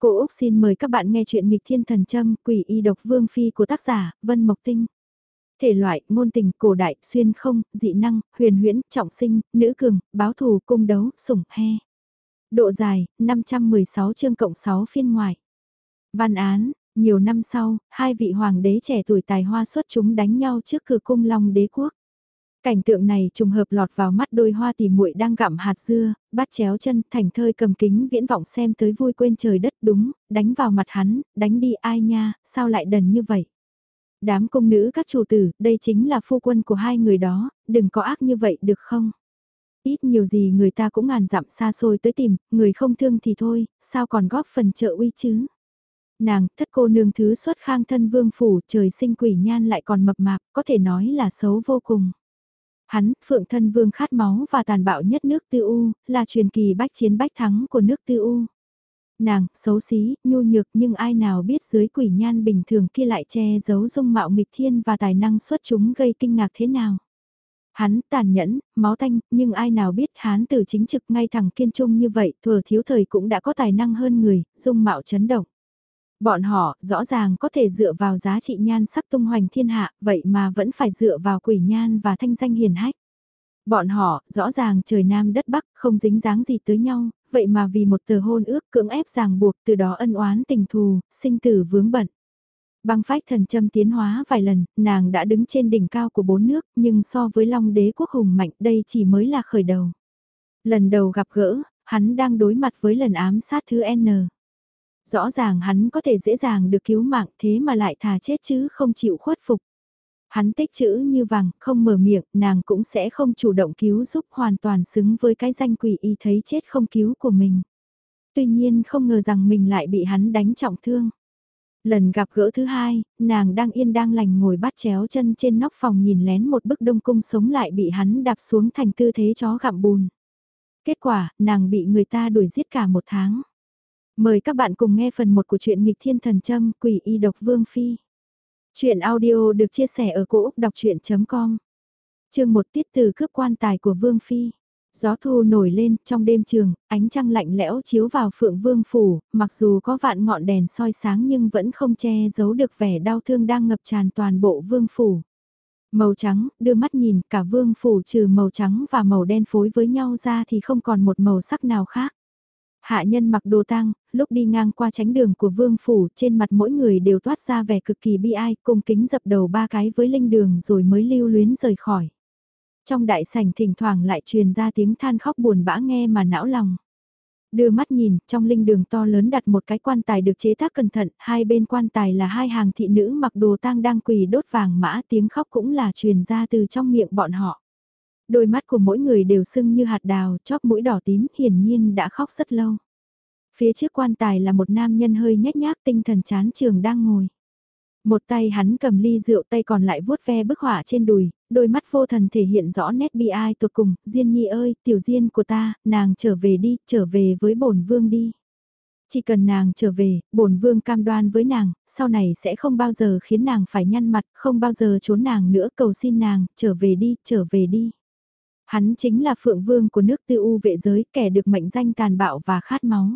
Cô Úc xin mời các bạn nghe chuyện nghịch thiên thần châm quỷ y độc vương phi của tác giả Vân Mộc Tinh. Thể loại, ngôn tình, cổ đại, xuyên không, dị năng, huyền huyễn, trọng sinh, nữ cường, báo thù, cung đấu, sủng, he. Độ dài, 516 chương cộng 6 phiên ngoài. Văn án, nhiều năm sau, hai vị hoàng đế trẻ tuổi tài hoa xuất chúng đánh nhau trước cửa cung long đế quốc. Cảnh tượng này trùng hợp lọt vào mắt đôi hoa tỉ muội đang gặm hạt dưa, bắt chéo chân, thành thơi cầm kính viễn vọng xem tới vui quên trời đất đúng, đánh vào mặt hắn, đánh đi ai nha, sao lại đần như vậy. Đám công nữ các chủ tử, đây chính là phu quân của hai người đó, đừng có ác như vậy được không? Ít nhiều gì người ta cũng ngàn dặm xa xôi tới tìm, người không thương thì thôi, sao còn góp phần trợ uy chứ? Nàng, thất cô nương thứ xuất khang thân vương phủ, trời sinh quỷ nhan lại còn mập mạp, có thể nói là xấu vô cùng. Hắn, phượng thân vương khát máu và tàn bạo nhất nước tư u, là truyền kỳ bách chiến bách thắng của nước tư u. Nàng, xấu xí, nhu nhược nhưng ai nào biết dưới quỷ nhan bình thường kia lại che giấu dung mạo nghịch thiên và tài năng xuất chúng gây kinh ngạc thế nào. Hắn tàn nhẫn, máu tanh, nhưng ai nào biết hán tử chính trực ngay thẳng kiên trung như vậy, thừa thiếu thời cũng đã có tài năng hơn người, dung mạo chấn động. Bọn họ rõ ràng có thể dựa vào giá trị nhan sắc tung hoành thiên hạ, vậy mà vẫn phải dựa vào quỷ nhan và thanh danh hiền hách. Bọn họ, rõ ràng trời Nam đất Bắc, không dính dáng gì tới nhau, vậy mà vì một tờ hôn ước cưỡng ép ràng buộc từ đó ân oán tình thù, sinh tử vướng bận. Băng phách thần châm tiến hóa vài lần, nàng đã đứng trên đỉnh cao của bốn nước, nhưng so với long đế quốc hùng mạnh đây chỉ mới là khởi đầu. Lần đầu gặp gỡ, hắn đang đối mặt với lần ám sát thứ N. Rõ ràng hắn có thể dễ dàng được cứu mạng thế mà lại thà chết chứ không chịu khuất phục. Hắn tích chữ như vàng, không mở miệng, nàng cũng sẽ không chủ động cứu giúp hoàn toàn xứng với cái danh quỷ y thấy chết không cứu của mình. Tuy nhiên không ngờ rằng mình lại bị hắn đánh trọng thương. Lần gặp gỡ thứ hai, nàng đang yên đang lành ngồi bắt chéo chân trên nóc phòng nhìn lén một bức đông cung sống lại bị hắn đạp xuống thành tư thế chó gặm bùn. Kết quả, nàng bị người ta đuổi giết cả một tháng. Mời các bạn cùng nghe phần 1 của truyện nghịch thiên thần châm quỷ y độc vương phi. Chuyện audio được chia sẻ ở cỗ đọc chuyện.com Chương một tiết từ cướp quan tài của vương phi. Gió thu nổi lên trong đêm trường, ánh trăng lạnh lẽo chiếu vào phượng vương phủ, mặc dù có vạn ngọn đèn soi sáng nhưng vẫn không che giấu được vẻ đau thương đang ngập tràn toàn bộ vương phủ. Màu trắng, đưa mắt nhìn, cả vương phủ trừ màu trắng và màu đen phối với nhau ra thì không còn một màu sắc nào khác. Hạ nhân mặc đồ tang, lúc đi ngang qua tránh đường của vương phủ trên mặt mỗi người đều toát ra vẻ cực kỳ bi ai, cung kính dập đầu ba cái với linh đường rồi mới lưu luyến rời khỏi. Trong đại sảnh thỉnh thoảng lại truyền ra tiếng than khóc buồn bã nghe mà não lòng. Đưa mắt nhìn, trong linh đường to lớn đặt một cái quan tài được chế tác cẩn thận, hai bên quan tài là hai hàng thị nữ mặc đồ tang đang quỳ đốt vàng mã tiếng khóc cũng là truyền ra từ trong miệng bọn họ. Đôi mắt của mỗi người đều sưng như hạt đào, chóp mũi đỏ tím, hiển nhiên đã khóc rất lâu. Phía trước quan tài là một nam nhân hơi nhếch nhác tinh thần chán trường đang ngồi. Một tay hắn cầm ly rượu tay còn lại vuốt ve bức họa trên đùi, đôi mắt vô thần thể hiện rõ nét bi ai tột cùng, Diên Nhi ơi, tiểu Diên của ta, nàng trở về đi, trở về với bổn vương đi. Chỉ cần nàng trở về, bổn vương cam đoan với nàng, sau này sẽ không bao giờ khiến nàng phải nhăn mặt, không bao giờ trốn nàng nữa, cầu xin nàng, trở về đi, trở về đi. Hắn chính là phượng vương của nước tư u vệ giới, kẻ được mệnh danh tàn bạo và khát máu.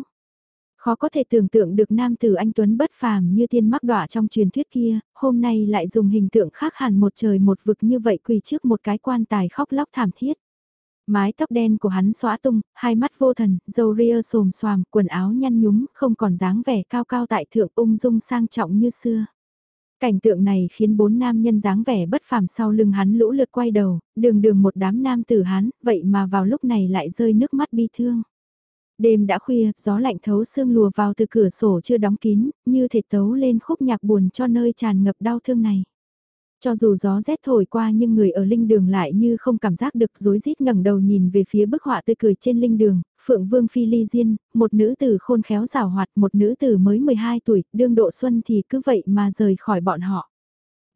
Khó có thể tưởng tượng được nam tử anh Tuấn bất phàm như tiên mắc đọa trong truyền thuyết kia, hôm nay lại dùng hình tượng khác hẳn một trời một vực như vậy quỳ trước một cái quan tài khóc lóc thảm thiết. Mái tóc đen của hắn xóa tung, hai mắt vô thần, dầu ria xồm xoàm, quần áo nhăn nhúm, không còn dáng vẻ cao cao tại thượng ung dung sang trọng như xưa. Cảnh tượng này khiến bốn nam nhân dáng vẻ bất phàm sau lưng hắn lũ lượt quay đầu, đường đường một đám nam tử hắn, vậy mà vào lúc này lại rơi nước mắt bi thương. Đêm đã khuya, gió lạnh thấu xương lùa vào từ cửa sổ chưa đóng kín, như thể tấu lên khúc nhạc buồn cho nơi tràn ngập đau thương này. Cho dù gió rét thổi qua nhưng người ở linh đường lại như không cảm giác được rối rít ngẩng đầu nhìn về phía bức họa tươi cười trên linh đường, Phượng Vương Phi Ly Diên, một nữ tử khôn khéo rào hoạt, một nữ tử mới 12 tuổi, đương độ xuân thì cứ vậy mà rời khỏi bọn họ.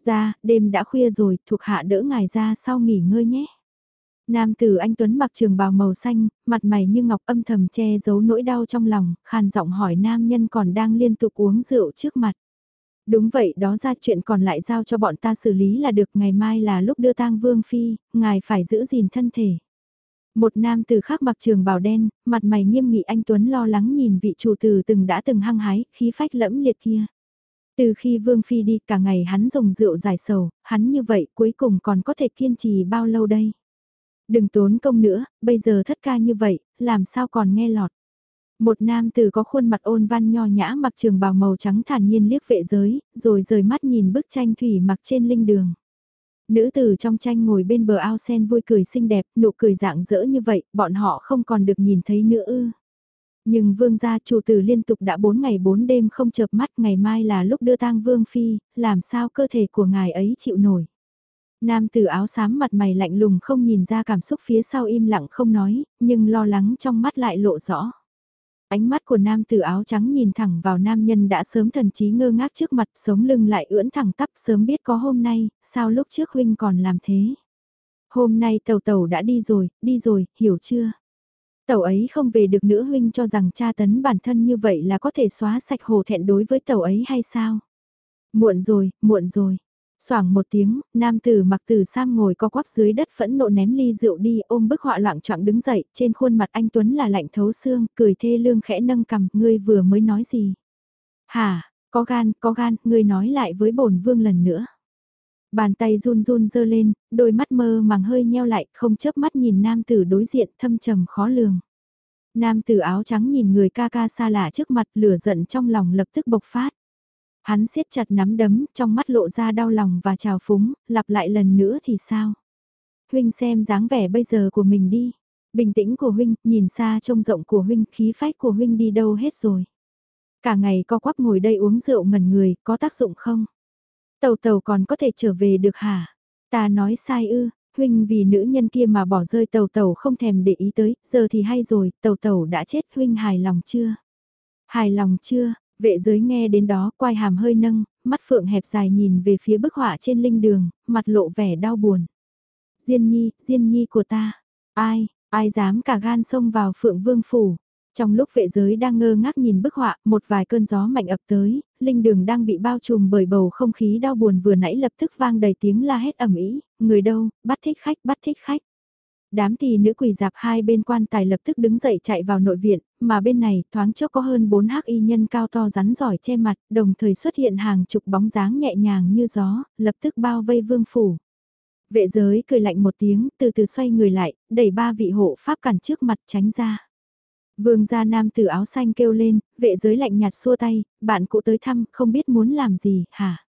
Ra, đêm đã khuya rồi, thuộc hạ đỡ ngài ra sau nghỉ ngơi nhé. Nam tử anh Tuấn mặc trường bào màu xanh, mặt mày như ngọc âm thầm che giấu nỗi đau trong lòng, khàn giọng hỏi nam nhân còn đang liên tục uống rượu trước mặt. Đúng vậy đó ra chuyện còn lại giao cho bọn ta xử lý là được ngày mai là lúc đưa tang vương phi, ngài phải giữ gìn thân thể. Một nam từ khác mặc trường bào đen, mặt mày nghiêm nghị anh Tuấn lo lắng nhìn vị chủ tử từng đã từng hăng hái, khí phách lẫm liệt kia. Từ khi Vương Phi đi cả ngày hắn dùng rượu giải sầu, hắn như vậy cuối cùng còn có thể kiên trì bao lâu đây? Đừng tốn công nữa, bây giờ thất ca như vậy, làm sao còn nghe lọt? Một nam tử có khuôn mặt ôn văn nho nhã mặc trường bào màu trắng thản nhiên liếc vệ giới, rồi rời mắt nhìn bức tranh thủy mặc trên linh đường. Nữ tử trong tranh ngồi bên bờ ao sen vui cười xinh đẹp, nụ cười dạng dỡ như vậy, bọn họ không còn được nhìn thấy nữa ư. Nhưng vương gia chủ tử liên tục đã 4 ngày 4 đêm không chợp mắt ngày mai là lúc đưa tang vương phi, làm sao cơ thể của ngài ấy chịu nổi. Nam tử áo xám mặt mày lạnh lùng không nhìn ra cảm xúc phía sau im lặng không nói, nhưng lo lắng trong mắt lại lộ rõ. Ánh mắt của nam tử áo trắng nhìn thẳng vào nam nhân đã sớm thần trí ngơ ngác trước mặt sống lưng lại ưỡn thẳng tắp sớm biết có hôm nay, sao lúc trước huynh còn làm thế. Hôm nay tàu tàu đã đi rồi, đi rồi, hiểu chưa? Tàu ấy không về được nữa huynh cho rằng cha tấn bản thân như vậy là có thể xóa sạch hồ thẹn đối với tàu ấy hay sao? Muộn rồi, muộn rồi. Soảng một tiếng, nam tử mặc tử sam ngồi co quắp dưới đất phẫn nộ ném ly rượu đi ôm bức họa loạn trọng đứng dậy, trên khuôn mặt anh Tuấn là lạnh thấu xương, cười thê lương khẽ nâng cầm, ngươi vừa mới nói gì? Hả, có gan, có gan, ngươi nói lại với bổn vương lần nữa. Bàn tay run run dơ lên, đôi mắt mơ màng hơi nheo lại, không chớp mắt nhìn nam tử đối diện thâm trầm khó lường. Nam tử áo trắng nhìn người ca ca xa lạ trước mặt lửa giận trong lòng lập tức bộc phát. Hắn siết chặt nắm đấm, trong mắt lộ ra đau lòng và trào phúng, lặp lại lần nữa thì sao? Huynh xem dáng vẻ bây giờ của mình đi. Bình tĩnh của Huynh, nhìn xa trông rộng của Huynh, khí phách của Huynh đi đâu hết rồi. Cả ngày co quắp ngồi đây uống rượu ngẩn người, có tác dụng không? Tàu tàu còn có thể trở về được hả? Ta nói sai ư, Huynh vì nữ nhân kia mà bỏ rơi tàu tàu không thèm để ý tới, giờ thì hay rồi, tàu tàu đã chết Huynh hài lòng chưa? Hài lòng chưa, Vệ giới nghe đến đó quai hàm hơi nâng, mắt phượng hẹp dài nhìn về phía bức họa trên linh đường, mặt lộ vẻ đau buồn. Diên nhi, diên nhi của ta, ai, ai dám cả gan xông vào phượng vương phủ. Trong lúc vệ giới đang ngơ ngác nhìn bức họa, một vài cơn gió mạnh ập tới, linh đường đang bị bao trùm bởi bầu không khí đau buồn vừa nãy lập tức vang đầy tiếng la hét ầm ĩ, người đâu, bắt thích khách, bắt thích khách. Đám tỳ nữ quỳ dạp hai bên quan tài lập tức đứng dậy chạy vào nội viện, mà bên này thoáng chốc có hơn bốn hắc y nhân cao to rắn giỏi che mặt, đồng thời xuất hiện hàng chục bóng dáng nhẹ nhàng như gió, lập tức bao vây vương phủ. Vệ giới cười lạnh một tiếng, từ từ xoay người lại, đẩy ba vị hộ pháp cản trước mặt tránh ra. Vương gia nam tử áo xanh kêu lên, vệ giới lạnh nhạt xua tay, bạn cụ tới thăm, không biết muốn làm gì, hả?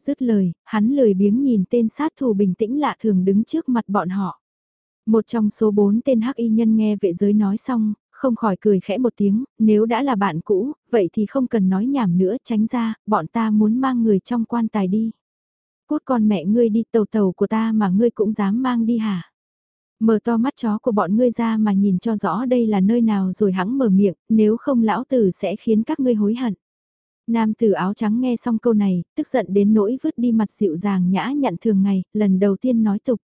Dứt lời, hắn lười biếng nhìn tên sát thủ bình tĩnh lạ thường đứng trước mặt bọn họ. Một trong số bốn tên hắc y nhân nghe vệ giới nói xong, không khỏi cười khẽ một tiếng, nếu đã là bạn cũ, vậy thì không cần nói nhảm nữa tránh ra, bọn ta muốn mang người trong quan tài đi. Cút con mẹ ngươi đi tàu tàu của ta mà ngươi cũng dám mang đi hả? Mở to mắt chó của bọn ngươi ra mà nhìn cho rõ đây là nơi nào rồi hãng mở miệng, nếu không lão tử sẽ khiến các ngươi hối hận. Nam tử áo trắng nghe xong câu này, tức giận đến nỗi vứt đi mặt dịu dàng nhã nhặn thường ngày, lần đầu tiên nói tục.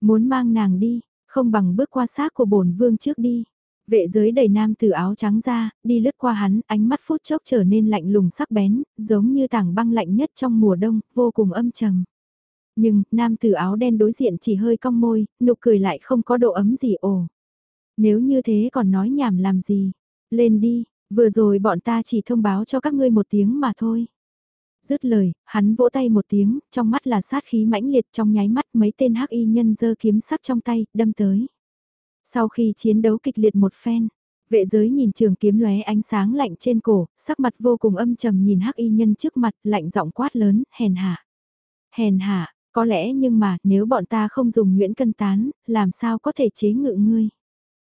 Muốn mang nàng đi, không bằng bước qua xác của bổn vương trước đi. Vệ giới đầy nam tử áo trắng ra, đi lướt qua hắn, ánh mắt phút chốc trở nên lạnh lùng sắc bén, giống như tảng băng lạnh nhất trong mùa đông, vô cùng âm trầm. Nhưng, nam tử áo đen đối diện chỉ hơi cong môi, nụ cười lại không có độ ấm gì ồ. Nếu như thế còn nói nhảm làm gì? Lên đi, vừa rồi bọn ta chỉ thông báo cho các ngươi một tiếng mà thôi. Dứt lời, hắn vỗ tay một tiếng, trong mắt là sát khí mãnh liệt trong nháy mắt mấy tên hắc y nhân giơ kiếm sắc trong tay, đâm tới. Sau khi chiến đấu kịch liệt một phen, vệ giới nhìn trường kiếm lóe ánh sáng lạnh trên cổ, sắc mặt vô cùng âm trầm nhìn hắc y nhân trước mặt, lạnh giọng quát lớn, hèn hạ. Hèn hạ, có lẽ nhưng mà nếu bọn ta không dùng nguyễn cân tán, làm sao có thể chế ngự ngươi?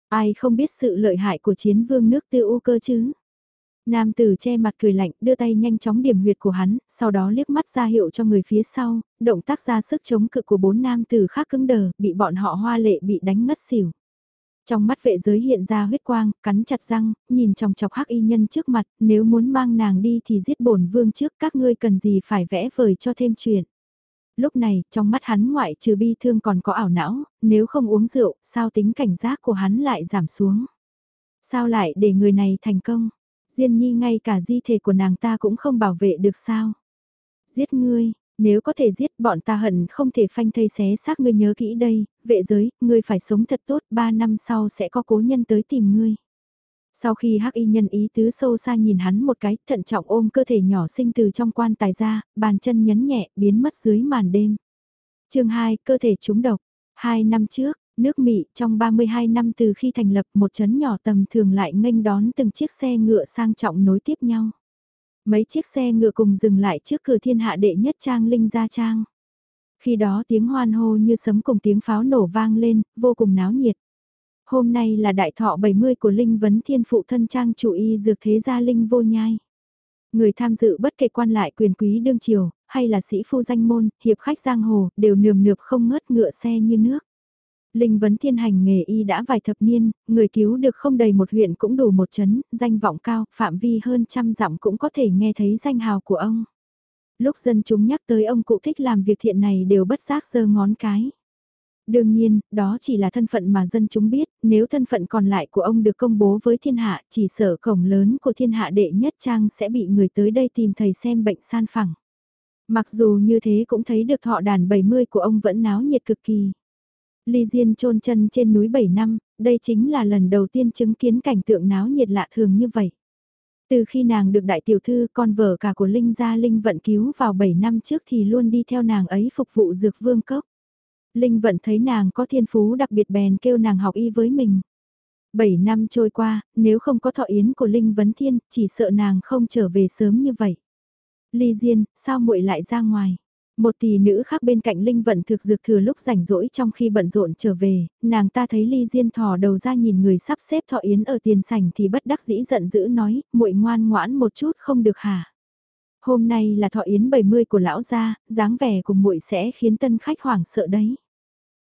Ai không biết sự lợi hại của chiến vương nước tiêu u cơ chứ? Nam tử che mặt cười lạnh, đưa tay nhanh chóng điểm huyệt của hắn, sau đó liếc mắt ra hiệu cho người phía sau, động tác ra sức chống cự của bốn nam tử khác cứng đờ, bị bọn họ hoa lệ bị đánh ngất xỉu. Trong mắt vệ giới hiện ra huyết quang, cắn chặt răng, nhìn trong chọc hắc y nhân trước mặt, nếu muốn mang nàng đi thì giết bổn vương trước các ngươi cần gì phải vẽ vời cho thêm chuyện. Lúc này, trong mắt hắn ngoại trừ bi thương còn có ảo não, nếu không uống rượu, sao tính cảnh giác của hắn lại giảm xuống. Sao lại để người này thành công? Diên nhi ngay cả di thể của nàng ta cũng không bảo vệ được sao. Giết ngươi, Nếu có thể giết bọn ta hận không thể phanh thây xé xác ngươi nhớ kỹ đây, vệ giới, ngươi phải sống thật tốt, ba năm sau sẽ có cố nhân tới tìm ngươi. Sau khi hắc y nhân ý tứ sâu xa nhìn hắn một cái, thận trọng ôm cơ thể nhỏ sinh từ trong quan tài ra, bàn chân nhấn nhẹ, biến mất dưới màn đêm. chương 2, cơ thể trúng độc. Hai năm trước, nước Mỹ trong 32 năm từ khi thành lập một chấn nhỏ tầm thường lại nghênh đón từng chiếc xe ngựa sang trọng nối tiếp nhau. Mấy chiếc xe ngựa cùng dừng lại trước cửa thiên hạ đệ nhất trang linh gia trang. Khi đó tiếng hoan hô như sấm cùng tiếng pháo nổ vang lên, vô cùng náo nhiệt. Hôm nay là đại thọ 70 của Linh Vấn Thiên Phụ thân trang chủ y dược thế gia Linh vô nhai. Người tham dự bất kể quan lại quyền quý đương triều, hay là sĩ phu danh môn, hiệp khách giang hồ, đều nườm nượp không ngớt ngựa xe như nước. Linh vấn thiên hành nghề y đã vài thập niên, người cứu được không đầy một huyện cũng đủ một chấn, danh vọng cao, phạm vi hơn trăm dặm cũng có thể nghe thấy danh hào của ông. Lúc dân chúng nhắc tới ông cụ thích làm việc thiện này đều bất giác giơ ngón cái. Đương nhiên, đó chỉ là thân phận mà dân chúng biết, nếu thân phận còn lại của ông được công bố với thiên hạ, chỉ sợ cổng lớn của thiên hạ đệ nhất trang sẽ bị người tới đây tìm thầy xem bệnh san phẳng. Mặc dù như thế cũng thấy được thọ đàn 70 của ông vẫn náo nhiệt cực kỳ. Ly Diên trôn chân trên núi 7 năm, đây chính là lần đầu tiên chứng kiến cảnh tượng náo nhiệt lạ thường như vậy. Từ khi nàng được đại tiểu thư con vợ cả của Linh gia Linh vận cứu vào 7 năm trước thì luôn đi theo nàng ấy phục vụ dược vương cốc. Linh vận thấy nàng có thiên phú đặc biệt bèn kêu nàng học y với mình. 7 năm trôi qua, nếu không có thọ yến của Linh Vấn Thiên, chỉ sợ nàng không trở về sớm như vậy. Ly Diên, sao muội lại ra ngoài? Một tỷ nữ khác bên cạnh Linh Vận thực dược thừa lúc rảnh rỗi trong khi bận rộn trở về, nàng ta thấy Ly Diên thò đầu ra nhìn người sắp xếp thọ yến ở tiền sảnh thì bất đắc dĩ giận dữ nói, muội ngoan ngoãn một chút không được hả? Hôm nay là thọ yến 70 của lão gia, dáng vẻ của muội sẽ khiến tân khách hoảng sợ đấy.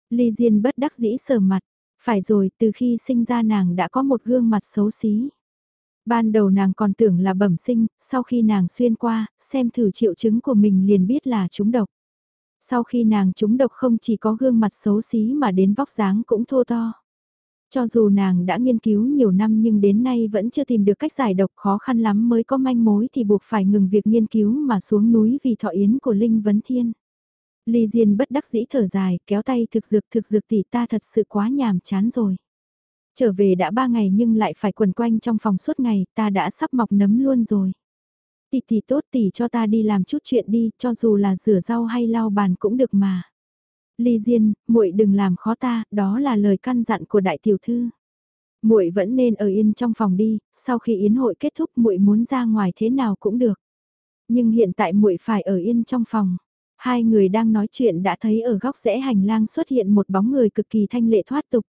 Ly Diên bất đắc dĩ sờ mặt, phải rồi, từ khi sinh ra nàng đã có một gương mặt xấu xí. Ban đầu nàng còn tưởng là bẩm sinh, sau khi nàng xuyên qua, xem thử triệu chứng của mình liền biết là trúng độc. Sau khi nàng trúng độc không chỉ có gương mặt xấu xí mà đến vóc dáng cũng thô to. Cho dù nàng đã nghiên cứu nhiều năm nhưng đến nay vẫn chưa tìm được cách giải độc khó khăn lắm mới có manh mối thì buộc phải ngừng việc nghiên cứu mà xuống núi vì thọ yến của Linh Vấn Thiên. Ly Diên bất đắc dĩ thở dài, kéo tay thực dược thực dược tỷ ta thật sự quá nhàm chán rồi. Trở về đã ba ngày nhưng lại phải quần quanh trong phòng suốt ngày, ta đã sắp mọc nấm luôn rồi. Tỷ tỷ tốt tỷ cho ta đi làm chút chuyện đi, cho dù là rửa rau hay lau bàn cũng được mà. Ly Diên, muội đừng làm khó ta, đó là lời căn dặn của đại tiểu thư. Muội vẫn nên ở yên trong phòng đi, sau khi yến hội kết thúc muội muốn ra ngoài thế nào cũng được. Nhưng hiện tại muội phải ở yên trong phòng. Hai người đang nói chuyện đã thấy ở góc rẽ hành lang xuất hiện một bóng người cực kỳ thanh lệ thoát tục.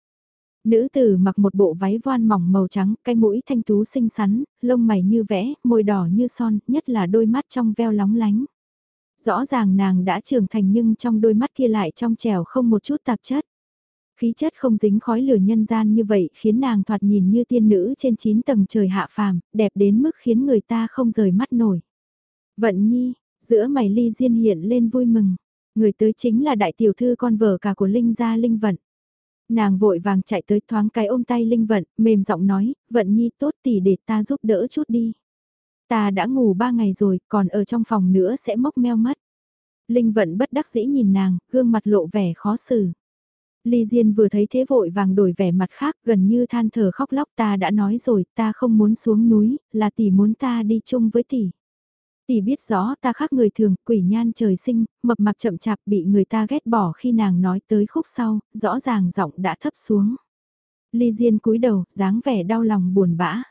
Nữ tử mặc một bộ váy voan mỏng màu trắng, cái mũi thanh tú xinh xắn, lông mày như vẽ, môi đỏ như son, nhất là đôi mắt trong veo lóng lánh. Rõ ràng nàng đã trưởng thành nhưng trong đôi mắt kia lại trong trẻo không một chút tạp chất. Khí chất không dính khói lửa nhân gian như vậy khiến nàng thoạt nhìn như tiên nữ trên 9 tầng trời hạ phàm, đẹp đến mức khiến người ta không rời mắt nổi. Vận nhi, giữa mày ly diên hiện lên vui mừng. Người tới chính là đại tiểu thư con vợ cả của Linh gia Linh Vận. Nàng vội vàng chạy tới thoáng cái ôm tay Linh Vận, mềm giọng nói, Vận Nhi tốt tỷ để ta giúp đỡ chút đi. Ta đã ngủ ba ngày rồi, còn ở trong phòng nữa sẽ mốc meo mất. Linh Vận bất đắc dĩ nhìn nàng, gương mặt lộ vẻ khó xử. Ly Diên vừa thấy thế vội vàng đổi vẻ mặt khác, gần như than thở khóc lóc ta đã nói rồi, ta không muốn xuống núi, là tỷ muốn ta đi chung với tỷ. Tỷ biết rõ ta khác người thường, quỷ nhan trời sinh, mập mạp chậm chạp bị người ta ghét bỏ khi nàng nói tới khúc sau, rõ ràng giọng đã thấp xuống. Ly Diên cúi đầu, dáng vẻ đau lòng buồn bã.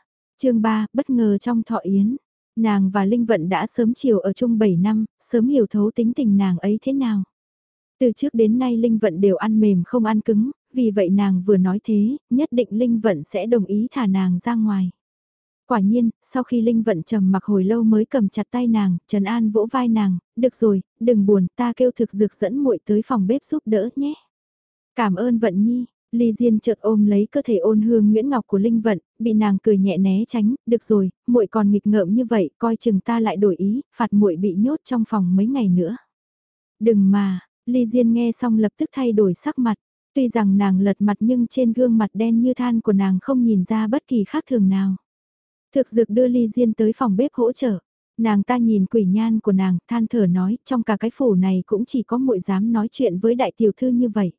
chương 3, bất ngờ trong thọ yến. Nàng và Linh Vận đã sớm chiều ở chung 7 năm, sớm hiểu thấu tính tình nàng ấy thế nào. Từ trước đến nay Linh Vận đều ăn mềm không ăn cứng, vì vậy nàng vừa nói thế, nhất định Linh Vận sẽ đồng ý thả nàng ra ngoài. Quả nhiên, sau khi Linh Vận trầm mặc hồi lâu mới cầm chặt tay nàng, Trần An vỗ vai nàng, được rồi, đừng buồn, ta kêu thực dược dẫn muội tới phòng bếp giúp đỡ nhé. Cảm ơn Vận Nhi, Ly Diên chợt ôm lấy cơ thể ôn hương Nguyễn Ngọc của Linh Vận, bị nàng cười nhẹ né tránh, được rồi, muội còn nghịch ngợm như vậy, coi chừng ta lại đổi ý, phạt muội bị nhốt trong phòng mấy ngày nữa. Đừng mà, Ly Diên nghe xong lập tức thay đổi sắc mặt, tuy rằng nàng lật mặt nhưng trên gương mặt đen như than của nàng không nhìn ra bất kỳ khác thường nào. Thực dược đưa Ly Diên tới phòng bếp hỗ trợ. Nàng ta nhìn quỷ nhan của nàng, than thở nói, trong cả cái phủ này cũng chỉ có muội dám nói chuyện với đại tiểu thư như vậy.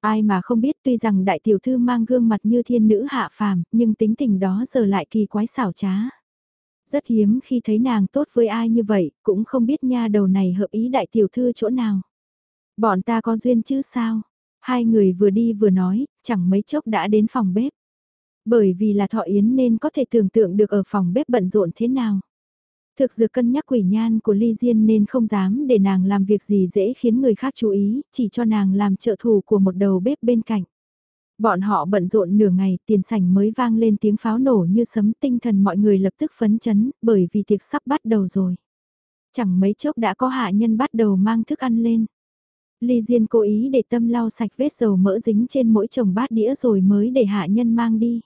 Ai mà không biết tuy rằng đại tiểu thư mang gương mặt như thiên nữ hạ phàm, nhưng tính tình đó giờ lại kỳ quái xảo trá. Rất hiếm khi thấy nàng tốt với ai như vậy, cũng không biết nha đầu này hợp ý đại tiểu thư chỗ nào. Bọn ta có duyên chứ sao? Hai người vừa đi vừa nói, chẳng mấy chốc đã đến phòng bếp. Bởi vì là thọ yến nên có thể tưởng tượng được ở phòng bếp bận rộn thế nào. Thực dược cân nhắc quỷ nhan của Ly Diên nên không dám để nàng làm việc gì dễ khiến người khác chú ý, chỉ cho nàng làm trợ thủ của một đầu bếp bên cạnh. Bọn họ bận rộn nửa ngày, tiền sảnh mới vang lên tiếng pháo nổ như sấm tinh thần mọi người lập tức phấn chấn, bởi vì tiệc sắp bắt đầu rồi. Chẳng mấy chốc đã có hạ nhân bắt đầu mang thức ăn lên. Ly Diên cố ý để tâm lau sạch vết dầu mỡ dính trên mỗi chồng bát đĩa rồi mới để hạ nhân mang đi.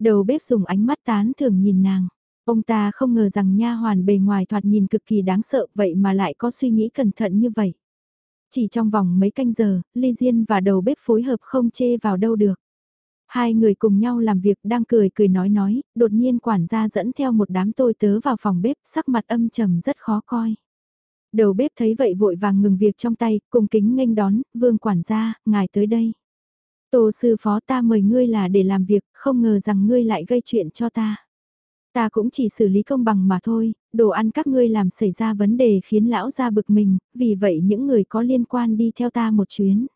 Đầu bếp dùng ánh mắt tán thường nhìn nàng. Ông ta không ngờ rằng nha hoàn bề ngoài thoạt nhìn cực kỳ đáng sợ vậy mà lại có suy nghĩ cẩn thận như vậy. Chỉ trong vòng mấy canh giờ, Ly Diên và đầu bếp phối hợp không chê vào đâu được. Hai người cùng nhau làm việc đang cười cười nói nói, đột nhiên quản gia dẫn theo một đám tôi tớ vào phòng bếp sắc mặt âm trầm rất khó coi. Đầu bếp thấy vậy vội vàng ngừng việc trong tay, cùng kính nghênh đón, vương quản gia, ngài tới đây. Tô sư phó ta mời ngươi là để làm việc, không ngờ rằng ngươi lại gây chuyện cho ta. Ta cũng chỉ xử lý công bằng mà thôi, đồ ăn các ngươi làm xảy ra vấn đề khiến lão ra bực mình, vì vậy những người có liên quan đi theo ta một chuyến.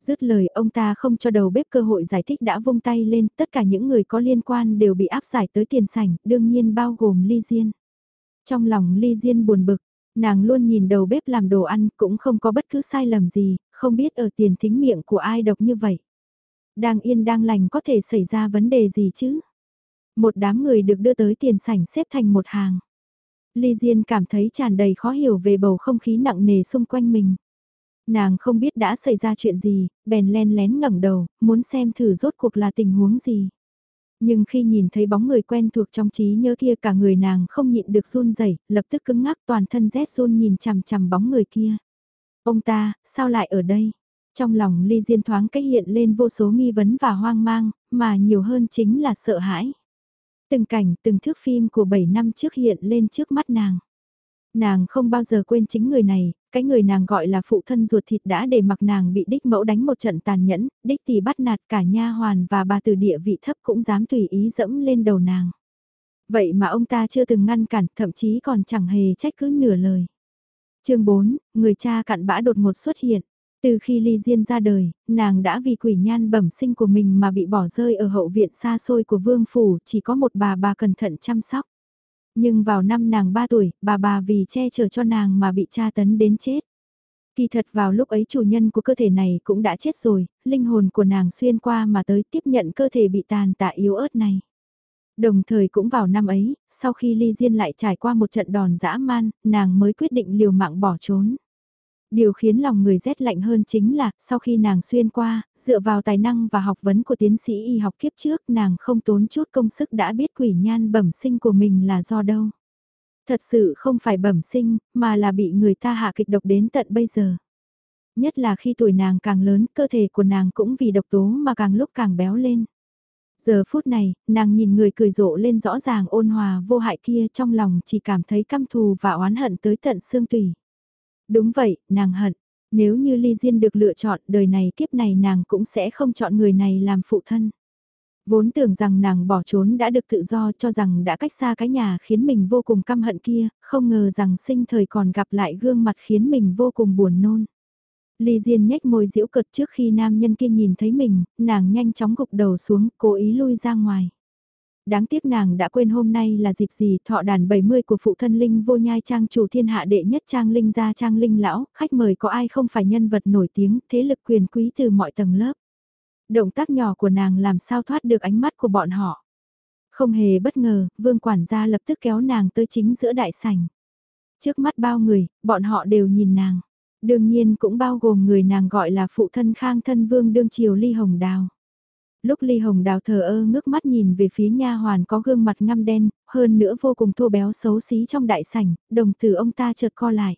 Dứt lời ông ta không cho đầu bếp cơ hội giải thích đã vung tay lên, tất cả những người có liên quan đều bị áp giải tới tiền sảnh, đương nhiên bao gồm Ly Diên. Trong lòng Ly Diên buồn bực, nàng luôn nhìn đầu bếp làm đồ ăn cũng không có bất cứ sai lầm gì, không biết ở tiền thính miệng của ai độc như vậy. Đang yên đang lành có thể xảy ra vấn đề gì chứ? Một đám người được đưa tới tiền sảnh xếp thành một hàng. Ly Diên cảm thấy tràn đầy khó hiểu về bầu không khí nặng nề xung quanh mình. Nàng không biết đã xảy ra chuyện gì, bèn len lén ngẩng đầu, muốn xem thử rốt cuộc là tình huống gì. Nhưng khi nhìn thấy bóng người quen thuộc trong trí nhớ kia cả người nàng không nhịn được run rẩy, lập tức cứng ngắc toàn thân rét run nhìn chằm chằm bóng người kia. Ông ta, sao lại ở đây? Trong lòng Ly Diên thoáng cách hiện lên vô số nghi vấn và hoang mang, mà nhiều hơn chính là sợ hãi. Từng cảnh, từng thước phim của 7 năm trước hiện lên trước mắt nàng. Nàng không bao giờ quên chính người này, cái người nàng gọi là phụ thân ruột thịt đã để mặc nàng bị đích mẫu đánh một trận tàn nhẫn, đích thì bắt nạt cả nha hoàn và bà từ địa vị thấp cũng dám tùy ý dẫm lên đầu nàng. Vậy mà ông ta chưa từng ngăn cản, thậm chí còn chẳng hề trách cứ nửa lời. chương 4, người cha cặn bã đột ngột xuất hiện. Từ khi Ly Diên ra đời, nàng đã vì quỷ nhan bẩm sinh của mình mà bị bỏ rơi ở hậu viện xa xôi của vương phủ, chỉ có một bà bà cẩn thận chăm sóc. Nhưng vào năm nàng 3 tuổi, bà bà vì che chở cho nàng mà bị tra tấn đến chết. Kỳ thật vào lúc ấy chủ nhân của cơ thể này cũng đã chết rồi, linh hồn của nàng xuyên qua mà tới tiếp nhận cơ thể bị tàn tạ yếu ớt này. Đồng thời cũng vào năm ấy, sau khi Ly Diên lại trải qua một trận đòn dã man, nàng mới quyết định liều mạng bỏ trốn. Điều khiến lòng người rét lạnh hơn chính là, sau khi nàng xuyên qua, dựa vào tài năng và học vấn của tiến sĩ y học kiếp trước, nàng không tốn chút công sức đã biết quỷ nhan bẩm sinh của mình là do đâu. Thật sự không phải bẩm sinh, mà là bị người ta hạ kịch độc đến tận bây giờ. Nhất là khi tuổi nàng càng lớn, cơ thể của nàng cũng vì độc tố mà càng lúc càng béo lên. Giờ phút này, nàng nhìn người cười rộ lên rõ ràng ôn hòa vô hại kia trong lòng chỉ cảm thấy căm thù và oán hận tới tận xương tủy. Đúng vậy, nàng hận. Nếu như Ly Diên được lựa chọn đời này kiếp này nàng cũng sẽ không chọn người này làm phụ thân. Vốn tưởng rằng nàng bỏ trốn đã được tự do cho rằng đã cách xa cái nhà khiến mình vô cùng căm hận kia, không ngờ rằng sinh thời còn gặp lại gương mặt khiến mình vô cùng buồn nôn. Ly Diên nhếch môi giễu cợt trước khi nam nhân kia nhìn thấy mình, nàng nhanh chóng gục đầu xuống, cố ý lui ra ngoài. Đáng tiếc nàng đã quên hôm nay là dịp gì thọ đàn 70 của phụ thân Linh vô nhai trang chủ thiên hạ đệ nhất trang Linh gia trang Linh lão, khách mời có ai không phải nhân vật nổi tiếng, thế lực quyền quý từ mọi tầng lớp. Động tác nhỏ của nàng làm sao thoát được ánh mắt của bọn họ. Không hề bất ngờ, vương quản gia lập tức kéo nàng tới chính giữa đại sảnh. Trước mắt bao người, bọn họ đều nhìn nàng. Đương nhiên cũng bao gồm người nàng gọi là phụ thân khang thân vương đương triều ly hồng đào. Lúc Ly Hồng Đào thờ ơ ngước mắt nhìn về phía nha hoàn có gương mặt ngăm đen, hơn nữa vô cùng thô béo xấu xí trong đại sảnh, đồng tử ông ta chợt co lại.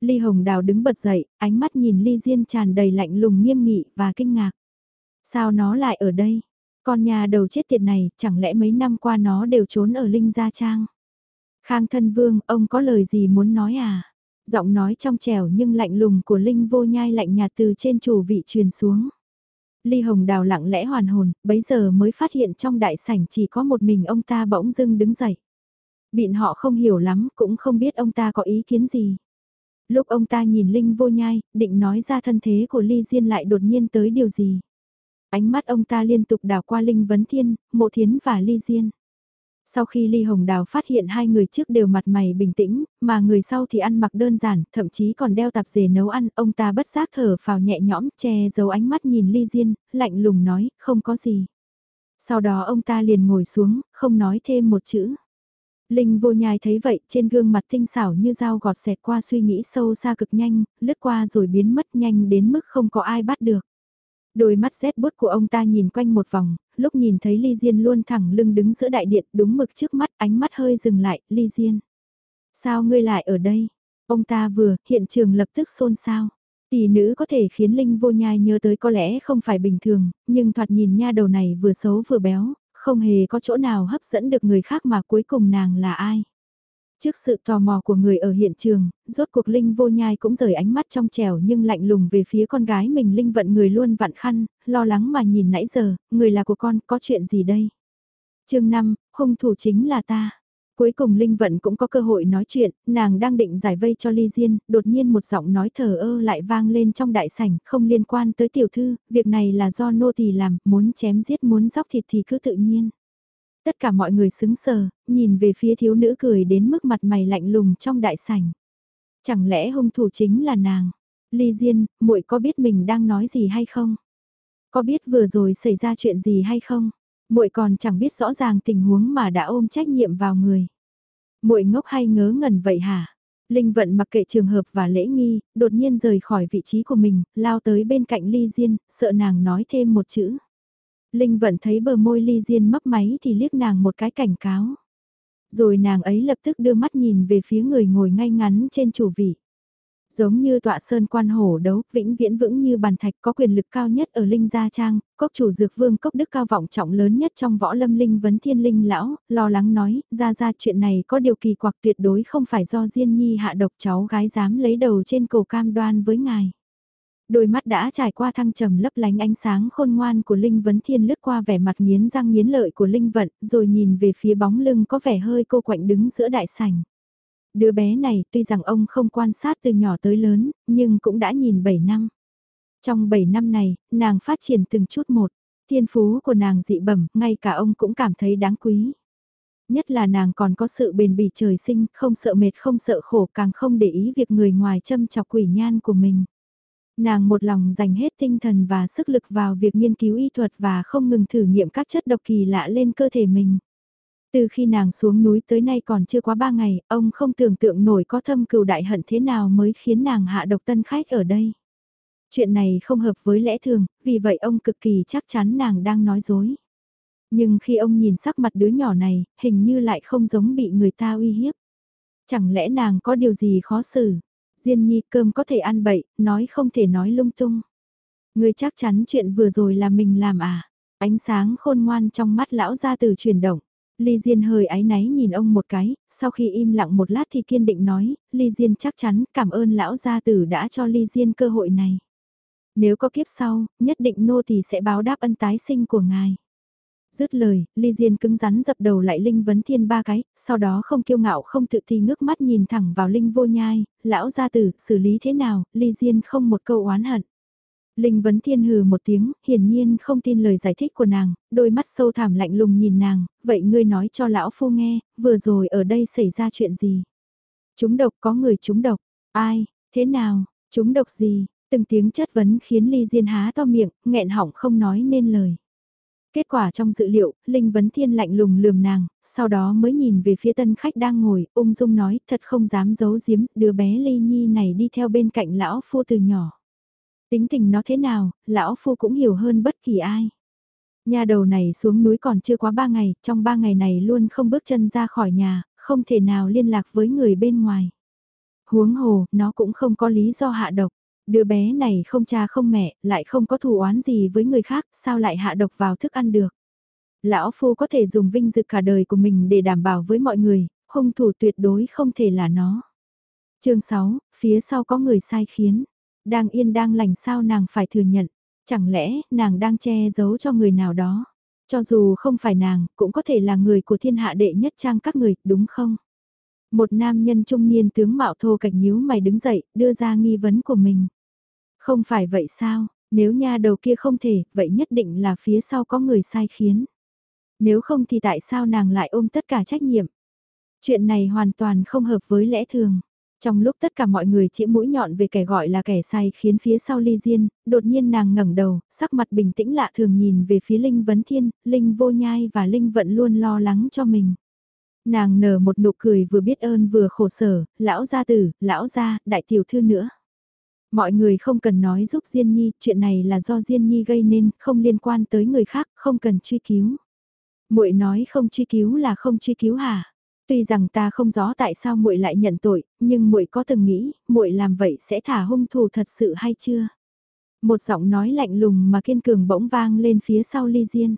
Ly Hồng Đào đứng bật dậy, ánh mắt nhìn Ly Diên tràn đầy lạnh lùng nghiêm nghị và kinh ngạc. Sao nó lại ở đây? Con nhà đầu chết tiệt này, chẳng lẽ mấy năm qua nó đều trốn ở Linh Gia Trang? Khang thân vương, ông có lời gì muốn nói à? Giọng nói trong trẻo nhưng lạnh lùng của Linh vô nhai lạnh nhạt từ trên chủ vị truyền xuống. Ly Hồng Đào lặng lẽ hoàn hồn, bấy giờ mới phát hiện trong đại sảnh chỉ có một mình ông ta bỗng dưng đứng dậy. Bịn họ không hiểu lắm, cũng không biết ông ta có ý kiến gì. Lúc ông ta nhìn Linh vô nhai, định nói ra thân thế của Ly Diên lại đột nhiên tới điều gì. Ánh mắt ông ta liên tục đảo qua Linh Vấn Thiên, Mộ Thiến và Ly Diên. Sau khi Ly Hồng Đào phát hiện hai người trước đều mặt mày bình tĩnh, mà người sau thì ăn mặc đơn giản, thậm chí còn đeo tạp dề nấu ăn, ông ta bất giác thở phào nhẹ nhõm, che giấu ánh mắt nhìn Ly Diên, lạnh lùng nói, không có gì. Sau đó ông ta liền ngồi xuống, không nói thêm một chữ. Linh vô nhai thấy vậy, trên gương mặt tinh xảo như dao gọt xẹt qua suy nghĩ sâu xa cực nhanh, lướt qua rồi biến mất nhanh đến mức không có ai bắt được. Đôi mắt rét bút của ông ta nhìn quanh một vòng, lúc nhìn thấy Ly Diên luôn thẳng lưng đứng giữa đại điện đúng mực trước mắt ánh mắt hơi dừng lại, Ly Diên. Sao ngươi lại ở đây? Ông ta vừa, hiện trường lập tức xôn xao. Tỷ nữ có thể khiến Linh vô nhai nhớ tới có lẽ không phải bình thường, nhưng thoạt nhìn nha đầu này vừa xấu vừa béo, không hề có chỗ nào hấp dẫn được người khác mà cuối cùng nàng là ai. Trước sự tò mò của người ở hiện trường, rốt cuộc Linh vô nhai cũng rời ánh mắt trong trèo nhưng lạnh lùng về phía con gái mình Linh vận người luôn vặn khăn, lo lắng mà nhìn nãy giờ, người là của con, có chuyện gì đây? chương 5, hung thủ chính là ta. Cuối cùng Linh Vận cũng có cơ hội nói chuyện, nàng đang định giải vây cho Ly Diên, đột nhiên một giọng nói thờ ơ lại vang lên trong đại sảnh, không liên quan tới tiểu thư, việc này là do nô tỳ làm, muốn chém giết muốn dóc thịt thì cứ tự nhiên. Tất cả mọi người xứng sờ, nhìn về phía thiếu nữ cười đến mức mặt mày lạnh lùng trong đại sảnh. Chẳng lẽ hung thủ chính là nàng? Ly Diên, muội có biết mình đang nói gì hay không? Có biết vừa rồi xảy ra chuyện gì hay không? Muội còn chẳng biết rõ ràng tình huống mà đã ôm trách nhiệm vào người. Muội ngốc hay ngớ ngẩn vậy hả? Linh vận mặc kệ trường hợp và lễ nghi, đột nhiên rời khỏi vị trí của mình, lao tới bên cạnh Ly Diên, sợ nàng nói thêm một chữ. Linh vẫn thấy bờ môi ly diên mấp máy thì liếc nàng một cái cảnh cáo. Rồi nàng ấy lập tức đưa mắt nhìn về phía người ngồi ngay ngắn trên chủ vị. Giống như tọa sơn quan hổ đấu, vĩnh viễn vững như bàn thạch có quyền lực cao nhất ở Linh Gia Trang, cốc chủ dược vương cốc đức cao vọng trọng lớn nhất trong võ lâm linh vấn thiên linh lão, lo lắng nói, ra ra chuyện này có điều kỳ quặc tuyệt đối không phải do Diên Nhi hạ độc cháu gái dám lấy đầu trên cổ cam đoan với ngài. Đôi mắt đã trải qua thăng trầm lấp lánh ánh sáng khôn ngoan của Linh Vấn Thiên lướt qua vẻ mặt nghiến răng nghiến lợi của Linh Vận, rồi nhìn về phía bóng lưng có vẻ hơi cô quạnh đứng giữa đại sảnh. Đứa bé này tuy rằng ông không quan sát từ nhỏ tới lớn, nhưng cũng đã nhìn 7 năm. Trong 7 năm này, nàng phát triển từng chút một, thiên phú của nàng dị bẩm, ngay cả ông cũng cảm thấy đáng quý. Nhất là nàng còn có sự bền bỉ trời sinh, không sợ mệt không sợ khổ càng không để ý việc người ngoài châm chọc quỷ nhan của mình. Nàng một lòng dành hết tinh thần và sức lực vào việc nghiên cứu y thuật và không ngừng thử nghiệm các chất độc kỳ lạ lên cơ thể mình. Từ khi nàng xuống núi tới nay còn chưa quá ba ngày, ông không tưởng tượng nổi có thâm cừu đại hận thế nào mới khiến nàng hạ độc tân khách ở đây. Chuyện này không hợp với lẽ thường, vì vậy ông cực kỳ chắc chắn nàng đang nói dối. Nhưng khi ông nhìn sắc mặt đứa nhỏ này, hình như lại không giống bị người ta uy hiếp. Chẳng lẽ nàng có điều gì khó xử? Diên nhi cơm có thể ăn bậy, nói không thể nói lung tung. Người chắc chắn chuyện vừa rồi là mình làm à? Ánh sáng khôn ngoan trong mắt lão gia từ chuyển động. Ly Diên hơi áy náy nhìn ông một cái, sau khi im lặng một lát thì kiên định nói, Ly Diên chắc chắn cảm ơn lão gia tử đã cho Ly Diên cơ hội này. Nếu có kiếp sau, nhất định nô thì sẽ báo đáp ân tái sinh của ngài. Dứt lời, Ly Diên cứng rắn dập đầu lại Linh Vấn Thiên ba cái, sau đó không kiêu ngạo không tự ti ngước mắt nhìn thẳng vào Linh vô nhai, lão gia tử, xử lý thế nào, Ly Diên không một câu oán hận. Linh Vấn Thiên hừ một tiếng, hiển nhiên không tin lời giải thích của nàng, đôi mắt sâu thẳm lạnh lùng nhìn nàng, vậy ngươi nói cho lão phu nghe, vừa rồi ở đây xảy ra chuyện gì? Chúng độc có người chúng độc, ai, thế nào, chúng độc gì? Từng tiếng chất vấn khiến Ly Diên há to miệng, nghẹn họng không nói nên lời. Kết quả trong dự liệu, Linh Vấn Thiên lạnh lùng lườm nàng, sau đó mới nhìn về phía tân khách đang ngồi, ung dung nói, thật không dám giấu giếm, đứa bé Ly Nhi này đi theo bên cạnh lão phu từ nhỏ. Tính tình nó thế nào, lão phu cũng hiểu hơn bất kỳ ai. Nhà đầu này xuống núi còn chưa quá ba ngày, trong ba ngày này luôn không bước chân ra khỏi nhà, không thể nào liên lạc với người bên ngoài. Huống hồ, nó cũng không có lý do hạ độc. Đứa bé này không cha không mẹ, lại không có thù oán gì với người khác, sao lại hạ độc vào thức ăn được. Lão Phu có thể dùng vinh dự cả đời của mình để đảm bảo với mọi người, hung thủ tuyệt đối không thể là nó. chương 6, phía sau có người sai khiến. Đang yên đang lành sao nàng phải thừa nhận. Chẳng lẽ nàng đang che giấu cho người nào đó. Cho dù không phải nàng, cũng có thể là người của thiên hạ đệ nhất trang các người, đúng không? Một nam nhân trung niên tướng mạo thô cạch nhíu mày đứng dậy, đưa ra nghi vấn của mình. Không phải vậy sao, nếu nha đầu kia không thể, vậy nhất định là phía sau có người sai khiến. Nếu không thì tại sao nàng lại ôm tất cả trách nhiệm? Chuyện này hoàn toàn không hợp với lẽ thường. Trong lúc tất cả mọi người chỉ mũi nhọn về kẻ gọi là kẻ sai khiến phía sau ly diên, đột nhiên nàng ngẩng đầu, sắc mặt bình tĩnh lạ thường nhìn về phía Linh Vấn Thiên, Linh Vô Nhai và Linh Vận luôn lo lắng cho mình. Nàng nở một nụ cười vừa biết ơn vừa khổ sở, lão gia tử, lão gia, đại tiểu thư nữa. Mọi người không cần nói giúp Diên Nhi, chuyện này là do Diên Nhi gây nên, không liên quan tới người khác, không cần truy cứu. Muội nói không truy cứu là không truy cứu hả? Tuy rằng ta không rõ tại sao muội lại nhận tội, nhưng muội có từng nghĩ, muội làm vậy sẽ thả hung thủ thật sự hay chưa? Một giọng nói lạnh lùng mà kiên cường bỗng vang lên phía sau Ly Diên.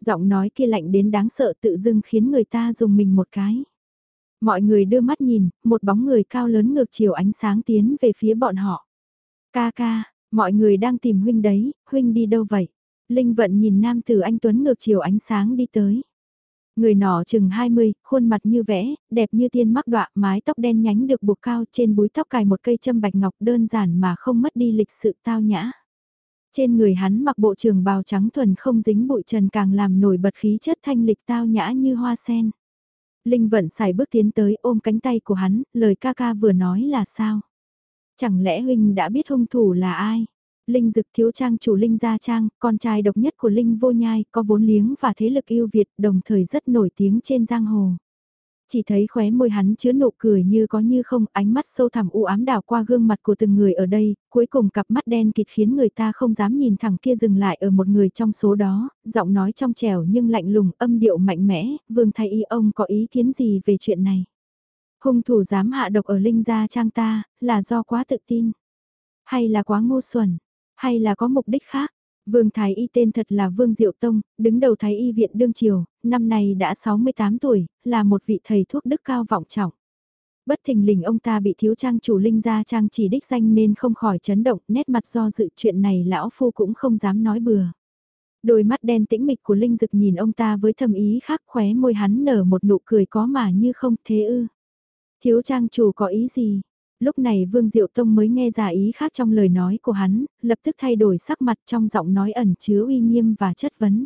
Giọng nói kia lạnh đến đáng sợ tự dưng khiến người ta dùng mình một cái. Mọi người đưa mắt nhìn, một bóng người cao lớn ngược chiều ánh sáng tiến về phía bọn họ. Ca ca, mọi người đang tìm huynh đấy, huynh đi đâu vậy? Linh vận nhìn nam tử anh Tuấn ngược chiều ánh sáng đi tới. Người nọ chừng 20, khuôn mặt như vẽ, đẹp như tiên mắc đọa, mái tóc đen nhánh được buộc cao trên búi tóc cài một cây châm bạch ngọc đơn giản mà không mất đi lịch sự tao nhã. Trên người hắn mặc bộ trường bào trắng thuần không dính bụi trần càng làm nổi bật khí chất thanh lịch tao nhã như hoa sen. Linh vận xài bước tiến tới ôm cánh tay của hắn, lời ca ca vừa nói là sao? Chẳng lẽ huynh đã biết hung thủ là ai? Linh Dực thiếu trang chủ Linh Gia Trang, con trai độc nhất của Linh Vô Nhai, có vốn liếng và thế lực yêu Việt, đồng thời rất nổi tiếng trên giang hồ. Chỉ thấy khóe môi hắn chứa nụ cười như có như không, ánh mắt sâu thẳm u ám đảo qua gương mặt của từng người ở đây, cuối cùng cặp mắt đen kịt khiến người ta không dám nhìn thẳng kia dừng lại ở một người trong số đó, giọng nói trong trẻo nhưng lạnh lùng, âm điệu mạnh mẽ, vương thái y ông có ý kiến gì về chuyện này. Hung thủ dám hạ độc ở Linh Gia Trang ta, là do quá tự tin, hay là quá ngu xuẩn, hay là có mục đích khác. Vương Thái Y tên thật là Vương Diệu Tông, đứng đầu Thái Y viện đương triều, năm nay đã 68 tuổi, là một vị thầy thuốc đức cao vọng trọng. Bất thình lình ông ta bị thiếu trang chủ linh gia trang chỉ đích danh nên không khỏi chấn động, nét mặt do dự chuyện này lão phu cũng không dám nói bừa. Đôi mắt đen tĩnh mịch của Linh Dực nhìn ông ta với thầm ý khác khóe môi hắn nở một nụ cười có mà như không thế ư. Thiếu trang chủ có ý gì? Lúc này Vương Diệu Tông mới nghe ra ý khác trong lời nói của hắn, lập tức thay đổi sắc mặt trong giọng nói ẩn chứa uy nghiêm và chất vấn.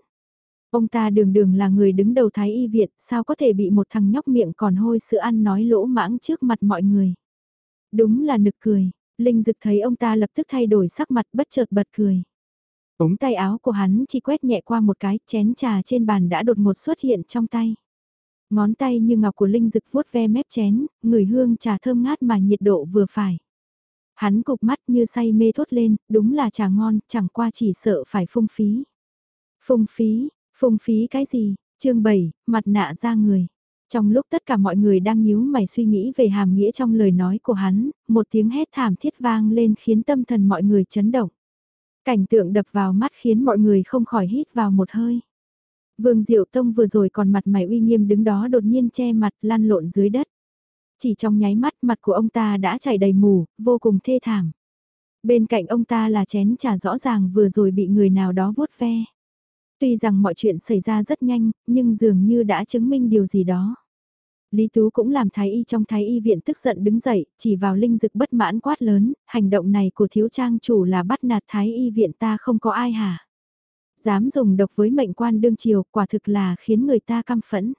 Ông ta đường đường là người đứng đầu Thái Y viện, sao có thể bị một thằng nhóc miệng còn hôi sữa ăn nói lỗ mãng trước mặt mọi người. Đúng là nực cười, Linh Dực thấy ông ta lập tức thay đổi sắc mặt bất chợt bật cười. Ống tay áo của hắn chỉ quét nhẹ qua một cái, chén trà trên bàn đã đột ngột xuất hiện trong tay. Ngón tay như ngọc của Linh Dực vuốt ve mép chén, người hương trà thơm ngát mà nhiệt độ vừa phải. Hắn cục mắt như say mê thốt lên, đúng là trà ngon, chẳng qua chỉ sợ phải phung phí. Phung phí, phung phí cái gì? chương 7, mặt nạ ra người. Trong lúc tất cả mọi người đang nhíu mày suy nghĩ về hàm nghĩa trong lời nói của hắn, một tiếng hét thảm thiết vang lên khiến tâm thần mọi người chấn động. Cảnh tượng đập vào mắt khiến mọi người không khỏi hít vào một hơi. Vương Diệu Tông vừa rồi còn mặt mày uy nghiêm đứng đó đột nhiên che mặt lăn lộn dưới đất. Chỉ trong nháy mắt mặt của ông ta đã chảy đầy mù, vô cùng thê thảm. Bên cạnh ông ta là chén trà rõ ràng vừa rồi bị người nào đó vuốt ve. Tuy rằng mọi chuyện xảy ra rất nhanh, nhưng dường như đã chứng minh điều gì đó. Lý Tú cũng làm thái y trong thái y viện tức giận đứng dậy, chỉ vào linh dực bất mãn quát lớn, hành động này của thiếu trang chủ là bắt nạt thái y viện ta không có ai hả? Dám dùng độc với mệnh quan đương triều quả thực là khiến người ta căm phẫn.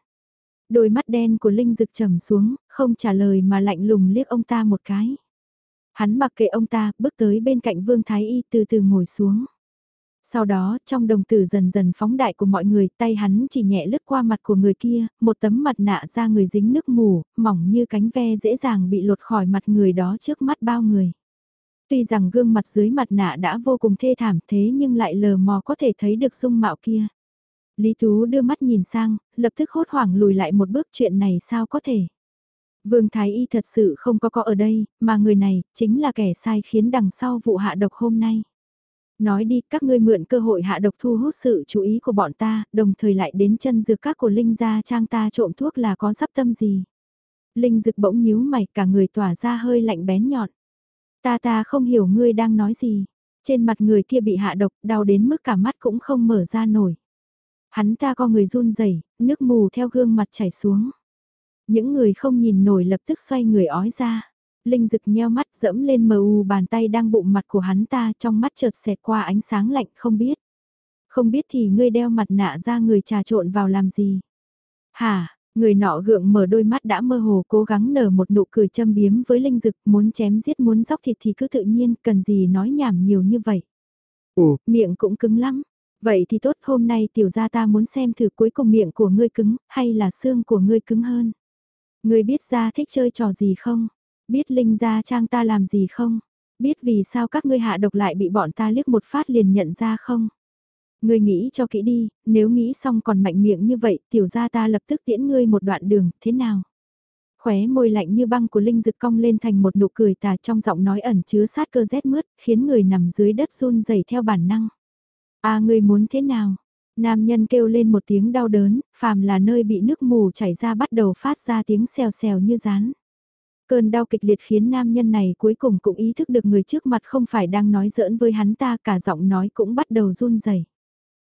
Đôi mắt đen của Linh rực trầm xuống, không trả lời mà lạnh lùng liếc ông ta một cái. Hắn mặc kệ ông ta, bước tới bên cạnh Vương Thái Y từ từ ngồi xuống. Sau đó, trong đồng tử dần dần phóng đại của mọi người, tay hắn chỉ nhẹ lướt qua mặt của người kia, một tấm mặt nạ ra người dính nước mù, mỏng như cánh ve dễ dàng bị lột khỏi mặt người đó trước mắt bao người. Tuy rằng gương mặt dưới mặt nạ đã vô cùng thê thảm thế nhưng lại lờ mò có thể thấy được dung mạo kia. Lý Tú đưa mắt nhìn sang, lập tức hốt hoảng lùi lại một bước chuyện này sao có thể. Vương Thái Y thật sự không có có ở đây, mà người này chính là kẻ sai khiến đằng sau vụ hạ độc hôm nay. Nói đi, các ngươi mượn cơ hội hạ độc thu hút sự chú ý của bọn ta, đồng thời lại đến chân dược các của Linh gia trang ta trộm thuốc là có sắp tâm gì. Linh Dực bỗng nhíu mày cả người tỏa ra hơi lạnh bén nhọn. Ta ta không hiểu ngươi đang nói gì. Trên mặt người kia bị hạ độc, đau đến mức cả mắt cũng không mở ra nổi. Hắn ta co người run rẩy, nước mù theo gương mặt chảy xuống. Những người không nhìn nổi lập tức xoay người ói ra. Linh Dực nheo mắt dẫm lên mờ u bàn tay đang bụng mặt của hắn ta trong mắt chợt xẹt qua ánh sáng lạnh không biết. Không biết thì ngươi đeo mặt nạ ra người trà trộn vào làm gì. Hả, người nọ gượng mở đôi mắt đã mơ hồ cố gắng nở một nụ cười châm biếm với Linh Dực muốn chém giết muốn dóc thịt thì cứ tự nhiên cần gì nói nhảm nhiều như vậy. Ồ, miệng cũng cứng lắm. Vậy thì tốt hôm nay tiểu gia ta muốn xem thử cuối cùng miệng của ngươi cứng hay là xương của ngươi cứng hơn. Ngươi biết gia thích chơi trò gì không? Biết Linh gia trang ta làm gì không? Biết vì sao các ngươi hạ độc lại bị bọn ta liếc một phát liền nhận ra không? Ngươi nghĩ cho kỹ đi, nếu nghĩ xong còn mạnh miệng như vậy, tiểu gia ta lập tức tiễn ngươi một đoạn đường, thế nào? Khóe môi lạnh như băng của Linh dực cong lên thành một nụ cười tà trong giọng nói ẩn chứa sát cơ rét mướt, khiến người nằm dưới đất run rẩy theo bản năng. À ngươi muốn thế nào? Nam nhân kêu lên một tiếng đau đớn, phàm là nơi bị nước mù chảy ra bắt đầu phát ra tiếng xèo xèo như rán. Cơn đau kịch liệt khiến nam nhân này cuối cùng cũng ý thức được người trước mặt không phải đang nói giỡn với hắn ta cả giọng nói cũng bắt đầu run rẩy.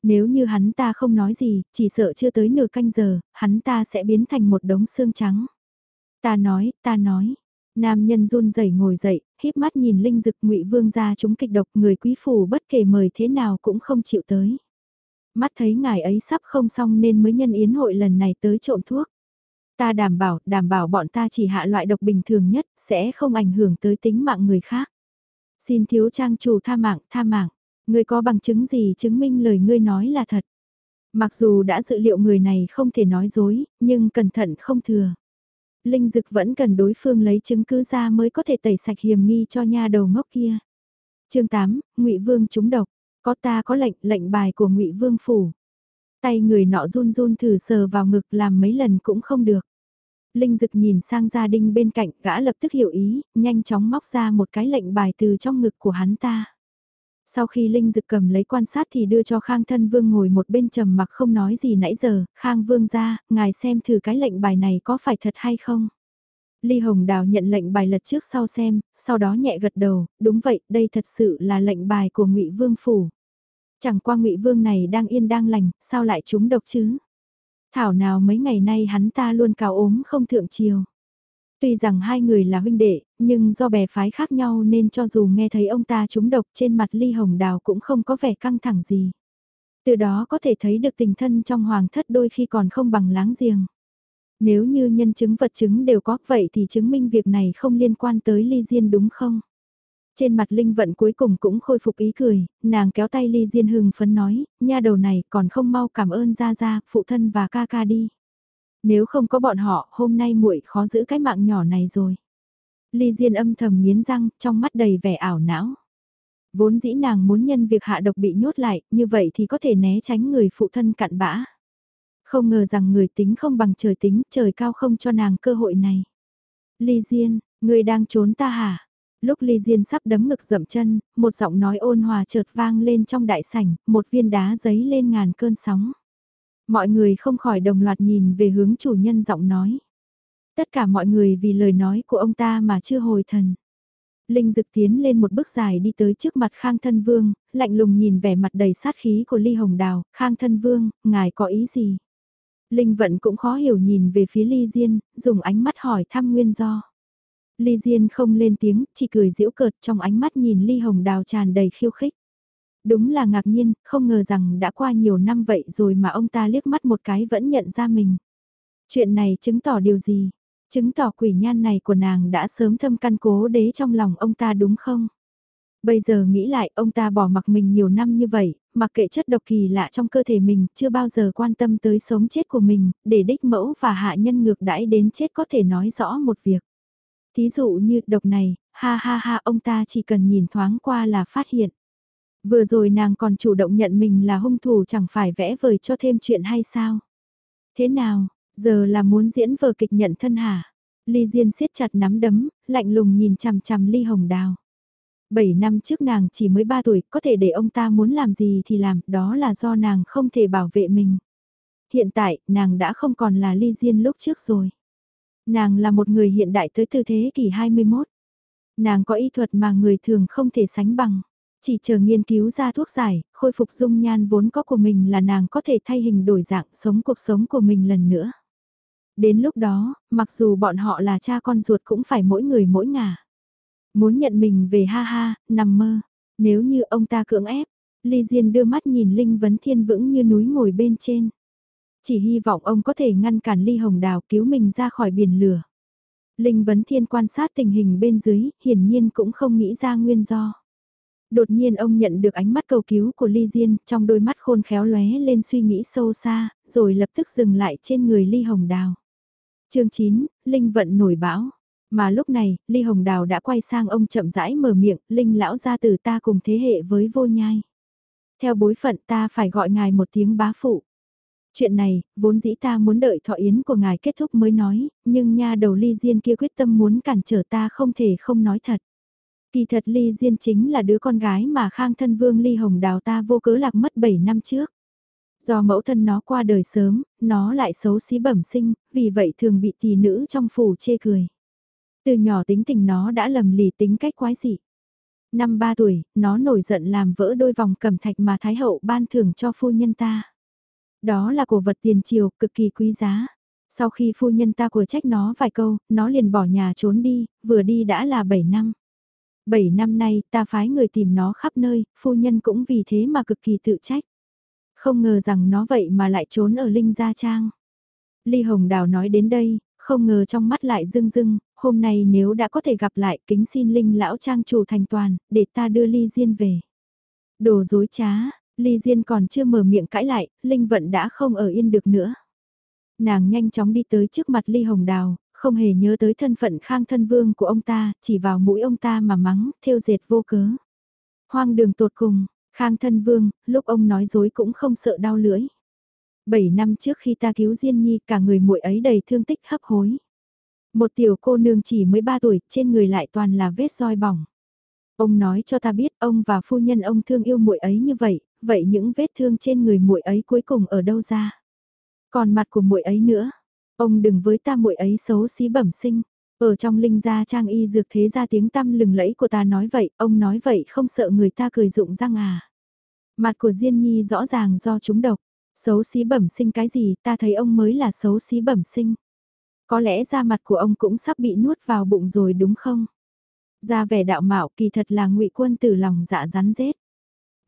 Nếu như hắn ta không nói gì, chỉ sợ chưa tới nửa canh giờ, hắn ta sẽ biến thành một đống xương trắng. Ta nói, ta nói. Nam nhân run rẩy ngồi dậy, híp mắt nhìn linh dực ngụy vương ra chúng kịch độc người quý phủ bất kể mời thế nào cũng không chịu tới. Mắt thấy ngài ấy sắp không xong nên mới nhân yến hội lần này tới trộm thuốc. Ta đảm bảo, đảm bảo bọn ta chỉ hạ loại độc bình thường nhất, sẽ không ảnh hưởng tới tính mạng người khác. Xin thiếu trang chủ tha mạng, tha mạng. Ngươi có bằng chứng gì chứng minh lời ngươi nói là thật? Mặc dù đã dự liệu người này không thể nói dối, nhưng cẩn thận không thừa. Linh Dực vẫn cần đối phương lấy chứng cứ ra mới có thể tẩy sạch hiểm nghi cho nha đầu ngốc kia. chương 8, ngụy Vương trúng độc. Có ta có lệnh, lệnh bài của ngụy Vương phủ. Tay người nọ run run thử sờ vào ngực làm mấy lần cũng không được. Linh Dực nhìn sang gia đình bên cạnh, gã lập tức hiểu ý, nhanh chóng móc ra một cái lệnh bài từ trong ngực của hắn ta. Sau khi Linh Dực cầm lấy quan sát thì đưa cho Khang Thân Vương ngồi một bên trầm mặc không nói gì nãy giờ, Khang Vương ra, ngài xem thử cái lệnh bài này có phải thật hay không. Ly Hồng Đào nhận lệnh bài lật trước sau xem, sau đó nhẹ gật đầu, đúng vậy, đây thật sự là lệnh bài của Ngụy Vương phủ. Chẳng qua Ngụy Vương này đang yên đang lành, sao lại trúng độc chứ? Thảo nào mấy ngày nay hắn ta luôn cào ốm không thượng chiều. Tuy rằng hai người là huynh đệ, nhưng do bè phái khác nhau nên cho dù nghe thấy ông ta trúng độc trên mặt ly hồng đào cũng không có vẻ căng thẳng gì. Từ đó có thể thấy được tình thân trong hoàng thất đôi khi còn không bằng láng giềng. Nếu như nhân chứng vật chứng đều có vậy thì chứng minh việc này không liên quan tới ly diên đúng không? Trên mặt Linh Vận cuối cùng cũng khôi phục ý cười, nàng kéo tay Ly Diên hưng phấn nói, nha đầu này còn không mau cảm ơn ra ra, phụ thân và ca ca đi. Nếu không có bọn họ, hôm nay muội khó giữ cái mạng nhỏ này rồi. Ly Diên âm thầm nghiến răng, trong mắt đầy vẻ ảo não. Vốn dĩ nàng muốn nhân việc hạ độc bị nhốt lại, như vậy thì có thể né tránh người phụ thân cặn bã. Không ngờ rằng người tính không bằng trời tính, trời cao không cho nàng cơ hội này. Ly Diên, người đang trốn ta hả? Lúc Ly Diên sắp đấm ngực dậm chân, một giọng nói ôn hòa chợt vang lên trong đại sảnh, một viên đá giấy lên ngàn cơn sóng. Mọi người không khỏi đồng loạt nhìn về hướng chủ nhân giọng nói. Tất cả mọi người vì lời nói của ông ta mà chưa hồi thần. Linh Dực tiến lên một bước dài đi tới trước mặt Khang Thân Vương, lạnh lùng nhìn vẻ mặt đầy sát khí của Ly Hồng Đào, Khang Thân Vương, ngài có ý gì? Linh Vận cũng khó hiểu nhìn về phía Ly Diên, dùng ánh mắt hỏi thăm nguyên do. Ly Diên không lên tiếng, chỉ cười giễu cợt trong ánh mắt nhìn Ly Hồng Đào tràn đầy khiêu khích. Đúng là ngạc nhiên, không ngờ rằng đã qua nhiều năm vậy rồi mà ông ta liếc mắt một cái vẫn nhận ra mình. Chuyện này chứng tỏ điều gì? Chứng tỏ quỷ nhan này của nàng đã sớm thâm căn cố đế trong lòng ông ta đúng không? Bây giờ nghĩ lại ông ta bỏ mặc mình nhiều năm như vậy, mặc kệ chất độc kỳ lạ trong cơ thể mình, chưa bao giờ quan tâm tới sống chết của mình, để đích mẫu và hạ nhân ngược đãi đến chết có thể nói rõ một việc. Thí dụ như độc này, ha ha ha ông ta chỉ cần nhìn thoáng qua là phát hiện. Vừa rồi nàng còn chủ động nhận mình là hung thủ chẳng phải vẽ vời cho thêm chuyện hay sao? Thế nào, giờ là muốn diễn vở kịch nhận thân hả? Ly Diên siết chặt nắm đấm, lạnh lùng nhìn chằm chằm Ly Hồng Đào. Bảy năm trước nàng chỉ mới ba tuổi, có thể để ông ta muốn làm gì thì làm, đó là do nàng không thể bảo vệ mình. Hiện tại, nàng đã không còn là Ly Diên lúc trước rồi. Nàng là một người hiện đại tới từ thế kỷ 21. Nàng có y thuật mà người thường không thể sánh bằng. Chỉ chờ nghiên cứu ra thuốc giải, khôi phục dung nhan vốn có của mình là nàng có thể thay hình đổi dạng sống cuộc sống của mình lần nữa. Đến lúc đó, mặc dù bọn họ là cha con ruột cũng phải mỗi người mỗi ngả. Muốn nhận mình về ha ha, nằm mơ. Nếu như ông ta cưỡng ép, Ly Diên đưa mắt nhìn Linh Vấn Thiên vững như núi ngồi bên trên. Chỉ hy vọng ông có thể ngăn cản Ly Hồng Đào cứu mình ra khỏi biển lửa. Linh Vấn Thiên quan sát tình hình bên dưới, hiển nhiên cũng không nghĩ ra nguyên do. Đột nhiên ông nhận được ánh mắt cầu cứu của Ly Diên, trong đôi mắt khôn khéo lóe lên suy nghĩ sâu xa, rồi lập tức dừng lại trên người Ly Hồng Đào. chương 9, Linh vận nổi bão. Mà lúc này, Ly Hồng Đào đã quay sang ông chậm rãi mở miệng, Linh lão gia tử ta cùng thế hệ với vô nhai. Theo bối phận ta phải gọi ngài một tiếng bá phụ. Chuyện này, vốn dĩ ta muốn đợi thọ yến của ngài kết thúc mới nói, nhưng nha đầu ly diên kia quyết tâm muốn cản trở ta không thể không nói thật. Kỳ thật ly diên chính là đứa con gái mà khang thân vương ly hồng đào ta vô cớ lạc mất 7 năm trước. Do mẫu thân nó qua đời sớm, nó lại xấu xí bẩm sinh, vì vậy thường bị tỷ nữ trong phủ chê cười. Từ nhỏ tính tình nó đã lầm lì tính cách quái dị. Năm ba tuổi, nó nổi giận làm vỡ đôi vòng cẩm thạch mà Thái Hậu ban thưởng cho phu nhân ta. Đó là cổ vật tiền triều cực kỳ quý giá. Sau khi phu nhân ta của trách nó vài câu, nó liền bỏ nhà trốn đi, vừa đi đã là 7 năm bảy năm nay ta phái người tìm nó khắp nơi, phu nhân cũng vì thế mà cực kỳ tự trách. Không ngờ rằng nó vậy mà lại trốn ở Linh Gia Trang. Ly Hồng Đào nói đến đây, không ngờ trong mắt lại rưng rưng, hôm nay nếu đã có thể gặp lại kính xin Linh lão trang chủ thành toàn, để ta đưa Ly Diên về. Đồ dối trá, Ly Diên còn chưa mở miệng cãi lại, Linh Vận đã không ở yên được nữa. Nàng nhanh chóng đi tới trước mặt Ly Hồng Đào, không hề nhớ tới thân phận khang thân vương của ông ta, chỉ vào mũi ông ta mà mắng, theo dệt vô cớ. Hoang đường tột cùng, khang thân vương, lúc ông nói dối cũng không sợ đau lưỡi. Bảy năm trước khi ta cứu Diên Nhi cả người muội ấy đầy thương tích hấp hối. Một tiểu cô nương chỉ mới ba tuổi, trên người lại toàn là vết roi bỏng. Ông nói cho ta biết ông và phu nhân ông thương yêu muội ấy như vậy, vậy những vết thương trên người muội ấy cuối cùng ở đâu ra? Còn mặt của muội ấy nữa, ông đừng với ta muội ấy xấu xí bẩm sinh. Ở trong linh gia trang y dược thế ra tiếng tăm lừng lẫy của ta nói vậy, ông nói vậy không sợ người ta cười rụng răng à. Mặt của Diên Nhi rõ ràng do chúng độc, xấu xí bẩm sinh cái gì ta thấy ông mới là xấu xí bẩm sinh. Có lẽ da mặt của ông cũng sắp bị nuốt vào bụng rồi đúng không? Ra vẻ đạo mạo kỳ thật là ngụy quân từ lòng dạ rắn rết.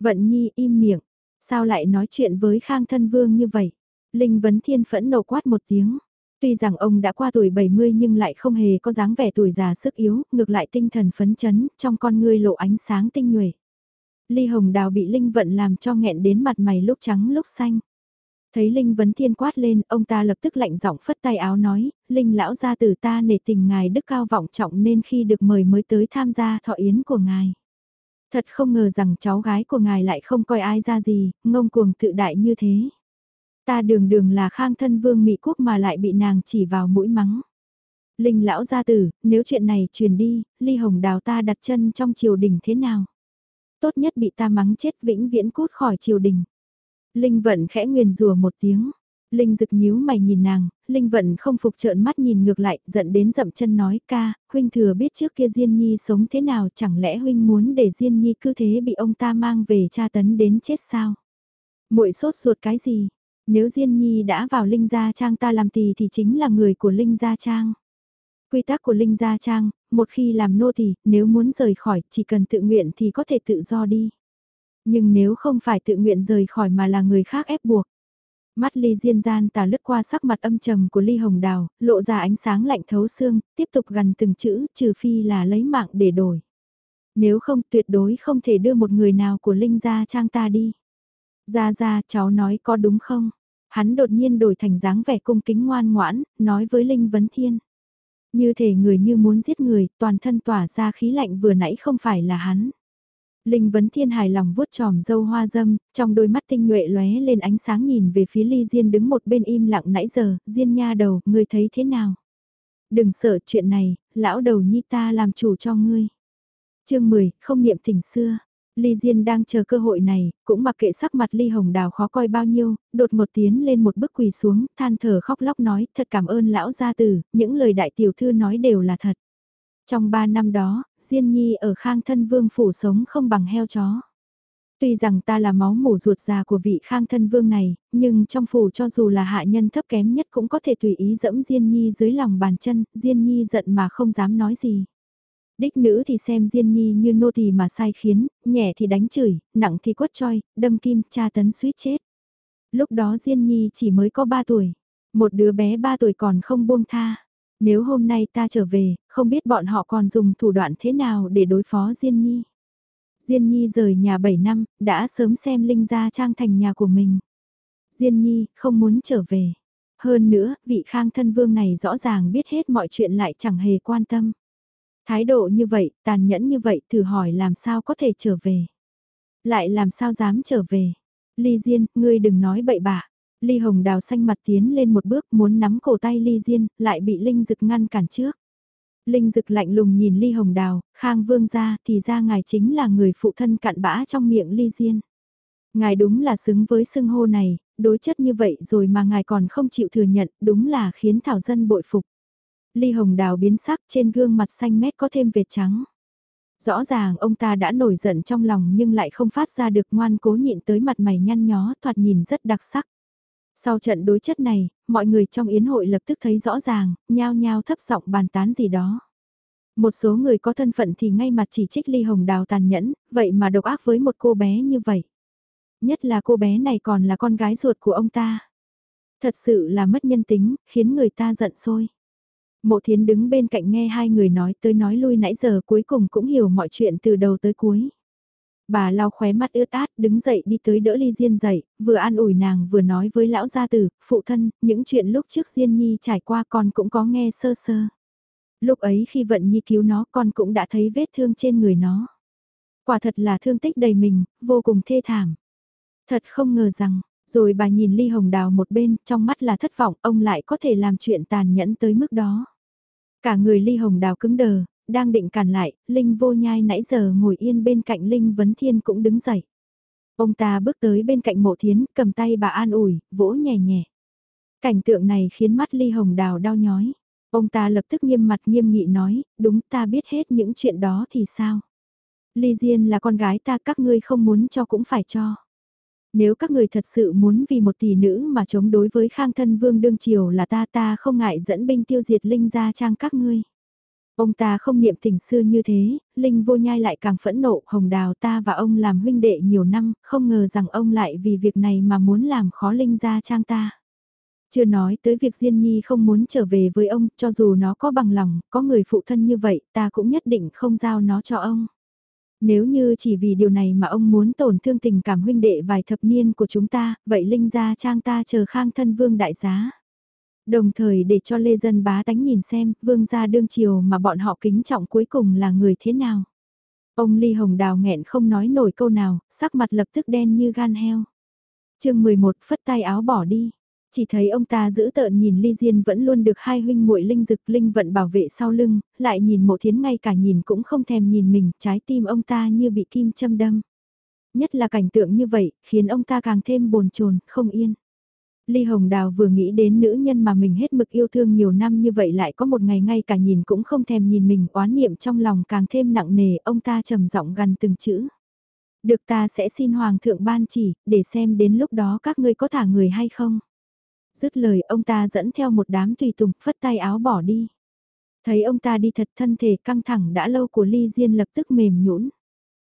Vận nhi im miệng, sao lại nói chuyện với khang thân vương như vậy? Linh vấn thiên phẫn nộ quát một tiếng. Tuy rằng ông đã qua tuổi 70 nhưng lại không hề có dáng vẻ tuổi già sức yếu, ngược lại tinh thần phấn chấn, trong con ngươi lộ ánh sáng tinh nhuệ. Ly hồng đào bị Linh vận làm cho nghẹn đến mặt mày lúc trắng lúc xanh. Thấy Linh vấn thiên quát lên, ông ta lập tức lạnh giọng phất tay áo nói, Linh lão gia tử ta nể tình ngài đức cao vọng trọng nên khi được mời mới tới tham gia thọ yến của ngài. Thật không ngờ rằng cháu gái của ngài lại không coi ai ra gì, ngông cuồng tự đại như thế. Ta đường đường là khang thân vương Mỹ Quốc mà lại bị nàng chỉ vào mũi mắng. Linh lão gia tử, nếu chuyện này truyền đi, ly hồng đào ta đặt chân trong triều đình thế nào? Tốt nhất bị ta mắng chết vĩnh viễn cút khỏi triều đình. Linh vận khẽ nguyền rùa một tiếng. Linh rực nhíu mày nhìn nàng, Linh vận không phục trợn mắt nhìn ngược lại, giận đến dậm chân nói ca, huynh thừa biết trước kia Diên Nhi sống thế nào chẳng lẽ huynh muốn để Diên Nhi cứ thế bị ông ta mang về tra tấn đến chết sao? muội sốt ruột cái gì? Nếu Diên Nhi đã vào Linh Gia Trang ta làm tỳ thì chính là người của Linh Gia Trang. Quy tắc của Linh Gia Trang, một khi làm nô tỳ, nếu muốn rời khỏi, chỉ cần tự nguyện thì có thể tự do đi. Nhưng nếu không phải tự nguyện rời khỏi mà là người khác ép buộc. Mắt ly diên gian tà lướt qua sắc mặt âm trầm của ly hồng đào, lộ ra ánh sáng lạnh thấu xương, tiếp tục gần từng chữ, trừ phi là lấy mạng để đổi. Nếu không tuyệt đối không thể đưa một người nào của Linh gia trang ta đi. Ra ra cháu nói có đúng không? Hắn đột nhiên đổi thành dáng vẻ cung kính ngoan ngoãn, nói với Linh Vấn Thiên. Như thể người như muốn giết người, toàn thân tỏa ra khí lạnh vừa nãy không phải là hắn. Linh Vấn Thiên hài lòng vuốt tròm dâu hoa dâm, trong đôi mắt tinh nhuệ lóe lên ánh sáng nhìn về phía Ly Diên đứng một bên im lặng nãy giờ, Diên nha đầu, ngươi thấy thế nào? Đừng sợ chuyện này, lão đầu nhi ta làm chủ cho ngươi. chương 10, không niệm tình xưa. Ly Diên đang chờ cơ hội này, cũng mặc kệ sắc mặt Ly Hồng Đào khó coi bao nhiêu, đột một tiến lên một bước quỳ xuống, than thở khóc lóc nói, thật cảm ơn lão gia tử, những lời đại tiểu thư nói đều là thật. Trong ba năm đó, Diên Nhi ở khang thân vương phủ sống không bằng heo chó. Tuy rằng ta là máu mủ ruột già của vị khang thân vương này, nhưng trong phủ cho dù là hạ nhân thấp kém nhất cũng có thể tùy ý dẫm Diên Nhi dưới lòng bàn chân, Diên Nhi giận mà không dám nói gì. Đích nữ thì xem Diên Nhi như nô tỳ mà sai khiến, nhẹ thì đánh chửi, nặng thì quất choi, đâm kim, tra tấn suýt chết. Lúc đó Diên Nhi chỉ mới có 3 tuổi, một đứa bé 3 tuổi còn không buông tha. Nếu hôm nay ta trở về, không biết bọn họ còn dùng thủ đoạn thế nào để đối phó Diên Nhi. Diên Nhi rời nhà 7 năm, đã sớm xem Linh Gia Trang thành nhà của mình. Diên Nhi không muốn trở về. Hơn nữa, vị khang thân vương này rõ ràng biết hết mọi chuyện lại chẳng hề quan tâm. Thái độ như vậy, tàn nhẫn như vậy, thử hỏi làm sao có thể trở về. Lại làm sao dám trở về. Ly Diên, ngươi đừng nói bậy bạ. Ly Hồng Đào xanh mặt tiến lên một bước muốn nắm cổ tay Ly Diên, lại bị Linh Dực ngăn cản trước. Linh Dực lạnh lùng nhìn Ly Hồng Đào, Khang Vương ra thì ra ngài chính là người phụ thân cặn bã trong miệng Ly Diên. Ngài đúng là xứng với xưng hô này, đối chất như vậy rồi mà ngài còn không chịu thừa nhận, đúng là khiến Thảo Dân bội phục. Ly Hồng Đào biến sắc trên gương mặt xanh mét có thêm vệt trắng. Rõ ràng ông ta đã nổi giận trong lòng nhưng lại không phát ra được ngoan cố nhịn tới mặt mày nhăn nhó thoạt nhìn rất đặc sắc. Sau trận đối chất này, mọi người trong yến hội lập tức thấy rõ ràng, nhao nhao thấp giọng bàn tán gì đó. Một số người có thân phận thì ngay mặt chỉ trích Ly Hồng Đào tàn nhẫn, vậy mà độc ác với một cô bé như vậy. Nhất là cô bé này còn là con gái ruột của ông ta. Thật sự là mất nhân tính, khiến người ta giận sôi. Mộ thiến đứng bên cạnh nghe hai người nói tới nói lui nãy giờ cuối cùng cũng hiểu mọi chuyện từ đầu tới cuối. Bà lau khóe mắt ướt át đứng dậy đi tới đỡ ly Diên dậy, vừa an ủi nàng vừa nói với lão gia tử, phụ thân, những chuyện lúc trước Diên Nhi trải qua con cũng có nghe sơ sơ. Lúc ấy khi vận Nhi cứu nó con cũng đã thấy vết thương trên người nó. Quả thật là thương tích đầy mình, vô cùng thê thảm. Thật không ngờ rằng, rồi bà nhìn ly hồng đào một bên, trong mắt là thất vọng, ông lại có thể làm chuyện tàn nhẫn tới mức đó. Cả người ly hồng đào cứng đờ, đang định cản lại, Linh vô nhai nãy giờ ngồi yên bên cạnh Linh Vấn Thiên cũng đứng dậy. Ông ta bước tới bên cạnh mộ thiến, cầm tay bà an ủi, vỗ nhẹ nhẹ. Cảnh tượng này khiến mắt ly hồng đào đau nhói. Ông ta lập tức nghiêm mặt nghiêm nghị nói, đúng ta biết hết những chuyện đó thì sao? Ly Diên là con gái ta các ngươi không muốn cho cũng phải cho. Nếu các người thật sự muốn vì một tỷ nữ mà chống đối với khang thân vương đương triều là ta ta không ngại dẫn binh tiêu diệt linh gia trang các ngươi. Ông ta không niệm tình xưa như thế, Linh vô nhai lại càng phẫn nộ, hồng đào ta và ông làm huynh đệ nhiều năm, không ngờ rằng ông lại vì việc này mà muốn làm khó Linh gia trang ta. Chưa nói tới việc Diên Nhi không muốn trở về với ông, cho dù nó có bằng lòng, có người phụ thân như vậy, ta cũng nhất định không giao nó cho ông. Nếu như chỉ vì điều này mà ông muốn tổn thương tình cảm huynh đệ vài thập niên của chúng ta, vậy Linh gia trang ta chờ khang thân vương đại giá. Đồng thời để cho Lê Dân bá tánh nhìn xem, vương gia đương triều mà bọn họ kính trọng cuối cùng là người thế nào. Ông Ly Hồng Đào nghẹn không nói nổi câu nào, sắc mặt lập tức đen như gan heo. chương 11 phất tay áo bỏ đi. Chỉ thấy ông ta giữ tợn nhìn Ly Diên vẫn luôn được hai huynh muội linh dực linh vận bảo vệ sau lưng, lại nhìn mộ thiến ngay cả nhìn cũng không thèm nhìn mình, trái tim ông ta như bị kim châm đâm. Nhất là cảnh tượng như vậy, khiến ông ta càng thêm bồn chồn không yên. Ly Hồng Đào vừa nghĩ đến nữ nhân mà mình hết mực yêu thương nhiều năm như vậy lại có một ngày ngay cả nhìn cũng không thèm nhìn mình oán niệm trong lòng càng thêm nặng nề ông ta trầm giọng gần từng chữ. Được ta sẽ xin Hoàng thượng ban chỉ, để xem đến lúc đó các ngươi có thả người hay không. Dứt lời ông ta dẫn theo một đám tùy tùng phất tay áo bỏ đi. Thấy ông ta đi thật thân thể căng thẳng đã lâu của Ly Diên lập tức mềm nhũn.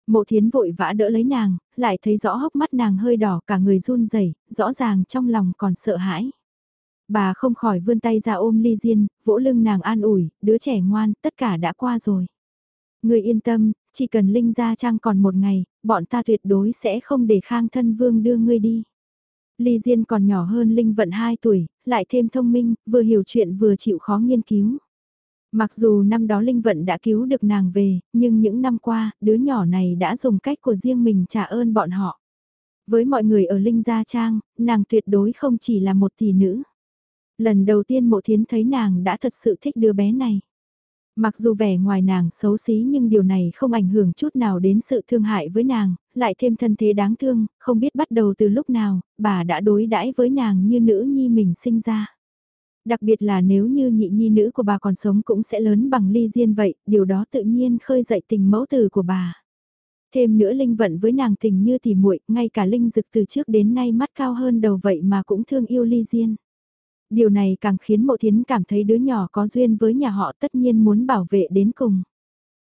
Mộ thiến vội vã đỡ lấy nàng, lại thấy rõ hốc mắt nàng hơi đỏ cả người run rẩy rõ ràng trong lòng còn sợ hãi. Bà không khỏi vươn tay ra ôm ly diên, vỗ lưng nàng an ủi, đứa trẻ ngoan, tất cả đã qua rồi. Người yên tâm, chỉ cần Linh ra trang còn một ngày, bọn ta tuyệt đối sẽ không để Khang Thân Vương đưa ngươi đi. Ly Diên còn nhỏ hơn Linh Vận 2 tuổi, lại thêm thông minh, vừa hiểu chuyện vừa chịu khó nghiên cứu. Mặc dù năm đó Linh Vận đã cứu được nàng về, nhưng những năm qua, đứa nhỏ này đã dùng cách của riêng mình trả ơn bọn họ. Với mọi người ở Linh Gia Trang, nàng tuyệt đối không chỉ là một tỷ nữ. Lần đầu tiên mộ thiến thấy nàng đã thật sự thích đứa bé này. Mặc dù vẻ ngoài nàng xấu xí nhưng điều này không ảnh hưởng chút nào đến sự thương hại với nàng, lại thêm thân thế đáng thương, không biết bắt đầu từ lúc nào, bà đã đối đãi với nàng như nữ nhi mình sinh ra. Đặc biệt là nếu như nhị nhi nữ của bà còn sống cũng sẽ lớn bằng ly diên vậy, điều đó tự nhiên khơi dậy tình mẫu tử của bà. Thêm nữa Linh vận với nàng tình như tỉ muội, ngay cả Linh dực từ trước đến nay mắt cao hơn đầu vậy mà cũng thương yêu ly diên. Điều này càng khiến mộ thiến cảm thấy đứa nhỏ có duyên với nhà họ tất nhiên muốn bảo vệ đến cùng.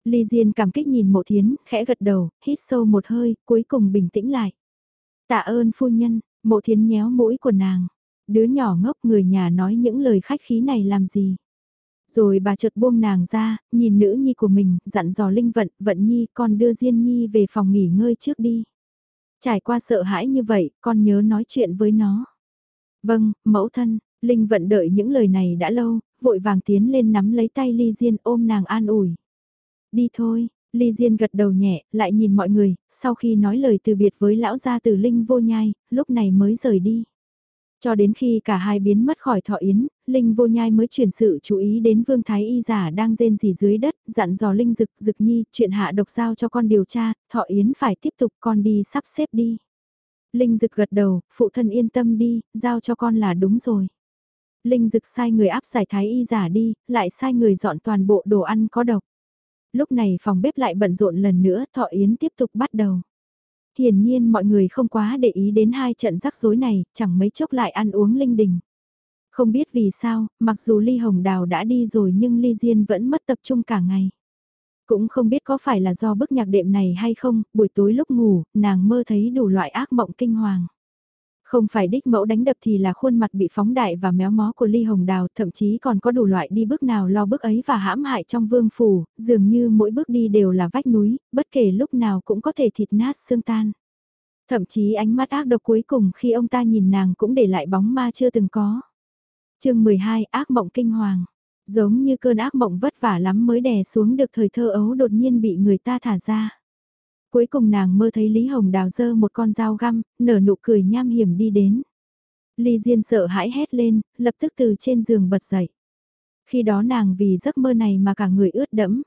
Ly Diên cảm kích nhìn mộ thiến, khẽ gật đầu, hít sâu một hơi, cuối cùng bình tĩnh lại. Tạ ơn phu nhân, mộ thiến nhéo mũi của nàng. Đứa nhỏ ngốc người nhà nói những lời khách khí này làm gì. Rồi bà chợt buông nàng ra, nhìn nữ nhi của mình, dặn dò Linh Vận, Vận Nhi con đưa Diên Nhi về phòng nghỉ ngơi trước đi. Trải qua sợ hãi như vậy, con nhớ nói chuyện với nó. Vâng, mẫu thân, Linh Vận đợi những lời này đã lâu, vội vàng tiến lên nắm lấy tay Ly Diên ôm nàng an ủi. Đi thôi, Ly Diên gật đầu nhẹ, lại nhìn mọi người, sau khi nói lời từ biệt với lão gia tử Linh vô nhai, lúc này mới rời đi. Cho đến khi cả hai biến mất khỏi thọ yến, Linh vô nhai mới chuyển sự chú ý đến Vương Thái Y giả đang rên gì dưới đất, dặn dò Linh Dực, Dực Nhi, chuyện hạ độc giao cho con điều tra, thọ yến phải tiếp tục con đi sắp xếp đi. Linh Dực gật đầu, phụ thân yên tâm đi, giao cho con là đúng rồi. Linh Dực sai người áp giải Thái Y giả đi, lại sai người dọn toàn bộ đồ ăn có độc. Lúc này phòng bếp lại bận rộn lần nữa, thọ yến tiếp tục bắt đầu. Hiển nhiên mọi người không quá để ý đến hai trận rắc rối này, chẳng mấy chốc lại ăn uống linh đình. Không biết vì sao, mặc dù Ly Hồng Đào đã đi rồi nhưng Ly Diên vẫn mất tập trung cả ngày. Cũng không biết có phải là do bức nhạc đệm này hay không, buổi tối lúc ngủ, nàng mơ thấy đủ loại ác mộng kinh hoàng. Không phải đích mẫu đánh đập thì là khuôn mặt bị phóng đại và méo mó của Ly Hồng Đào, thậm chí còn có đủ loại đi bước nào lo bước ấy và hãm hại trong vương phủ, dường như mỗi bước đi đều là vách núi, bất kể lúc nào cũng có thể thịt nát xương tan. Thậm chí ánh mắt ác độc cuối cùng khi ông ta nhìn nàng cũng để lại bóng ma chưa từng có. chương 12 ác mộng kinh hoàng. Giống như cơn ác mộng vất vả lắm mới đè xuống được thời thơ ấu đột nhiên bị người ta thả ra. Cuối cùng nàng mơ thấy Lý Hồng đào dơ một con dao găm, nở nụ cười nham hiểm đi đến. Ly Diên sợ hãi hét lên, lập tức từ trên giường bật dậy. Khi đó nàng vì giấc mơ này mà cả người ướt đẫm.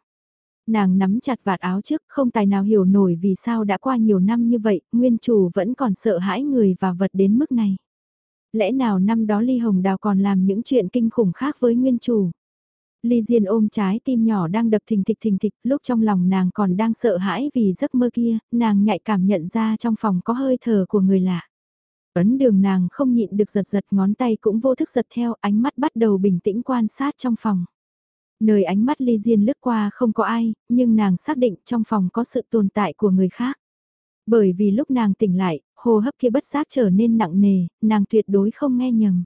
Nàng nắm chặt vạt áo trước, không tài nào hiểu nổi vì sao đã qua nhiều năm như vậy, nguyên chủ vẫn còn sợ hãi người và vật đến mức này. Lẽ nào năm đó Ly Hồng Đào còn làm những chuyện kinh khủng khác với nguyên chủ? Ly Diên ôm trái tim nhỏ đang đập thình thịch thình thịch, lúc trong lòng nàng còn đang sợ hãi vì giấc mơ kia, nàng nhạy cảm nhận ra trong phòng có hơi thở của người lạ. Ấn đường nàng không nhịn được giật giật ngón tay cũng vô thức giật theo ánh mắt bắt đầu bình tĩnh quan sát trong phòng. Nơi ánh mắt Ly Diên lướt qua không có ai, nhưng nàng xác định trong phòng có sự tồn tại của người khác. Bởi vì lúc nàng tỉnh lại, hô hấp kia bất giác trở nên nặng nề, nàng tuyệt đối không nghe nhầm.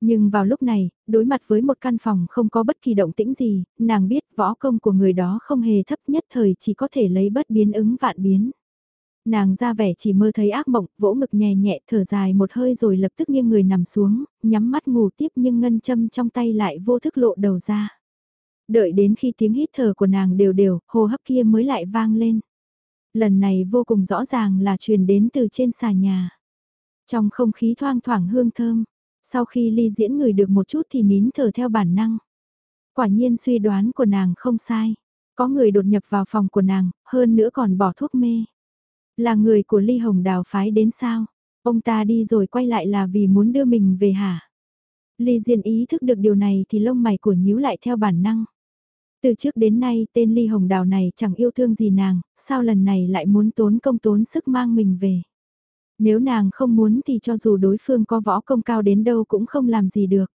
Nhưng vào lúc này, đối mặt với một căn phòng không có bất kỳ động tĩnh gì, nàng biết võ công của người đó không hề thấp nhất thời chỉ có thể lấy bất biến ứng vạn biến. Nàng ra vẻ chỉ mơ thấy ác mộng, vỗ ngực nhẹ nhẹ thở dài một hơi rồi lập tức nghiêng người nằm xuống, nhắm mắt ngủ tiếp nhưng ngân châm trong tay lại vô thức lộ đầu ra. Đợi đến khi tiếng hít thở của nàng đều đều, hô hấp kia mới lại vang lên. Lần này vô cùng rõ ràng là truyền đến từ trên xà nhà. Trong không khí thoang thoảng hương thơm, sau khi ly diễn người được một chút thì nín thở theo bản năng. Quả nhiên suy đoán của nàng không sai. Có người đột nhập vào phòng của nàng, hơn nữa còn bỏ thuốc mê. Là người của ly hồng đào phái đến sao? Ông ta đi rồi quay lại là vì muốn đưa mình về hả? Ly Diên ý thức được điều này thì lông mày của nhíu lại theo bản năng. Từ trước đến nay tên Ly Hồng Đào này chẳng yêu thương gì nàng, sao lần này lại muốn tốn công tốn sức mang mình về. Nếu nàng không muốn thì cho dù đối phương có võ công cao đến đâu cũng không làm gì được.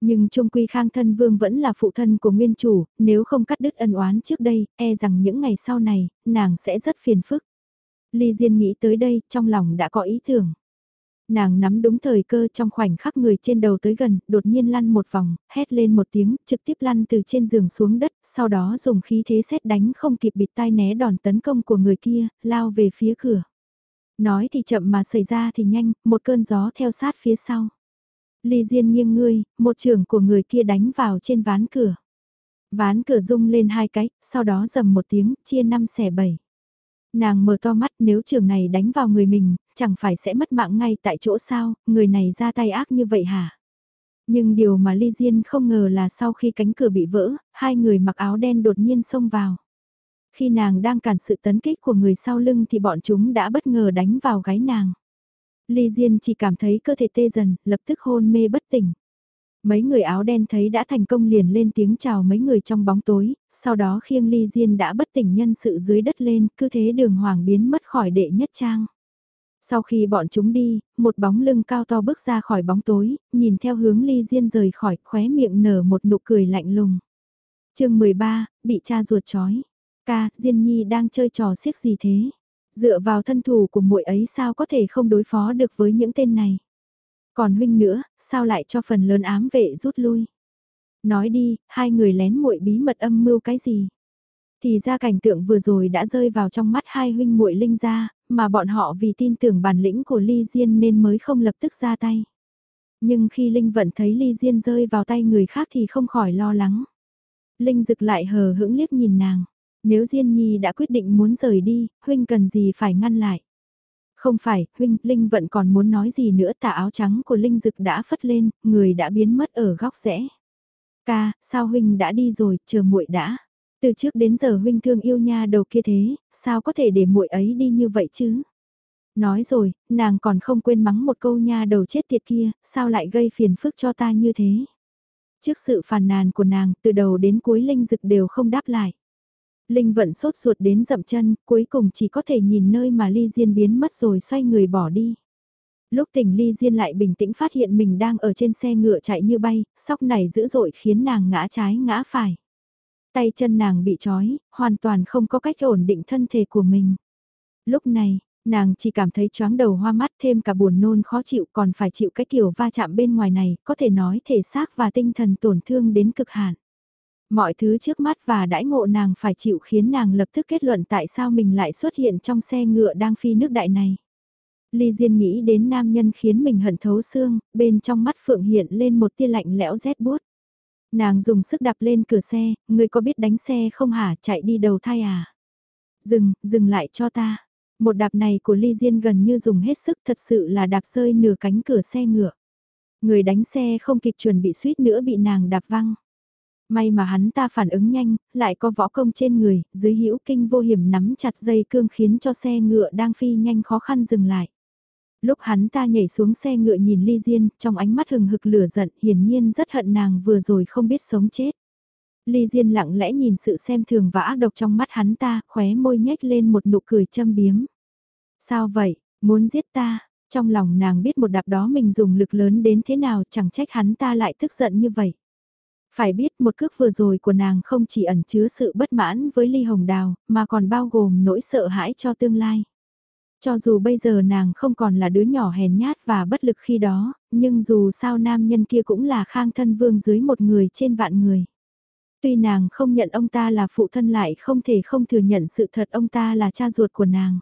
Nhưng trung quy khang thân vương vẫn là phụ thân của nguyên chủ, nếu không cắt đứt ân oán trước đây, e rằng những ngày sau này, nàng sẽ rất phiền phức. Ly Diên nghĩ tới đây, trong lòng đã có ý tưởng. Nàng nắm đúng thời cơ trong khoảnh khắc người trên đầu tới gần, đột nhiên lăn một vòng, hét lên một tiếng, trực tiếp lăn từ trên giường xuống đất, sau đó dùng khí thế xét đánh không kịp bịt tai né đòn tấn công của người kia, lao về phía cửa. Nói thì chậm mà xảy ra thì nhanh, một cơn gió theo sát phía sau. Ly Diên nghiêng ngươi, một trường của người kia đánh vào trên ván cửa. Ván cửa rung lên hai cái, sau đó dầm một tiếng, chia năm xẻ bảy. Nàng mở to mắt nếu trường này đánh vào người mình, chẳng phải sẽ mất mạng ngay tại chỗ sao, người này ra tay ác như vậy hả? Nhưng điều mà Ly Diên không ngờ là sau khi cánh cửa bị vỡ, hai người mặc áo đen đột nhiên xông vào. Khi nàng đang cản sự tấn kích của người sau lưng thì bọn chúng đã bất ngờ đánh vào gáy nàng. Ly Diên chỉ cảm thấy cơ thể tê dần, lập tức hôn mê bất tỉnh. Mấy người áo đen thấy đã thành công liền lên tiếng chào mấy người trong bóng tối, sau đó khiêng Ly Diên đã bất tỉnh nhân sự dưới đất lên, cứ thế đường hoàng biến mất khỏi đệ nhất trang. Sau khi bọn chúng đi, một bóng lưng cao to bước ra khỏi bóng tối, nhìn theo hướng Ly Diên rời khỏi, khóe miệng nở một nụ cười lạnh lùng. chương 13, bị cha ruột chói. Ca, Diên Nhi đang chơi trò xiếc gì thế? Dựa vào thân thủ của muội ấy sao có thể không đối phó được với những tên này? Còn huynh nữa, sao lại cho phần lớn ám vệ rút lui? Nói đi, hai người lén muội bí mật âm mưu cái gì? Thì ra cảnh tượng vừa rồi đã rơi vào trong mắt hai huynh muội linh gia, mà bọn họ vì tin tưởng bản lĩnh của Ly Diên nên mới không lập tức ra tay. Nhưng khi Linh Vận thấy Ly Diên rơi vào tay người khác thì không khỏi lo lắng. Linh dực lại hờ hững liếc nhìn nàng. Nếu Diên Nhi đã quyết định muốn rời đi, huynh cần gì phải ngăn lại. Không phải, huynh, Linh vẫn còn muốn nói gì nữa tà áo trắng của Linh Dực đã phất lên, người đã biến mất ở góc rẽ. Ca, sao huynh đã đi rồi, chờ muội đã. Từ trước đến giờ huynh thương yêu nha đầu kia thế, sao có thể để muội ấy đi như vậy chứ? Nói rồi, nàng còn không quên mắng một câu nha đầu chết tiệt kia, sao lại gây phiền phức cho ta như thế? Trước sự phàn nàn của nàng, từ đầu đến cuối Linh Dực đều không đáp lại. Linh vận sốt ruột đến dậm chân, cuối cùng chỉ có thể nhìn nơi mà Ly Diên biến mất rồi xoay người bỏ đi. Lúc tỉnh Ly Diên lại bình tĩnh phát hiện mình đang ở trên xe ngựa chạy như bay, sóc này dữ dội khiến nàng ngã trái ngã phải. Tay chân nàng bị trói, hoàn toàn không có cách ổn định thân thể của mình. Lúc này, nàng chỉ cảm thấy chóng đầu hoa mắt thêm cả buồn nôn khó chịu còn phải chịu cái kiểu va chạm bên ngoài này, có thể nói thể xác và tinh thần tổn thương đến cực hạn. Mọi thứ trước mắt và đãi ngộ nàng phải chịu khiến nàng lập tức kết luận tại sao mình lại xuất hiện trong xe ngựa đang phi nước đại này. Ly Diên nghĩ đến nam nhân khiến mình hận thấu xương, bên trong mắt Phượng hiện lên một tia lạnh lẽo rét buốt. Nàng dùng sức đạp lên cửa xe, người có biết đánh xe không hả, chạy đi đầu thai à? Dừng, dừng lại cho ta. Một đạp này của Ly Diên gần như dùng hết sức thật sự là đạp rơi nửa cánh cửa xe ngựa. Người đánh xe không kịp chuẩn bị suýt nữa bị nàng đạp văng. May mà hắn ta phản ứng nhanh, lại có võ công trên người, dưới hữu kinh vô hiểm nắm chặt dây cương khiến cho xe ngựa đang phi nhanh khó khăn dừng lại. Lúc hắn ta nhảy xuống xe ngựa nhìn Ly Diên, trong ánh mắt hừng hực lửa giận, hiển nhiên rất hận nàng vừa rồi không biết sống chết. Ly Diên lặng lẽ nhìn sự xem thường và ác độc trong mắt hắn ta, khóe môi nhếch lên một nụ cười châm biếm. Sao vậy, muốn giết ta? Trong lòng nàng biết một đạp đó mình dùng lực lớn đến thế nào chẳng trách hắn ta lại tức giận như vậy. Phải biết một cước vừa rồi của nàng không chỉ ẩn chứa sự bất mãn với Ly Hồng Đào, mà còn bao gồm nỗi sợ hãi cho tương lai. Cho dù bây giờ nàng không còn là đứa nhỏ hèn nhát và bất lực khi đó, nhưng dù sao nam nhân kia cũng là khang thân vương dưới một người trên vạn người. Tuy nàng không nhận ông ta là phụ thân lại không thể không thừa nhận sự thật ông ta là cha ruột của nàng.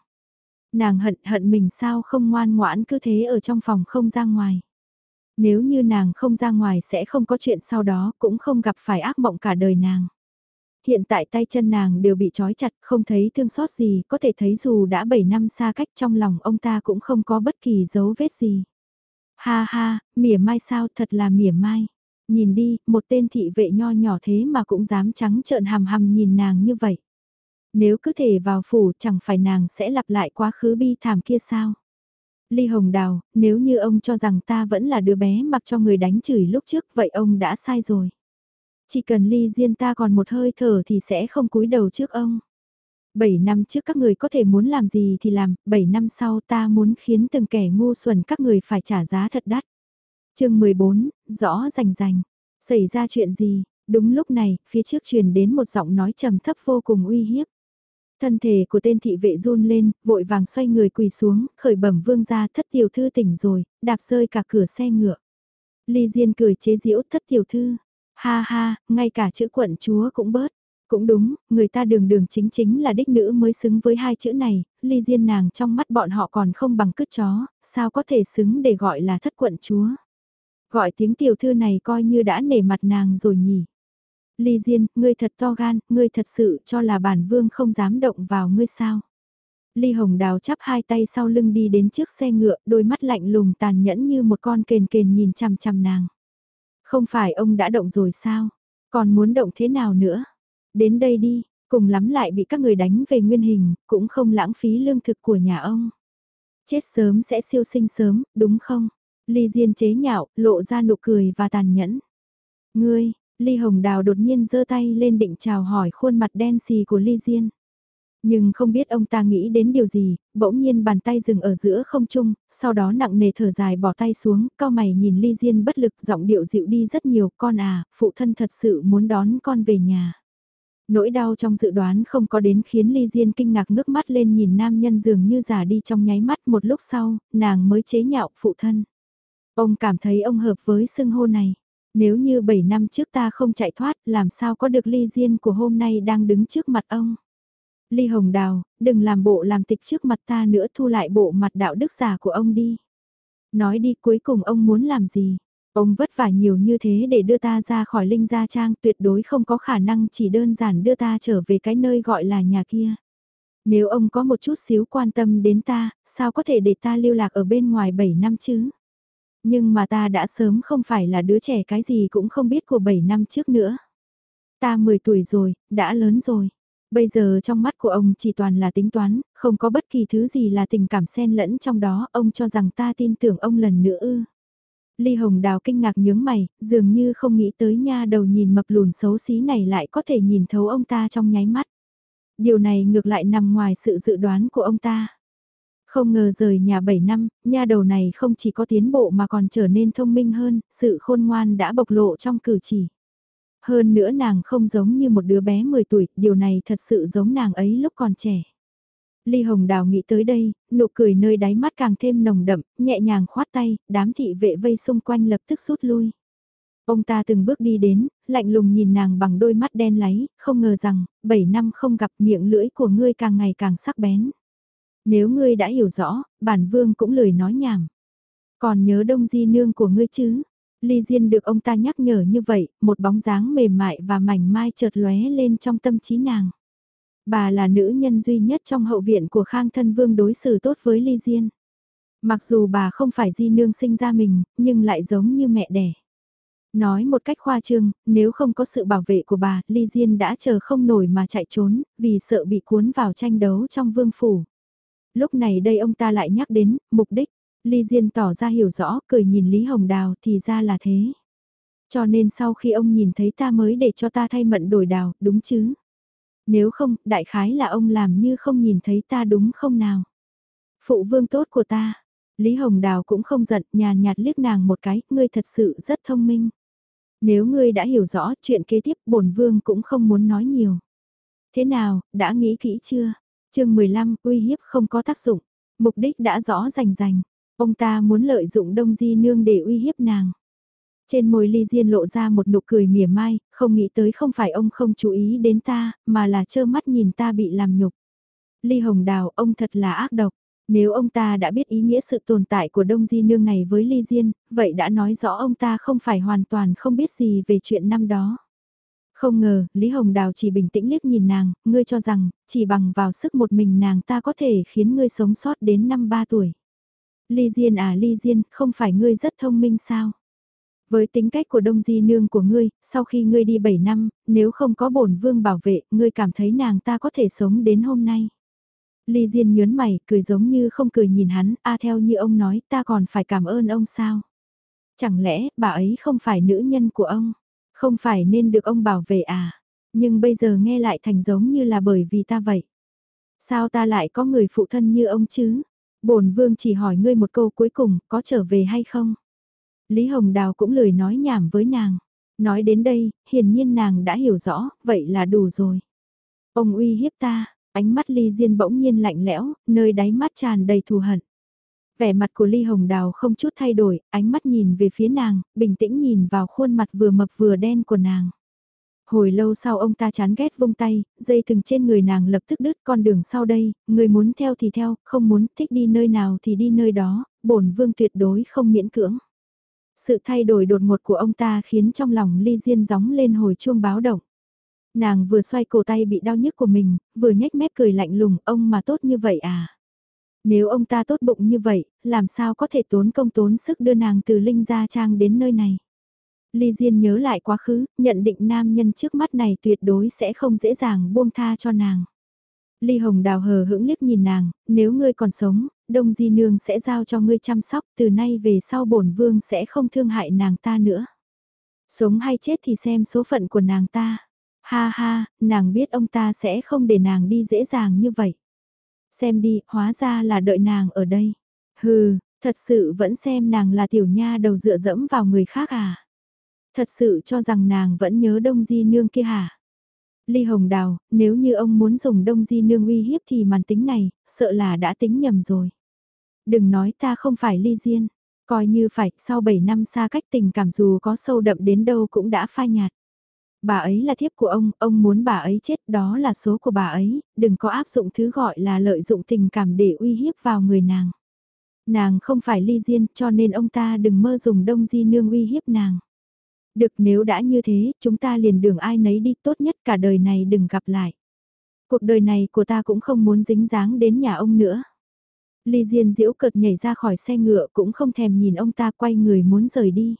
Nàng hận hận mình sao không ngoan ngoãn cứ thế ở trong phòng không ra ngoài. Nếu như nàng không ra ngoài sẽ không có chuyện sau đó cũng không gặp phải ác mộng cả đời nàng. Hiện tại tay chân nàng đều bị trói chặt không thấy thương xót gì, có thể thấy dù đã 7 năm xa cách trong lòng ông ta cũng không có bất kỳ dấu vết gì. Ha ha, mỉa mai sao thật là mỉa mai. Nhìn đi, một tên thị vệ nho nhỏ thế mà cũng dám trắng trợn hàm hàm nhìn nàng như vậy. Nếu cứ thể vào phủ chẳng phải nàng sẽ lặp lại quá khứ bi thảm kia sao? Ly Hồng Đào, nếu như ông cho rằng ta vẫn là đứa bé mặc cho người đánh chửi lúc trước vậy ông đã sai rồi. Chỉ cần ly diên ta còn một hơi thở thì sẽ không cúi đầu trước ông. Bảy năm trước các người có thể muốn làm gì thì làm, bảy năm sau ta muốn khiến từng kẻ ngu xuẩn các người phải trả giá thật đắt. chương 14, rõ rành rành. Xảy ra chuyện gì? Đúng lúc này, phía trước truyền đến một giọng nói trầm thấp vô cùng uy hiếp. Thân thể của tên thị vệ run lên, vội vàng xoay người quỳ xuống, khởi bẩm vương ra thất tiểu thư tỉnh rồi, đạp rơi cả cửa xe ngựa. Ly Diên cười chế giễu thất tiểu thư. Ha ha, ngay cả chữ quận chúa cũng bớt. Cũng đúng, người ta đường đường chính chính là đích nữ mới xứng với hai chữ này, ly diên nàng trong mắt bọn họ còn không bằng cứt chó, sao có thể xứng để gọi là thất quận chúa. Gọi tiếng tiểu thư này coi như đã nể mặt nàng rồi nhỉ. Ly Diên, ngươi thật to gan, ngươi thật sự cho là bản vương không dám động vào ngươi sao. Ly Hồng Đào chắp hai tay sau lưng đi đến trước xe ngựa, đôi mắt lạnh lùng tàn nhẫn như một con kền kền nhìn chằm chằm nàng. Không phải ông đã động rồi sao? Còn muốn động thế nào nữa? Đến đây đi, cùng lắm lại bị các người đánh về nguyên hình, cũng không lãng phí lương thực của nhà ông. Chết sớm sẽ siêu sinh sớm, đúng không? Ly Diên chế nhạo, lộ ra nụ cười và tàn nhẫn. Ngươi, Ly Hồng Đào đột nhiên giơ tay lên định chào hỏi khuôn mặt đen xì của Ly Diên. Nhưng không biết ông ta nghĩ đến điều gì, bỗng nhiên bàn tay dừng ở giữa không trung, sau đó nặng nề thở dài bỏ tay xuống, cao mày nhìn Ly Diên bất lực giọng điệu dịu đi rất nhiều, con à, phụ thân thật sự muốn đón con về nhà. Nỗi đau trong dự đoán không có đến khiến Ly Diên kinh ngạc ngước mắt lên nhìn nam nhân dường như già đi trong nháy mắt một lúc sau, nàng mới chế nhạo phụ thân. Ông cảm thấy ông hợp với xưng hô này. Nếu như 7 năm trước ta không chạy thoát, làm sao có được Ly Diên của hôm nay đang đứng trước mặt ông. Ly Hồng Đào, đừng làm bộ làm tịch trước mặt ta nữa thu lại bộ mặt đạo đức giả của ông đi. Nói đi cuối cùng ông muốn làm gì? Ông vất vả nhiều như thế để đưa ta ra khỏi Linh Gia Trang tuyệt đối không có khả năng chỉ đơn giản đưa ta trở về cái nơi gọi là nhà kia. Nếu ông có một chút xíu quan tâm đến ta, sao có thể để ta lưu lạc ở bên ngoài 7 năm chứ? Nhưng mà ta đã sớm không phải là đứa trẻ cái gì cũng không biết của 7 năm trước nữa. Ta 10 tuổi rồi, đã lớn rồi. Bây giờ trong mắt của ông chỉ toàn là tính toán, không có bất kỳ thứ gì là tình cảm xen lẫn trong đó, ông cho rằng ta tin tưởng ông lần nữa ư. Ly Hồng Đào kinh ngạc nhướng mày, dường như không nghĩ tới nha đầu nhìn mập lùn xấu xí này lại có thể nhìn thấu ông ta trong nháy mắt. Điều này ngược lại nằm ngoài sự dự đoán của ông ta. Không ngờ rời nhà 7 năm, nha đầu này không chỉ có tiến bộ mà còn trở nên thông minh hơn, sự khôn ngoan đã bộc lộ trong cử chỉ. Hơn nữa nàng không giống như một đứa bé 10 tuổi, điều này thật sự giống nàng ấy lúc còn trẻ. Ly Hồng Đào nghĩ tới đây, nụ cười nơi đáy mắt càng thêm nồng đậm, nhẹ nhàng khoát tay, đám thị vệ vây xung quanh lập tức rút lui. Ông ta từng bước đi đến, lạnh lùng nhìn nàng bằng đôi mắt đen láy, không ngờ rằng, 7 năm không gặp miệng lưỡi của ngươi càng ngày càng sắc bén. Nếu ngươi đã hiểu rõ, bản vương cũng lười nói nhảm. Còn nhớ đông di nương của ngươi chứ? Ly Diên được ông ta nhắc nhở như vậy, một bóng dáng mềm mại và mảnh mai chợt lóe lên trong tâm trí nàng. Bà là nữ nhân duy nhất trong hậu viện của Khang Thân Vương đối xử tốt với Ly Diên. Mặc dù bà không phải di nương sinh ra mình, nhưng lại giống như mẹ đẻ. Nói một cách khoa trương, nếu không có sự bảo vệ của bà, Ly Diên đã chờ không nổi mà chạy trốn, vì sợ bị cuốn vào tranh đấu trong vương phủ. Lúc này đây ông ta lại nhắc đến, mục đích, Ly Diên tỏ ra hiểu rõ, cười nhìn Lý Hồng Đào thì ra là thế. Cho nên sau khi ông nhìn thấy ta mới để cho ta thay mận đổi đào, đúng chứ? Nếu không, đại khái là ông làm như không nhìn thấy ta đúng không nào? Phụ vương tốt của ta. Lý Hồng Đào cũng không giận, nhàn nhạt liếc nàng một cái, ngươi thật sự rất thông minh. Nếu ngươi đã hiểu rõ chuyện kế tiếp bổn vương cũng không muốn nói nhiều. Thế nào, đã nghĩ kỹ chưa? Chương 15, uy hiếp không có tác dụng. Mục đích đã rõ rành rành. Ông ta muốn lợi dụng đông di nương để uy hiếp nàng. Trên môi ly diên lộ ra một nụ cười mỉa mai, không nghĩ tới không phải ông không chú ý đến ta, mà là trơ mắt nhìn ta bị làm nhục. Ly hồng đào, ông thật là ác độc. Nếu ông ta đã biết ý nghĩa sự tồn tại của Đông Di Nương này với Ly Diên, vậy đã nói rõ ông ta không phải hoàn toàn không biết gì về chuyện năm đó. Không ngờ, Lý Hồng Đào chỉ bình tĩnh liếc nhìn nàng, ngươi cho rằng, chỉ bằng vào sức một mình nàng ta có thể khiến ngươi sống sót đến năm ba tuổi. Ly Diên à Ly Diên, không phải ngươi rất thông minh sao? Với tính cách của Đông Di Nương của ngươi, sau khi ngươi đi 7 năm, nếu không có bổn vương bảo vệ, ngươi cảm thấy nàng ta có thể sống đến hôm nay. Ly Diên nhớn mày, cười giống như không cười nhìn hắn, a theo như ông nói, ta còn phải cảm ơn ông sao? Chẳng lẽ, bà ấy không phải nữ nhân của ông? Không phải nên được ông bảo vệ à? Nhưng bây giờ nghe lại thành giống như là bởi vì ta vậy. Sao ta lại có người phụ thân như ông chứ? bổn vương chỉ hỏi ngươi một câu cuối cùng, có trở về hay không? Lý Hồng Đào cũng lười nói nhảm với nàng. Nói đến đây, hiển nhiên nàng đã hiểu rõ, vậy là đủ rồi. Ông uy hiếp ta, ánh mắt Ly Diên bỗng nhiên lạnh lẽo, nơi đáy mắt tràn đầy thù hận. Vẻ mặt của Ly Hồng Đào không chút thay đổi, ánh mắt nhìn về phía nàng, bình tĩnh nhìn vào khuôn mặt vừa mập vừa đen của nàng. Hồi lâu sau ông ta chán ghét vung tay, dây thừng trên người nàng lập tức đứt con đường sau đây, người muốn theo thì theo, không muốn thích đi nơi nào thì đi nơi đó, bổn vương tuyệt đối không miễn cưỡng. Sự thay đổi đột ngột của ông ta khiến trong lòng ly diên gióng lên hồi chuông báo động. Nàng vừa xoay cổ tay bị đau nhức của mình, vừa nhếch mép cười lạnh lùng, ông mà tốt như vậy à? Nếu ông ta tốt bụng như vậy, làm sao có thể tốn công tốn sức đưa nàng từ Linh Gia Trang đến nơi này? Ly Diên nhớ lại quá khứ, nhận định nam nhân trước mắt này tuyệt đối sẽ không dễ dàng buông tha cho nàng. Ly Hồng Đào hờ hững liếc nhìn nàng, nếu ngươi còn sống, Đông Di Nương sẽ giao cho ngươi chăm sóc, từ nay về sau bổn vương sẽ không thương hại nàng ta nữa. Sống hay chết thì xem số phận của nàng ta. Ha ha, nàng biết ông ta sẽ không để nàng đi dễ dàng như vậy. Xem đi, hóa ra là đợi nàng ở đây. Hừ, thật sự vẫn xem nàng là tiểu nha đầu dựa dẫm vào người khác à. Thật sự cho rằng nàng vẫn nhớ Đông Di Nương kia hả? Ly Hồng Đào, nếu như ông muốn dùng Đông Di Nương uy hiếp thì màn tính này, sợ là đã tính nhầm rồi. Đừng nói ta không phải Ly Diên, coi như phải, sau 7 năm xa cách tình cảm dù có sâu đậm đến đâu cũng đã phai nhạt. Bà ấy là thiếp của ông, ông muốn bà ấy chết, đó là số của bà ấy, đừng có áp dụng thứ gọi là lợi dụng tình cảm để uy hiếp vào người nàng. Nàng không phải ly diên cho nên ông ta đừng mơ dùng đông di nương uy hiếp nàng. Được nếu đã như thế, chúng ta liền đường ai nấy đi tốt nhất cả đời này đừng gặp lại. Cuộc đời này của ta cũng không muốn dính dáng đến nhà ông nữa. Ly Diên diễu cợt nhảy ra khỏi xe ngựa cũng không thèm nhìn ông ta quay người muốn rời đi.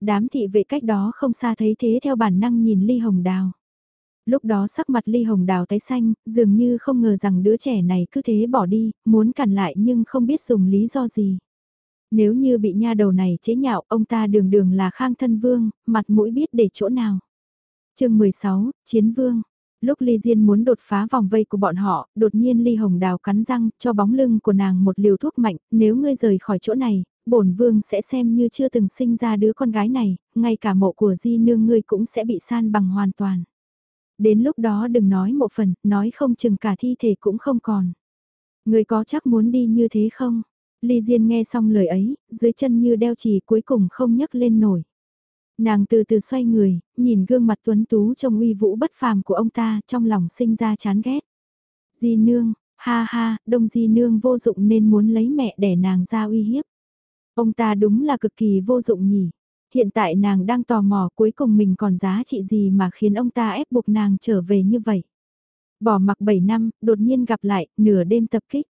Đám thị vệ cách đó không xa thấy thế theo bản năng nhìn Ly Hồng Đào. Lúc đó sắc mặt Ly Hồng Đào tái xanh, dường như không ngờ rằng đứa trẻ này cứ thế bỏ đi, muốn cản lại nhưng không biết dùng lý do gì. Nếu như bị nha đầu này chế nhạo, ông ta đường đường là khang thân vương, mặt mũi biết để chỗ nào. chương 16, Chiến Vương Lúc Ly Diên muốn đột phá vòng vây của bọn họ, đột nhiên Ly Hồng Đào cắn răng, cho bóng lưng của nàng một liều thuốc mạnh, nếu ngươi rời khỏi chỗ này, bổn vương sẽ xem như chưa từng sinh ra đứa con gái này, ngay cả mộ của di nương ngươi cũng sẽ bị san bằng hoàn toàn. Đến lúc đó đừng nói một phần, nói không chừng cả thi thể cũng không còn. Ngươi có chắc muốn đi như thế không? Ly Diên nghe xong lời ấy, dưới chân như đeo chì cuối cùng không nhấc lên nổi. Nàng từ từ xoay người, nhìn gương mặt tuấn tú trong uy vũ bất phàm của ông ta trong lòng sinh ra chán ghét. Di nương, ha ha, đông di nương vô dụng nên muốn lấy mẹ để nàng ra uy hiếp. Ông ta đúng là cực kỳ vô dụng nhỉ. Hiện tại nàng đang tò mò cuối cùng mình còn giá trị gì mà khiến ông ta ép buộc nàng trở về như vậy. Bỏ mặc 7 năm, đột nhiên gặp lại, nửa đêm tập kích.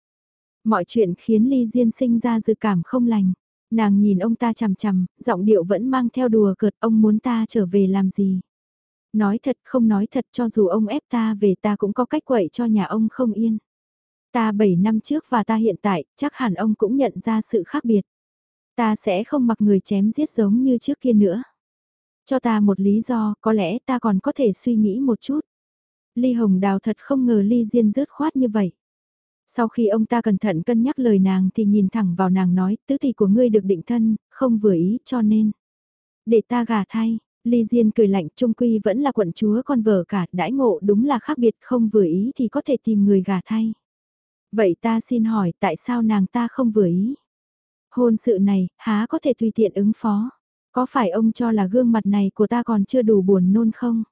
Mọi chuyện khiến Ly Diên sinh ra dự cảm không lành. Nàng nhìn ông ta chằm chằm, giọng điệu vẫn mang theo đùa cợt ông muốn ta trở về làm gì. Nói thật không nói thật cho dù ông ép ta về ta cũng có cách quậy cho nhà ông không yên. Ta 7 năm trước và ta hiện tại, chắc hẳn ông cũng nhận ra sự khác biệt. Ta sẽ không mặc người chém giết giống như trước kia nữa. Cho ta một lý do, có lẽ ta còn có thể suy nghĩ một chút. Ly Hồng Đào thật không ngờ Ly Diên rớt khoát như vậy. Sau khi ông ta cẩn thận cân nhắc lời nàng thì nhìn thẳng vào nàng nói, tứ tỷ của ngươi được định thân, không vừa ý cho nên. Để ta gả thay, Ly Diên cười lạnh trung quy vẫn là quận chúa con vợ cả, đãi ngộ đúng là khác biệt không vừa ý thì có thể tìm người gả thay. Vậy ta xin hỏi tại sao nàng ta không vừa ý? Hôn sự này, há có thể tùy tiện ứng phó. Có phải ông cho là gương mặt này của ta còn chưa đủ buồn nôn không?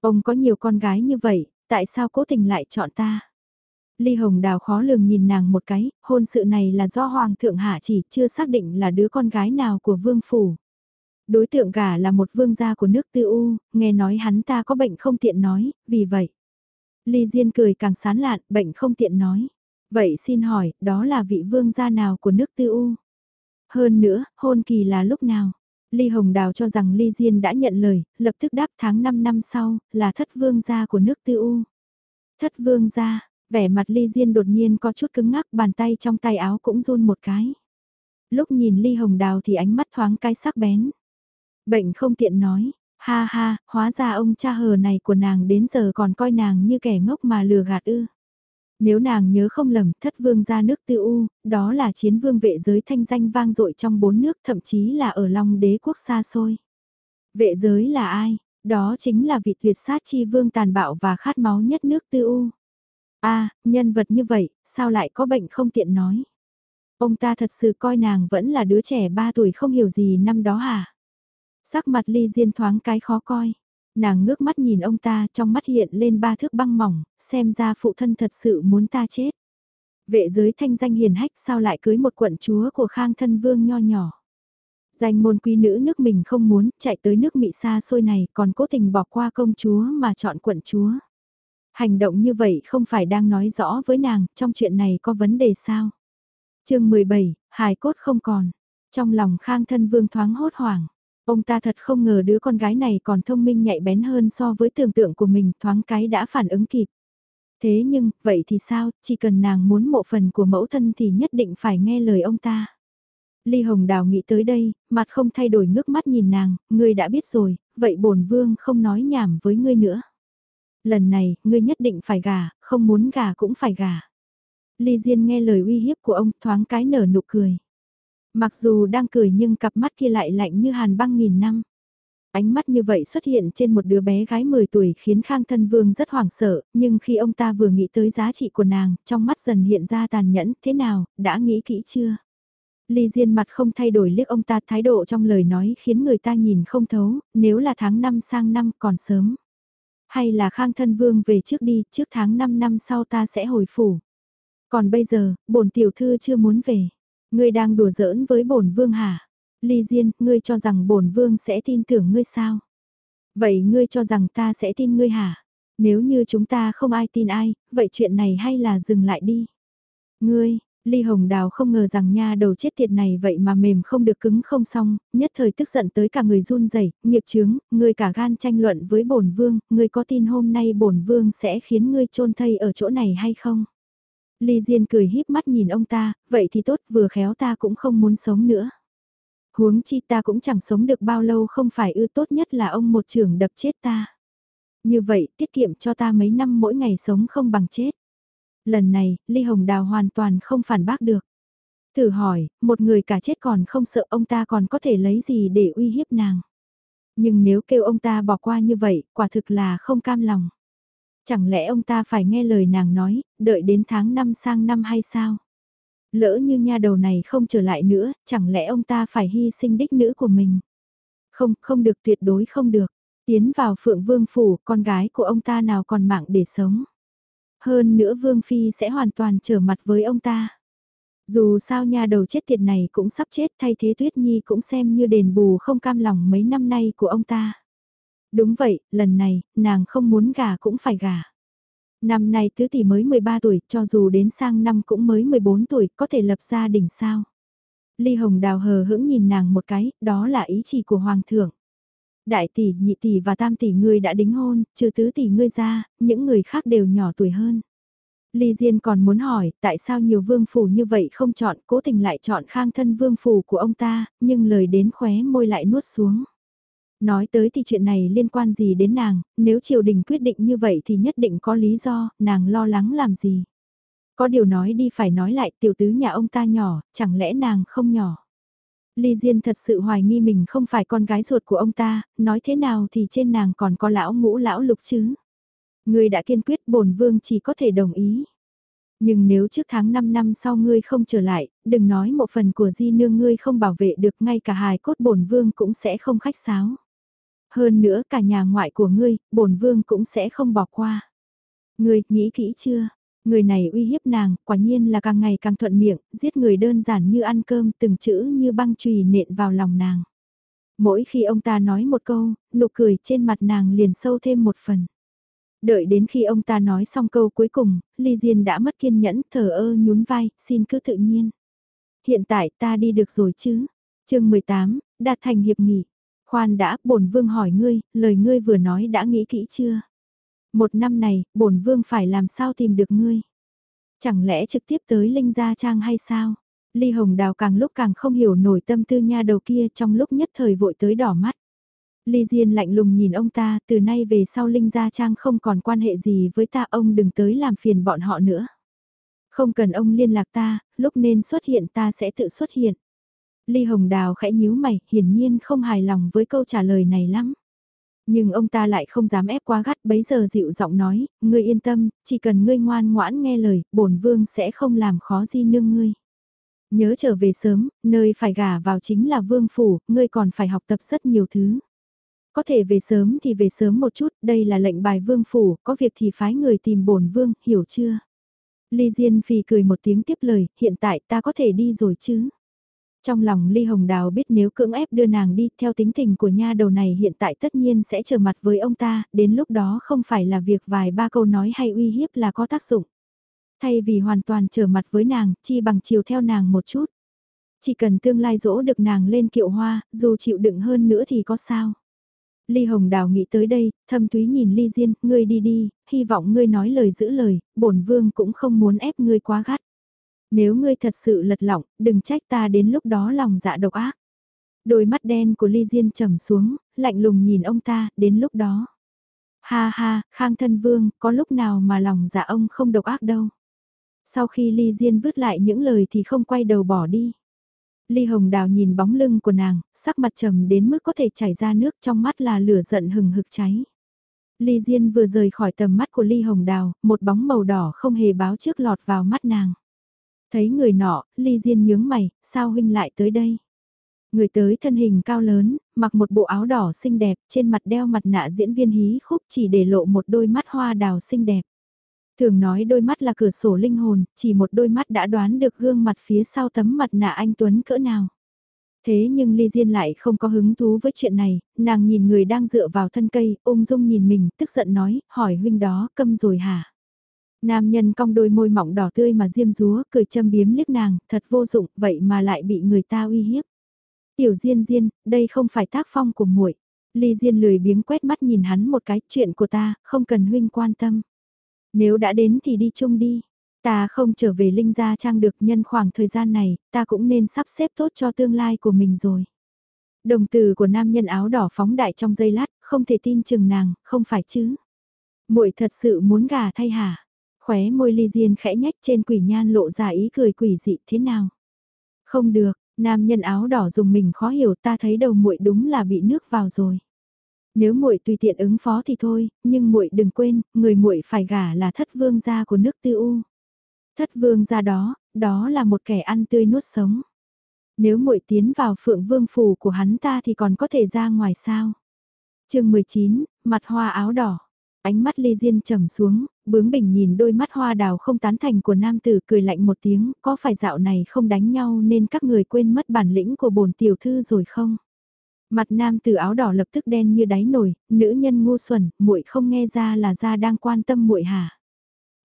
Ông có nhiều con gái như vậy, tại sao cố tình lại chọn ta? Ly Hồng Đào khó lường nhìn nàng một cái, hôn sự này là do Hoàng thượng hạ chỉ chưa xác định là đứa con gái nào của vương phủ. Đối tượng gả là một vương gia của nước tư u, nghe nói hắn ta có bệnh không tiện nói, vì vậy. Ly Diên cười càng sán lạn, bệnh không tiện nói. Vậy xin hỏi, đó là vị vương gia nào của nước tư u? Hơn nữa, hôn kỳ là lúc nào? Ly Hồng Đào cho rằng Ly Diên đã nhận lời, lập tức đáp tháng 5 năm sau, là thất vương gia của nước tư u. Thất vương gia, vẻ mặt Ly Diên đột nhiên có chút cứng ngắc bàn tay trong tay áo cũng run một cái. Lúc nhìn Ly Hồng Đào thì ánh mắt thoáng cái sắc bén. Bệnh không tiện nói, ha ha, hóa ra ông cha hờ này của nàng đến giờ còn coi nàng như kẻ ngốc mà lừa gạt ư. Nếu nàng nhớ không lầm, thất vương ra nước tư u, đó là chiến vương vệ giới thanh danh vang dội trong bốn nước thậm chí là ở Long đế quốc xa xôi. Vệ giới là ai? Đó chính là vị tuyệt sát chi vương tàn bạo và khát máu nhất nước tư u. a nhân vật như vậy, sao lại có bệnh không tiện nói? Ông ta thật sự coi nàng vẫn là đứa trẻ ba tuổi không hiểu gì năm đó hả? Sắc mặt ly diên thoáng cái khó coi. Nàng ngước mắt nhìn ông ta trong mắt hiện lên ba thước băng mỏng, xem ra phụ thân thật sự muốn ta chết. Vệ giới thanh danh hiền hách sao lại cưới một quận chúa của khang thân vương nho nhỏ. Danh môn quý nữ nước mình không muốn chạy tới nước Mỹ xa xôi này còn cố tình bỏ qua công chúa mà chọn quận chúa. Hành động như vậy không phải đang nói rõ với nàng trong chuyện này có vấn đề sao. chương 17, hài cốt không còn. Trong lòng khang thân vương thoáng hốt hoảng. Ông ta thật không ngờ đứa con gái này còn thông minh nhạy bén hơn so với tưởng tượng của mình thoáng cái đã phản ứng kịp. Thế nhưng, vậy thì sao, chỉ cần nàng muốn mộ phần của mẫu thân thì nhất định phải nghe lời ông ta. Ly Hồng Đào nghĩ tới đây, mặt không thay đổi ngước mắt nhìn nàng, ngươi đã biết rồi, vậy bổn vương không nói nhảm với ngươi nữa. Lần này, ngươi nhất định phải gả, không muốn gả cũng phải gả. Ly Diên nghe lời uy hiếp của ông thoáng cái nở nụ cười. Mặc dù đang cười nhưng cặp mắt kia lại lạnh như hàn băng nghìn năm. Ánh mắt như vậy xuất hiện trên một đứa bé gái 10 tuổi khiến Khang Thân Vương rất hoảng sợ, nhưng khi ông ta vừa nghĩ tới giá trị của nàng, trong mắt dần hiện ra tàn nhẫn, thế nào, đã nghĩ kỹ chưa? Ly Diên mặt không thay đổi liếc ông ta thái độ trong lời nói khiến người ta nhìn không thấu, nếu là tháng 5 sang năm còn sớm. Hay là Khang Thân Vương về trước đi, trước tháng 5 năm sau ta sẽ hồi phủ. Còn bây giờ, bổn tiểu thư chưa muốn về. Ngươi đang đùa giỡn với bổn vương hả? Ly Diên, ngươi cho rằng bổn vương sẽ tin tưởng ngươi sao? Vậy ngươi cho rằng ta sẽ tin ngươi hả? Nếu như chúng ta không ai tin ai, vậy chuyện này hay là dừng lại đi? Ngươi, Ly Hồng Đào không ngờ rằng nha đầu chết tiệt này vậy mà mềm không được cứng không xong, nhất thời tức giận tới cả người run rẩy, nghiệp chướng, ngươi cả gan tranh luận với bổn vương, ngươi có tin hôm nay bổn vương sẽ khiến ngươi chôn thây ở chỗ này hay không? Ly Diên cười híp mắt nhìn ông ta, vậy thì tốt vừa khéo ta cũng không muốn sống nữa. Huống chi ta cũng chẳng sống được bao lâu không phải ư tốt nhất là ông một trưởng đập chết ta. Như vậy tiết kiệm cho ta mấy năm mỗi ngày sống không bằng chết. Lần này, Ly Hồng Đào hoàn toàn không phản bác được. Thử hỏi, một người cả chết còn không sợ ông ta còn có thể lấy gì để uy hiếp nàng. Nhưng nếu kêu ông ta bỏ qua như vậy, quả thực là không cam lòng. Chẳng lẽ ông ta phải nghe lời nàng nói, đợi đến tháng năm sang năm hay sao? Lỡ như nha đầu này không trở lại nữa, chẳng lẽ ông ta phải hy sinh đích nữ của mình? Không, không được tuyệt đối không được. Tiến vào phượng vương phủ, con gái của ông ta nào còn mạng để sống. Hơn nữa vương phi sẽ hoàn toàn trở mặt với ông ta. Dù sao nhà đầu chết tiệt này cũng sắp chết thay thế Tuyết Nhi cũng xem như đền bù không cam lòng mấy năm nay của ông ta. Đúng vậy, lần này, nàng không muốn gả cũng phải gả. Năm nay tứ tỷ mới 13 tuổi, cho dù đến sang năm cũng mới 14 tuổi, có thể lập gia đình sao. Ly Hồng Đào hờ hững nhìn nàng một cái, đó là ý chỉ của Hoàng thượng. Đại tỷ, nhị tỷ và tam tỷ ngươi đã đính hôn, trừ tứ tỷ ngươi ra, những người khác đều nhỏ tuổi hơn. Ly Diên còn muốn hỏi, tại sao nhiều vương phủ như vậy không chọn, cố tình lại chọn khang thân vương phủ của ông ta, nhưng lời đến khóe môi lại nuốt xuống. Nói tới thì chuyện này liên quan gì đến nàng, nếu triều đình quyết định như vậy thì nhất định có lý do, nàng lo lắng làm gì. Có điều nói đi phải nói lại tiểu tứ nhà ông ta nhỏ, chẳng lẽ nàng không nhỏ. Ly Diên thật sự hoài nghi mình không phải con gái ruột của ông ta, nói thế nào thì trên nàng còn có lão ngũ lão lục chứ. Người đã kiên quyết bổn vương chỉ có thể đồng ý. Nhưng nếu trước tháng 5 năm sau ngươi không trở lại, đừng nói một phần của di nương ngươi không bảo vệ được ngay cả hài cốt bổn vương cũng sẽ không khách sáo. Hơn nữa cả nhà ngoại của ngươi, bổn vương cũng sẽ không bỏ qua. Ngươi, nghĩ kỹ chưa? Người này uy hiếp nàng, quả nhiên là càng ngày càng thuận miệng, giết người đơn giản như ăn cơm, từng chữ như băng chùy nện vào lòng nàng. Mỗi khi ông ta nói một câu, nụ cười trên mặt nàng liền sâu thêm một phần. Đợi đến khi ông ta nói xong câu cuối cùng, Ly Diên đã mất kiên nhẫn, thở ơ nhún vai, xin cứ tự nhiên. Hiện tại ta đi được rồi chứ? chương 18, đạt thành hiệp nghị. Khoan đã, bổn vương hỏi ngươi, lời ngươi vừa nói đã nghĩ kỹ chưa? Một năm này, bổn vương phải làm sao tìm được ngươi? Chẳng lẽ trực tiếp tới Linh Gia Trang hay sao? Ly Hồng Đào càng lúc càng không hiểu nổi tâm tư nha đầu kia trong lúc nhất thời vội tới đỏ mắt. Ly Diên lạnh lùng nhìn ông ta, từ nay về sau Linh Gia Trang không còn quan hệ gì với ta ông đừng tới làm phiền bọn họ nữa. Không cần ông liên lạc ta, lúc nên xuất hiện ta sẽ tự xuất hiện. Ly Hồng Đào khẽ nhíu mày, hiển nhiên không hài lòng với câu trả lời này lắm. Nhưng ông ta lại không dám ép quá gắt bấy giờ dịu giọng nói, ngươi yên tâm, chỉ cần ngươi ngoan ngoãn nghe lời, bổn vương sẽ không làm khó di nương ngươi. Nhớ trở về sớm, nơi phải gả vào chính là vương phủ, ngươi còn phải học tập rất nhiều thứ. Có thể về sớm thì về sớm một chút, đây là lệnh bài vương phủ, có việc thì phái người tìm bổn vương, hiểu chưa? Ly Diên Phi cười một tiếng tiếp lời, hiện tại ta có thể đi rồi chứ? Trong lòng Ly Hồng Đào biết nếu cưỡng ép đưa nàng đi theo tính tình của nha đầu này hiện tại tất nhiên sẽ trở mặt với ông ta, đến lúc đó không phải là việc vài ba câu nói hay uy hiếp là có tác dụng. Thay vì hoàn toàn trở mặt với nàng, chi bằng chiều theo nàng một chút. Chỉ cần tương lai dỗ được nàng lên kiệu hoa, dù chịu đựng hơn nữa thì có sao. Ly Hồng Đào nghĩ tới đây, thâm túy nhìn Ly Diên, ngươi đi đi, hy vọng ngươi nói lời giữ lời, bổn vương cũng không muốn ép ngươi quá gắt. Nếu ngươi thật sự lật lọng, đừng trách ta đến lúc đó lòng dạ độc ác. Đôi mắt đen của Ly Diên trầm xuống, lạnh lùng nhìn ông ta, đến lúc đó. Ha ha, Khang Thân Vương, có lúc nào mà lòng dạ ông không độc ác đâu. Sau khi Ly Diên vứt lại những lời thì không quay đầu bỏ đi. Ly Hồng Đào nhìn bóng lưng của nàng, sắc mặt trầm đến mức có thể chảy ra nước trong mắt là lửa giận hừng hực cháy. Ly Diên vừa rời khỏi tầm mắt của Ly Hồng Đào, một bóng màu đỏ không hề báo trước lọt vào mắt nàng. Thấy người nọ, Ly Diên nhướng mày, sao huynh lại tới đây? Người tới thân hình cao lớn, mặc một bộ áo đỏ xinh đẹp, trên mặt đeo mặt nạ diễn viên hí khúc chỉ để lộ một đôi mắt hoa đào xinh đẹp. Thường nói đôi mắt là cửa sổ linh hồn, chỉ một đôi mắt đã đoán được gương mặt phía sau tấm mặt nạ anh Tuấn cỡ nào. Thế nhưng Ly Diên lại không có hứng thú với chuyện này, nàng nhìn người đang dựa vào thân cây, ung dung nhìn mình, tức giận nói, hỏi huynh đó, câm rồi hả? Nam nhân cong đôi môi mỏng đỏ tươi mà diêm rúa, cười châm biếm liếc nàng, thật vô dụng, vậy mà lại bị người ta uy hiếp. Tiểu Diên Diên, đây không phải tác phong của muội. Ly Diên lười biếng quét mắt nhìn hắn một cái, chuyện của ta, không cần huynh quan tâm. Nếu đã đến thì đi chung đi. Ta không trở về Linh Gia Trang được nhân khoảng thời gian này, ta cũng nên sắp xếp tốt cho tương lai của mình rồi. Đồng từ của nam nhân áo đỏ phóng đại trong giây lát, không thể tin chừng nàng, không phải chứ. muội thật sự muốn gà thay hả? Khóe môi ly diên khẽ nhách trên quỷ nhan lộ ra ý cười quỷ dị thế nào? Không được, nam nhân áo đỏ dùng mình khó hiểu ta thấy đầu muội đúng là bị nước vào rồi. Nếu muội tùy tiện ứng phó thì thôi, nhưng muội đừng quên, người muội phải gả là thất vương gia của nước Tư U. Thất vương gia đó, đó là một kẻ ăn tươi nuốt sống. Nếu muội tiến vào phượng vương phủ của hắn ta thì còn có thể ra ngoài sao? Chương 19, mặt hoa áo đỏ. Ánh mắt Lê Diên trầm xuống, bướng bỉnh nhìn đôi mắt hoa đào không tán thành của nam tử cười lạnh một tiếng, có phải dạo này không đánh nhau nên các người quên mất bản lĩnh của bổn tiểu thư rồi không? Mặt nam tử áo đỏ lập tức đen như đáy nồi, nữ nhân ngu xuẩn, muội không nghe ra là ra đang quan tâm muội hả?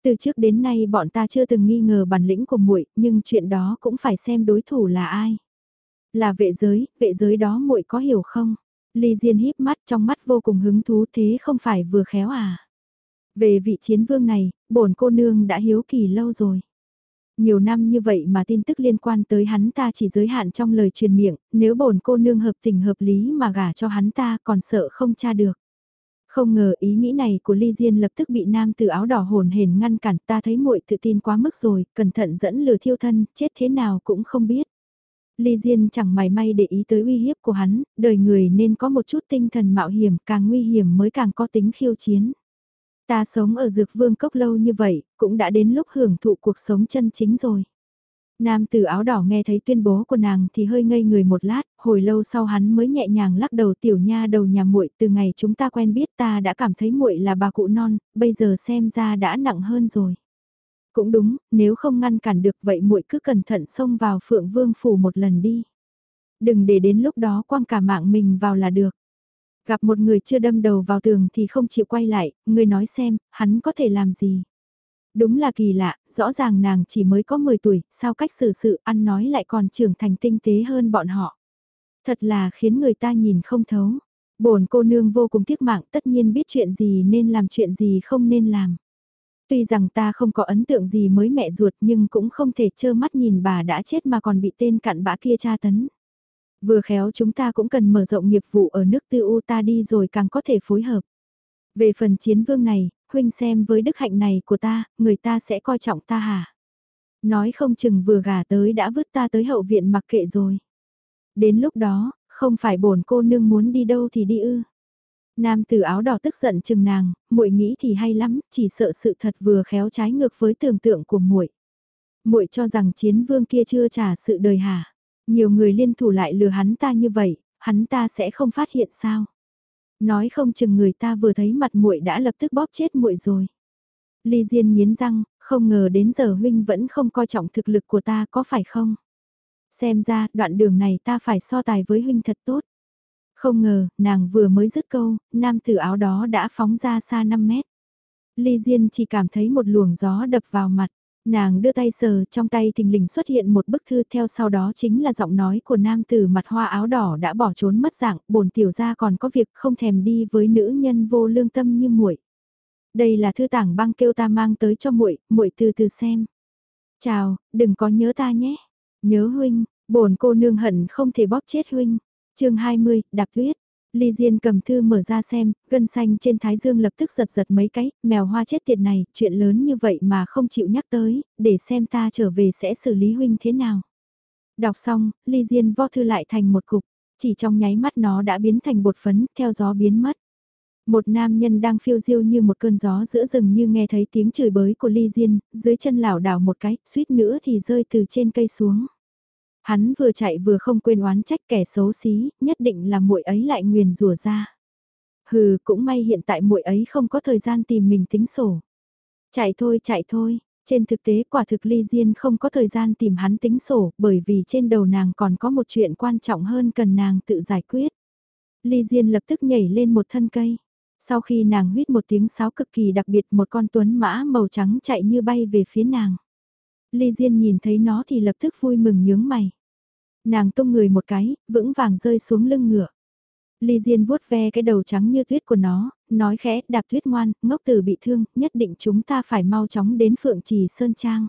Từ trước đến nay bọn ta chưa từng nghi ngờ bản lĩnh của muội, nhưng chuyện đó cũng phải xem đối thủ là ai. Là vệ giới, vệ giới đó muội có hiểu không? Ly Diên híp mắt trong mắt vô cùng hứng thú thế không phải vừa khéo à? Về vị chiến vương này, bổn cô nương đã hiếu kỳ lâu rồi. Nhiều năm như vậy mà tin tức liên quan tới hắn ta chỉ giới hạn trong lời truyền miệng, nếu bổn cô nương hợp tình hợp lý mà gả cho hắn ta còn sợ không tra được. Không ngờ ý nghĩ này của Ly Diên lập tức bị nam từ áo đỏ hồn hển ngăn cản ta thấy muội tự tin quá mức rồi, cẩn thận dẫn lừa thiêu thân, chết thế nào cũng không biết. Ly Diên chẳng mày may để ý tới uy hiếp của hắn, đời người nên có một chút tinh thần mạo hiểm, càng nguy hiểm mới càng có tính khiêu chiến. Ta sống ở dược vương cốc lâu như vậy, cũng đã đến lúc hưởng thụ cuộc sống chân chính rồi. Nam tử áo đỏ nghe thấy tuyên bố của nàng thì hơi ngây người một lát, hồi lâu sau hắn mới nhẹ nhàng lắc đầu tiểu nha đầu nhà muội từ ngày chúng ta quen biết ta đã cảm thấy muội là bà cụ non, bây giờ xem ra đã nặng hơn rồi. Cũng đúng, nếu không ngăn cản được vậy muội cứ cẩn thận xông vào phượng vương phủ một lần đi. Đừng để đến lúc đó quăng cả mạng mình vào là được. Gặp một người chưa đâm đầu vào tường thì không chịu quay lại, người nói xem, hắn có thể làm gì. Đúng là kỳ lạ, rõ ràng nàng chỉ mới có 10 tuổi, sao cách xử sự ăn nói lại còn trưởng thành tinh tế hơn bọn họ. Thật là khiến người ta nhìn không thấu. bổn cô nương vô cùng tiếc mạng tất nhiên biết chuyện gì nên làm chuyện gì không nên làm. Tuy rằng ta không có ấn tượng gì mới mẹ ruột nhưng cũng không thể trơ mắt nhìn bà đã chết mà còn bị tên cặn bã kia tra tấn. Vừa khéo chúng ta cũng cần mở rộng nghiệp vụ ở nước tư u ta đi rồi càng có thể phối hợp. Về phần chiến vương này, huynh xem với đức hạnh này của ta, người ta sẽ coi trọng ta hả? Nói không chừng vừa gả tới đã vứt ta tới hậu viện mặc kệ rồi. Đến lúc đó, không phải bổn cô nương muốn đi đâu thì đi ư. Nam tử áo đỏ tức giận chừng nàng, muội nghĩ thì hay lắm, chỉ sợ sự thật vừa khéo trái ngược với tưởng tượng của muội. Muội cho rằng chiến vương kia chưa trả sự đời hả? Nhiều người liên thủ lại lừa hắn ta như vậy, hắn ta sẽ không phát hiện sao? Nói không chừng người ta vừa thấy mặt muội đã lập tức bóp chết muội rồi. Ly Diên nghiến răng, không ngờ đến giờ huynh vẫn không coi trọng thực lực của ta có phải không? Xem ra, đoạn đường này ta phải so tài với huynh thật tốt. Không ngờ, nàng vừa mới dứt câu, nam tử áo đó đã phóng ra xa 5 mét. Ly Diên chỉ cảm thấy một luồng gió đập vào mặt. Nàng đưa tay sờ, trong tay thình lình xuất hiện một bức thư theo sau đó chính là giọng nói của nam tử mặt hoa áo đỏ đã bỏ trốn mất dạng, bổn tiểu gia còn có việc không thèm đi với nữ nhân vô lương tâm như muội. Đây là thư tảng băng kêu ta mang tới cho muội, muội từ từ xem. Chào, đừng có nhớ ta nhé. Nhớ huynh, bổn cô nương hận không thể bóp chết huynh. chương 20, đạp tuyết. Ly Diên cầm thư mở ra xem, gân xanh trên thái dương lập tức giật giật mấy cái, mèo hoa chết tiệt này, chuyện lớn như vậy mà không chịu nhắc tới, để xem ta trở về sẽ xử lý huynh thế nào. Đọc xong, Ly Diên vo thư lại thành một cục, chỉ trong nháy mắt nó đã biến thành bột phấn, theo gió biến mất. Một nam nhân đang phiêu diêu như một cơn gió giữa rừng như nghe thấy tiếng chửi bới của Ly Diên, dưới chân lảo đảo một cái, suýt nữa thì rơi từ trên cây xuống. Hắn vừa chạy vừa không quên oán trách kẻ xấu xí, nhất định là muội ấy lại nguyền rủa ra. Hừ, cũng may hiện tại muội ấy không có thời gian tìm mình tính sổ. Chạy thôi chạy thôi, trên thực tế quả thực Ly Diên không có thời gian tìm hắn tính sổ bởi vì trên đầu nàng còn có một chuyện quan trọng hơn cần nàng tự giải quyết. Ly Diên lập tức nhảy lên một thân cây. Sau khi nàng huyết một tiếng sáo cực kỳ đặc biệt một con tuấn mã màu trắng chạy như bay về phía nàng. Ly Diên nhìn thấy nó thì lập tức vui mừng nhướng mày. Nàng tung người một cái, vững vàng rơi xuống lưng ngựa. Ly Diên vuốt ve cái đầu trắng như tuyết của nó, nói khẽ, đạp tuyết ngoan, ngốc tử bị thương, nhất định chúng ta phải mau chóng đến Phượng Trì Sơn Trang.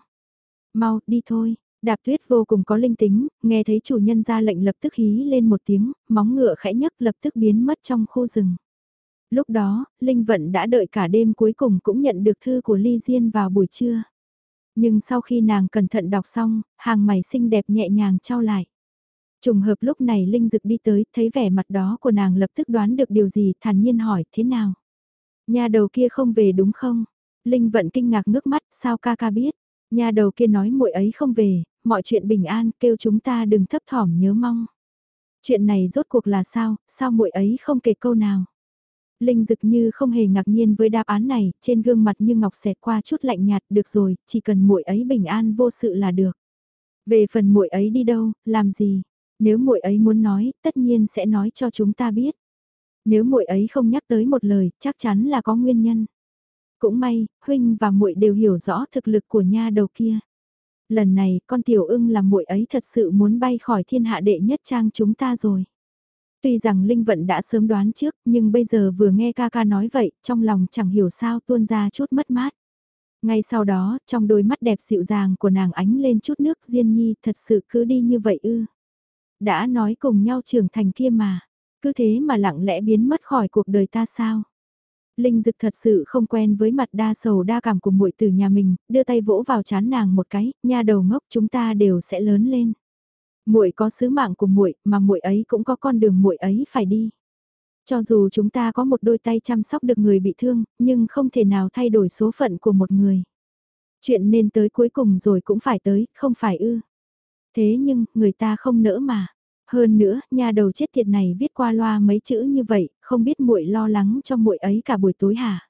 Mau, đi thôi. Đạp tuyết vô cùng có linh tính, nghe thấy chủ nhân ra lệnh lập tức hí lên một tiếng, móng ngựa khẽ nhấc lập tức biến mất trong khu rừng. Lúc đó, Linh Vận đã đợi cả đêm cuối cùng cũng nhận được thư của Ly Diên vào buổi trưa. Nhưng sau khi nàng cẩn thận đọc xong, hàng mày xinh đẹp nhẹ nhàng trao lại. Trùng hợp lúc này Linh Dực đi tới, thấy vẻ mặt đó của nàng lập tức đoán được điều gì, thản nhiên hỏi, thế nào? Nhà đầu kia không về đúng không? Linh Vận kinh ngạc ngước mắt, sao ca ca biết? Nhà đầu kia nói muội ấy không về, mọi chuyện bình an, kêu chúng ta đừng thấp thỏm nhớ mong. Chuyện này rốt cuộc là sao, sao muội ấy không kể câu nào? Linh Dực như không hề ngạc nhiên với đáp án này, trên gương mặt như ngọc xẹt qua chút lạnh nhạt, được rồi, chỉ cần muội ấy bình an vô sự là được. Về phần muội ấy đi đâu, làm gì? Nếu muội ấy muốn nói, tất nhiên sẽ nói cho chúng ta biết. Nếu muội ấy không nhắc tới một lời, chắc chắn là có nguyên nhân. Cũng may, huynh và muội đều hiểu rõ thực lực của nha đầu kia. Lần này, con tiểu ưng là muội ấy thật sự muốn bay khỏi thiên hạ đệ nhất trang chúng ta rồi. Tuy rằng Linh Vận đã sớm đoán trước, nhưng bây giờ vừa nghe ca ca nói vậy, trong lòng chẳng hiểu sao tuôn ra chút mất mát. Ngay sau đó, trong đôi mắt đẹp dịu dàng của nàng ánh lên chút nước Diên Nhi thật sự cứ đi như vậy ư. Đã nói cùng nhau trưởng thành kia mà, cứ thế mà lặng lẽ biến mất khỏi cuộc đời ta sao. Linh Dực thật sự không quen với mặt đa sầu đa cảm của muội từ nhà mình, đưa tay vỗ vào chán nàng một cái, nha đầu ngốc chúng ta đều sẽ lớn lên muội có sứ mạng của muội, mà muội ấy cũng có con đường muội ấy phải đi. Cho dù chúng ta có một đôi tay chăm sóc được người bị thương, nhưng không thể nào thay đổi số phận của một người. Chuyện nên tới cuối cùng rồi cũng phải tới, không phải ư. Thế nhưng, người ta không nỡ mà. Hơn nữa, nhà đầu chết tiệt này viết qua loa mấy chữ như vậy, không biết muội lo lắng cho muội ấy cả buổi tối hả?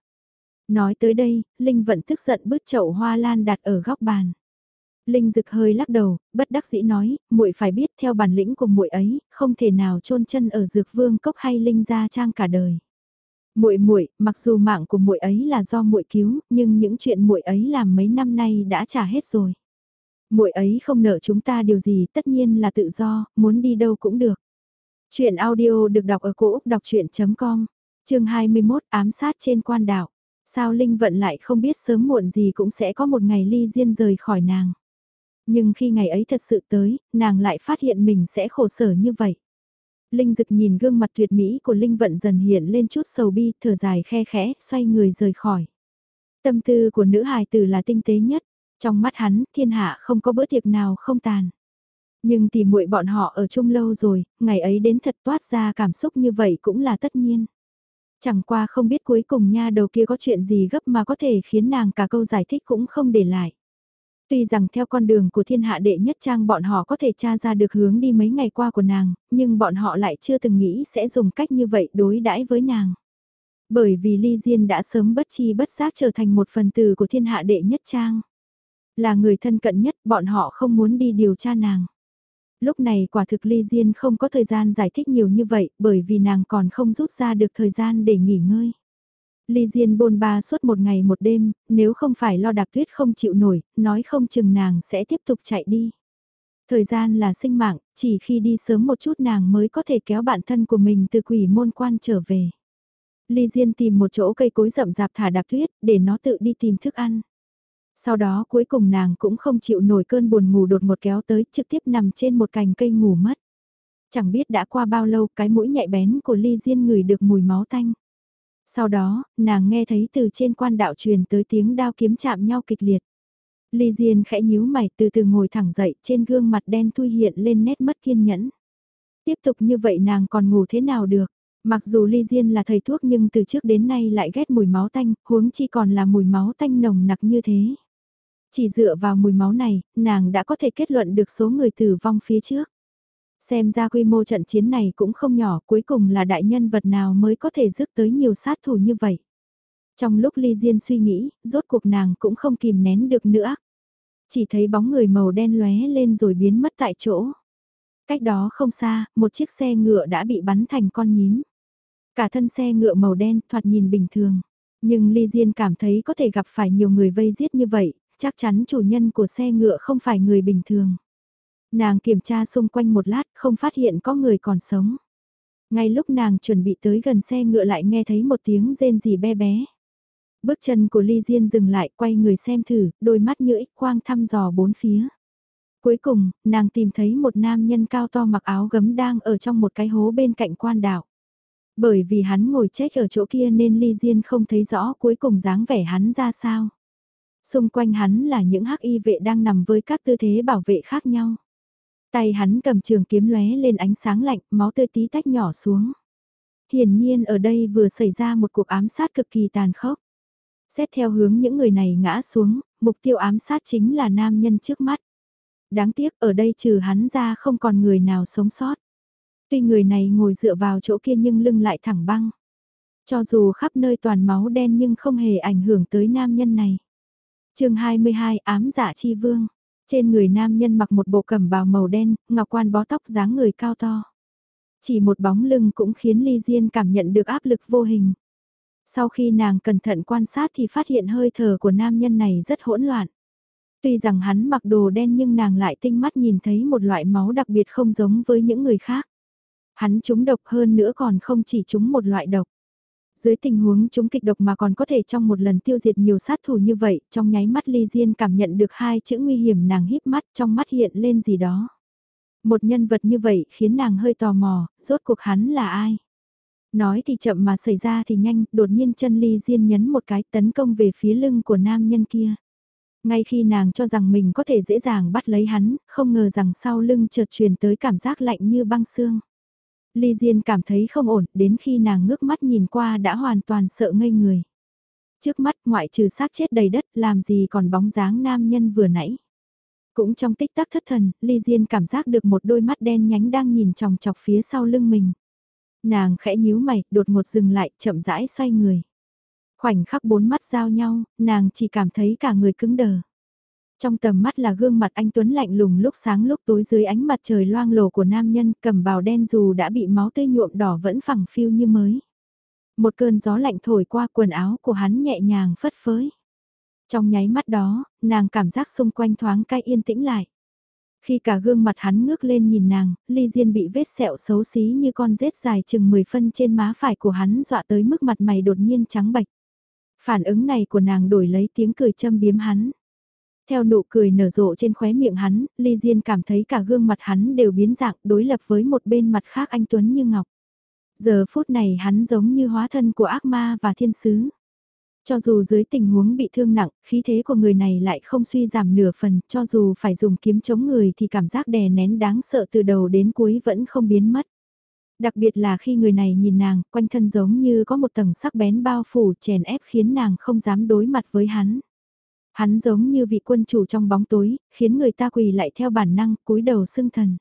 Nói tới đây, Linh vẫn tức giận bứt chậu hoa lan đặt ở góc bàn. Linh Dực hơi lắc đầu, bất đắc dĩ nói, muội phải biết theo bản lĩnh của muội ấy, không thể nào chôn chân ở Dược Vương cốc hay Linh gia trang cả đời. Muội muội, mặc dù mạng của muội ấy là do muội cứu, nhưng những chuyện muội ấy làm mấy năm nay đã trả hết rồi. Muội ấy không nợ chúng ta điều gì, tất nhiên là tự do, muốn đi đâu cũng được. Chuyện audio được đọc ở cổ Úc đọc chuyện.com, chương 21 ám sát trên quan đảo. Sao Linh vận lại không biết sớm muộn gì cũng sẽ có một ngày ly diên rời khỏi nàng. Nhưng khi ngày ấy thật sự tới, nàng lại phát hiện mình sẽ khổ sở như vậy. Linh Dực nhìn gương mặt tuyệt mỹ của Linh Vận dần hiện lên chút sầu bi, thở dài khe khẽ, xoay người rời khỏi. Tâm tư của nữ hài tử là tinh tế nhất, trong mắt hắn, thiên hạ không có bữa tiệc nào không tàn. Nhưng tỉ muội bọn họ ở chung lâu rồi, ngày ấy đến thật toát ra cảm xúc như vậy cũng là tất nhiên. Chẳng qua không biết cuối cùng nha đầu kia có chuyện gì gấp mà có thể khiến nàng cả câu giải thích cũng không để lại. Tuy rằng theo con đường của thiên hạ đệ nhất trang bọn họ có thể tra ra được hướng đi mấy ngày qua của nàng, nhưng bọn họ lại chưa từng nghĩ sẽ dùng cách như vậy đối đãi với nàng. Bởi vì Ly Diên đã sớm bất chi bất giác trở thành một phần tử của thiên hạ đệ nhất trang. Là người thân cận nhất bọn họ không muốn đi điều tra nàng. Lúc này quả thực Ly Diên không có thời gian giải thích nhiều như vậy bởi vì nàng còn không rút ra được thời gian để nghỉ ngơi. Ly Diên bôn ba suốt một ngày một đêm, nếu không phải lo đạp tuyết không chịu nổi, nói không chừng nàng sẽ tiếp tục chạy đi. Thời gian là sinh mạng, chỉ khi đi sớm một chút nàng mới có thể kéo bản thân của mình từ quỷ môn quan trở về. Ly Diên tìm một chỗ cây cối rậm rạp thả đạp tuyết, để nó tự đi tìm thức ăn. Sau đó cuối cùng nàng cũng không chịu nổi cơn buồn ngủ đột một kéo tới trực tiếp nằm trên một cành cây ngủ mất. Chẳng biết đã qua bao lâu cái mũi nhạy bén của Ly Diên ngửi được mùi máu tanh. Sau đó, nàng nghe thấy từ trên quan đạo truyền tới tiếng đao kiếm chạm nhau kịch liệt. Ly Diên khẽ nhíu mày từ từ ngồi thẳng dậy trên gương mặt đen thui hiện lên nét mất kiên nhẫn. Tiếp tục như vậy nàng còn ngủ thế nào được? Mặc dù Ly Diên là thầy thuốc nhưng từ trước đến nay lại ghét mùi máu tanh, huống chi còn là mùi máu tanh nồng nặc như thế. Chỉ dựa vào mùi máu này, nàng đã có thể kết luận được số người tử vong phía trước. Xem ra quy mô trận chiến này cũng không nhỏ, cuối cùng là đại nhân vật nào mới có thể rước tới nhiều sát thủ như vậy. Trong lúc Ly Diên suy nghĩ, rốt cuộc nàng cũng không kìm nén được nữa. Chỉ thấy bóng người màu đen lóe lên rồi biến mất tại chỗ. Cách đó không xa, một chiếc xe ngựa đã bị bắn thành con nhím. Cả thân xe ngựa màu đen thoạt nhìn bình thường. Nhưng Ly Diên cảm thấy có thể gặp phải nhiều người vây giết như vậy, chắc chắn chủ nhân của xe ngựa không phải người bình thường. Nàng kiểm tra xung quanh một lát không phát hiện có người còn sống. Ngay lúc nàng chuẩn bị tới gần xe ngựa lại nghe thấy một tiếng rên rỉ be bé. Bước chân của Ly Diên dừng lại quay người xem thử, đôi mắt như ích quang thăm dò bốn phía. Cuối cùng, nàng tìm thấy một nam nhân cao to mặc áo gấm đang ở trong một cái hố bên cạnh quan đảo. Bởi vì hắn ngồi chết ở chỗ kia nên Ly Diên không thấy rõ cuối cùng dáng vẻ hắn ra sao. Xung quanh hắn là những hắc y vệ đang nằm với các tư thế bảo vệ khác nhau. Tay hắn cầm trường kiếm lóe lên ánh sáng lạnh, máu tươi tí tách nhỏ xuống. Hiển nhiên ở đây vừa xảy ra một cuộc ám sát cực kỳ tàn khốc. Xét theo hướng những người này ngã xuống, mục tiêu ám sát chính là nam nhân trước mắt. Đáng tiếc ở đây trừ hắn ra không còn người nào sống sót. Tuy người này ngồi dựa vào chỗ kia nhưng lưng lại thẳng băng. Cho dù khắp nơi toàn máu đen nhưng không hề ảnh hưởng tới nam nhân này. chương 22 ám giả chi vương. Trên người nam nhân mặc một bộ cẩm bào màu đen, ngọc quan bó tóc dáng người cao to. Chỉ một bóng lưng cũng khiến Ly Diên cảm nhận được áp lực vô hình. Sau khi nàng cẩn thận quan sát thì phát hiện hơi thở của nam nhân này rất hỗn loạn. Tuy rằng hắn mặc đồ đen nhưng nàng lại tinh mắt nhìn thấy một loại máu đặc biệt không giống với những người khác. Hắn trúng độc hơn nữa còn không chỉ trúng một loại độc. Dưới tình huống chúng kịch độc mà còn có thể trong một lần tiêu diệt nhiều sát thủ như vậy, trong nháy mắt Ly Diên cảm nhận được hai chữ nguy hiểm nàng híp mắt trong mắt hiện lên gì đó. Một nhân vật như vậy khiến nàng hơi tò mò, rốt cuộc hắn là ai? Nói thì chậm mà xảy ra thì nhanh, đột nhiên chân Ly Diên nhấn một cái tấn công về phía lưng của nam nhân kia. Ngay khi nàng cho rằng mình có thể dễ dàng bắt lấy hắn, không ngờ rằng sau lưng chợt truyền tới cảm giác lạnh như băng xương. Ly Diên cảm thấy không ổn, đến khi nàng ngước mắt nhìn qua đã hoàn toàn sợ ngây người. Trước mắt ngoại trừ xác chết đầy đất làm gì còn bóng dáng nam nhân vừa nãy. Cũng trong tích tắc thất thần, Ly Diên cảm giác được một đôi mắt đen nhánh đang nhìn chòng chọc phía sau lưng mình. Nàng khẽ nhíu mày, đột ngột dừng lại, chậm rãi xoay người. Khoảnh khắc bốn mắt giao nhau, nàng chỉ cảm thấy cả người cứng đờ. Trong tầm mắt là gương mặt anh Tuấn lạnh lùng lúc sáng lúc tối dưới ánh mặt trời loang lổ của nam nhân cầm bào đen dù đã bị máu tươi nhuộm đỏ vẫn phẳng phiu như mới. Một cơn gió lạnh thổi qua quần áo của hắn nhẹ nhàng phất phới. Trong nháy mắt đó, nàng cảm giác xung quanh thoáng cai yên tĩnh lại. Khi cả gương mặt hắn ngước lên nhìn nàng, ly diên bị vết sẹo xấu xí như con rết dài chừng 10 phân trên má phải của hắn dọa tới mức mặt mày đột nhiên trắng bạch. Phản ứng này của nàng đổi lấy tiếng cười châm biếm hắn. Theo nụ cười nở rộ trên khóe miệng hắn, Ly Diên cảm thấy cả gương mặt hắn đều biến dạng đối lập với một bên mặt khác anh Tuấn như Ngọc. Giờ phút này hắn giống như hóa thân của ác ma và thiên sứ. Cho dù dưới tình huống bị thương nặng, khí thế của người này lại không suy giảm nửa phần, cho dù phải dùng kiếm chống người thì cảm giác đè nén đáng sợ từ đầu đến cuối vẫn không biến mất. Đặc biệt là khi người này nhìn nàng, quanh thân giống như có một tầng sắc bén bao phủ chèn ép khiến nàng không dám đối mặt với hắn. Hắn giống như vị quân chủ trong bóng tối, khiến người ta quỳ lại theo bản năng, cúi đầu xưng thần.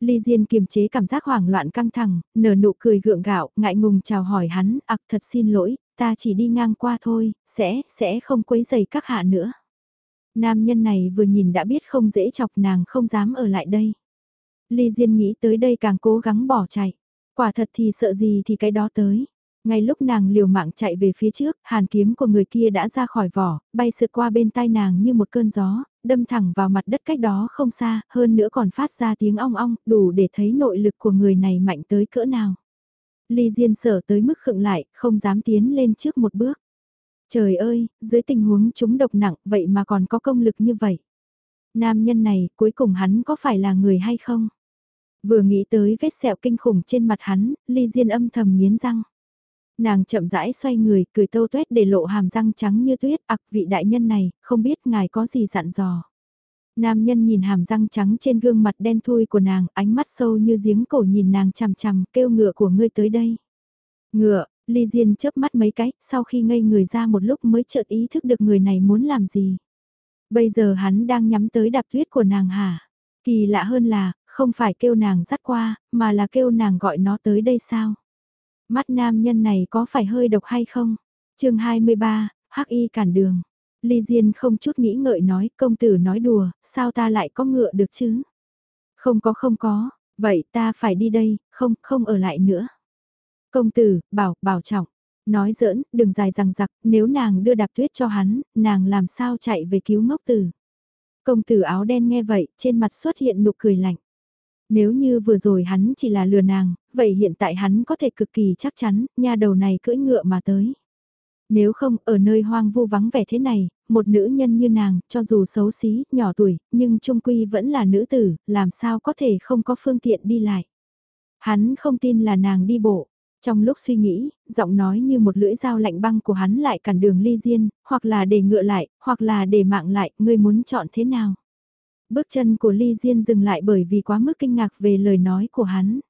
Ly Diên kiềm chế cảm giác hoảng loạn căng thẳng, nở nụ cười gượng gạo, ngại ngùng chào hỏi hắn, ặc thật xin lỗi, ta chỉ đi ngang qua thôi, sẽ, sẽ không quấy giày các hạ nữa. Nam nhân này vừa nhìn đã biết không dễ chọc nàng không dám ở lại đây. Ly Diên nghĩ tới đây càng cố gắng bỏ chạy, quả thật thì sợ gì thì cái đó tới. Ngay lúc nàng liều mạng chạy về phía trước, hàn kiếm của người kia đã ra khỏi vỏ, bay sượt qua bên tai nàng như một cơn gió, đâm thẳng vào mặt đất cách đó không xa, hơn nữa còn phát ra tiếng ong ong, đủ để thấy nội lực của người này mạnh tới cỡ nào. Ly Diên sở tới mức khựng lại, không dám tiến lên trước một bước. Trời ơi, dưới tình huống chúng độc nặng, vậy mà còn có công lực như vậy. Nam nhân này, cuối cùng hắn có phải là người hay không? Vừa nghĩ tới vết sẹo kinh khủng trên mặt hắn, Ly Diên âm thầm nghiến răng. Nàng chậm rãi xoay người, cười tâu tuét để lộ hàm răng trắng như tuyết, ặc vị đại nhân này, không biết ngài có gì dặn dò. Nam nhân nhìn hàm răng trắng trên gương mặt đen thui của nàng, ánh mắt sâu như giếng cổ nhìn nàng chằm chằm, kêu ngựa của ngươi tới đây. Ngựa, Ly Diên chớp mắt mấy cái, sau khi ngây người ra một lúc mới chợt ý thức được người này muốn làm gì. Bây giờ hắn đang nhắm tới đạp tuyết của nàng hả? Kỳ lạ hơn là, không phải kêu nàng dắt qua, mà là kêu nàng gọi nó tới đây sao? Mắt nam nhân này có phải hơi độc hay không? chương 23, hắc y cản đường. Ly Diên không chút nghĩ ngợi nói, công tử nói đùa, sao ta lại có ngựa được chứ? Không có không có, vậy ta phải đi đây, không, không ở lại nữa. Công tử, bảo, bảo trọng. Nói giỡn, đừng dài rằng giặc, nếu nàng đưa đạp tuyết cho hắn, nàng làm sao chạy về cứu ngốc tử. Công tử áo đen nghe vậy, trên mặt xuất hiện nụ cười lạnh. Nếu như vừa rồi hắn chỉ là lừa nàng, vậy hiện tại hắn có thể cực kỳ chắc chắn, nha đầu này cưỡi ngựa mà tới. Nếu không, ở nơi hoang vu vắng vẻ thế này, một nữ nhân như nàng, cho dù xấu xí, nhỏ tuổi, nhưng trung quy vẫn là nữ tử, làm sao có thể không có phương tiện đi lại. Hắn không tin là nàng đi bộ. Trong lúc suy nghĩ, giọng nói như một lưỡi dao lạnh băng của hắn lại cản đường ly diên, hoặc là để ngựa lại, hoặc là để mạng lại, ngươi muốn chọn thế nào. Bước chân của ly diên dừng lại bởi vì quá mức kinh ngạc về lời nói của hắn.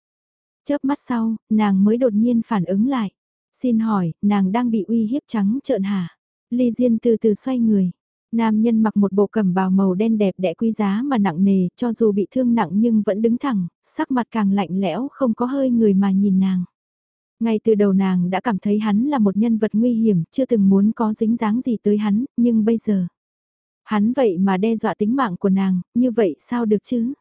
Chớp mắt sau, nàng mới đột nhiên phản ứng lại. Xin hỏi, nàng đang bị uy hiếp trắng trợn hả? Ly Diên từ từ xoay người. Nam nhân mặc một bộ cẩm bào màu đen đẹp đẽ quý giá mà nặng nề, cho dù bị thương nặng nhưng vẫn đứng thẳng, sắc mặt càng lạnh lẽo không có hơi người mà nhìn nàng. Ngay từ đầu nàng đã cảm thấy hắn là một nhân vật nguy hiểm, chưa từng muốn có dính dáng gì tới hắn, nhưng bây giờ... Hắn vậy mà đe dọa tính mạng của nàng, như vậy sao được chứ?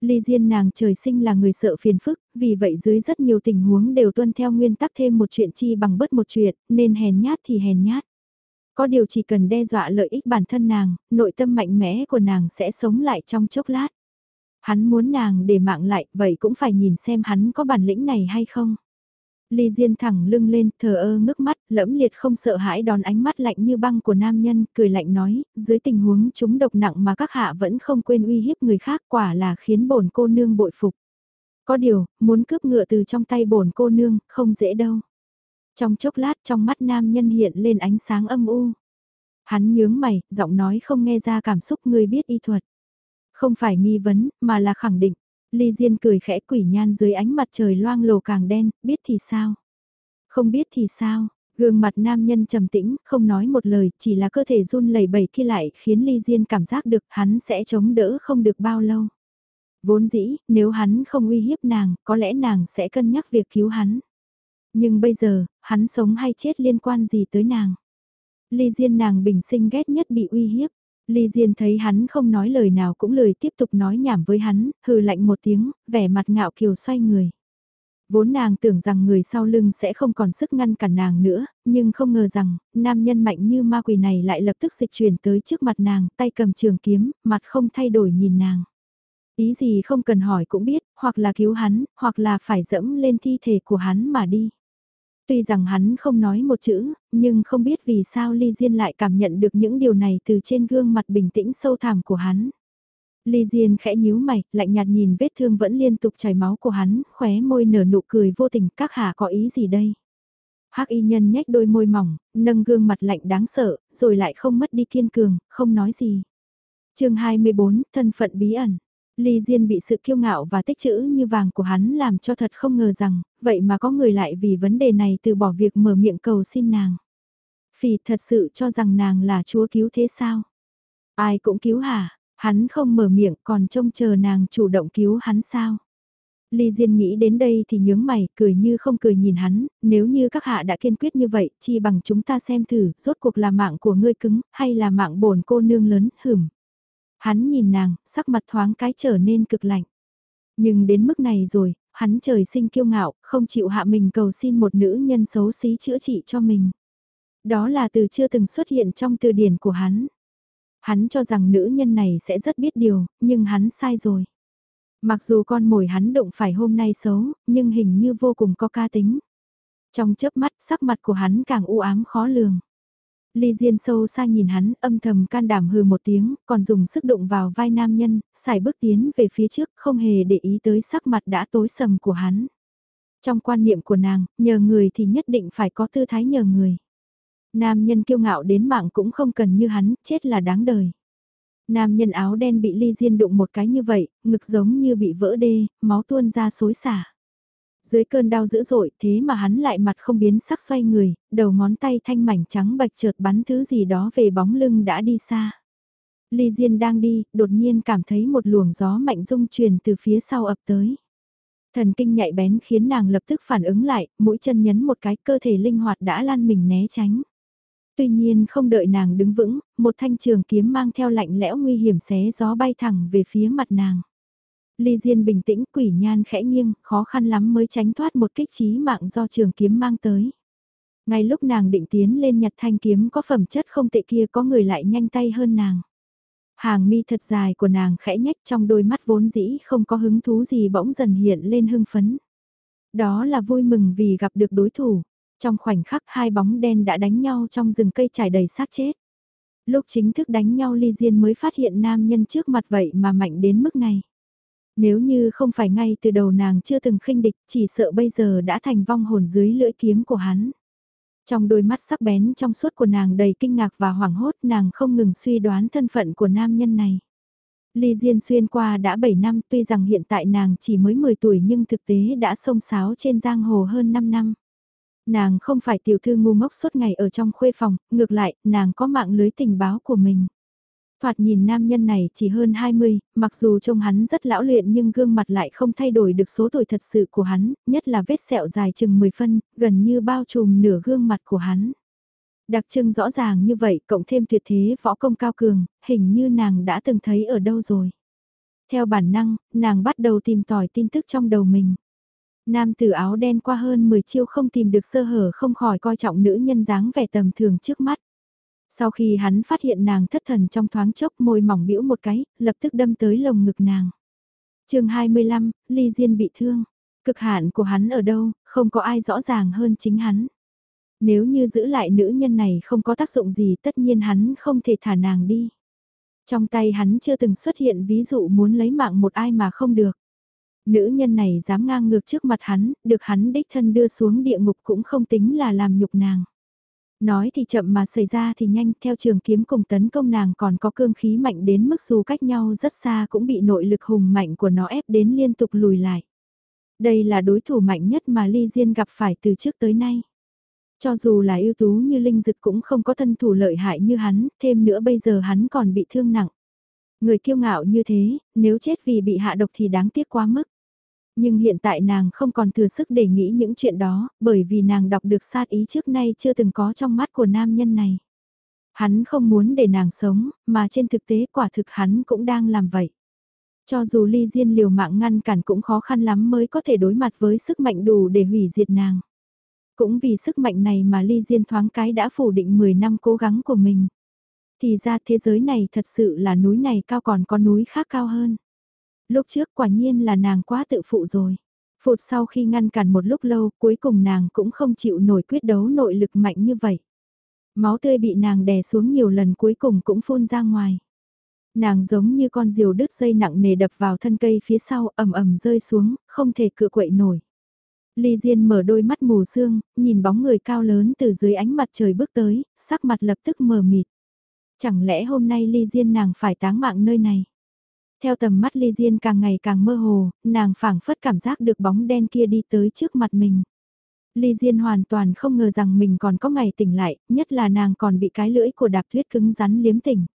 Ly Diên nàng trời sinh là người sợ phiền phức, vì vậy dưới rất nhiều tình huống đều tuân theo nguyên tắc thêm một chuyện chi bằng bớt một chuyện, nên hèn nhát thì hèn nhát. Có điều chỉ cần đe dọa lợi ích bản thân nàng, nội tâm mạnh mẽ của nàng sẽ sống lại trong chốc lát. Hắn muốn nàng để mạng lại, vậy cũng phải nhìn xem hắn có bản lĩnh này hay không. Ly Diên thẳng lưng lên, thờ ơ ngước mắt, lẫm liệt không sợ hãi đón ánh mắt lạnh như băng của nam nhân, cười lạnh nói, dưới tình huống chúng độc nặng mà các hạ vẫn không quên uy hiếp người khác quả là khiến bổn cô nương bội phục. Có điều, muốn cướp ngựa từ trong tay bổn cô nương, không dễ đâu. Trong chốc lát trong mắt nam nhân hiện lên ánh sáng âm u. Hắn nhướng mày, giọng nói không nghe ra cảm xúc người biết y thuật. Không phải nghi vấn, mà là khẳng định. Ly Diên cười khẽ quỷ nhan dưới ánh mặt trời loang lổ càng đen, biết thì sao? Không biết thì sao? Gương mặt nam nhân trầm tĩnh, không nói một lời, chỉ là cơ thể run lẩy bẩy kia lại khiến Ly Diên cảm giác được hắn sẽ chống đỡ không được bao lâu. Vốn dĩ, nếu hắn không uy hiếp nàng, có lẽ nàng sẽ cân nhắc việc cứu hắn. Nhưng bây giờ, hắn sống hay chết liên quan gì tới nàng? Ly Diên nàng bình sinh ghét nhất bị uy hiếp. Ly Diên thấy hắn không nói lời nào cũng lười tiếp tục nói nhảm với hắn, hừ lạnh một tiếng, vẻ mặt ngạo kiều xoay người. Vốn nàng tưởng rằng người sau lưng sẽ không còn sức ngăn cản nàng nữa, nhưng không ngờ rằng, nam nhân mạnh như ma quỷ này lại lập tức dịch chuyển tới trước mặt nàng, tay cầm trường kiếm, mặt không thay đổi nhìn nàng. Ý gì không cần hỏi cũng biết, hoặc là cứu hắn, hoặc là phải dẫm lên thi thể của hắn mà đi. Tuy rằng hắn không nói một chữ, nhưng không biết vì sao Ly Diên lại cảm nhận được những điều này từ trên gương mặt bình tĩnh sâu thẳm của hắn. Ly Diên khẽ nhíu mày, lạnh nhạt nhìn vết thương vẫn liên tục chảy máu của hắn, khóe môi nở nụ cười vô tình, các hạ có ý gì đây? Hắc y nhân nhếch đôi môi mỏng, nâng gương mặt lạnh đáng sợ, rồi lại không mất đi kiên cường, không nói gì. chương 24, thân phận bí ẩn. Ly Diên bị sự kiêu ngạo và tích chữ như vàng của hắn làm cho thật không ngờ rằng, vậy mà có người lại vì vấn đề này từ bỏ việc mở miệng cầu xin nàng. Phỉ thật sự cho rằng nàng là chúa cứu thế sao? Ai cũng cứu hả? Hắn không mở miệng còn trông chờ nàng chủ động cứu hắn sao? Ly Diên nghĩ đến đây thì nhướng mày, cười như không cười nhìn hắn, nếu như các hạ đã kiên quyết như vậy, chi bằng chúng ta xem thử, rốt cuộc là mạng của ngươi cứng, hay là mạng bổn cô nương lớn, hửm. Hắn nhìn nàng, sắc mặt thoáng cái trở nên cực lạnh. Nhưng đến mức này rồi, hắn trời sinh kiêu ngạo, không chịu hạ mình cầu xin một nữ nhân xấu xí chữa trị cho mình. Đó là từ chưa từng xuất hiện trong từ điển của hắn. Hắn cho rằng nữ nhân này sẽ rất biết điều, nhưng hắn sai rồi. Mặc dù con mồi hắn đụng phải hôm nay xấu, nhưng hình như vô cùng có ca tính. Trong chớp mắt, sắc mặt của hắn càng u ám khó lường. Ly Diên sâu xa nhìn hắn, âm thầm can đảm hừ một tiếng, còn dùng sức đụng vào vai nam nhân, xài bước tiến về phía trước, không hề để ý tới sắc mặt đã tối sầm của hắn. Trong quan niệm của nàng, nhờ người thì nhất định phải có tư thái nhờ người. Nam nhân kiêu ngạo đến mạng cũng không cần như hắn, chết là đáng đời. Nam nhân áo đen bị ly diên đụng một cái như vậy, ngực giống như bị vỡ đê, máu tuôn ra xối xả. Dưới cơn đau dữ dội thế mà hắn lại mặt không biến sắc xoay người, đầu ngón tay thanh mảnh trắng bạch chợt bắn thứ gì đó về bóng lưng đã đi xa. Ly Diên đang đi, đột nhiên cảm thấy một luồng gió mạnh rung truyền từ phía sau ập tới. Thần kinh nhạy bén khiến nàng lập tức phản ứng lại, mũi chân nhấn một cái cơ thể linh hoạt đã lan mình né tránh. Tuy nhiên không đợi nàng đứng vững, một thanh trường kiếm mang theo lạnh lẽo nguy hiểm xé gió bay thẳng về phía mặt nàng. Ly Diên bình tĩnh quỷ nhan khẽ nghiêng, khó khăn lắm mới tránh thoát một kích trí mạng do trường kiếm mang tới. Ngay lúc nàng định tiến lên nhặt thanh kiếm có phẩm chất không tệ kia có người lại nhanh tay hơn nàng. Hàng mi thật dài của nàng khẽ nhách trong đôi mắt vốn dĩ không có hứng thú gì bỗng dần hiện lên hưng phấn. Đó là vui mừng vì gặp được đối thủ. Trong khoảnh khắc hai bóng đen đã đánh nhau trong rừng cây trải đầy xác chết. Lúc chính thức đánh nhau Ly Diên mới phát hiện nam nhân trước mặt vậy mà mạnh đến mức này. Nếu như không phải ngay từ đầu nàng chưa từng khinh địch, chỉ sợ bây giờ đã thành vong hồn dưới lưỡi kiếm của hắn. Trong đôi mắt sắc bén trong suốt của nàng đầy kinh ngạc và hoảng hốt nàng không ngừng suy đoán thân phận của nam nhân này. Ly Diên xuyên qua đã 7 năm tuy rằng hiện tại nàng chỉ mới 10 tuổi nhưng thực tế đã sông sáo trên giang hồ hơn 5 năm. Nàng không phải tiểu thư ngu ngốc suốt ngày ở trong khuê phòng, ngược lại, nàng có mạng lưới tình báo của mình. Thoạt nhìn nam nhân này chỉ hơn 20, mặc dù trông hắn rất lão luyện nhưng gương mặt lại không thay đổi được số tuổi thật sự của hắn, nhất là vết sẹo dài chừng 10 phân, gần như bao trùm nửa gương mặt của hắn. Đặc trưng rõ ràng như vậy cộng thêm tuyệt thế võ công cao cường, hình như nàng đã từng thấy ở đâu rồi. Theo bản năng, nàng bắt đầu tìm tòi tin tức trong đầu mình. Nam tử áo đen qua hơn 10 chiêu không tìm được sơ hở không khỏi coi trọng nữ nhân dáng vẻ tầm thường trước mắt. Sau khi hắn phát hiện nàng thất thần trong thoáng chốc môi mỏng bĩu một cái, lập tức đâm tới lồng ngực nàng. chương 25, Ly Diên bị thương. Cực hạn của hắn ở đâu, không có ai rõ ràng hơn chính hắn. Nếu như giữ lại nữ nhân này không có tác dụng gì tất nhiên hắn không thể thả nàng đi. Trong tay hắn chưa từng xuất hiện ví dụ muốn lấy mạng một ai mà không được. Nữ nhân này dám ngang ngược trước mặt hắn, được hắn đích thân đưa xuống địa ngục cũng không tính là làm nhục nàng. Nói thì chậm mà xảy ra thì nhanh, theo trường kiếm cùng tấn công nàng còn có cương khí mạnh đến mức dù cách nhau rất xa cũng bị nội lực hùng mạnh của nó ép đến liên tục lùi lại. Đây là đối thủ mạnh nhất mà Ly Diên gặp phải từ trước tới nay. Cho dù là ưu tú như Linh Dực cũng không có thân thủ lợi hại như hắn, thêm nữa bây giờ hắn còn bị thương nặng. Người kiêu ngạo như thế, nếu chết vì bị hạ độc thì đáng tiếc quá mức. Nhưng hiện tại nàng không còn thừa sức để nghĩ những chuyện đó, bởi vì nàng đọc được sát ý trước nay chưa từng có trong mắt của nam nhân này. Hắn không muốn để nàng sống, mà trên thực tế quả thực hắn cũng đang làm vậy. Cho dù ly diên liều mạng ngăn cản cũng khó khăn lắm mới có thể đối mặt với sức mạnh đủ để hủy diệt nàng. Cũng vì sức mạnh này mà ly diên thoáng cái đã phủ định 10 năm cố gắng của mình. Thì ra thế giới này thật sự là núi này cao còn có núi khác cao hơn. Lúc trước quả nhiên là nàng quá tự phụ rồi. Phụt sau khi ngăn cản một lúc lâu cuối cùng nàng cũng không chịu nổi quyết đấu nội lực mạnh như vậy. Máu tươi bị nàng đè xuống nhiều lần cuối cùng cũng phun ra ngoài. Nàng giống như con diều đứt dây nặng nề đập vào thân cây phía sau ầm ầm rơi xuống, không thể cựa quậy nổi. Ly Diên mở đôi mắt mù sương, nhìn bóng người cao lớn từ dưới ánh mặt trời bước tới, sắc mặt lập tức mờ mịt. Chẳng lẽ hôm nay Ly Diên nàng phải táng mạng nơi này? Theo tầm mắt Ly Diên càng ngày càng mơ hồ, nàng phảng phất cảm giác được bóng đen kia đi tới trước mặt mình. Ly Diên hoàn toàn không ngờ rằng mình còn có ngày tỉnh lại, nhất là nàng còn bị cái lưỡi của đạp thuyết cứng rắn liếm tỉnh.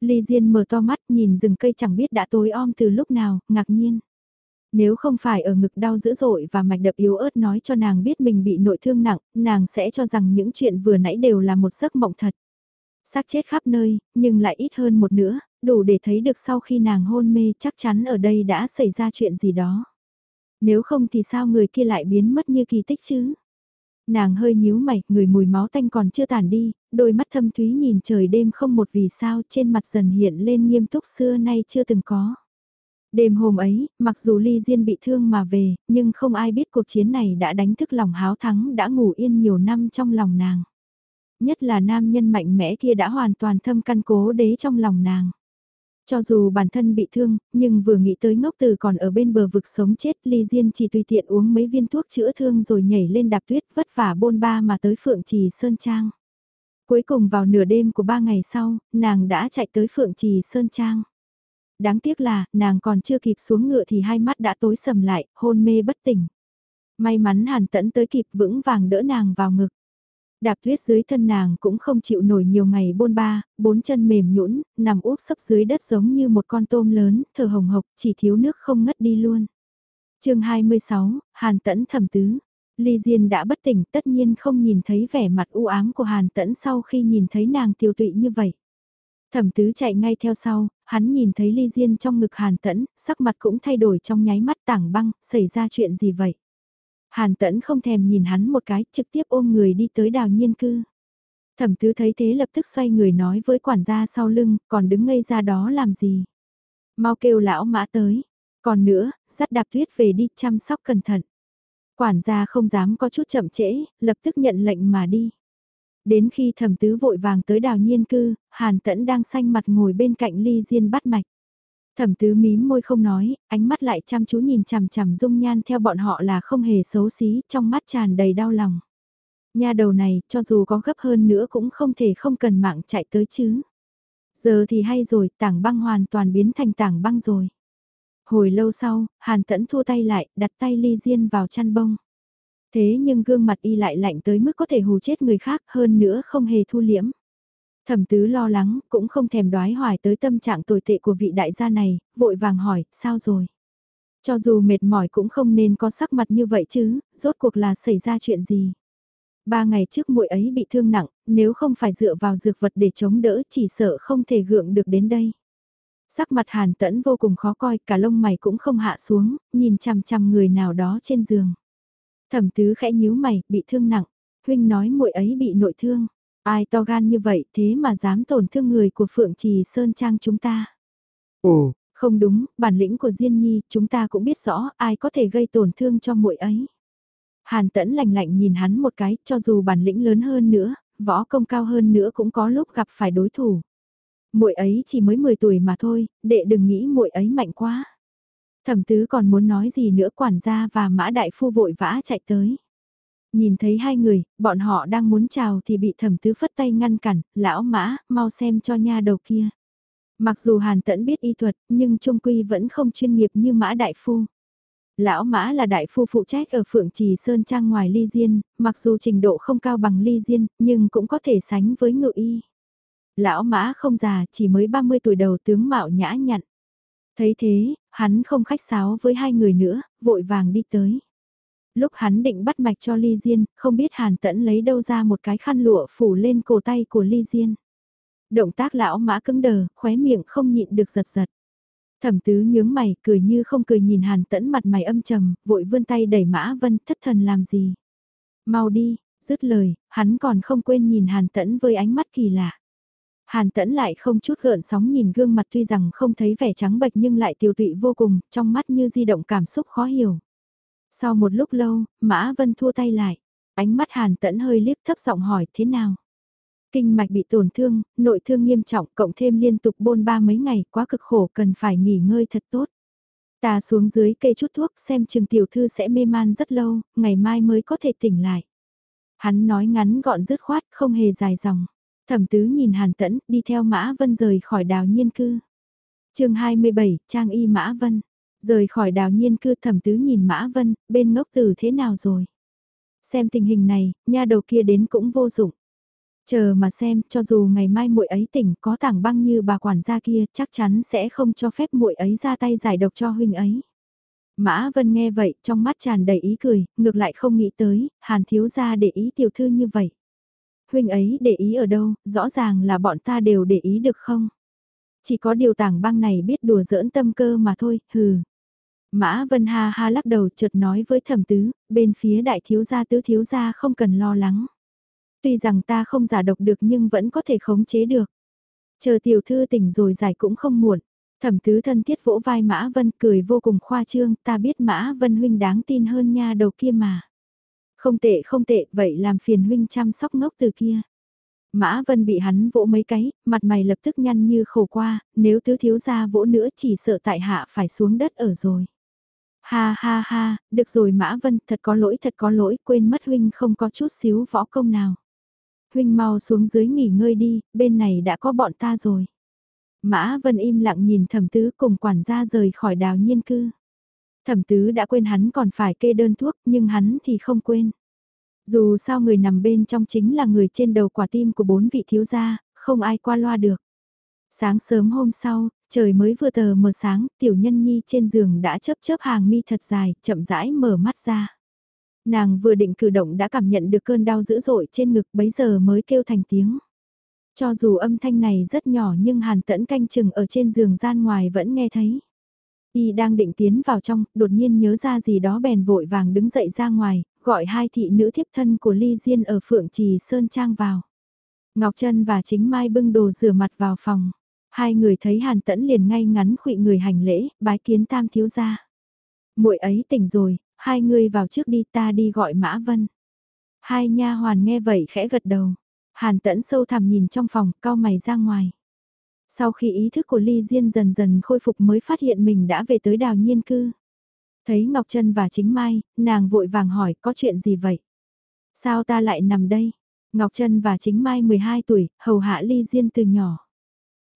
Ly Diên mở to mắt nhìn rừng cây chẳng biết đã tối om từ lúc nào, ngạc nhiên. Nếu không phải ở ngực đau dữ dội và mạch đập yếu ớt nói cho nàng biết mình bị nội thương nặng, nàng sẽ cho rằng những chuyện vừa nãy đều là một giấc mộng thật. xác chết khắp nơi, nhưng lại ít hơn một nữa, đủ để thấy được sau khi nàng hôn mê chắc chắn ở đây đã xảy ra chuyện gì đó. Nếu không thì sao người kia lại biến mất như kỳ tích chứ? Nàng hơi nhíu mày, người mùi máu tanh còn chưa tàn đi, đôi mắt thâm thúy nhìn trời đêm không một vì sao trên mặt dần hiện lên nghiêm túc xưa nay chưa từng có. Đêm hôm ấy, mặc dù Ly Diên bị thương mà về, nhưng không ai biết cuộc chiến này đã đánh thức lòng háo thắng đã ngủ yên nhiều năm trong lòng nàng. Nhất là nam nhân mạnh mẽ kia đã hoàn toàn thâm căn cố đế trong lòng nàng. Cho dù bản thân bị thương, nhưng vừa nghĩ tới ngốc từ còn ở bên bờ vực sống chết Ly Diên chỉ tùy tiện uống mấy viên thuốc chữa thương rồi nhảy lên đạp tuyết vất vả bôn ba mà tới Phượng Trì Sơn Trang. Cuối cùng vào nửa đêm của ba ngày sau, nàng đã chạy tới Phượng Trì Sơn Trang. Đáng tiếc là, nàng còn chưa kịp xuống ngựa thì hai mắt đã tối sầm lại, hôn mê bất tỉnh. May mắn hàn tẫn tới kịp vững vàng đỡ nàng vào ngực. Đạp tuyết dưới thân nàng cũng không chịu nổi nhiều ngày bôn ba, bốn chân mềm nhũn, nằm úp sấp dưới đất giống như một con tôm lớn, thở hồng hộc, chỉ thiếu nước không ngất đi luôn. chương 26, Hàn Tẫn thầm tứ. Ly Diên đã bất tỉnh tất nhiên không nhìn thấy vẻ mặt u ám của Hàn Tẫn sau khi nhìn thấy nàng tiêu tụy như vậy. Thẩm tứ chạy ngay theo sau, hắn nhìn thấy ly diên trong ngực hàn tẫn, sắc mặt cũng thay đổi trong nháy mắt tảng băng, xảy ra chuyện gì vậy? Hàn tẫn không thèm nhìn hắn một cái, trực tiếp ôm người đi tới đào nhiên cư. Thẩm tứ thấy thế lập tức xoay người nói với quản gia sau lưng, còn đứng ngây ra đó làm gì? Mau kêu lão mã tới. Còn nữa, dắt đạp tuyết về đi chăm sóc cẩn thận. Quản gia không dám có chút chậm trễ, lập tức nhận lệnh mà đi. Đến khi thẩm tứ vội vàng tới đào nhiên cư, hàn tẫn đang xanh mặt ngồi bên cạnh ly diên bắt mạch. Thẩm tứ mím môi không nói, ánh mắt lại chăm chú nhìn chằm chằm dung nhan theo bọn họ là không hề xấu xí, trong mắt tràn đầy đau lòng. Nhà đầu này, cho dù có gấp hơn nữa cũng không thể không cần mạng chạy tới chứ. Giờ thì hay rồi, tảng băng hoàn toàn biến thành tảng băng rồi. Hồi lâu sau, Hàn Tẫn thua tay lại, đặt tay ly diên vào chăn bông. Thế nhưng gương mặt y lại lạnh tới mức có thể hù chết người khác hơn nữa không hề thu liễm. Thẩm tứ lo lắng, cũng không thèm đoái hoài tới tâm trạng tồi tệ của vị đại gia này, vội vàng hỏi, sao rồi? Cho dù mệt mỏi cũng không nên có sắc mặt như vậy chứ, rốt cuộc là xảy ra chuyện gì? Ba ngày trước muội ấy bị thương nặng, nếu không phải dựa vào dược vật để chống đỡ chỉ sợ không thể gượng được đến đây. Sắc mặt hàn tẫn vô cùng khó coi, cả lông mày cũng không hạ xuống, nhìn chằm chằm người nào đó trên giường. Thẩm tứ khẽ nhíu mày, bị thương nặng. Huynh nói muội ấy bị nội thương. Ai to gan như vậy thế mà dám tổn thương người của Phượng Trì Sơn Trang chúng ta. Ồ, không đúng, bản lĩnh của Diên Nhi chúng ta cũng biết rõ ai có thể gây tổn thương cho muội ấy. Hàn tẫn lạnh lạnh nhìn hắn một cái, cho dù bản lĩnh lớn hơn nữa, võ công cao hơn nữa cũng có lúc gặp phải đối thủ. Muội ấy chỉ mới 10 tuổi mà thôi, đệ đừng nghĩ muội ấy mạnh quá. Thẩm tứ còn muốn nói gì nữa quản gia và mã đại phu vội vã chạy tới. Nhìn thấy hai người, bọn họ đang muốn chào thì bị thẩm tứ phất tay ngăn cản, lão mã, mau xem cho nha đầu kia. Mặc dù hàn tẫn biết y thuật, nhưng trung quy vẫn không chuyên nghiệp như mã đại phu. Lão Mã là đại phu phụ trách ở Phượng Trì Sơn Trang ngoài Ly Diên, mặc dù trình độ không cao bằng Ly Diên, nhưng cũng có thể sánh với ngự y. Lão Mã không già, chỉ mới 30 tuổi đầu tướng mạo nhã nhặn. Thấy thế, hắn không khách sáo với hai người nữa, vội vàng đi tới. Lúc hắn định bắt mạch cho Ly Diên, không biết Hàn Tẫn lấy đâu ra một cái khăn lụa phủ lên cổ tay của Ly Diên. Động tác lão mã cứng đờ, khóe miệng không nhịn được giật giật. Thẩm tứ nhướng mày, cười như không cười nhìn Hàn Tẫn mặt mày âm trầm, vội vươn tay đẩy Mã Vân, thất thần làm gì? Mau đi, dứt lời, hắn còn không quên nhìn Hàn Tẫn với ánh mắt kỳ lạ. Hàn tẫn lại không chút gợn sóng nhìn gương mặt tuy rằng không thấy vẻ trắng bệch nhưng lại tiêu tụy vô cùng, trong mắt như di động cảm xúc khó hiểu. Sau một lúc lâu, Mã Vân thua tay lại. Ánh mắt Hàn tẫn hơi liếc thấp giọng hỏi thế nào. Kinh mạch bị tổn thương, nội thương nghiêm trọng cộng thêm liên tục bôn ba mấy ngày quá cực khổ cần phải nghỉ ngơi thật tốt. Ta xuống dưới cây chút thuốc xem trường tiểu thư sẽ mê man rất lâu, ngày mai mới có thể tỉnh lại. Hắn nói ngắn gọn dứt khoát không hề dài dòng. Thẩm tứ nhìn Hàn Tẫn đi theo Mã Vân rời khỏi đào nhiên cư. chương 27, Trang Y Mã Vân. Rời khỏi đào nhiên cư thẩm tứ nhìn Mã Vân, bên ngốc tử thế nào rồi. Xem tình hình này, nha đầu kia đến cũng vô dụng. Chờ mà xem, cho dù ngày mai muội ấy tỉnh có tảng băng như bà quản gia kia, chắc chắn sẽ không cho phép muội ấy ra tay giải độc cho huynh ấy. Mã Vân nghe vậy, trong mắt tràn đầy ý cười, ngược lại không nghĩ tới, Hàn thiếu gia để ý tiểu thư như vậy huynh ấy để ý ở đâu, rõ ràng là bọn ta đều để ý được không? Chỉ có điều tảng băng này biết đùa giỡn tâm cơ mà thôi, hừ. Mã Vân ha ha lắc đầu chợt nói với thẩm tứ, bên phía đại thiếu gia tứ thiếu gia không cần lo lắng. Tuy rằng ta không giả độc được nhưng vẫn có thể khống chế được. Chờ tiểu thư tỉnh rồi giải cũng không muộn. Thẩm tứ thân thiết vỗ vai Mã Vân cười vô cùng khoa trương, ta biết Mã Vân huynh đáng tin hơn nha đầu kia mà. Không tệ không tệ, vậy làm phiền huynh chăm sóc ngốc từ kia. Mã Vân bị hắn vỗ mấy cái, mặt mày lập tức nhăn như khổ qua, nếu tứ thiếu gia vỗ nữa chỉ sợ tại hạ phải xuống đất ở rồi. Ha ha ha, được rồi Mã Vân, thật có lỗi thật có lỗi, quên mất huynh không có chút xíu võ công nào. Huynh mau xuống dưới nghỉ ngơi đi, bên này đã có bọn ta rồi. Mã Vân im lặng nhìn thẩm tứ cùng quản gia rời khỏi đào nhiên cư. Thẩm tứ đã quên hắn còn phải kê đơn thuốc nhưng hắn thì không quên. Dù sao người nằm bên trong chính là người trên đầu quả tim của bốn vị thiếu gia, không ai qua loa được. Sáng sớm hôm sau, trời mới vừa tờ mờ sáng, tiểu nhân nhi trên giường đã chớp chớp hàng mi thật dài, chậm rãi mở mắt ra. Nàng vừa định cử động đã cảm nhận được cơn đau dữ dội trên ngực bấy giờ mới kêu thành tiếng. Cho dù âm thanh này rất nhỏ nhưng hàn tẫn canh chừng ở trên giường gian ngoài vẫn nghe thấy. Y đang định tiến vào trong, đột nhiên nhớ ra gì đó bèn vội vàng đứng dậy ra ngoài, gọi hai thị nữ thiếp thân của Ly Diên ở Phượng Trì Sơn Trang vào. Ngọc Trân và chính Mai bưng đồ rửa mặt vào phòng. Hai người thấy Hàn Tẫn liền ngay ngắn khụy người hành lễ, bái kiến tam thiếu gia. Muội ấy tỉnh rồi, hai người vào trước đi ta đi gọi Mã Vân. Hai nha hoàn nghe vậy khẽ gật đầu. Hàn Tẫn sâu thẳm nhìn trong phòng, cao mày ra ngoài. Sau khi ý thức của Ly Diên dần dần khôi phục mới phát hiện mình đã về tới đào nhiên cư. Thấy Ngọc Trân và chính Mai, nàng vội vàng hỏi có chuyện gì vậy? Sao ta lại nằm đây? Ngọc Trân và chính Mai 12 tuổi, hầu hạ Ly Diên từ nhỏ.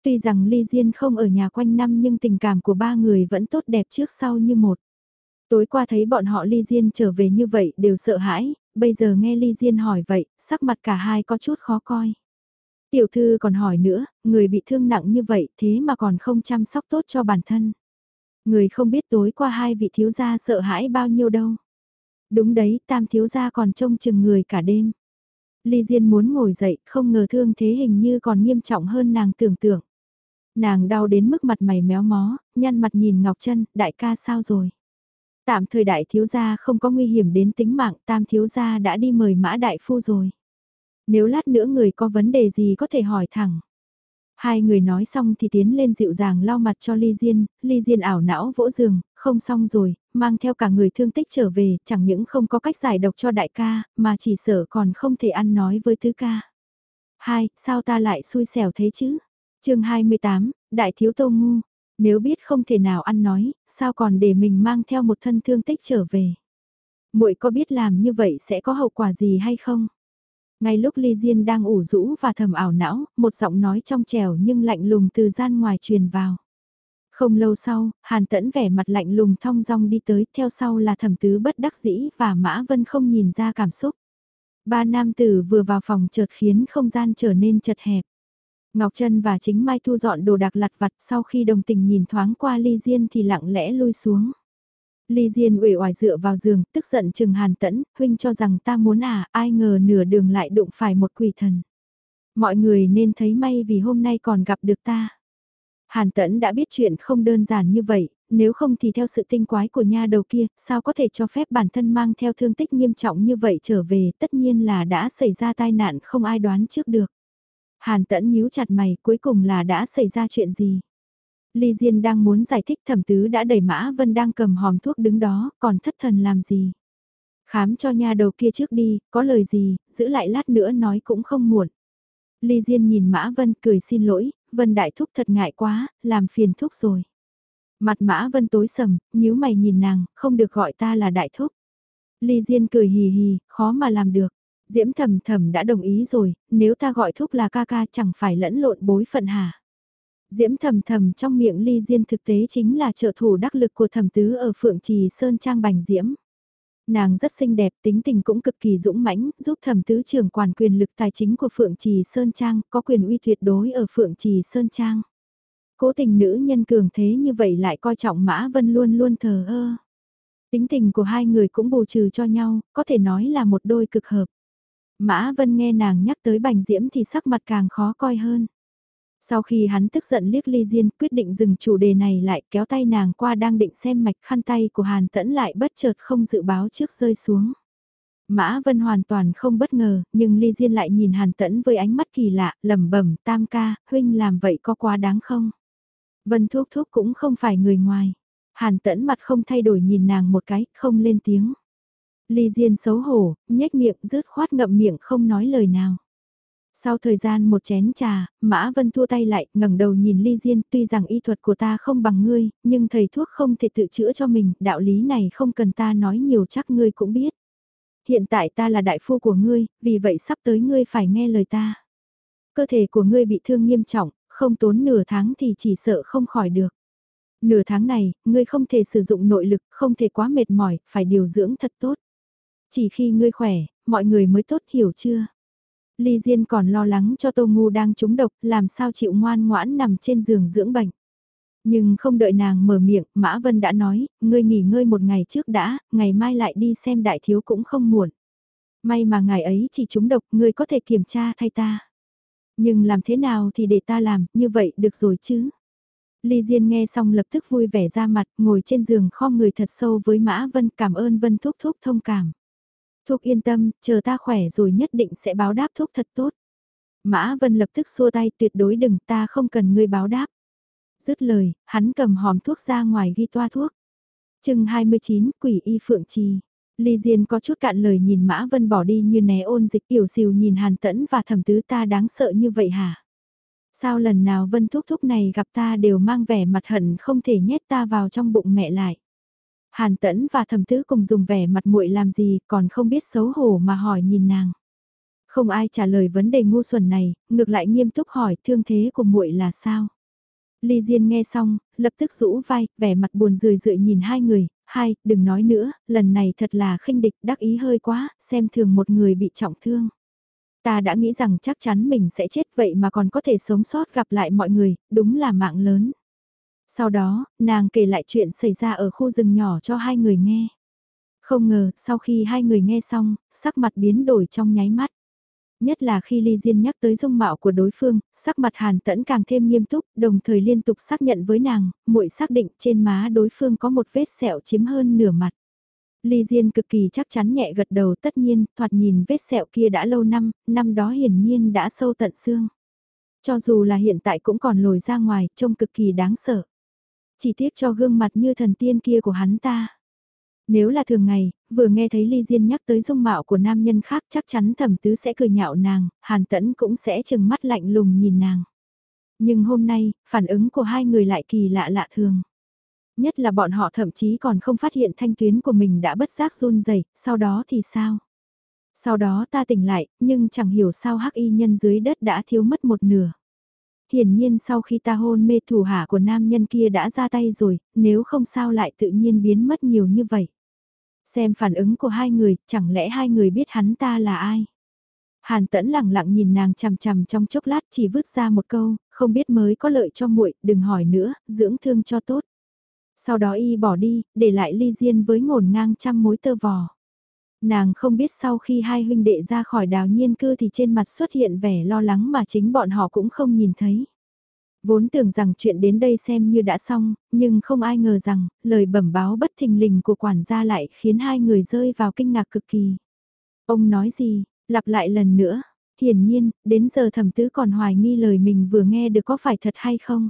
Tuy rằng Ly Diên không ở nhà quanh năm nhưng tình cảm của ba người vẫn tốt đẹp trước sau như một. Tối qua thấy bọn họ Ly Diên trở về như vậy đều sợ hãi, bây giờ nghe Ly Diên hỏi vậy, sắc mặt cả hai có chút khó coi. Tiểu thư còn hỏi nữa, người bị thương nặng như vậy thế mà còn không chăm sóc tốt cho bản thân. Người không biết tối qua hai vị thiếu gia sợ hãi bao nhiêu đâu. Đúng đấy, tam thiếu gia còn trông chừng người cả đêm. Ly Diên muốn ngồi dậy, không ngờ thương thế hình như còn nghiêm trọng hơn nàng tưởng tượng. Nàng đau đến mức mặt mày méo mó, nhăn mặt nhìn Ngọc Trân, đại ca sao rồi? Tạm thời đại thiếu gia không có nguy hiểm đến tính mạng, tam thiếu gia đã đi mời mã đại phu rồi. Nếu lát nữa người có vấn đề gì có thể hỏi thẳng. Hai người nói xong thì tiến lên dịu dàng lau mặt cho Ly Diên, Ly Diên ảo não vỗ giường, không xong rồi, mang theo cả người thương tích trở về, chẳng những không có cách giải độc cho đại ca, mà chỉ sợ còn không thể ăn nói với tứ ca. Hai, sao ta lại xui xẻo thế chứ? Chương 28, Đại Thiếu Tô Ngu, nếu biết không thể nào ăn nói, sao còn để mình mang theo một thân thương tích trở về? muội có biết làm như vậy sẽ có hậu quả gì hay không? Ngay lúc Ly Diên đang ủ rũ và thầm ảo não, một giọng nói trong trèo nhưng lạnh lùng từ gian ngoài truyền vào. Không lâu sau, Hàn Tẫn vẻ mặt lạnh lùng thong dong đi tới, theo sau là thẩm tứ bất đắc dĩ và Mã Vân không nhìn ra cảm xúc. Ba nam tử vừa vào phòng chợt khiến không gian trở nên chật hẹp. Ngọc Trân và chính Mai thu dọn đồ đạc lặt vặt sau khi đồng tình nhìn thoáng qua Ly Diên thì lặng lẽ lui xuống. Ly Diên uể oải dựa vào giường, tức giận chừng Hàn Tẫn, huynh cho rằng ta muốn à, ai ngờ nửa đường lại đụng phải một quỷ thần. Mọi người nên thấy may vì hôm nay còn gặp được ta. Hàn Tẫn đã biết chuyện không đơn giản như vậy, nếu không thì theo sự tinh quái của nha đầu kia, sao có thể cho phép bản thân mang theo thương tích nghiêm trọng như vậy trở về, tất nhiên là đã xảy ra tai nạn không ai đoán trước được. Hàn Tẫn nhíu chặt mày, cuối cùng là đã xảy ra chuyện gì? Ly Diên đang muốn giải thích thẩm tứ đã đẩy Mã Vân đang cầm hòm thuốc đứng đó, còn thất thần làm gì? Khám cho nha đầu kia trước đi, có lời gì, giữ lại lát nữa nói cũng không muộn. Ly Diên nhìn Mã Vân cười xin lỗi, Vân đại thúc thật ngại quá, làm phiền thúc rồi. Mặt Mã Vân tối sầm, nhíu mày nhìn nàng, không được gọi ta là đại thúc. Ly Diên cười hì hì, khó mà làm được. Diễm thầm thầm đã đồng ý rồi, nếu ta gọi thúc là ca ca chẳng phải lẫn lộn bối phận hả? Diễm thầm thầm trong miệng ly diên thực tế chính là trợ thủ đắc lực của thẩm tứ ở Phượng Trì Sơn Trang Bành Diễm. Nàng rất xinh đẹp, tính tình cũng cực kỳ dũng mãnh, giúp thẩm tứ trưởng quản quyền lực tài chính của Phượng Trì Sơn Trang, có quyền uy tuyệt đối ở Phượng Trì Sơn Trang. Cố tình nữ nhân cường thế như vậy lại coi trọng Mã Vân luôn luôn thờ ơ. Tính tình của hai người cũng bù trừ cho nhau, có thể nói là một đôi cực hợp. Mã Vân nghe nàng nhắc tới Bành Diễm thì sắc mặt càng khó coi hơn. Sau khi hắn tức giận liếc Ly Diên quyết định dừng chủ đề này lại kéo tay nàng qua đang định xem mạch khăn tay của Hàn Tẫn lại bất chợt không dự báo trước rơi xuống. Mã Vân hoàn toàn không bất ngờ, nhưng Ly Diên lại nhìn Hàn Tẫn với ánh mắt kỳ lạ, lẩm bẩm, tam ca, huynh làm vậy có quá đáng không? Vân Thúc Thúc cũng không phải người ngoài. Hàn Tẫn mặt không thay đổi nhìn nàng một cái, không lên tiếng. Ly Diên xấu hổ, nhếch miệng, rứt khoát ngậm miệng không nói lời nào. Sau thời gian một chén trà, Mã Vân thua tay lại, ngẩng đầu nhìn Ly Diên, tuy rằng y thuật của ta không bằng ngươi, nhưng thầy thuốc không thể tự chữa cho mình, đạo lý này không cần ta nói nhiều chắc ngươi cũng biết. Hiện tại ta là đại phu của ngươi, vì vậy sắp tới ngươi phải nghe lời ta. Cơ thể của ngươi bị thương nghiêm trọng, không tốn nửa tháng thì chỉ sợ không khỏi được. Nửa tháng này, ngươi không thể sử dụng nội lực, không thể quá mệt mỏi, phải điều dưỡng thật tốt. Chỉ khi ngươi khỏe, mọi người mới tốt hiểu chưa? Ly Diên còn lo lắng cho Tô Ngu đang trúng độc, làm sao chịu ngoan ngoãn nằm trên giường dưỡng bệnh. Nhưng không đợi nàng mở miệng, Mã Vân đã nói, ngươi nghỉ ngơi một ngày trước đã, ngày mai lại đi xem đại thiếu cũng không muộn. May mà ngày ấy chỉ trúng độc, ngươi có thể kiểm tra thay ta. Nhưng làm thế nào thì để ta làm, như vậy được rồi chứ. Ly Diên nghe xong lập tức vui vẻ ra mặt, ngồi trên giường kho người thật sâu với Mã Vân cảm ơn Vân thúc thúc thông cảm. Thúc yên tâm, chờ ta khỏe rồi nhất định sẽ báo đáp thúc thật tốt. Mã Vân lập tức xua tay tuyệt đối đừng ta không cần ngươi báo đáp. Dứt lời, hắn cầm hòm thuốc ra ngoài ghi toa thuốc. chương 29, quỷ y phượng trì. Ly Diên có chút cạn lời nhìn Mã Vân bỏ đi như né ôn dịch tiểu xìu nhìn Hàn Tẫn và thẩm tứ ta đáng sợ như vậy hả? Sao lần nào Vân Thúc Thúc này gặp ta đều mang vẻ mặt hận không thể nhét ta vào trong bụng mẹ lại. Hàn Tẫn và thẩm tứ cùng dùng vẻ mặt muội làm gì còn không biết xấu hổ mà hỏi nhìn nàng. Không ai trả lời vấn đề ngu xuẩn này, ngược lại nghiêm túc hỏi thương thế của muội là sao? Ly Diên nghe xong, lập tức rũ vai, vẻ mặt buồn rười rượi nhìn hai người, hai, đừng nói nữa, lần này thật là khinh địch đắc ý hơi quá, xem thường một người bị trọng thương. Ta đã nghĩ rằng chắc chắn mình sẽ chết vậy mà còn có thể sống sót gặp lại mọi người, đúng là mạng lớn. Sau đó, nàng kể lại chuyện xảy ra ở khu rừng nhỏ cho hai người nghe. Không ngờ, sau khi hai người nghe xong, sắc mặt biến đổi trong nháy mắt. Nhất là khi Ly Diên nhắc tới dung mạo của đối phương, sắc mặt Hàn Tẫn càng thêm nghiêm túc, đồng thời liên tục xác nhận với nàng, muội xác định trên má đối phương có một vết sẹo chiếm hơn nửa mặt. Ly Diên cực kỳ chắc chắn nhẹ gật đầu tất nhiên, thoạt nhìn vết sẹo kia đã lâu năm, năm đó hiển nhiên đã sâu tận xương. Cho dù là hiện tại cũng còn lồi ra ngoài, trông cực kỳ đáng sợ. Chỉ tiếc cho gương mặt như thần tiên kia của hắn ta. Nếu là thường ngày, vừa nghe thấy Ly Diên nhắc tới dung mạo của nam nhân khác chắc chắn thẩm tứ sẽ cười nhạo nàng, hàn tẫn cũng sẽ chừng mắt lạnh lùng nhìn nàng. Nhưng hôm nay, phản ứng của hai người lại kỳ lạ lạ thường. Nhất là bọn họ thậm chí còn không phát hiện thanh tuyến của mình đã bất giác run rẩy sau đó thì sao? Sau đó ta tỉnh lại, nhưng chẳng hiểu sao hắc y nhân dưới đất đã thiếu mất một nửa. Hiển nhiên sau khi ta hôn mê thủ hạ của nam nhân kia đã ra tay rồi, nếu không sao lại tự nhiên biến mất nhiều như vậy. Xem phản ứng của hai người, chẳng lẽ hai người biết hắn ta là ai? Hàn tẫn lặng lặng nhìn nàng chằm chằm trong chốc lát chỉ vứt ra một câu, không biết mới có lợi cho muội, đừng hỏi nữa, dưỡng thương cho tốt. Sau đó y bỏ đi, để lại ly diên với ngổn ngang trăm mối tơ vò. Nàng không biết sau khi hai huynh đệ ra khỏi đào nhiên cư thì trên mặt xuất hiện vẻ lo lắng mà chính bọn họ cũng không nhìn thấy. Vốn tưởng rằng chuyện đến đây xem như đã xong, nhưng không ai ngờ rằng, lời bẩm báo bất thình lình của quản gia lại khiến hai người rơi vào kinh ngạc cực kỳ. Ông nói gì, lặp lại lần nữa, hiển nhiên, đến giờ thẩm tứ còn hoài nghi lời mình vừa nghe được có phải thật hay không.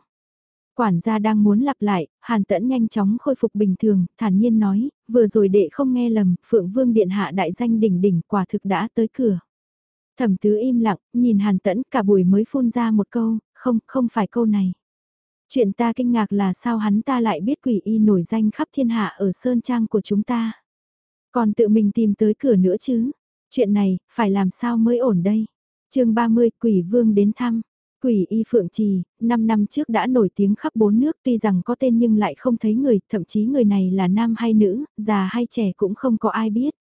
Quản gia đang muốn lặp lại, Hàn Tẫn nhanh chóng khôi phục bình thường, thản nhiên nói, vừa rồi đệ không nghe lầm, Phượng Vương Điện Hạ đại danh đỉnh đỉnh quả thực đã tới cửa. Thẩm tứ im lặng, nhìn Hàn Tẫn cả buổi mới phun ra một câu, không, không phải câu này. Chuyện ta kinh ngạc là sao hắn ta lại biết quỷ y nổi danh khắp thiên hạ ở Sơn Trang của chúng ta. Còn tự mình tìm tới cửa nữa chứ. Chuyện này, phải làm sao mới ổn đây. chương 30, quỷ vương đến thăm. Quỷ y Phượng Trì, 5 năm trước đã nổi tiếng khắp bốn nước tuy rằng có tên nhưng lại không thấy người, thậm chí người này là nam hay nữ, già hay trẻ cũng không có ai biết.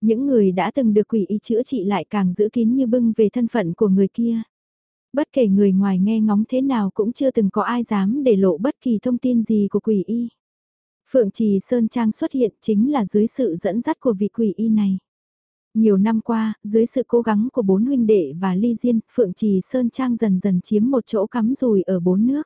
Những người đã từng được quỷ y chữa trị lại càng giữ kín như bưng về thân phận của người kia. Bất kể người ngoài nghe ngóng thế nào cũng chưa từng có ai dám để lộ bất kỳ thông tin gì của quỷ y. Phượng Trì Sơn Trang xuất hiện chính là dưới sự dẫn dắt của vị quỷ y này. Nhiều năm qua, dưới sự cố gắng của bốn huynh đệ và ly diên, Phượng Trì Sơn Trang dần dần chiếm một chỗ cắm rùi ở bốn nước.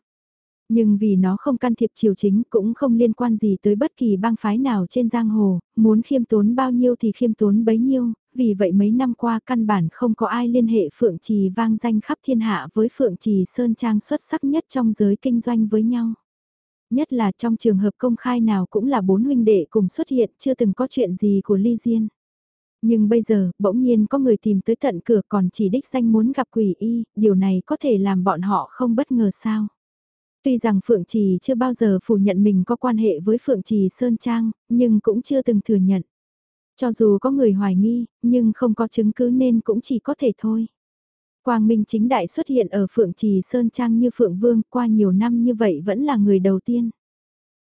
Nhưng vì nó không can thiệp triều chính cũng không liên quan gì tới bất kỳ bang phái nào trên giang hồ, muốn khiêm tốn bao nhiêu thì khiêm tốn bấy nhiêu, vì vậy mấy năm qua căn bản không có ai liên hệ Phượng Trì vang danh khắp thiên hạ với Phượng Trì Sơn Trang xuất sắc nhất trong giới kinh doanh với nhau. Nhất là trong trường hợp công khai nào cũng là bốn huynh đệ cùng xuất hiện chưa từng có chuyện gì của Ly Diên. Nhưng bây giờ, bỗng nhiên có người tìm tới tận cửa còn chỉ đích danh muốn gặp quỷ y, điều này có thể làm bọn họ không bất ngờ sao. Tuy rằng Phượng Trì chưa bao giờ phủ nhận mình có quan hệ với Phượng Trì Sơn Trang, nhưng cũng chưa từng thừa nhận. Cho dù có người hoài nghi, nhưng không có chứng cứ nên cũng chỉ có thể thôi. Quang Minh chính đại xuất hiện ở Phượng Trì Sơn Trang như Phượng Vương qua nhiều năm như vậy vẫn là người đầu tiên.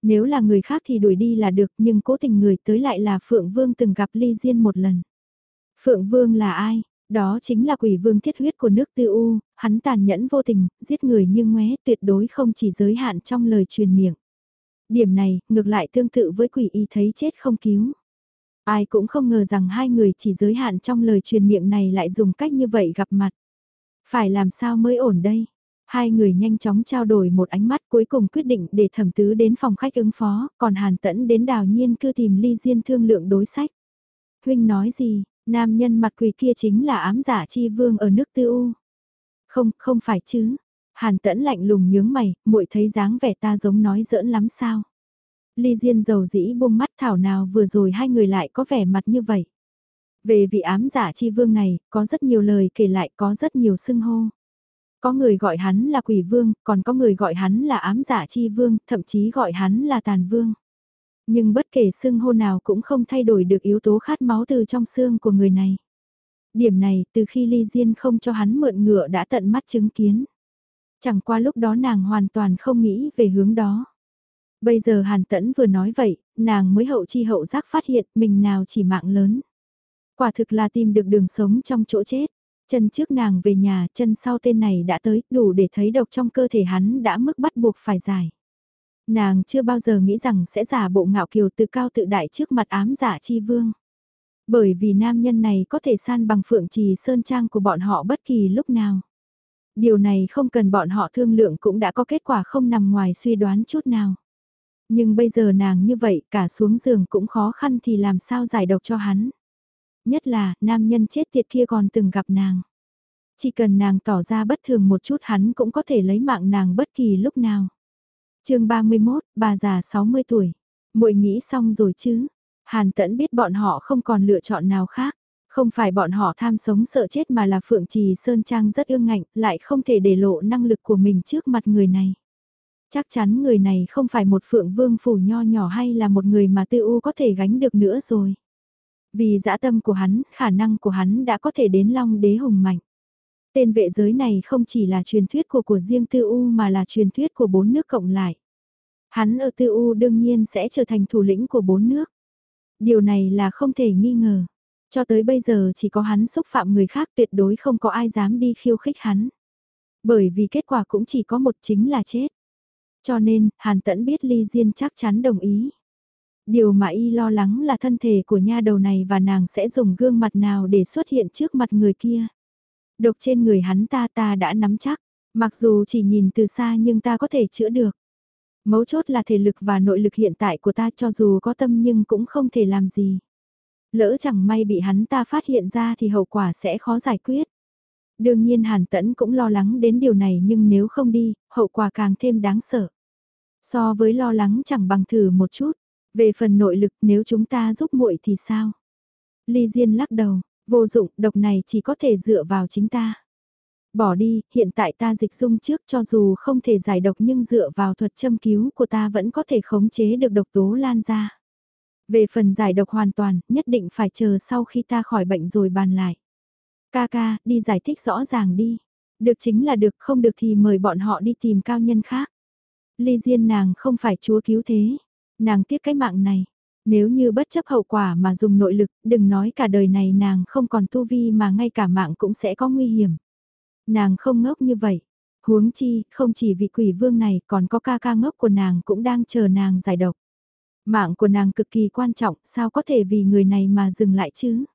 Nếu là người khác thì đuổi đi là được nhưng cố tình người tới lại là Phượng Vương từng gặp Ly Diên một lần. Phượng Vương là ai? Đó chính là quỷ vương thiết huyết của nước tư u, hắn tàn nhẫn vô tình, giết người như ngoé tuyệt đối không chỉ giới hạn trong lời truyền miệng. Điểm này, ngược lại tương tự với quỷ y thấy chết không cứu. Ai cũng không ngờ rằng hai người chỉ giới hạn trong lời truyền miệng này lại dùng cách như vậy gặp mặt. Phải làm sao mới ổn đây? Hai người nhanh chóng trao đổi một ánh mắt cuối cùng quyết định để thẩm tứ đến phòng khách ứng phó, còn hàn tẫn đến đào nhiên cư tìm ly diên thương lượng đối sách. Huynh nói gì, Nam nhân mặt quỷ kia chính là ám giả chi vương ở nước tư u. Không, không phải chứ. Hàn tẫn lạnh lùng nhướng mày, muội thấy dáng vẻ ta giống nói giỡn lắm sao. Ly Diên dầu dĩ buông mắt thảo nào vừa rồi hai người lại có vẻ mặt như vậy. Về vị ám giả chi vương này, có rất nhiều lời kể lại có rất nhiều xưng hô. Có người gọi hắn là quỷ vương, còn có người gọi hắn là ám giả chi vương, thậm chí gọi hắn là tàn vương. Nhưng bất kể xưng hô nào cũng không thay đổi được yếu tố khát máu từ trong xương của người này. Điểm này từ khi Ly Diên không cho hắn mượn ngựa đã tận mắt chứng kiến. Chẳng qua lúc đó nàng hoàn toàn không nghĩ về hướng đó. Bây giờ Hàn Tẫn vừa nói vậy, nàng mới hậu chi hậu giác phát hiện mình nào chỉ mạng lớn. Quả thực là tìm được đường sống trong chỗ chết. Chân trước nàng về nhà, chân sau tên này đã tới, đủ để thấy độc trong cơ thể hắn đã mức bắt buộc phải giải. Nàng chưa bao giờ nghĩ rằng sẽ giả bộ ngạo kiều tự cao tự đại trước mặt ám giả chi vương. Bởi vì nam nhân này có thể san bằng phượng trì sơn trang của bọn họ bất kỳ lúc nào. Điều này không cần bọn họ thương lượng cũng đã có kết quả không nằm ngoài suy đoán chút nào. Nhưng bây giờ nàng như vậy cả xuống giường cũng khó khăn thì làm sao giải độc cho hắn. Nhất là nam nhân chết tiệt kia còn từng gặp nàng. Chỉ cần nàng tỏ ra bất thường một chút hắn cũng có thể lấy mạng nàng bất kỳ lúc nào chương 31, bà già 60 tuổi. muội nghĩ xong rồi chứ. Hàn tẫn biết bọn họ không còn lựa chọn nào khác. Không phải bọn họ tham sống sợ chết mà là Phượng Trì Sơn Trang rất ương ngạnh, lại không thể để lộ năng lực của mình trước mặt người này. Chắc chắn người này không phải một Phượng Vương phủ nho nhỏ hay là một người mà tư u có thể gánh được nữa rồi. Vì dã tâm của hắn, khả năng của hắn đã có thể đến long đế hùng mạnh. Tên vệ giới này không chỉ là truyền thuyết của của riêng Tư U mà là truyền thuyết của bốn nước cộng lại. Hắn ở Tư U đương nhiên sẽ trở thành thủ lĩnh của bốn nước. Điều này là không thể nghi ngờ. Cho tới bây giờ chỉ có hắn xúc phạm người khác tuyệt đối không có ai dám đi khiêu khích hắn. Bởi vì kết quả cũng chỉ có một chính là chết. Cho nên, Hàn Tẫn biết Ly Diên chắc chắn đồng ý. Điều mà y lo lắng là thân thể của nha đầu này và nàng sẽ dùng gương mặt nào để xuất hiện trước mặt người kia. Độc trên người hắn ta ta đã nắm chắc, mặc dù chỉ nhìn từ xa nhưng ta có thể chữa được. Mấu chốt là thể lực và nội lực hiện tại của ta cho dù có tâm nhưng cũng không thể làm gì. Lỡ chẳng may bị hắn ta phát hiện ra thì hậu quả sẽ khó giải quyết. Đương nhiên Hàn Tẫn cũng lo lắng đến điều này nhưng nếu không đi, hậu quả càng thêm đáng sợ. So với lo lắng chẳng bằng thử một chút. Về phần nội lực nếu chúng ta giúp muội thì sao? Ly Diên lắc đầu, Vô dụng, độc này chỉ có thể dựa vào chính ta. Bỏ đi, hiện tại ta dịch dung trước cho dù không thể giải độc nhưng dựa vào thuật châm cứu của ta vẫn có thể khống chế được độc tố lan ra. Về phần giải độc hoàn toàn, nhất định phải chờ sau khi ta khỏi bệnh rồi bàn lại. Ca ca, đi giải thích rõ ràng đi. Được chính là được, không được thì mời bọn họ đi tìm cao nhân khác. Ly Diên nàng không phải chúa cứu thế. Nàng tiếc cái mạng này. Nếu như bất chấp hậu quả mà dùng nội lực, đừng nói cả đời này nàng không còn tu vi mà ngay cả mạng cũng sẽ có nguy hiểm. Nàng không ngốc như vậy. Huống chi, không chỉ vị quỷ vương này còn có ca ca ngốc của nàng cũng đang chờ nàng giải độc. Mạng của nàng cực kỳ quan trọng, sao có thể vì người này mà dừng lại chứ?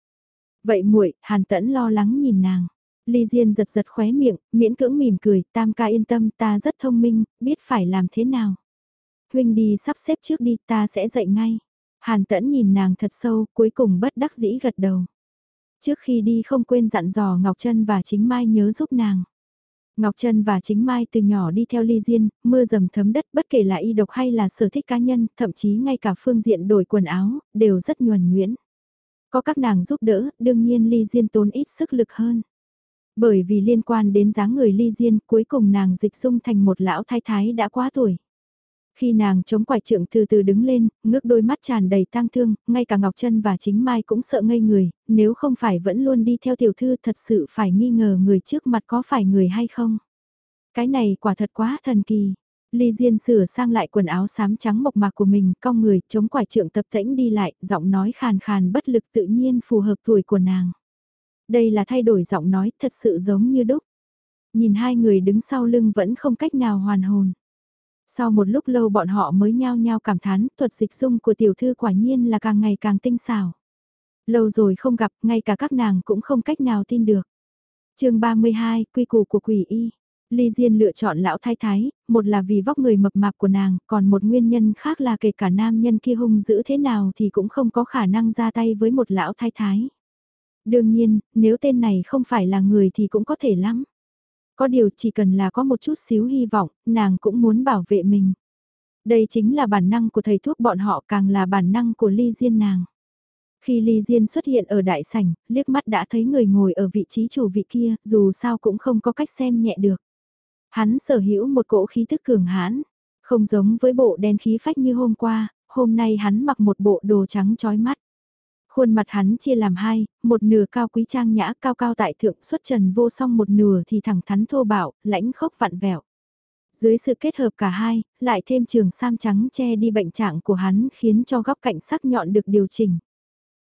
Vậy muội, Hàn Tẫn lo lắng nhìn nàng. Ly Diên giật giật khóe miệng, miễn cưỡng mỉm cười, tam ca yên tâm, ta rất thông minh, biết phải làm thế nào. Huynh đi sắp xếp trước đi, ta sẽ dậy ngay. Hàn Tẫn nhìn nàng thật sâu, cuối cùng bất đắc dĩ gật đầu. Trước khi đi không quên dặn dò Ngọc Trân và Chính Mai nhớ giúp nàng. Ngọc Trân và Chính Mai từ nhỏ đi theo Ly Diên, mưa dầm thấm đất bất kể là y độc hay là sở thích cá nhân, thậm chí ngay cả phương diện đổi quần áo, đều rất nhuần nhuyễn. Có các nàng giúp đỡ, đương nhiên Ly Diên tốn ít sức lực hơn. Bởi vì liên quan đến dáng người Ly Diên, cuối cùng nàng dịch dung thành một lão thái thái đã quá tuổi. Khi nàng chống quải trượng từ từ đứng lên, ngước đôi mắt tràn đầy tang thương, ngay cả Ngọc Trân và chính Mai cũng sợ ngây người, nếu không phải vẫn luôn đi theo tiểu thư thật sự phải nghi ngờ người trước mặt có phải người hay không. Cái này quả thật quá thần kỳ. Ly Diên sửa sang lại quần áo xám trắng mộc mạc của mình, cong người, chống quải trượng tập tễnh đi lại, giọng nói khàn khàn bất lực tự nhiên phù hợp tuổi của nàng. Đây là thay đổi giọng nói thật sự giống như đúc. Nhìn hai người đứng sau lưng vẫn không cách nào hoàn hồn. Sau một lúc lâu bọn họ mới nhao nhao cảm thán, thuật dịch dung của tiểu thư quả nhiên là càng ngày càng tinh xảo. Lâu rồi không gặp, ngay cả các nàng cũng không cách nào tin được. chương 32, quy củ của quỷ y. Ly Diên lựa chọn lão thái thái, một là vì vóc người mập mạp của nàng, còn một nguyên nhân khác là kể cả nam nhân kia hung dữ thế nào thì cũng không có khả năng ra tay với một lão thái thái. Đương nhiên, nếu tên này không phải là người thì cũng có thể lắm. Có điều chỉ cần là có một chút xíu hy vọng, nàng cũng muốn bảo vệ mình. Đây chính là bản năng của thầy thuốc bọn họ càng là bản năng của ly diên nàng. Khi ly diên xuất hiện ở đại sảnh, liếc mắt đã thấy người ngồi ở vị trí chủ vị kia, dù sao cũng không có cách xem nhẹ được. Hắn sở hữu một cỗ khí thức cường hãn, không giống với bộ đen khí phách như hôm qua, hôm nay hắn mặc một bộ đồ trắng trói mắt. Khuôn mặt hắn chia làm hai, một nửa cao quý trang nhã cao cao tại thượng xuất trần vô song một nửa thì thẳng thắn thô bạo, lãnh khốc vặn vẹo. Dưới sự kết hợp cả hai, lại thêm trường sam trắng che đi bệnh trạng của hắn khiến cho góc cạnh sắc nhọn được điều chỉnh.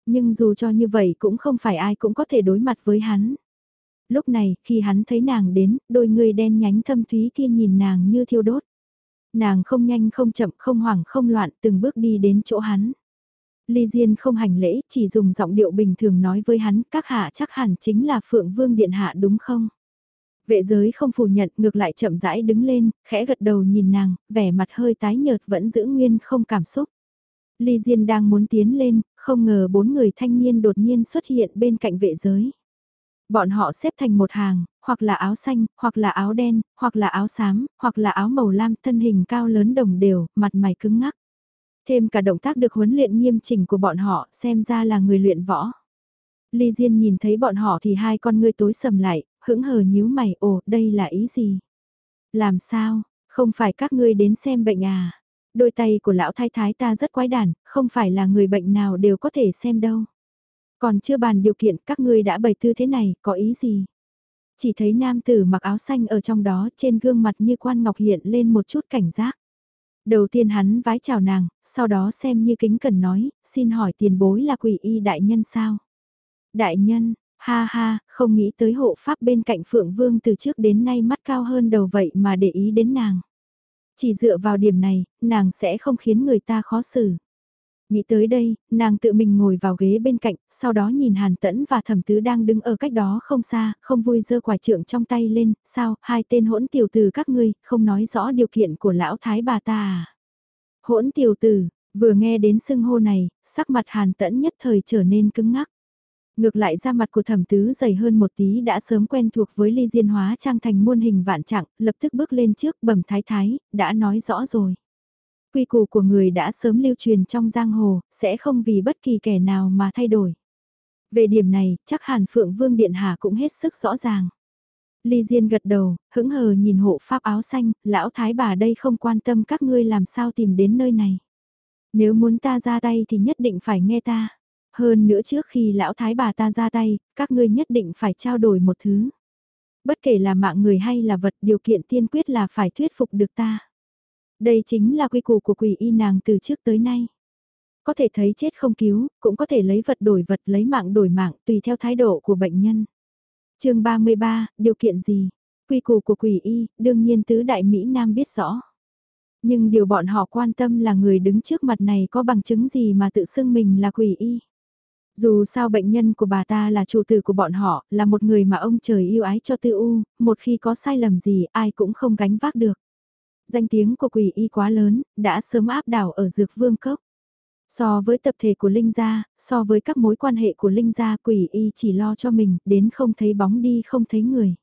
Nhưng dù cho như vậy cũng không phải ai cũng có thể đối mặt với hắn. Lúc này, khi hắn thấy nàng đến, đôi người đen nhánh thâm thúy kia nhìn nàng như thiêu đốt. Nàng không nhanh không chậm không hoảng không loạn từng bước đi đến chỗ hắn. Ly Diên không hành lễ, chỉ dùng giọng điệu bình thường nói với hắn, các hạ chắc hẳn chính là Phượng Vương Điện Hạ đúng không? Vệ giới không phủ nhận, ngược lại chậm rãi đứng lên, khẽ gật đầu nhìn nàng, vẻ mặt hơi tái nhợt vẫn giữ nguyên không cảm xúc. Ly Diên đang muốn tiến lên, không ngờ bốn người thanh niên đột nhiên xuất hiện bên cạnh vệ giới. Bọn họ xếp thành một hàng, hoặc là áo xanh, hoặc là áo đen, hoặc là áo xám, hoặc là áo màu lam, thân hình cao lớn đồng đều, mặt mày cứng ngắc. Thêm cả động tác được huấn luyện nghiêm chỉnh của bọn họ, xem ra là người luyện võ. Ly Diên nhìn thấy bọn họ thì hai con ngươi tối sầm lại, hững hờ nhíu mày, ồ, đây là ý gì? Làm sao, không phải các ngươi đến xem bệnh à? Đôi tay của lão thái thái ta rất quái đản, không phải là người bệnh nào đều có thể xem đâu. Còn chưa bàn điều kiện các ngươi đã bày tư thế này, có ý gì? Chỉ thấy nam tử mặc áo xanh ở trong đó trên gương mặt như quan ngọc hiện lên một chút cảnh giác. Đầu tiên hắn vái chào nàng, sau đó xem như kính cần nói, xin hỏi tiền bối là quỷ y đại nhân sao? Đại nhân, ha ha, không nghĩ tới hộ pháp bên cạnh Phượng Vương từ trước đến nay mắt cao hơn đầu vậy mà để ý đến nàng. Chỉ dựa vào điểm này, nàng sẽ không khiến người ta khó xử. Nghĩ tới đây, nàng tự mình ngồi vào ghế bên cạnh, sau đó nhìn Hàn Tẫn và Thẩm Tứ đang đứng ở cách đó không xa, không vui giơ quả trượng trong tay lên, sao, hai tên hỗn tiểu tử các ngươi, không nói rõ điều kiện của lão thái bà ta à. Hỗn tiểu tử, vừa nghe đến xưng hô này, sắc mặt Hàn Tẫn nhất thời trở nên cứng ngắc. Ngược lại ra mặt của thẩm tứ dày hơn một tí đã sớm quen thuộc với ly diên hóa trang thành muôn hình vạn trạng, lập tức bước lên trước bẩm thái thái, đã nói rõ rồi. Quy củ của người đã sớm lưu truyền trong giang hồ, sẽ không vì bất kỳ kẻ nào mà thay đổi. Về điểm này, chắc hẳn Phượng Vương Điện Hạ cũng hết sức rõ ràng. Ly Diên gật đầu, hững hờ nhìn hộ pháp áo xanh, lão thái bà đây không quan tâm các ngươi làm sao tìm đến nơi này. Nếu muốn ta ra tay thì nhất định phải nghe ta. Hơn nữa trước khi lão thái bà ta ra tay, các ngươi nhất định phải trao đổi một thứ. Bất kể là mạng người hay là vật điều kiện tiên quyết là phải thuyết phục được ta. Đây chính là quy củ của quỷ y nàng từ trước tới nay. Có thể thấy chết không cứu, cũng có thể lấy vật đổi vật lấy mạng đổi mạng tùy theo thái độ của bệnh nhân. chương 33, điều kiện gì? Quy củ của quỷ y, đương nhiên tứ đại Mỹ Nam biết rõ. Nhưng điều bọn họ quan tâm là người đứng trước mặt này có bằng chứng gì mà tự xưng mình là quỷ y. Dù sao bệnh nhân của bà ta là chủ tử của bọn họ, là một người mà ông trời yêu ái cho tư u, một khi có sai lầm gì ai cũng không gánh vác được. Danh tiếng của quỷ y quá lớn, đã sớm áp đảo ở dược vương cốc. So với tập thể của Linh Gia, so với các mối quan hệ của Linh Gia quỷ y chỉ lo cho mình, đến không thấy bóng đi không thấy người.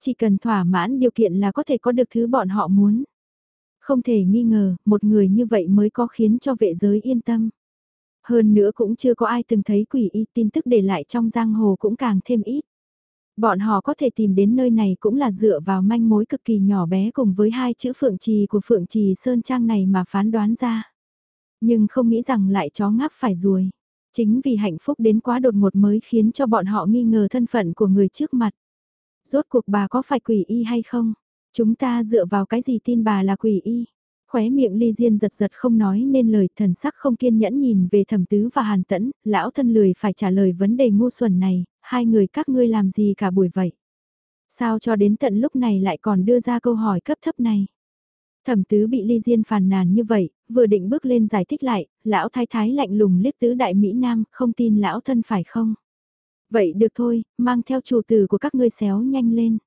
Chỉ cần thỏa mãn điều kiện là có thể có được thứ bọn họ muốn. Không thể nghi ngờ, một người như vậy mới có khiến cho vệ giới yên tâm. Hơn nữa cũng chưa có ai từng thấy quỷ y tin tức để lại trong giang hồ cũng càng thêm ít. Bọn họ có thể tìm đến nơi này cũng là dựa vào manh mối cực kỳ nhỏ bé cùng với hai chữ phượng trì của phượng trì sơn trang này mà phán đoán ra. Nhưng không nghĩ rằng lại chó ngáp phải ruồi. Chính vì hạnh phúc đến quá đột ngột mới khiến cho bọn họ nghi ngờ thân phận của người trước mặt. Rốt cuộc bà có phải quỷ y hay không? Chúng ta dựa vào cái gì tin bà là quỷ y? Khóe miệng ly diên giật giật không nói nên lời thần sắc không kiên nhẫn nhìn về thẩm tứ và hàn tẫn, lão thân lười phải trả lời vấn đề ngu xuẩn này, hai người các ngươi làm gì cả buổi vậy? Sao cho đến tận lúc này lại còn đưa ra câu hỏi cấp thấp này? Thẩm tứ bị ly diên phàn nàn như vậy, vừa định bước lên giải thích lại, lão thái thái lạnh lùng liếc tứ đại Mỹ Nam, không tin lão thân phải không? Vậy được thôi, mang theo chủ tử của các ngươi xéo nhanh lên.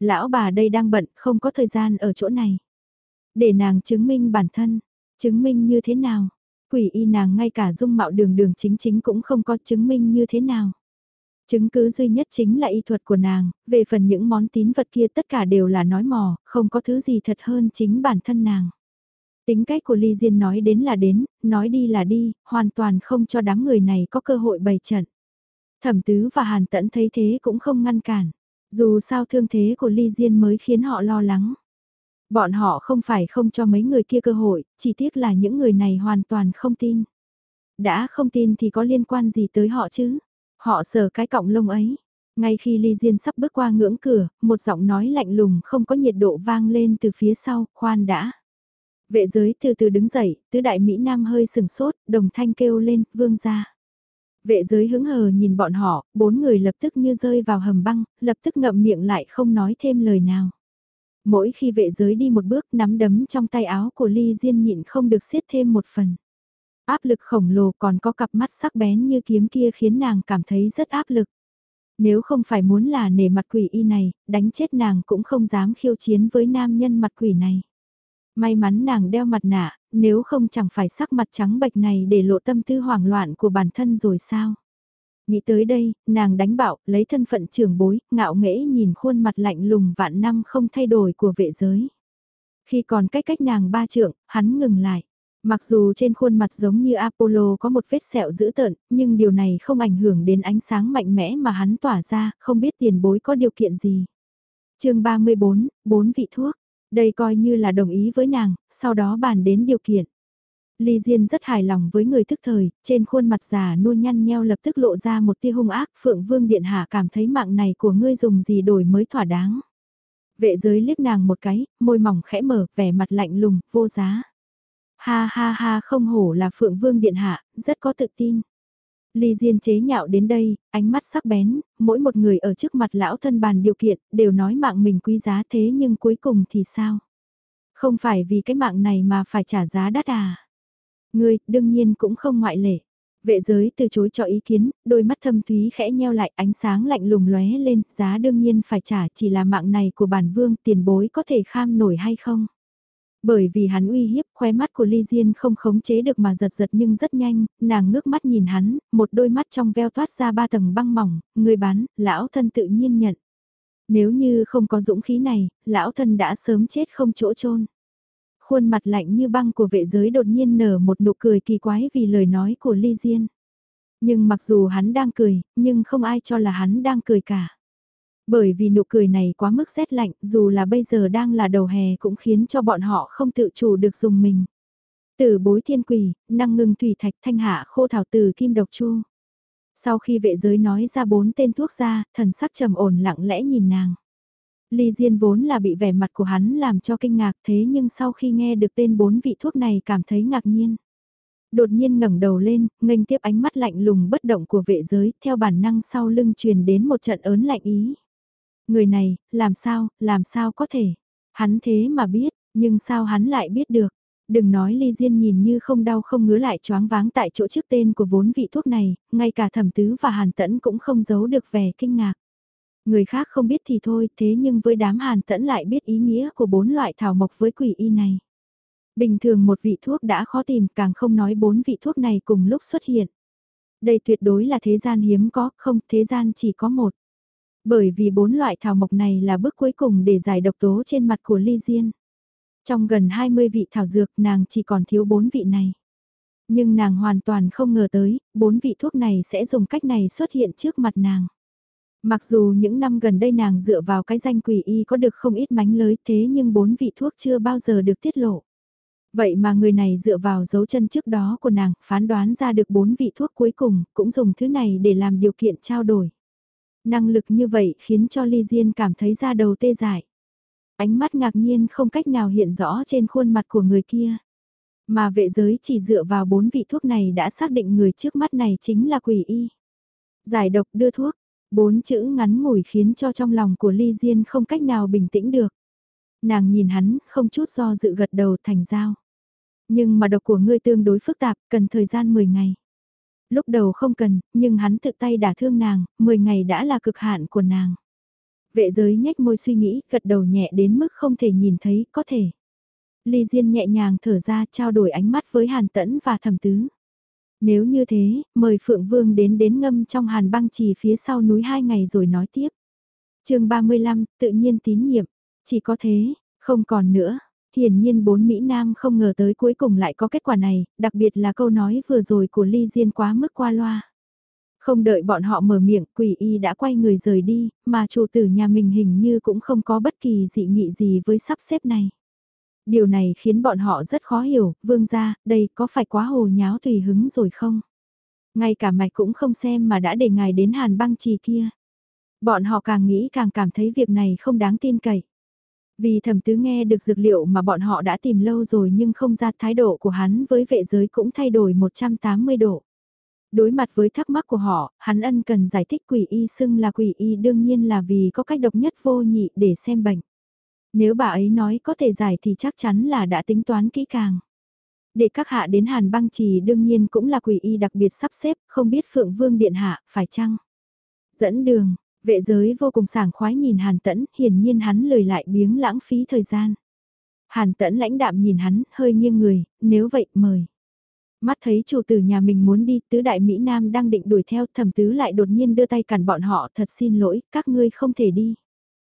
Lão bà đây đang bận, không có thời gian ở chỗ này. Để nàng chứng minh bản thân, chứng minh như thế nào? Quỷ y nàng ngay cả dung mạo đường đường chính chính cũng không có chứng minh như thế nào. Chứng cứ duy nhất chính là y thuật của nàng, về phần những món tín vật kia tất cả đều là nói mò, không có thứ gì thật hơn chính bản thân nàng. Tính cách của Ly Diên nói đến là đến, nói đi là đi, hoàn toàn không cho đám người này có cơ hội bày trận. Thẩm tứ và Hàn Tẫn thấy thế cũng không ngăn cản. Dù sao thương thế của Ly Diên mới khiến họ lo lắng. Bọn họ không phải không cho mấy người kia cơ hội, chỉ tiếc là những người này hoàn toàn không tin. Đã không tin thì có liên quan gì tới họ chứ? Họ sờ cái cọng lông ấy. Ngay khi Ly Diên sắp bước qua ngưỡng cửa, một giọng nói lạnh lùng không có nhiệt độ vang lên từ phía sau, khoan đã. Vệ giới từ từ đứng dậy, tứ đại Mỹ Nam hơi sừng sốt, đồng thanh kêu lên, vương ra. Vệ giới hứng hờ nhìn bọn họ, bốn người lập tức như rơi vào hầm băng, lập tức ngậm miệng lại không nói thêm lời nào. Mỗi khi vệ giới đi một bước nắm đấm trong tay áo của Ly Diên nhịn không được siết thêm một phần. Áp lực khổng lồ còn có cặp mắt sắc bén như kiếm kia khiến nàng cảm thấy rất áp lực. Nếu không phải muốn là nể mặt quỷ y này, đánh chết nàng cũng không dám khiêu chiến với nam nhân mặt quỷ này. May mắn nàng đeo mặt nạ, nếu không chẳng phải sắc mặt trắng bệch này để lộ tâm tư hoảng loạn của bản thân rồi sao. Nghĩ tới đây, nàng đánh bạo, lấy thân phận trưởng bối, ngạo nghễ nhìn khuôn mặt lạnh lùng vạn năm không thay đổi của vệ giới. Khi còn cách cách nàng ba trượng, hắn ngừng lại. Mặc dù trên khuôn mặt giống như Apollo có một vết sẹo dữ tợn, nhưng điều này không ảnh hưởng đến ánh sáng mạnh mẽ mà hắn tỏa ra, không biết tiền bối có điều kiện gì. chương 34, 4 vị thuốc. Đây coi như là đồng ý với nàng, sau đó bàn đến điều kiện. Ly Diên rất hài lòng với người thức thời, trên khuôn mặt già nua nhăn nheo lập tức lộ ra một tia hung ác, Phượng Vương Điện Hạ cảm thấy mạng này của ngươi dùng gì đổi mới thỏa đáng. Vệ giới liếc nàng một cái, môi mỏng khẽ mở, vẻ mặt lạnh lùng, vô giá. Ha ha ha không hổ là Phượng Vương Điện Hạ, rất có tự tin. Ly Diên chế nhạo đến đây, ánh mắt sắc bén, mỗi một người ở trước mặt lão thân bàn điều kiện, đều nói mạng mình quý giá thế nhưng cuối cùng thì sao? Không phải vì cái mạng này mà phải trả giá đắt à? Ngươi, đương nhiên cũng không ngoại lệ. Vệ giới từ chối cho ý kiến, đôi mắt thâm thúy khẽ nheo lại ánh sáng lạnh lùng lóe lên, giá đương nhiên phải trả chỉ là mạng này của bản vương tiền bối có thể kham nổi hay không? Bởi vì hắn uy hiếp, khóe mắt của Ly Diên không khống chế được mà giật giật nhưng rất nhanh, nàng ngước mắt nhìn hắn, một đôi mắt trong veo thoát ra ba tầng băng mỏng, người bán, lão thân tự nhiên nhận. Nếu như không có dũng khí này, lão thân đã sớm chết không chỗ chôn Khuôn mặt lạnh như băng của vệ giới đột nhiên nở một nụ cười kỳ quái vì lời nói của Ly Diên. Nhưng mặc dù hắn đang cười, nhưng không ai cho là hắn đang cười cả. Bởi vì nụ cười này quá mức rét lạnh, dù là bây giờ đang là đầu hè cũng khiến cho bọn họ không tự chủ được dùng mình. Từ bối thiên quỷ, năng ngưng thủy thạch thanh hạ khô thảo từ kim độc chu. Sau khi vệ giới nói ra bốn tên thuốc ra, thần sắc trầm ổn lặng lẽ nhìn nàng. Ly Diên vốn là bị vẻ mặt của hắn làm cho kinh ngạc thế nhưng sau khi nghe được tên bốn vị thuốc này cảm thấy ngạc nhiên. Đột nhiên ngẩng đầu lên, nghênh tiếp ánh mắt lạnh lùng bất động của vệ giới, theo bản năng sau lưng truyền đến một trận ớn lạnh ý. Người này, làm sao, làm sao có thể? Hắn thế mà biết, nhưng sao hắn lại biết được? Đừng nói ly diên nhìn như không đau không ngứa lại choáng váng tại chỗ trước tên của vốn vị thuốc này, ngay cả thẩm tứ và hàn tẫn cũng không giấu được vẻ kinh ngạc. Người khác không biết thì thôi, thế nhưng với đám hàn tẫn lại biết ý nghĩa của bốn loại thảo mộc với quỷ y này. Bình thường một vị thuốc đã khó tìm, càng không nói bốn vị thuốc này cùng lúc xuất hiện. Đây tuyệt đối là thế gian hiếm có, không, thế gian chỉ có một. Bởi vì bốn loại thảo mộc này là bước cuối cùng để giải độc tố trên mặt của Ly Diên. Trong gần 20 vị thảo dược nàng chỉ còn thiếu bốn vị này. Nhưng nàng hoàn toàn không ngờ tới, bốn vị thuốc này sẽ dùng cách này xuất hiện trước mặt nàng. Mặc dù những năm gần đây nàng dựa vào cái danh quỷ y có được không ít mánh lới thế nhưng bốn vị thuốc chưa bao giờ được tiết lộ. Vậy mà người này dựa vào dấu chân trước đó của nàng, phán đoán ra được bốn vị thuốc cuối cùng, cũng dùng thứ này để làm điều kiện trao đổi. Năng lực như vậy khiến cho Ly Diên cảm thấy da đầu tê dại. Ánh mắt ngạc nhiên không cách nào hiện rõ trên khuôn mặt của người kia. Mà vệ giới chỉ dựa vào bốn vị thuốc này đã xác định người trước mắt này chính là quỷ y. Giải độc đưa thuốc, bốn chữ ngắn ngủi khiến cho trong lòng của Ly Diên không cách nào bình tĩnh được. Nàng nhìn hắn, không chút do dự gật đầu thành giao. Nhưng mà độc của ngươi tương đối phức tạp, cần thời gian 10 ngày. Lúc đầu không cần, nhưng hắn tự tay đả thương nàng, 10 ngày đã là cực hạn của nàng. Vệ giới nhếch môi suy nghĩ, gật đầu nhẹ đến mức không thể nhìn thấy, có thể. Ly Diên nhẹ nhàng thở ra trao đổi ánh mắt với Hàn Tẫn và Thẩm Tứ. Nếu như thế, mời Phượng Vương đến đến ngâm trong hàn băng trì phía sau núi hai ngày rồi nói tiếp. chương 35, tự nhiên tín nhiệm. Chỉ có thế, không còn nữa. Hiển nhiên bốn Mỹ Nam không ngờ tới cuối cùng lại có kết quả này, đặc biệt là câu nói vừa rồi của Ly Diên quá mức qua loa. Không đợi bọn họ mở miệng, quỷ y đã quay người rời đi, mà chủ tử nhà mình hình như cũng không có bất kỳ dị nghị gì với sắp xếp này. Điều này khiến bọn họ rất khó hiểu, vương gia, đây có phải quá hồ nháo tùy hứng rồi không? Ngay cả mạch cũng không xem mà đã để ngài đến hàn băng trì kia. Bọn họ càng nghĩ càng cảm thấy việc này không đáng tin cậy. Vì thẩm tứ nghe được dược liệu mà bọn họ đã tìm lâu rồi nhưng không ra thái độ của hắn với vệ giới cũng thay đổi 180 độ. Đối mặt với thắc mắc của họ, hắn ân cần giải thích quỷ y xưng là quỷ y đương nhiên là vì có cách độc nhất vô nhị để xem bệnh. Nếu bà ấy nói có thể giải thì chắc chắn là đã tính toán kỹ càng. Để các hạ đến Hàn băng trì đương nhiên cũng là quỷ y đặc biệt sắp xếp, không biết Phượng Vương Điện Hạ, phải chăng? Dẫn đường, vệ giới vô cùng sảng khoái nhìn Hàn Tẫn, hiển nhiên hắn lời lại biếng lãng phí thời gian. Hàn Tẫn lãnh đạm nhìn hắn, hơi nghiêng người, nếu vậy mời. Mắt thấy chủ tử nhà mình muốn đi, tứ đại Mỹ Nam đang định đuổi theo, thẩm tứ lại đột nhiên đưa tay cản bọn họ, thật xin lỗi, các ngươi không thể đi.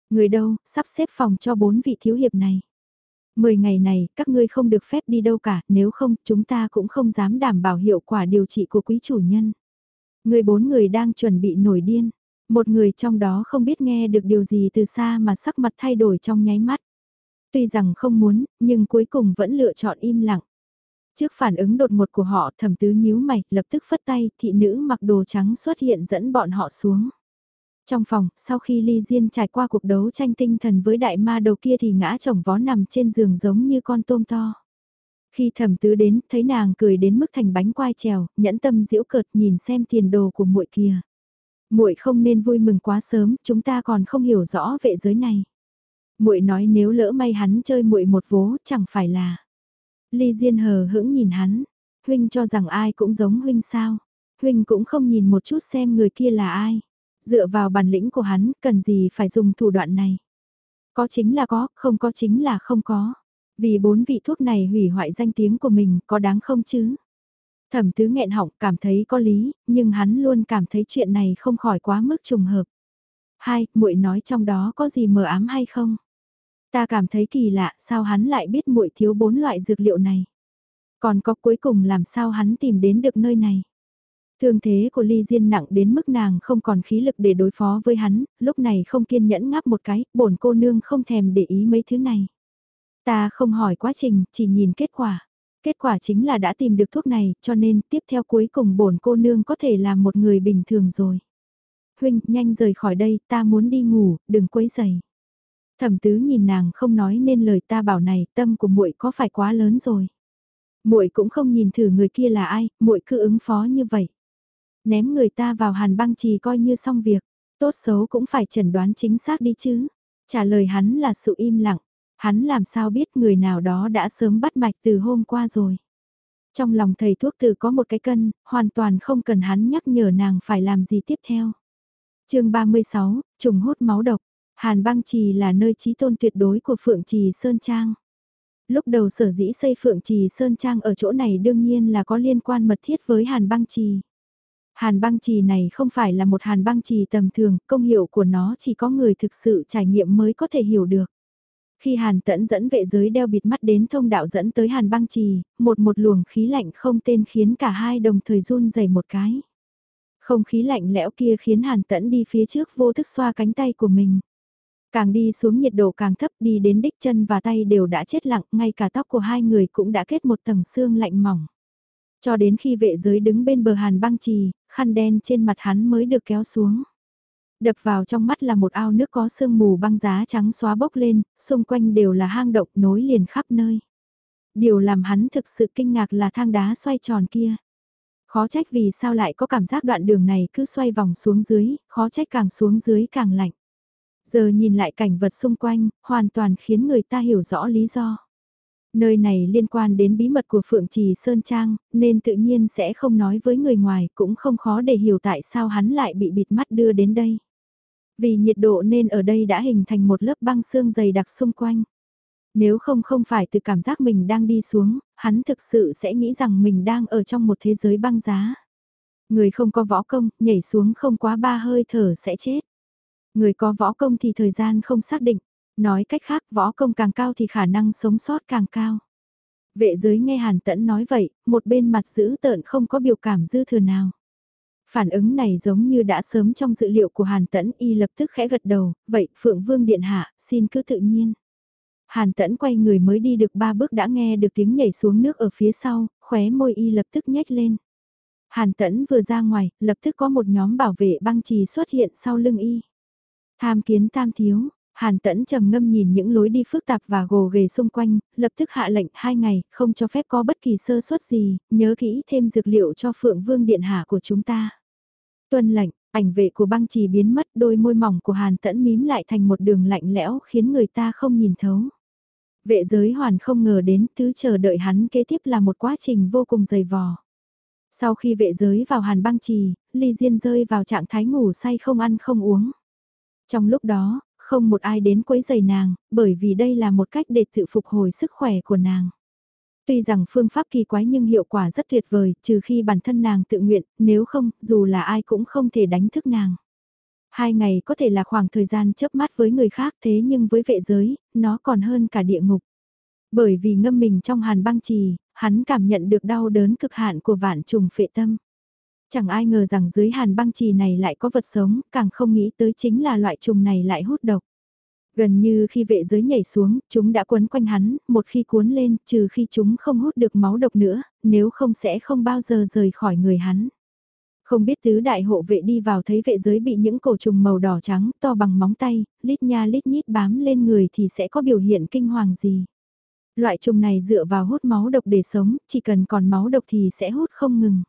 Người đâu, sắp xếp phòng cho bốn vị thiếu hiệp này. Mười ngày này, các ngươi không được phép đi đâu cả, nếu không, chúng ta cũng không dám đảm bảo hiệu quả điều trị của quý chủ nhân. Người bốn người đang chuẩn bị nổi điên. Một người trong đó không biết nghe được điều gì từ xa mà sắc mặt thay đổi trong nháy mắt. Tuy rằng không muốn, nhưng cuối cùng vẫn lựa chọn im lặng. Trước phản ứng đột ngột của họ thẩm tứ nhíu mày, lập tức phất tay, thị nữ mặc đồ trắng xuất hiện dẫn bọn họ xuống. Trong phòng, sau khi Ly Diên trải qua cuộc đấu tranh tinh thần với đại ma đầu kia thì ngã chồng vó nằm trên giường giống như con tôm to. Khi thẩm tứ đến, thấy nàng cười đến mức thành bánh quai trèo, nhẫn tâm diễu cợt nhìn xem tiền đồ của muội kia. Muội không nên vui mừng quá sớm, chúng ta còn không hiểu rõ vệ giới này. Muội nói nếu lỡ may hắn chơi muội một vố, chẳng phải là. Ly Diên hờ hững nhìn hắn, huynh cho rằng ai cũng giống huynh sao? Huynh cũng không nhìn một chút xem người kia là ai. Dựa vào bản lĩnh của hắn, cần gì phải dùng thủ đoạn này? Có chính là có, không có chính là không có. Vì bốn vị thuốc này hủy hoại danh tiếng của mình, có đáng không chứ? Thẩm tứ nghẹn họng cảm thấy có lý, nhưng hắn luôn cảm thấy chuyện này không khỏi quá mức trùng hợp. Hai, muội nói trong đó có gì mờ ám hay không? Ta cảm thấy kỳ lạ, sao hắn lại biết muội thiếu bốn loại dược liệu này? Còn có cuối cùng làm sao hắn tìm đến được nơi này? Thương thế của Ly Diên nặng đến mức nàng không còn khí lực để đối phó với hắn, lúc này không kiên nhẫn ngáp một cái, bổn cô nương không thèm để ý mấy thứ này. Ta không hỏi quá trình, chỉ nhìn kết quả. Kết quả chính là đã tìm được thuốc này, cho nên tiếp theo cuối cùng bổn cô nương có thể là một người bình thường rồi. Huynh, nhanh rời khỏi đây, ta muốn đi ngủ, đừng quấy giày. Thẩm tứ nhìn nàng không nói nên lời ta bảo này, tâm của muội có phải quá lớn rồi. Muội cũng không nhìn thử người kia là ai, muội cứ ứng phó như vậy ném người ta vào hàn băng trì coi như xong việc, tốt xấu cũng phải chẩn đoán chính xác đi chứ. Trả lời hắn là sự im lặng, Hắn làm sao biết người nào đó đã sớm bắt mạch từ hôm qua rồi. Trong lòng thầy thuốc từ có một cái cân, hoàn toàn không cần hắn nhắc nhở nàng phải làm gì tiếp theo. chương 36, trùng hút máu độc. Hàn băng trì là nơi trí tôn tuyệt đối của Phượng Trì Sơn Trang. Lúc đầu sở dĩ xây Phượng Trì Sơn Trang ở chỗ này đương nhiên là có liên quan mật thiết với Hàn băng trì. Hàn băng trì này không phải là một hàn băng trì tầm thường, công hiệu của nó chỉ có người thực sự trải nghiệm mới có thể hiểu được. Khi Hàn Tẫn dẫn vệ giới đeo bịt mắt đến thông đạo dẫn tới Hàn băng trì, một một luồng khí lạnh không tên khiến cả hai đồng thời run rẩy một cái. Không khí lạnh lẽo kia khiến Hàn Tẫn đi phía trước vô thức xoa cánh tay của mình. Càng đi xuống nhiệt độ càng thấp đi đến đích chân và tay đều đã chết lặng, ngay cả tóc của hai người cũng đã kết một tầng xương lạnh mỏng. Cho đến khi vệ giới đứng bên bờ hàn băng trì, khăn đen trên mặt hắn mới được kéo xuống. Đập vào trong mắt là một ao nước có sương mù băng giá trắng xóa bốc lên, xung quanh đều là hang động nối liền khắp nơi. Điều làm hắn thực sự kinh ngạc là thang đá xoay tròn kia. Khó trách vì sao lại có cảm giác đoạn đường này cứ xoay vòng xuống dưới, khó trách càng xuống dưới càng lạnh. Giờ nhìn lại cảnh vật xung quanh, hoàn toàn khiến người ta hiểu rõ lý do. Nơi này liên quan đến bí mật của Phượng Trì Sơn Trang, nên tự nhiên sẽ không nói với người ngoài, cũng không khó để hiểu tại sao hắn lại bị bịt mắt đưa đến đây. Vì nhiệt độ nên ở đây đã hình thành một lớp băng xương dày đặc xung quanh. Nếu không không phải từ cảm giác mình đang đi xuống, hắn thực sự sẽ nghĩ rằng mình đang ở trong một thế giới băng giá. Người không có võ công, nhảy xuống không quá ba hơi thở sẽ chết. Người có võ công thì thời gian không xác định, nói cách khác võ công càng cao thì khả năng sống sót càng cao. Vệ giới nghe Hàn Tẫn nói vậy, một bên mặt giữ tợn không có biểu cảm dư thừa nào. Phản ứng này giống như đã sớm trong dự liệu của Hàn Tẫn y lập tức khẽ gật đầu, vậy Phượng Vương Điện Hạ, xin cứ tự nhiên. Hàn Tẫn quay người mới đi được ba bước đã nghe được tiếng nhảy xuống nước ở phía sau, khóe môi y lập tức nhếch lên. Hàn Tẫn vừa ra ngoài, lập tức có một nhóm bảo vệ băng trì xuất hiện sau lưng y. Tham kiến tam thiếu, Hàn Tẫn trầm ngâm nhìn những lối đi phức tạp và gồ ghề xung quanh, lập tức hạ lệnh hai ngày, không cho phép có bất kỳ sơ suất gì, nhớ kỹ thêm dược liệu cho Phượng Vương Điện Hạ của chúng ta. Tuân lệnh, ảnh vệ của băng trì biến mất đôi môi mỏng của Hàn Tẫn mím lại thành một đường lạnh lẽo khiến người ta không nhìn thấu. Vệ giới hoàn không ngờ đến thứ chờ đợi hắn kế tiếp là một quá trình vô cùng dày vò. Sau khi vệ giới vào hàn băng trì, Ly Diên rơi vào trạng thái ngủ say không ăn không uống. Trong lúc đó, không một ai đến quấy giày nàng, bởi vì đây là một cách để tự phục hồi sức khỏe của nàng. Tuy rằng phương pháp kỳ quái nhưng hiệu quả rất tuyệt vời, trừ khi bản thân nàng tự nguyện, nếu không, dù là ai cũng không thể đánh thức nàng. Hai ngày có thể là khoảng thời gian chớp mắt với người khác thế nhưng với vệ giới, nó còn hơn cả địa ngục. Bởi vì ngâm mình trong hàn băng trì, hắn cảm nhận được đau đớn cực hạn của vạn trùng phệ tâm. Chẳng ai ngờ rằng dưới hàn băng trì này lại có vật sống, càng không nghĩ tới chính là loại trùng này lại hút độc. Gần như khi vệ giới nhảy xuống, chúng đã quấn quanh hắn, một khi cuốn lên, trừ khi chúng không hút được máu độc nữa, nếu không sẽ không bao giờ rời khỏi người hắn. Không biết tứ đại hộ vệ đi vào thấy vệ giới bị những cổ trùng màu đỏ trắng to bằng móng tay, lít nha lít nhít bám lên người thì sẽ có biểu hiện kinh hoàng gì. Loại trùng này dựa vào hút máu độc để sống, chỉ cần còn máu độc thì sẽ hút không ngừng.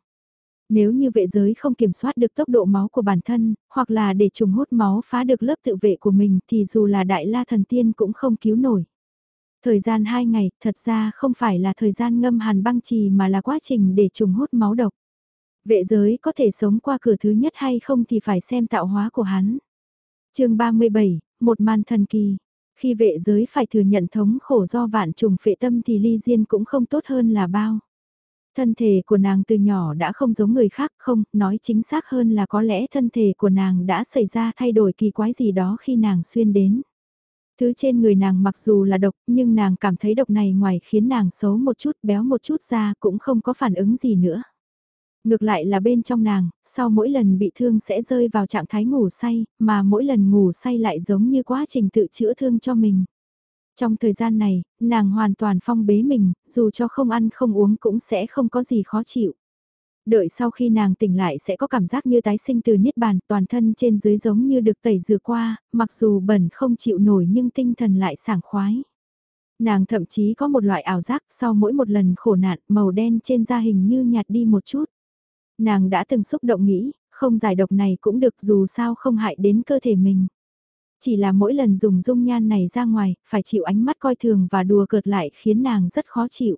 Nếu như vệ giới không kiểm soát được tốc độ máu của bản thân, hoặc là để trùng hút máu phá được lớp tự vệ của mình thì dù là đại la thần tiên cũng không cứu nổi. Thời gian 2 ngày thật ra không phải là thời gian ngâm hàn băng trì mà là quá trình để trùng hút máu độc. Vệ giới có thể sống qua cửa thứ nhất hay không thì phải xem tạo hóa của hắn. chương 37, một màn thần kỳ. Khi vệ giới phải thừa nhận thống khổ do vạn trùng phệ tâm thì ly diên cũng không tốt hơn là bao. Thân thể của nàng từ nhỏ đã không giống người khác không, nói chính xác hơn là có lẽ thân thể của nàng đã xảy ra thay đổi kỳ quái gì đó khi nàng xuyên đến. Thứ trên người nàng mặc dù là độc nhưng nàng cảm thấy độc này ngoài khiến nàng xấu một chút béo một chút ra cũng không có phản ứng gì nữa. Ngược lại là bên trong nàng, sau mỗi lần bị thương sẽ rơi vào trạng thái ngủ say, mà mỗi lần ngủ say lại giống như quá trình tự chữa thương cho mình. Trong thời gian này, nàng hoàn toàn phong bế mình, dù cho không ăn không uống cũng sẽ không có gì khó chịu. Đợi sau khi nàng tỉnh lại sẽ có cảm giác như tái sinh từ niết bàn, toàn thân trên dưới giống như được tẩy rửa qua, mặc dù bẩn không chịu nổi nhưng tinh thần lại sảng khoái. Nàng thậm chí có một loại ảo giác sau mỗi một lần khổ nạn màu đen trên da hình như nhạt đi một chút. Nàng đã từng xúc động nghĩ, không giải độc này cũng được dù sao không hại đến cơ thể mình. Chỉ là mỗi lần dùng dung nhan này ra ngoài, phải chịu ánh mắt coi thường và đùa cợt lại khiến nàng rất khó chịu.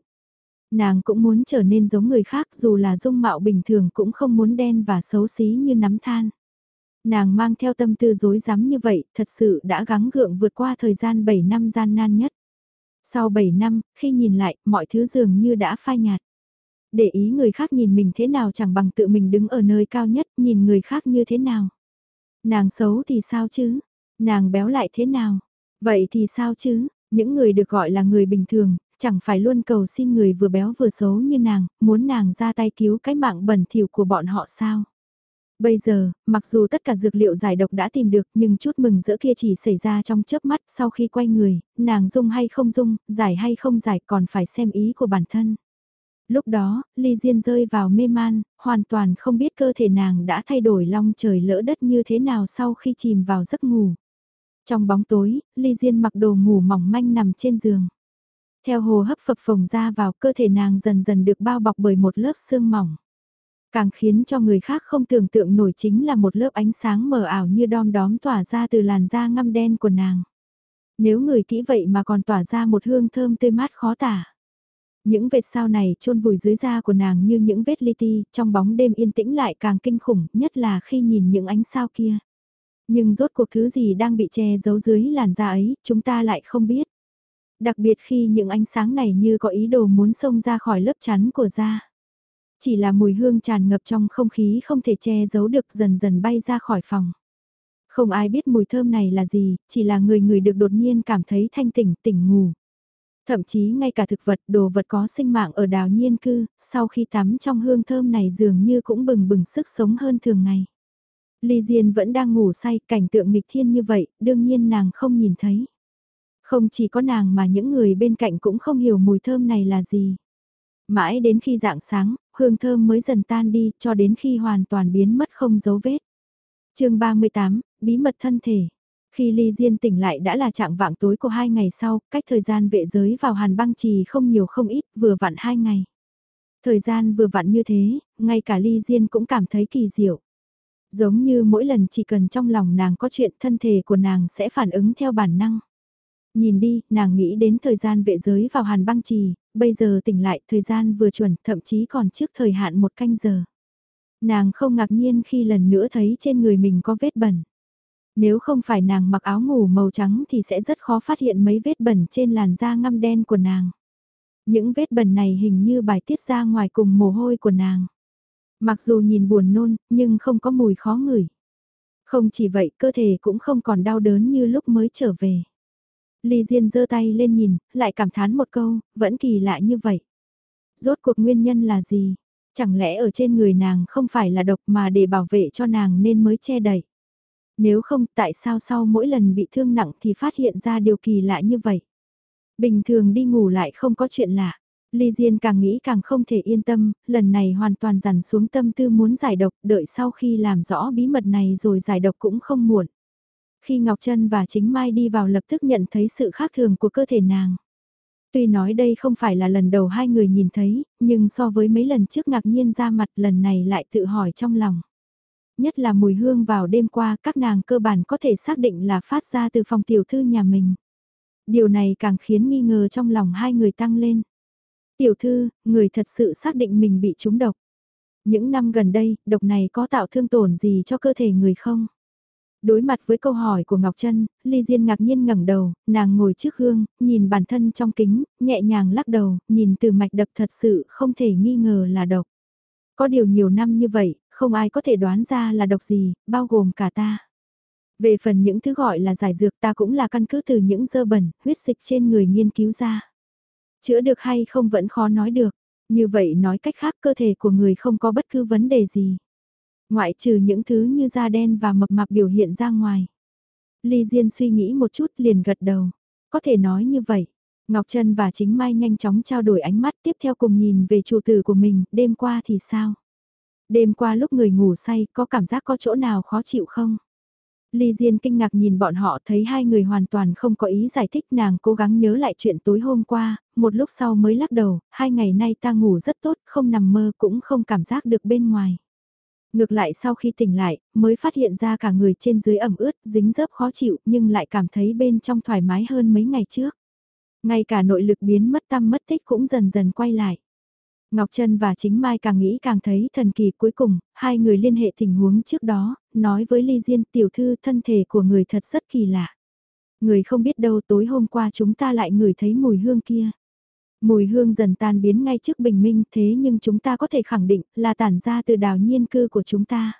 Nàng cũng muốn trở nên giống người khác dù là dung mạo bình thường cũng không muốn đen và xấu xí như nắm than. Nàng mang theo tâm tư dối rắm như vậy, thật sự đã gắng gượng vượt qua thời gian 7 năm gian nan nhất. Sau 7 năm, khi nhìn lại, mọi thứ dường như đã phai nhạt. Để ý người khác nhìn mình thế nào chẳng bằng tự mình đứng ở nơi cao nhất, nhìn người khác như thế nào. Nàng xấu thì sao chứ? Nàng béo lại thế nào? Vậy thì sao chứ? Những người được gọi là người bình thường, chẳng phải luôn cầu xin người vừa béo vừa xấu như nàng, muốn nàng ra tay cứu cái mạng bẩn thỉu của bọn họ sao? Bây giờ, mặc dù tất cả dược liệu giải độc đã tìm được nhưng chút mừng giữa kia chỉ xảy ra trong chớp mắt sau khi quay người, nàng dung hay không dung, giải hay không giải còn phải xem ý của bản thân. Lúc đó, Ly Diên rơi vào mê man, hoàn toàn không biết cơ thể nàng đã thay đổi long trời lỡ đất như thế nào sau khi chìm vào giấc ngủ. Trong bóng tối, Ly Diên mặc đồ ngủ mỏng manh nằm trên giường. Theo hồ hấp phập phồng ra vào cơ thể nàng dần dần được bao bọc bởi một lớp xương mỏng. Càng khiến cho người khác không tưởng tượng nổi chính là một lớp ánh sáng mờ ảo như đom đóm tỏa ra từ làn da ngăm đen của nàng. Nếu người kỹ vậy mà còn tỏa ra một hương thơm tươi mát khó tả. Những vệt sao này chôn vùi dưới da của nàng như những vết li ti, trong bóng đêm yên tĩnh lại càng kinh khủng, nhất là khi nhìn những ánh sao kia. Nhưng rốt cuộc thứ gì đang bị che giấu dưới làn da ấy, chúng ta lại không biết. Đặc biệt khi những ánh sáng này như có ý đồ muốn xông ra khỏi lớp chắn của da. Chỉ là mùi hương tràn ngập trong không khí không thể che giấu được dần dần bay ra khỏi phòng. Không ai biết mùi thơm này là gì, chỉ là người người được đột nhiên cảm thấy thanh tỉnh, tỉnh ngủ. Thậm chí ngay cả thực vật, đồ vật có sinh mạng ở đào nhiên cư, sau khi tắm trong hương thơm này dường như cũng bừng bừng sức sống hơn thường ngày. Ly Diên vẫn đang ngủ say, cảnh tượng nghịch thiên như vậy, đương nhiên nàng không nhìn thấy. Không chỉ có nàng mà những người bên cạnh cũng không hiểu mùi thơm này là gì. Mãi đến khi dạng sáng, hương thơm mới dần tan đi cho đến khi hoàn toàn biến mất không dấu vết. chương 38, Bí mật thân thể. Khi Ly Diên tỉnh lại đã là trạng vạng tối của hai ngày sau, cách thời gian vệ giới vào hàn băng trì không nhiều không ít, vừa vặn hai ngày. Thời gian vừa vặn như thế, ngay cả Ly Diên cũng cảm thấy kỳ diệu. Giống như mỗi lần chỉ cần trong lòng nàng có chuyện thân thể của nàng sẽ phản ứng theo bản năng. Nhìn đi, nàng nghĩ đến thời gian vệ giới vào hàn băng trì, bây giờ tỉnh lại thời gian vừa chuẩn thậm chí còn trước thời hạn một canh giờ. Nàng không ngạc nhiên khi lần nữa thấy trên người mình có vết bẩn. Nếu không phải nàng mặc áo ngủ màu trắng thì sẽ rất khó phát hiện mấy vết bẩn trên làn da ngăm đen của nàng. Những vết bẩn này hình như bài tiết ra ngoài cùng mồ hôi của nàng. Mặc dù nhìn buồn nôn, nhưng không có mùi khó ngửi. Không chỉ vậy, cơ thể cũng không còn đau đớn như lúc mới trở về. Ly Diên giơ tay lên nhìn, lại cảm thán một câu, vẫn kỳ lạ như vậy. Rốt cuộc nguyên nhân là gì? Chẳng lẽ ở trên người nàng không phải là độc mà để bảo vệ cho nàng nên mới che đậy? Nếu không tại sao sau mỗi lần bị thương nặng thì phát hiện ra điều kỳ lạ như vậy? Bình thường đi ngủ lại không có chuyện lạ. Ly Diên càng nghĩ càng không thể yên tâm, lần này hoàn toàn dằn xuống tâm tư muốn giải độc, đợi sau khi làm rõ bí mật này rồi giải độc cũng không muộn. Khi Ngọc Trân và Chính Mai đi vào lập tức nhận thấy sự khác thường của cơ thể nàng. Tuy nói đây không phải là lần đầu hai người nhìn thấy, nhưng so với mấy lần trước ngạc nhiên ra mặt lần này lại tự hỏi trong lòng. Nhất là mùi hương vào đêm qua các nàng cơ bản có thể xác định là phát ra từ phòng tiểu thư nhà mình. Điều này càng khiến nghi ngờ trong lòng hai người tăng lên. Tiểu thư, người thật sự xác định mình bị trúng độc. Những năm gần đây, độc này có tạo thương tổn gì cho cơ thể người không? Đối mặt với câu hỏi của Ngọc Trân, Ly Diên ngạc nhiên ngẩng đầu, nàng ngồi trước gương, nhìn bản thân trong kính, nhẹ nhàng lắc đầu, nhìn từ mạch đập thật sự không thể nghi ngờ là độc. Có điều nhiều năm như vậy, không ai có thể đoán ra là độc gì, bao gồm cả ta. Về phần những thứ gọi là giải dược ta cũng là căn cứ từ những dơ bẩn, huyết dịch trên người nghiên cứu ra. Chữa được hay không vẫn khó nói được, như vậy nói cách khác cơ thể của người không có bất cứ vấn đề gì. Ngoại trừ những thứ như da đen và mập mạp biểu hiện ra ngoài. Ly Diên suy nghĩ một chút liền gật đầu. Có thể nói như vậy. Ngọc Trân và Chính Mai nhanh chóng trao đổi ánh mắt tiếp theo cùng nhìn về chủ tử của mình, đêm qua thì sao? Đêm qua lúc người ngủ say, có cảm giác có chỗ nào khó chịu không? Ly Diên kinh ngạc nhìn bọn họ thấy hai người hoàn toàn không có ý giải thích nàng cố gắng nhớ lại chuyện tối hôm qua, một lúc sau mới lắc đầu, hai ngày nay ta ngủ rất tốt, không nằm mơ cũng không cảm giác được bên ngoài. Ngược lại sau khi tỉnh lại, mới phát hiện ra cả người trên dưới ẩm ướt, dính dớp khó chịu nhưng lại cảm thấy bên trong thoải mái hơn mấy ngày trước. Ngay cả nội lực biến mất tâm mất tích cũng dần dần quay lại. Ngọc Trân và chính Mai càng nghĩ càng thấy thần kỳ cuối cùng, hai người liên hệ tình huống trước đó, nói với Ly Diên tiểu thư thân thể của người thật rất kỳ lạ. Người không biết đâu tối hôm qua chúng ta lại ngửi thấy mùi hương kia. Mùi hương dần tan biến ngay trước bình minh thế nhưng chúng ta có thể khẳng định là tản ra từ đào nhiên cư của chúng ta.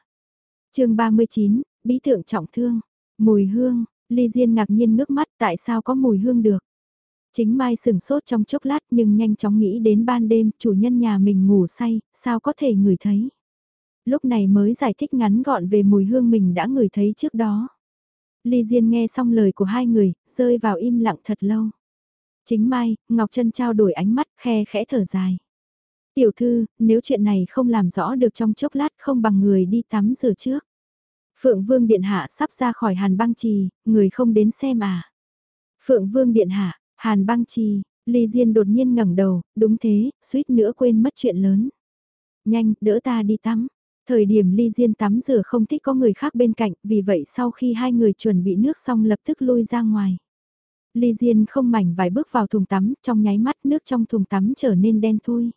chương 39, Bí thượng trọng thương. Mùi hương, Ly Diên ngạc nhiên ngước mắt tại sao có mùi hương được. Chính Mai sừng sốt trong chốc lát nhưng nhanh chóng nghĩ đến ban đêm chủ nhân nhà mình ngủ say, sao có thể ngửi thấy. Lúc này mới giải thích ngắn gọn về mùi hương mình đã ngửi thấy trước đó. Ly Diên nghe xong lời của hai người, rơi vào im lặng thật lâu. Chính Mai, Ngọc Trân trao đổi ánh mắt khe khẽ thở dài. Tiểu thư, nếu chuyện này không làm rõ được trong chốc lát không bằng người đi tắm rửa trước. Phượng Vương Điện Hạ sắp ra khỏi hàn băng trì, người không đến xem à. Phượng Vương Điện Hạ, hàn băng trì, Ly Diên đột nhiên ngẩng đầu, đúng thế, suýt nữa quên mất chuyện lớn. Nhanh, đỡ ta đi tắm. Thời điểm Ly Diên tắm rửa không thích có người khác bên cạnh, vì vậy sau khi hai người chuẩn bị nước xong lập tức lui ra ngoài. Ly Diên không mảnh vài bước vào thùng tắm, trong nháy mắt nước trong thùng tắm trở nên đen thui.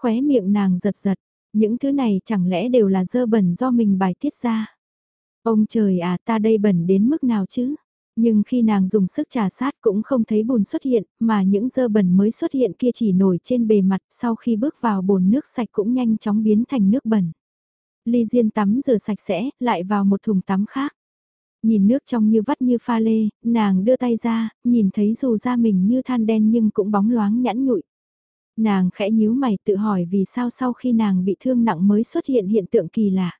Khóe miệng nàng giật giật, những thứ này chẳng lẽ đều là dơ bẩn do mình bài tiết ra. Ông trời à ta đây bẩn đến mức nào chứ? Nhưng khi nàng dùng sức trà sát cũng không thấy bùn xuất hiện, mà những dơ bẩn mới xuất hiện kia chỉ nổi trên bề mặt sau khi bước vào bồn nước sạch cũng nhanh chóng biến thành nước bẩn. Ly Diên tắm rửa sạch sẽ, lại vào một thùng tắm khác. Nhìn nước trong như vắt như pha lê, nàng đưa tay ra, nhìn thấy dù da mình như than đen nhưng cũng bóng loáng nhẵn nhụi. Nàng khẽ nhíu mày tự hỏi vì sao sau khi nàng bị thương nặng mới xuất hiện hiện tượng kỳ lạ.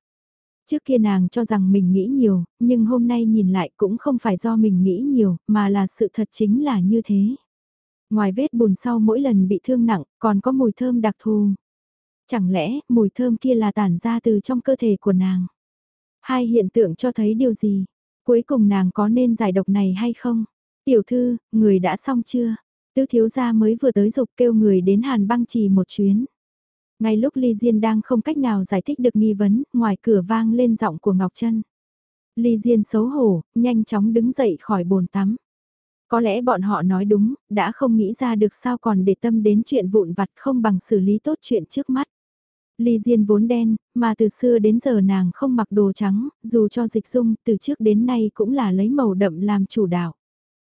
Trước kia nàng cho rằng mình nghĩ nhiều, nhưng hôm nay nhìn lại cũng không phải do mình nghĩ nhiều, mà là sự thật chính là như thế. Ngoài vết bùn sau mỗi lần bị thương nặng, còn có mùi thơm đặc thù. Chẳng lẽ mùi thơm kia là tản ra từ trong cơ thể của nàng? Hai hiện tượng cho thấy điều gì? Cuối cùng nàng có nên giải độc này hay không? Tiểu thư, người đã xong chưa? Tứ thiếu gia mới vừa tới dục kêu người đến hàn băng trì một chuyến. Ngay lúc Ly Diên đang không cách nào giải thích được nghi vấn, ngoài cửa vang lên giọng của Ngọc Trân. Ly Diên xấu hổ, nhanh chóng đứng dậy khỏi bồn tắm. Có lẽ bọn họ nói đúng, đã không nghĩ ra được sao còn để tâm đến chuyện vụn vặt không bằng xử lý tốt chuyện trước mắt. Ly Diên vốn đen, mà từ xưa đến giờ nàng không mặc đồ trắng, dù cho dịch dung từ trước đến nay cũng là lấy màu đậm làm chủ đạo.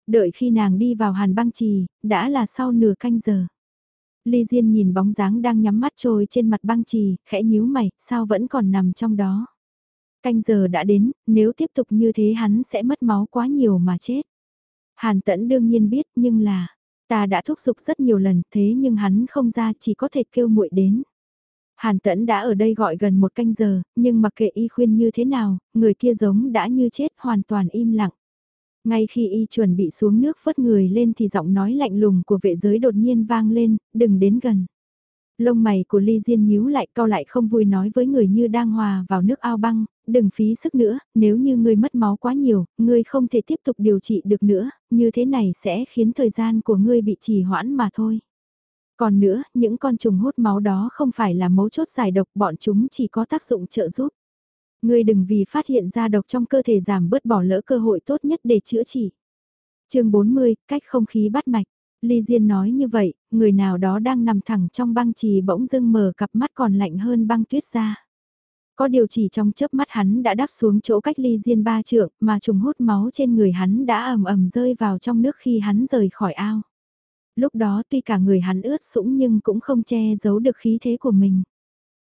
Đợi khi nàng đi vào hàn băng trì, đã là sau nửa canh giờ. Ly Diên nhìn bóng dáng đang nhắm mắt trôi trên mặt băng trì, khẽ nhíu mày, sao vẫn còn nằm trong đó. Canh giờ đã đến, nếu tiếp tục như thế hắn sẽ mất máu quá nhiều mà chết. Hàn tẫn đương nhiên biết nhưng là, ta đã thúc giục rất nhiều lần thế nhưng hắn không ra chỉ có thể kêu muội đến. Hàn tẫn đã ở đây gọi gần một canh giờ, nhưng mặc kệ y khuyên như thế nào, người kia giống đã như chết hoàn toàn im lặng. Ngay khi y chuẩn bị xuống nước phất người lên thì giọng nói lạnh lùng của vệ giới đột nhiên vang lên, đừng đến gần. Lông mày của Ly Diên nhíu lại cao lại không vui nói với người như đang hòa vào nước ao băng, đừng phí sức nữa, nếu như ngươi mất máu quá nhiều, ngươi không thể tiếp tục điều trị được nữa, như thế này sẽ khiến thời gian của ngươi bị trì hoãn mà thôi. Còn nữa, những con trùng hút máu đó không phải là mấu chốt giải độc, bọn chúng chỉ có tác dụng trợ giúp. Ngươi đừng vì phát hiện ra độc trong cơ thể giảm bớt bỏ lỡ cơ hội tốt nhất để chữa trị. chương 40, cách không khí bắt mạch. Ly Diên nói như vậy, người nào đó đang nằm thẳng trong băng trì bỗng dưng mở cặp mắt còn lạnh hơn băng tuyết ra. Có điều chỉ trong chớp mắt hắn đã đáp xuống chỗ cách Ly Diên ba trượng mà trùng hút máu trên người hắn đã ầm ầm rơi vào trong nước khi hắn rời khỏi ao. Lúc đó tuy cả người hắn ướt sũng nhưng cũng không che giấu được khí thế của mình.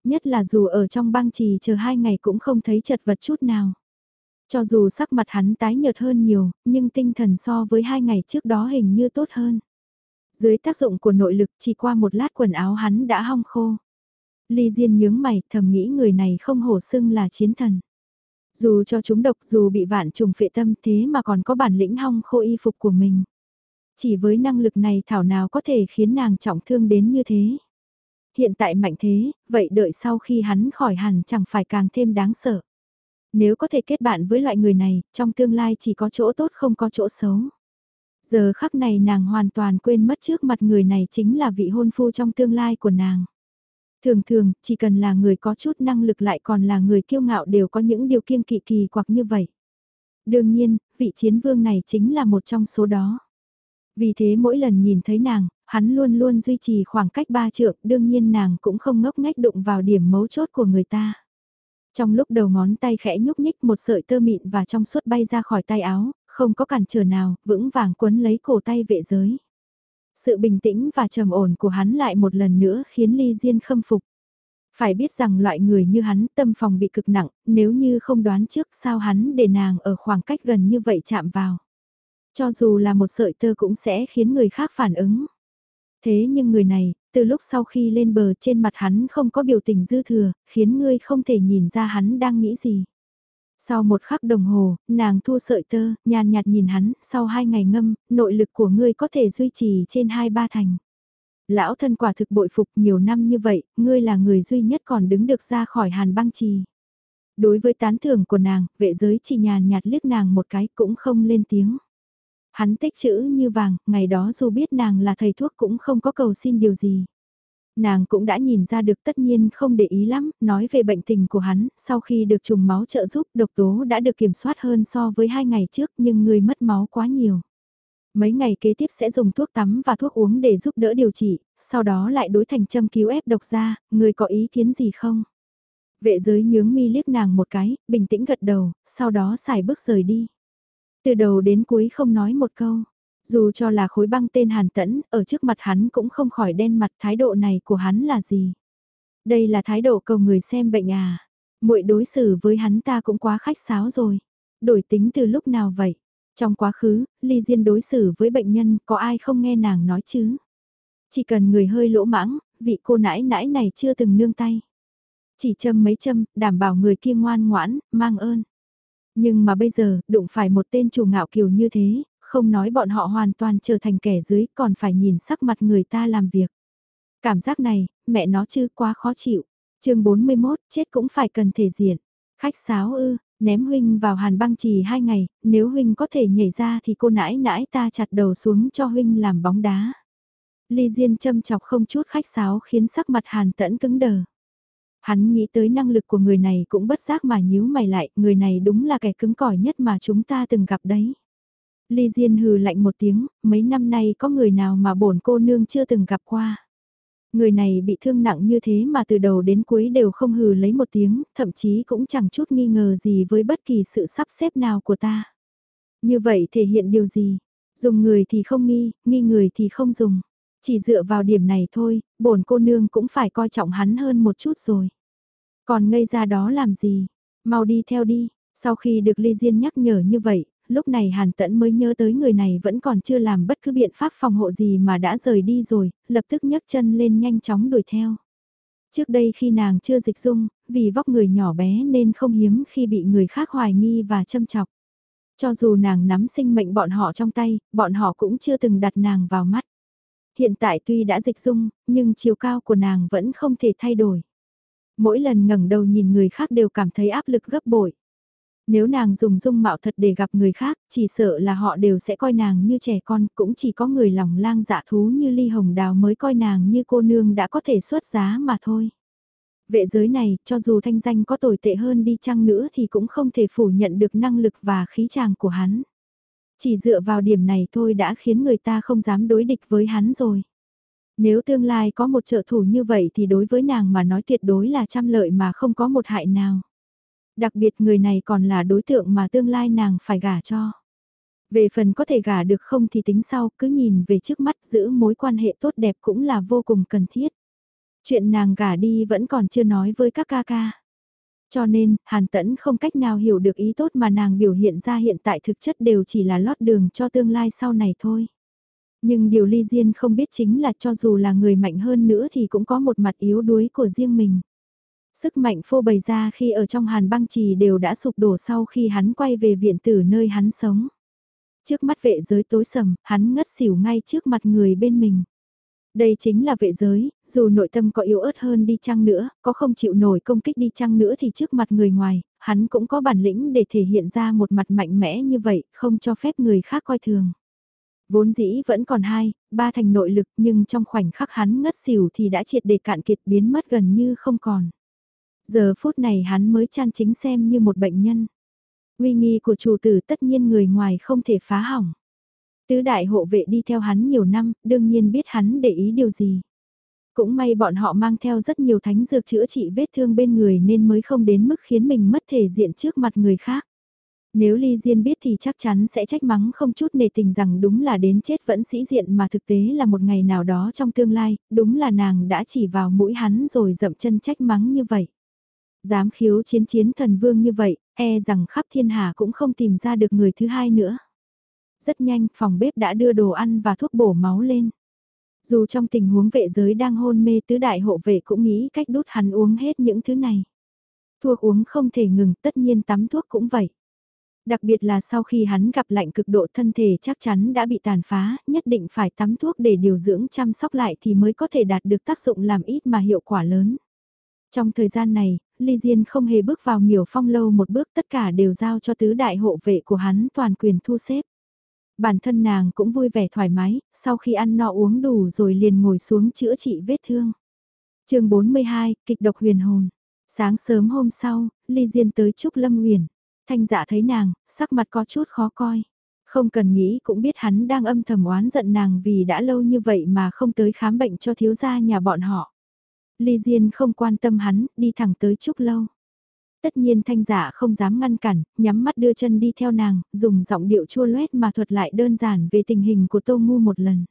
Nhất là dù ở trong băng trì chờ hai ngày cũng không thấy chật vật chút nào. Cho dù sắc mặt hắn tái nhợt hơn nhiều, nhưng tinh thần so với hai ngày trước đó hình như tốt hơn. Dưới tác dụng của nội lực chỉ qua một lát quần áo hắn đã hong khô. Ly Diên nhướng mày thầm nghĩ người này không hổ xưng là chiến thần. Dù cho chúng độc dù bị vạn trùng phệ tâm thế mà còn có bản lĩnh hong khô y phục của mình. Chỉ với năng lực này thảo nào có thể khiến nàng trọng thương đến như thế. Hiện tại mạnh thế, vậy đợi sau khi hắn khỏi hẳn chẳng phải càng thêm đáng sợ. Nếu có thể kết bạn với loại người này, trong tương lai chỉ có chỗ tốt không có chỗ xấu. Giờ khắc này nàng hoàn toàn quên mất trước mặt người này chính là vị hôn phu trong tương lai của nàng. Thường thường, chỉ cần là người có chút năng lực lại còn là người kiêu ngạo đều có những điều kiêng kỵ kỳ quặc như vậy. Đương nhiên, vị chiến vương này chính là một trong số đó. Vì thế mỗi lần nhìn thấy nàng, hắn luôn luôn duy trì khoảng cách ba trượng, đương nhiên nàng cũng không ngốc ngách đụng vào điểm mấu chốt của người ta. Trong lúc đầu ngón tay khẽ nhúc nhích một sợi tơ mịn và trong suốt bay ra khỏi tay áo, không có cản trở nào, vững vàng quấn lấy cổ tay vệ giới. Sự bình tĩnh và trầm ổn của hắn lại một lần nữa khiến Ly Diên khâm phục. Phải biết rằng loại người như hắn tâm phòng bị cực nặng, nếu như không đoán trước sao hắn để nàng ở khoảng cách gần như vậy chạm vào. Cho dù là một sợi tơ cũng sẽ khiến người khác phản ứng. Thế nhưng người này, từ lúc sau khi lên bờ trên mặt hắn không có biểu tình dư thừa, khiến ngươi không thể nhìn ra hắn đang nghĩ gì. Sau một khắc đồng hồ, nàng thu sợi tơ, nhàn nhạt nhìn hắn, sau hai ngày ngâm, nội lực của ngươi có thể duy trì trên hai ba thành. Lão thân quả thực bội phục nhiều năm như vậy, ngươi là người duy nhất còn đứng được ra khỏi hàn băng trì. Đối với tán thưởng của nàng, vệ giới chỉ nhàn nhạt liếc nàng một cái cũng không lên tiếng. Hắn tích chữ như vàng, ngày đó dù biết nàng là thầy thuốc cũng không có cầu xin điều gì. Nàng cũng đã nhìn ra được tất nhiên không để ý lắm, nói về bệnh tình của hắn, sau khi được trùng máu trợ giúp độc tố đã được kiểm soát hơn so với hai ngày trước nhưng người mất máu quá nhiều. Mấy ngày kế tiếp sẽ dùng thuốc tắm và thuốc uống để giúp đỡ điều trị, sau đó lại đối thành châm cứu ép độc ra, người có ý kiến gì không? Vệ giới nhướng mi liếc nàng một cái, bình tĩnh gật đầu, sau đó xài bước rời đi. Từ đầu đến cuối không nói một câu. Dù cho là khối băng tên Hàn Tẫn, ở trước mặt hắn cũng không khỏi đen mặt thái độ này của hắn là gì. Đây là thái độ cầu người xem bệnh à. muội đối xử với hắn ta cũng quá khách sáo rồi. Đổi tính từ lúc nào vậy? Trong quá khứ, Ly Diên đối xử với bệnh nhân có ai không nghe nàng nói chứ? Chỉ cần người hơi lỗ mãng, vị cô nãi nãi này chưa từng nương tay. Chỉ châm mấy châm, đảm bảo người kia ngoan ngoãn, mang ơn. Nhưng mà bây giờ, đụng phải một tên chủ ngạo kiều như thế, không nói bọn họ hoàn toàn trở thành kẻ dưới còn phải nhìn sắc mặt người ta làm việc. Cảm giác này, mẹ nó chứ quá khó chịu. chương 41, chết cũng phải cần thể diện. Khách sáo ư, ném huynh vào hàn băng trì hai ngày, nếu huynh có thể nhảy ra thì cô nãi nãi ta chặt đầu xuống cho huynh làm bóng đá. Ly Diên châm chọc không chút khách sáo khiến sắc mặt hàn tẫn cứng đờ. Hắn nghĩ tới năng lực của người này cũng bất giác mà nhíu mày lại, người này đúng là kẻ cứng cỏi nhất mà chúng ta từng gặp đấy. Ly Diên hừ lạnh một tiếng, mấy năm nay có người nào mà bổn cô nương chưa từng gặp qua. Người này bị thương nặng như thế mà từ đầu đến cuối đều không hừ lấy một tiếng, thậm chí cũng chẳng chút nghi ngờ gì với bất kỳ sự sắp xếp nào của ta. Như vậy thể hiện điều gì? Dùng người thì không nghi, nghi người thì không dùng. Chỉ dựa vào điểm này thôi, bổn cô nương cũng phải coi trọng hắn hơn một chút rồi. Còn ngây ra đó làm gì? Mau đi theo đi. Sau khi được Ly Diên nhắc nhở như vậy, lúc này Hàn Tẫn mới nhớ tới người này vẫn còn chưa làm bất cứ biện pháp phòng hộ gì mà đã rời đi rồi, lập tức nhấc chân lên nhanh chóng đuổi theo. Trước đây khi nàng chưa dịch dung, vì vóc người nhỏ bé nên không hiếm khi bị người khác hoài nghi và châm chọc. Cho dù nàng nắm sinh mệnh bọn họ trong tay, bọn họ cũng chưa từng đặt nàng vào mắt. Hiện tại tuy đã dịch dung, nhưng chiều cao của nàng vẫn không thể thay đổi. Mỗi lần ngẩng đầu nhìn người khác đều cảm thấy áp lực gấp bội. Nếu nàng dùng dung mạo thật để gặp người khác, chỉ sợ là họ đều sẽ coi nàng như trẻ con, cũng chỉ có người lòng lang dạ thú như ly hồng đào mới coi nàng như cô nương đã có thể xuất giá mà thôi. Vệ giới này, cho dù thanh danh có tồi tệ hơn đi chăng nữa thì cũng không thể phủ nhận được năng lực và khí chàng của hắn. Chỉ dựa vào điểm này thôi đã khiến người ta không dám đối địch với hắn rồi. Nếu tương lai có một trợ thủ như vậy thì đối với nàng mà nói tuyệt đối là trăm lợi mà không có một hại nào. Đặc biệt người này còn là đối tượng mà tương lai nàng phải gả cho. Về phần có thể gả được không thì tính sau, cứ nhìn về trước mắt giữ mối quan hệ tốt đẹp cũng là vô cùng cần thiết. Chuyện nàng gả đi vẫn còn chưa nói với các ca ca. Cho nên, Hàn Tẫn không cách nào hiểu được ý tốt mà nàng biểu hiện ra hiện tại thực chất đều chỉ là lót đường cho tương lai sau này thôi. Nhưng điều Ly Diên không biết chính là cho dù là người mạnh hơn nữa thì cũng có một mặt yếu đuối của riêng mình. Sức mạnh phô bày ra khi ở trong hàn băng trì đều đã sụp đổ sau khi hắn quay về viện tử nơi hắn sống. Trước mắt vệ giới tối sầm, hắn ngất xỉu ngay trước mặt người bên mình. Đây chính là vệ giới, dù nội tâm có yếu ớt hơn đi chăng nữa, có không chịu nổi công kích đi chăng nữa thì trước mặt người ngoài, hắn cũng có bản lĩnh để thể hiện ra một mặt mạnh mẽ như vậy, không cho phép người khác coi thường. Vốn dĩ vẫn còn hai, ba thành nội lực nhưng trong khoảnh khắc hắn ngất xỉu thì đã triệt để cạn kiệt biến mất gần như không còn. Giờ phút này hắn mới chan chính xem như một bệnh nhân. Uy nghi của chủ tử tất nhiên người ngoài không thể phá hỏng. Tứ đại hộ vệ đi theo hắn nhiều năm, đương nhiên biết hắn để ý điều gì. Cũng may bọn họ mang theo rất nhiều thánh dược chữa trị vết thương bên người nên mới không đến mức khiến mình mất thể diện trước mặt người khác. Nếu Ly Diên biết thì chắc chắn sẽ trách mắng không chút nề tình rằng đúng là đến chết vẫn sĩ diện mà thực tế là một ngày nào đó trong tương lai, đúng là nàng đã chỉ vào mũi hắn rồi dậm chân trách mắng như vậy. Dám khiếu chiến chiến thần vương như vậy, e rằng khắp thiên hà cũng không tìm ra được người thứ hai nữa. Rất nhanh, phòng bếp đã đưa đồ ăn và thuốc bổ máu lên. Dù trong tình huống vệ giới đang hôn mê tứ đại hộ vệ cũng nghĩ cách đút hắn uống hết những thứ này. Thuốc uống không thể ngừng, tất nhiên tắm thuốc cũng vậy. Đặc biệt là sau khi hắn gặp lạnh cực độ thân thể chắc chắn đã bị tàn phá, nhất định phải tắm thuốc để điều dưỡng chăm sóc lại thì mới có thể đạt được tác dụng làm ít mà hiệu quả lớn. Trong thời gian này, Ly Diên không hề bước vào miểu phong lâu một bước tất cả đều giao cho tứ đại hộ vệ của hắn toàn quyền thu xếp. Bản thân nàng cũng vui vẻ thoải mái, sau khi ăn no uống đủ rồi liền ngồi xuống chữa trị vết thương. chương 42, kịch độc huyền hồn. Sáng sớm hôm sau, Ly Diên tới Trúc Lâm Huyền. Thanh dạ thấy nàng, sắc mặt có chút khó coi. Không cần nghĩ cũng biết hắn đang âm thầm oán giận nàng vì đã lâu như vậy mà không tới khám bệnh cho thiếu gia nhà bọn họ. Ly Diên không quan tâm hắn, đi thẳng tới Trúc Lâu. Tất nhiên thanh giả không dám ngăn cản, nhắm mắt đưa chân đi theo nàng, dùng giọng điệu chua loét mà thuật lại đơn giản về tình hình của Tô Ngu một lần.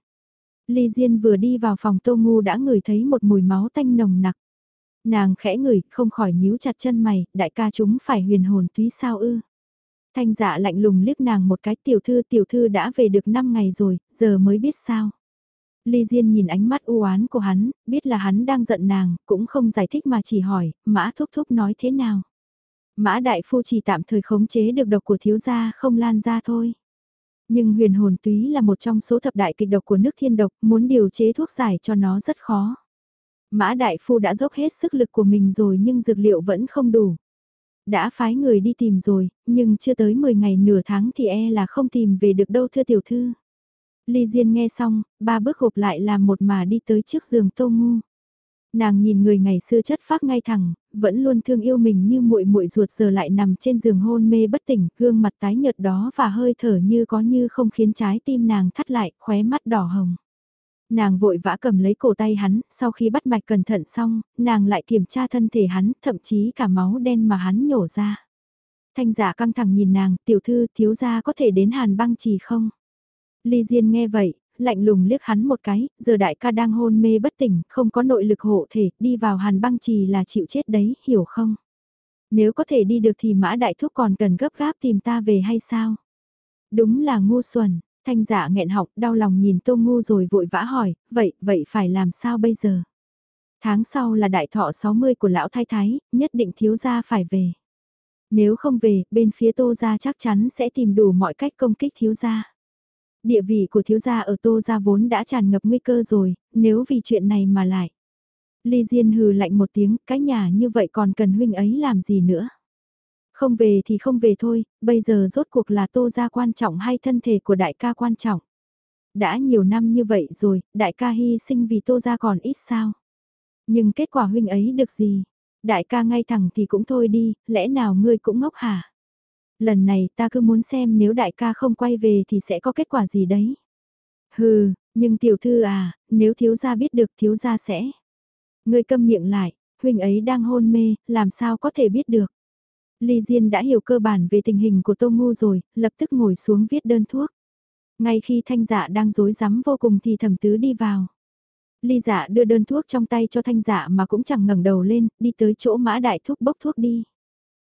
Ly Diên vừa đi vào phòng Tô Ngu đã ngửi thấy một mùi máu tanh nồng nặc. Nàng khẽ ngửi, không khỏi nhíu chặt chân mày, đại ca chúng phải huyền hồn túy sao ư. Thanh dạ lạnh lùng liếc nàng một cái tiểu thư tiểu thư đã về được 5 ngày rồi, giờ mới biết sao. Ly Diên nhìn ánh mắt u oán của hắn, biết là hắn đang giận nàng, cũng không giải thích mà chỉ hỏi, mã thúc thúc nói thế nào. Mã đại phu chỉ tạm thời khống chế được độc của thiếu gia không lan ra thôi. Nhưng huyền hồn túy là một trong số thập đại kịch độc của nước thiên độc, muốn điều chế thuốc giải cho nó rất khó. Mã đại phu đã dốc hết sức lực của mình rồi nhưng dược liệu vẫn không đủ. Đã phái người đi tìm rồi, nhưng chưa tới 10 ngày nửa tháng thì e là không tìm về được đâu thưa tiểu thư. Ly Diên nghe xong, ba bước gộp lại làm một mà đi tới trước giường Tô Ngu. Nàng nhìn người ngày xưa chất phác ngay thẳng, vẫn luôn thương yêu mình như muội muội ruột giờ lại nằm trên giường hôn mê bất tỉnh, gương mặt tái nhợt đó và hơi thở như có như không khiến trái tim nàng thắt lại, khóe mắt đỏ hồng. Nàng vội vã cầm lấy cổ tay hắn, sau khi bắt mạch cẩn thận xong, nàng lại kiểm tra thân thể hắn, thậm chí cả máu đen mà hắn nhổ ra. Thanh giả căng thẳng nhìn nàng, tiểu thư thiếu gia có thể đến hàn băng trì không? Ly Diên nghe vậy, lạnh lùng liếc hắn một cái, giờ đại ca đang hôn mê bất tỉnh, không có nội lực hộ thể, đi vào hàn băng trì là chịu chết đấy, hiểu không? Nếu có thể đi được thì mã đại thúc còn cần gấp gáp tìm ta về hay sao? Đúng là ngu xuẩn, thanh giả nghẹn học, đau lòng nhìn tô ngu rồi vội vã hỏi, vậy, vậy phải làm sao bây giờ? Tháng sau là đại thọ 60 của lão thái thái, nhất định thiếu gia phải về. Nếu không về, bên phía tô gia chắc chắn sẽ tìm đủ mọi cách công kích thiếu gia. Địa vị của thiếu gia ở Tô Gia vốn đã tràn ngập nguy cơ rồi, nếu vì chuyện này mà lại. Ly Diên hừ lạnh một tiếng, cái nhà như vậy còn cần huynh ấy làm gì nữa. Không về thì không về thôi, bây giờ rốt cuộc là Tô Gia quan trọng hay thân thể của đại ca quan trọng. Đã nhiều năm như vậy rồi, đại ca hy sinh vì Tô Gia còn ít sao. Nhưng kết quả huynh ấy được gì? Đại ca ngay thẳng thì cũng thôi đi, lẽ nào ngươi cũng ngốc hả? Lần này ta cứ muốn xem nếu đại ca không quay về thì sẽ có kết quả gì đấy. Hừ, nhưng tiểu thư à, nếu thiếu gia biết được thiếu gia sẽ. Người câm miệng lại, huynh ấy đang hôn mê, làm sao có thể biết được. Ly Diên đã hiểu cơ bản về tình hình của Tô Ngu rồi, lập tức ngồi xuống viết đơn thuốc. Ngay khi thanh dạ đang rối rắm vô cùng thì thẩm tứ đi vào. Ly dạ đưa đơn thuốc trong tay cho thanh dạ mà cũng chẳng ngẩng đầu lên, đi tới chỗ mã đại thuốc bốc thuốc đi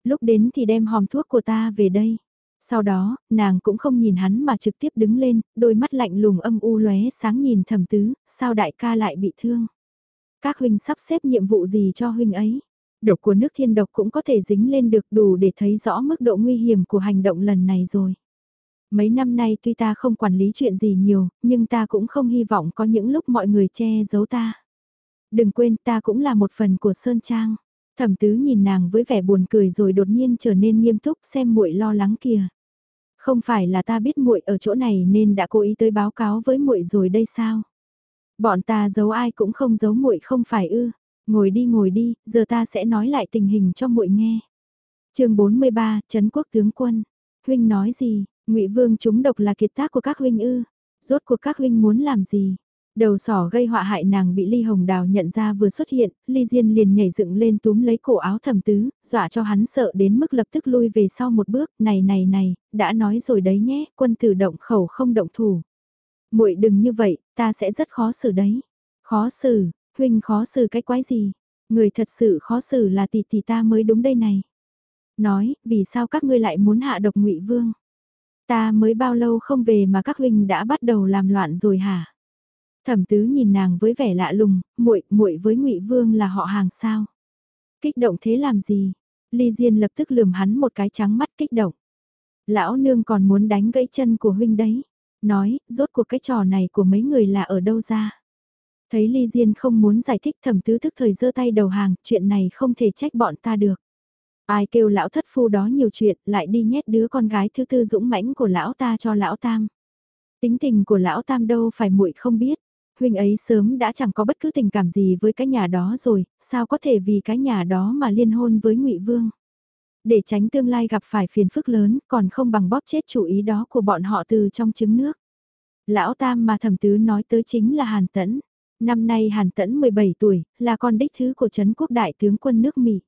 lúc đến thì đem hòm thuốc của ta về đây. Sau đó, nàng cũng không nhìn hắn mà trực tiếp đứng lên, đôi mắt lạnh lùng âm u lóe sáng nhìn thẩm tứ, sao đại ca lại bị thương. Các huynh sắp xếp nhiệm vụ gì cho huynh ấy. Độc của nước thiên độc cũng có thể dính lên được đủ để thấy rõ mức độ nguy hiểm của hành động lần này rồi. Mấy năm nay tuy ta không quản lý chuyện gì nhiều, nhưng ta cũng không hy vọng có những lúc mọi người che giấu ta. Đừng quên ta cũng là một phần của Sơn Trang. Thẩm tứ nhìn nàng với vẻ buồn cười rồi đột nhiên trở nên nghiêm túc xem muội lo lắng kìa. Không phải là ta biết muội ở chỗ này nên đã cố ý tới báo cáo với muội rồi đây sao? Bọn ta giấu ai cũng không giấu muội không phải ư? Ngồi đi ngồi đi, giờ ta sẽ nói lại tình hình cho muội nghe. Chương 43, Trấn Quốc tướng quân. Huynh nói gì? Ngụy Vương chúng độc là kiệt tác của các huynh ư? Rốt cuộc các huynh muốn làm gì? Đầu sỏ gây họa hại nàng bị Ly Hồng Đào nhận ra vừa xuất hiện, Ly Diên liền nhảy dựng lên túm lấy cổ áo thầm tứ, dọa cho hắn sợ đến mức lập tức lui về sau một bước, này này này, đã nói rồi đấy nhé, quân tử động khẩu không động thủ. muội đừng như vậy, ta sẽ rất khó xử đấy. Khó xử, huynh khó xử cái quái gì? Người thật sự khó xử là tỷ tỷ ta mới đúng đây này. Nói, vì sao các ngươi lại muốn hạ độc ngụy Vương? Ta mới bao lâu không về mà các huynh đã bắt đầu làm loạn rồi hả? Thẩm tứ nhìn nàng với vẻ lạ lùng, muội muội với ngụy Vương là họ hàng sao? Kích động thế làm gì? Ly Diên lập tức lườm hắn một cái trắng mắt kích động. Lão nương còn muốn đánh gãy chân của huynh đấy. Nói, rốt cuộc cái trò này của mấy người là ở đâu ra? Thấy Ly Diên không muốn giải thích thẩm tứ thức thời giơ tay đầu hàng, chuyện này không thể trách bọn ta được. Ai kêu lão thất phu đó nhiều chuyện, lại đi nhét đứa con gái thứ tư dũng mãnh của lão ta cho lão tam. Tính tình của lão tam đâu phải muội không biết, huynh ấy sớm đã chẳng có bất cứ tình cảm gì với cái nhà đó rồi, sao có thể vì cái nhà đó mà liên hôn với ngụy Vương. Để tránh tương lai gặp phải phiền phức lớn, còn không bằng bóp chết chủ ý đó của bọn họ từ trong trứng nước. Lão Tam mà thẩm tứ nói tới chính là Hàn Tẫn. Năm nay Hàn Tẫn 17 tuổi, là con đích thứ của Trấn quốc đại tướng quân nước Mỹ.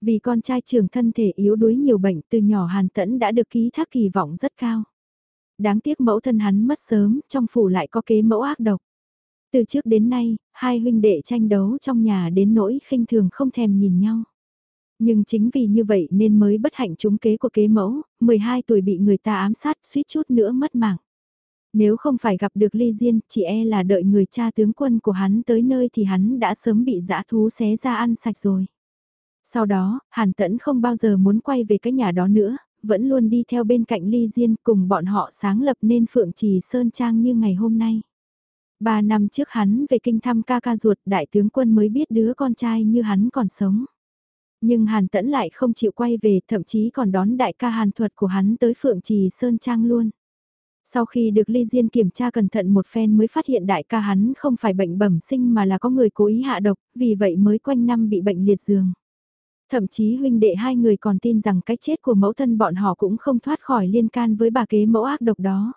Vì con trai trưởng thân thể yếu đuối nhiều bệnh từ nhỏ Hàn Tẫn đã được ký thác kỳ vọng rất cao. Đáng tiếc mẫu thân hắn mất sớm, trong phủ lại có kế mẫu ác độc. Từ trước đến nay, hai huynh đệ tranh đấu trong nhà đến nỗi khinh thường không thèm nhìn nhau. Nhưng chính vì như vậy nên mới bất hạnh trúng kế của kế mẫu, 12 tuổi bị người ta ám sát suýt chút nữa mất mạng. Nếu không phải gặp được Ly Diên, chỉ e là đợi người cha tướng quân của hắn tới nơi thì hắn đã sớm bị dã thú xé ra ăn sạch rồi. Sau đó, Hàn Tẫn không bao giờ muốn quay về cái nhà đó nữa, vẫn luôn đi theo bên cạnh Ly Diên cùng bọn họ sáng lập nên Phượng Trì Sơn Trang như ngày hôm nay. Ba năm trước hắn về kinh thăm ca ca ruột đại tướng quân mới biết đứa con trai như hắn còn sống. Nhưng Hàn Tẫn lại không chịu quay về thậm chí còn đón đại ca Hàn thuật của hắn tới Phượng Trì Sơn Trang luôn. Sau khi được Ly Diên kiểm tra cẩn thận một phen mới phát hiện đại ca hắn không phải bệnh bẩm sinh mà là có người cố ý hạ độc, vì vậy mới quanh năm bị bệnh liệt giường. Thậm chí huynh đệ hai người còn tin rằng cái chết của mẫu thân bọn họ cũng không thoát khỏi liên can với bà kế mẫu ác độc đó.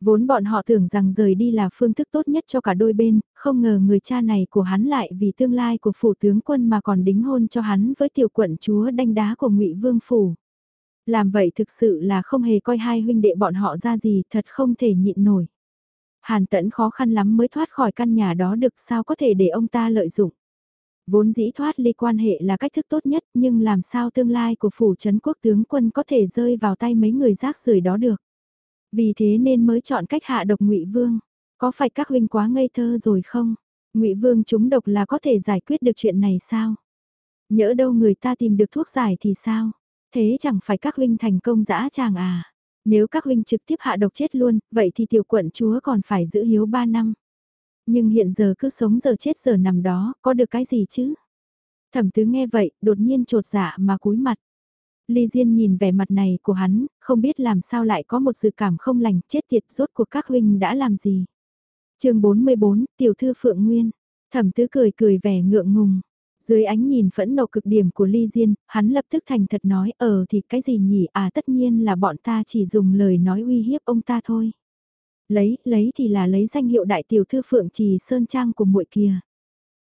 Vốn bọn họ tưởng rằng rời đi là phương thức tốt nhất cho cả đôi bên, không ngờ người cha này của hắn lại vì tương lai của phủ tướng quân mà còn đính hôn cho hắn với tiểu quận chúa đanh đá của ngụy Vương Phủ. Làm vậy thực sự là không hề coi hai huynh đệ bọn họ ra gì, thật không thể nhịn nổi. Hàn tẫn khó khăn lắm mới thoát khỏi căn nhà đó được sao có thể để ông ta lợi dụng. Vốn dĩ thoát ly quan hệ là cách thức tốt nhất nhưng làm sao tương lai của phủ trấn quốc tướng quân có thể rơi vào tay mấy người rác rưởi đó được. Vì thế nên mới chọn cách hạ độc ngụy Vương. Có phải các huynh quá ngây thơ rồi không? ngụy Vương chúng độc là có thể giải quyết được chuyện này sao? Nhỡ đâu người ta tìm được thuốc giải thì sao? Thế chẳng phải các huynh thành công dã tràng à? Nếu các huynh trực tiếp hạ độc chết luôn, vậy thì tiểu quận chúa còn phải giữ hiếu 3 năm. Nhưng hiện giờ cứ sống giờ chết giờ nằm đó, có được cái gì chứ? Thẩm tứ nghe vậy, đột nhiên trột dạ mà cúi mặt. Ly Diên nhìn vẻ mặt này của hắn, không biết làm sao lại có một dự cảm không lành, chết tiệt rốt cuộc các huynh đã làm gì. chương 44, Tiểu thư Phượng Nguyên, thẩm tứ cười cười vẻ ngượng ngùng. Dưới ánh nhìn phẫn nộ cực điểm của Ly Diên, hắn lập tức thành thật nói ờ thì cái gì nhỉ à tất nhiên là bọn ta chỉ dùng lời nói uy hiếp ông ta thôi. Lấy, lấy thì là lấy danh hiệu đại tiểu thư Phượng Trì Sơn Trang của muội kia.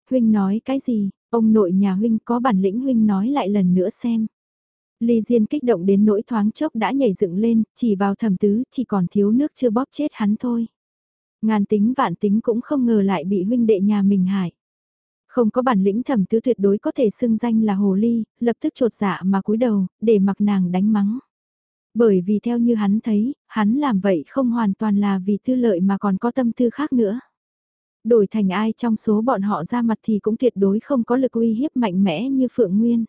Huynh nói cái gì, ông nội nhà huynh có bản lĩnh huynh nói lại lần nữa xem. Ly Diên kích động đến nỗi thoáng chốc đã nhảy dựng lên, chỉ vào thầm tứ, chỉ còn thiếu nước chưa bóp chết hắn thôi. Ngàn tính vạn tính cũng không ngờ lại bị huynh đệ nhà mình hại. Không có bản lĩnh thầm tứ tuyệt đối có thể xưng danh là hồ ly, lập tức trột dạ mà cúi đầu, để mặc nàng đánh mắng. Bởi vì theo như hắn thấy, hắn làm vậy không hoàn toàn là vì tư lợi mà còn có tâm tư khác nữa. Đổi thành ai trong số bọn họ ra mặt thì cũng tuyệt đối không có lực uy hiếp mạnh mẽ như Phượng Nguyên.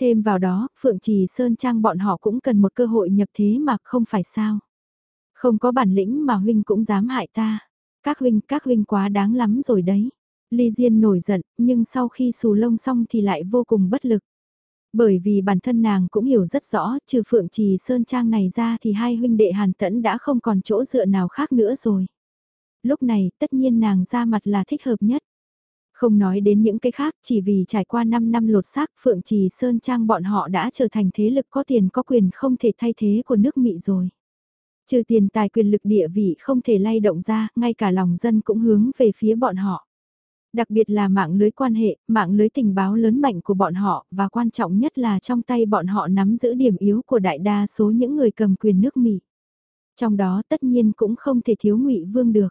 Thêm vào đó, Phượng Trì Sơn Trang bọn họ cũng cần một cơ hội nhập thế mà không phải sao. Không có bản lĩnh mà huynh cũng dám hại ta. Các huynh, các huynh quá đáng lắm rồi đấy. Ly Diên nổi giận, nhưng sau khi xù lông xong thì lại vô cùng bất lực. Bởi vì bản thân nàng cũng hiểu rất rõ, trừ Phượng Trì Sơn Trang này ra thì hai huynh đệ Hàn Tẫn đã không còn chỗ dựa nào khác nữa rồi. Lúc này, tất nhiên nàng ra mặt là thích hợp nhất. Không nói đến những cái khác, chỉ vì trải qua 5 năm lột xác, Phượng Trì Sơn Trang bọn họ đã trở thành thế lực có tiền có quyền không thể thay thế của nước Mỹ rồi. Trừ tiền tài quyền lực địa vị không thể lay động ra, ngay cả lòng dân cũng hướng về phía bọn họ. Đặc biệt là mạng lưới quan hệ, mạng lưới tình báo lớn mạnh của bọn họ và quan trọng nhất là trong tay bọn họ nắm giữ điểm yếu của đại đa số những người cầm quyền nước Mỹ. Trong đó tất nhiên cũng không thể thiếu ngụy Vương được.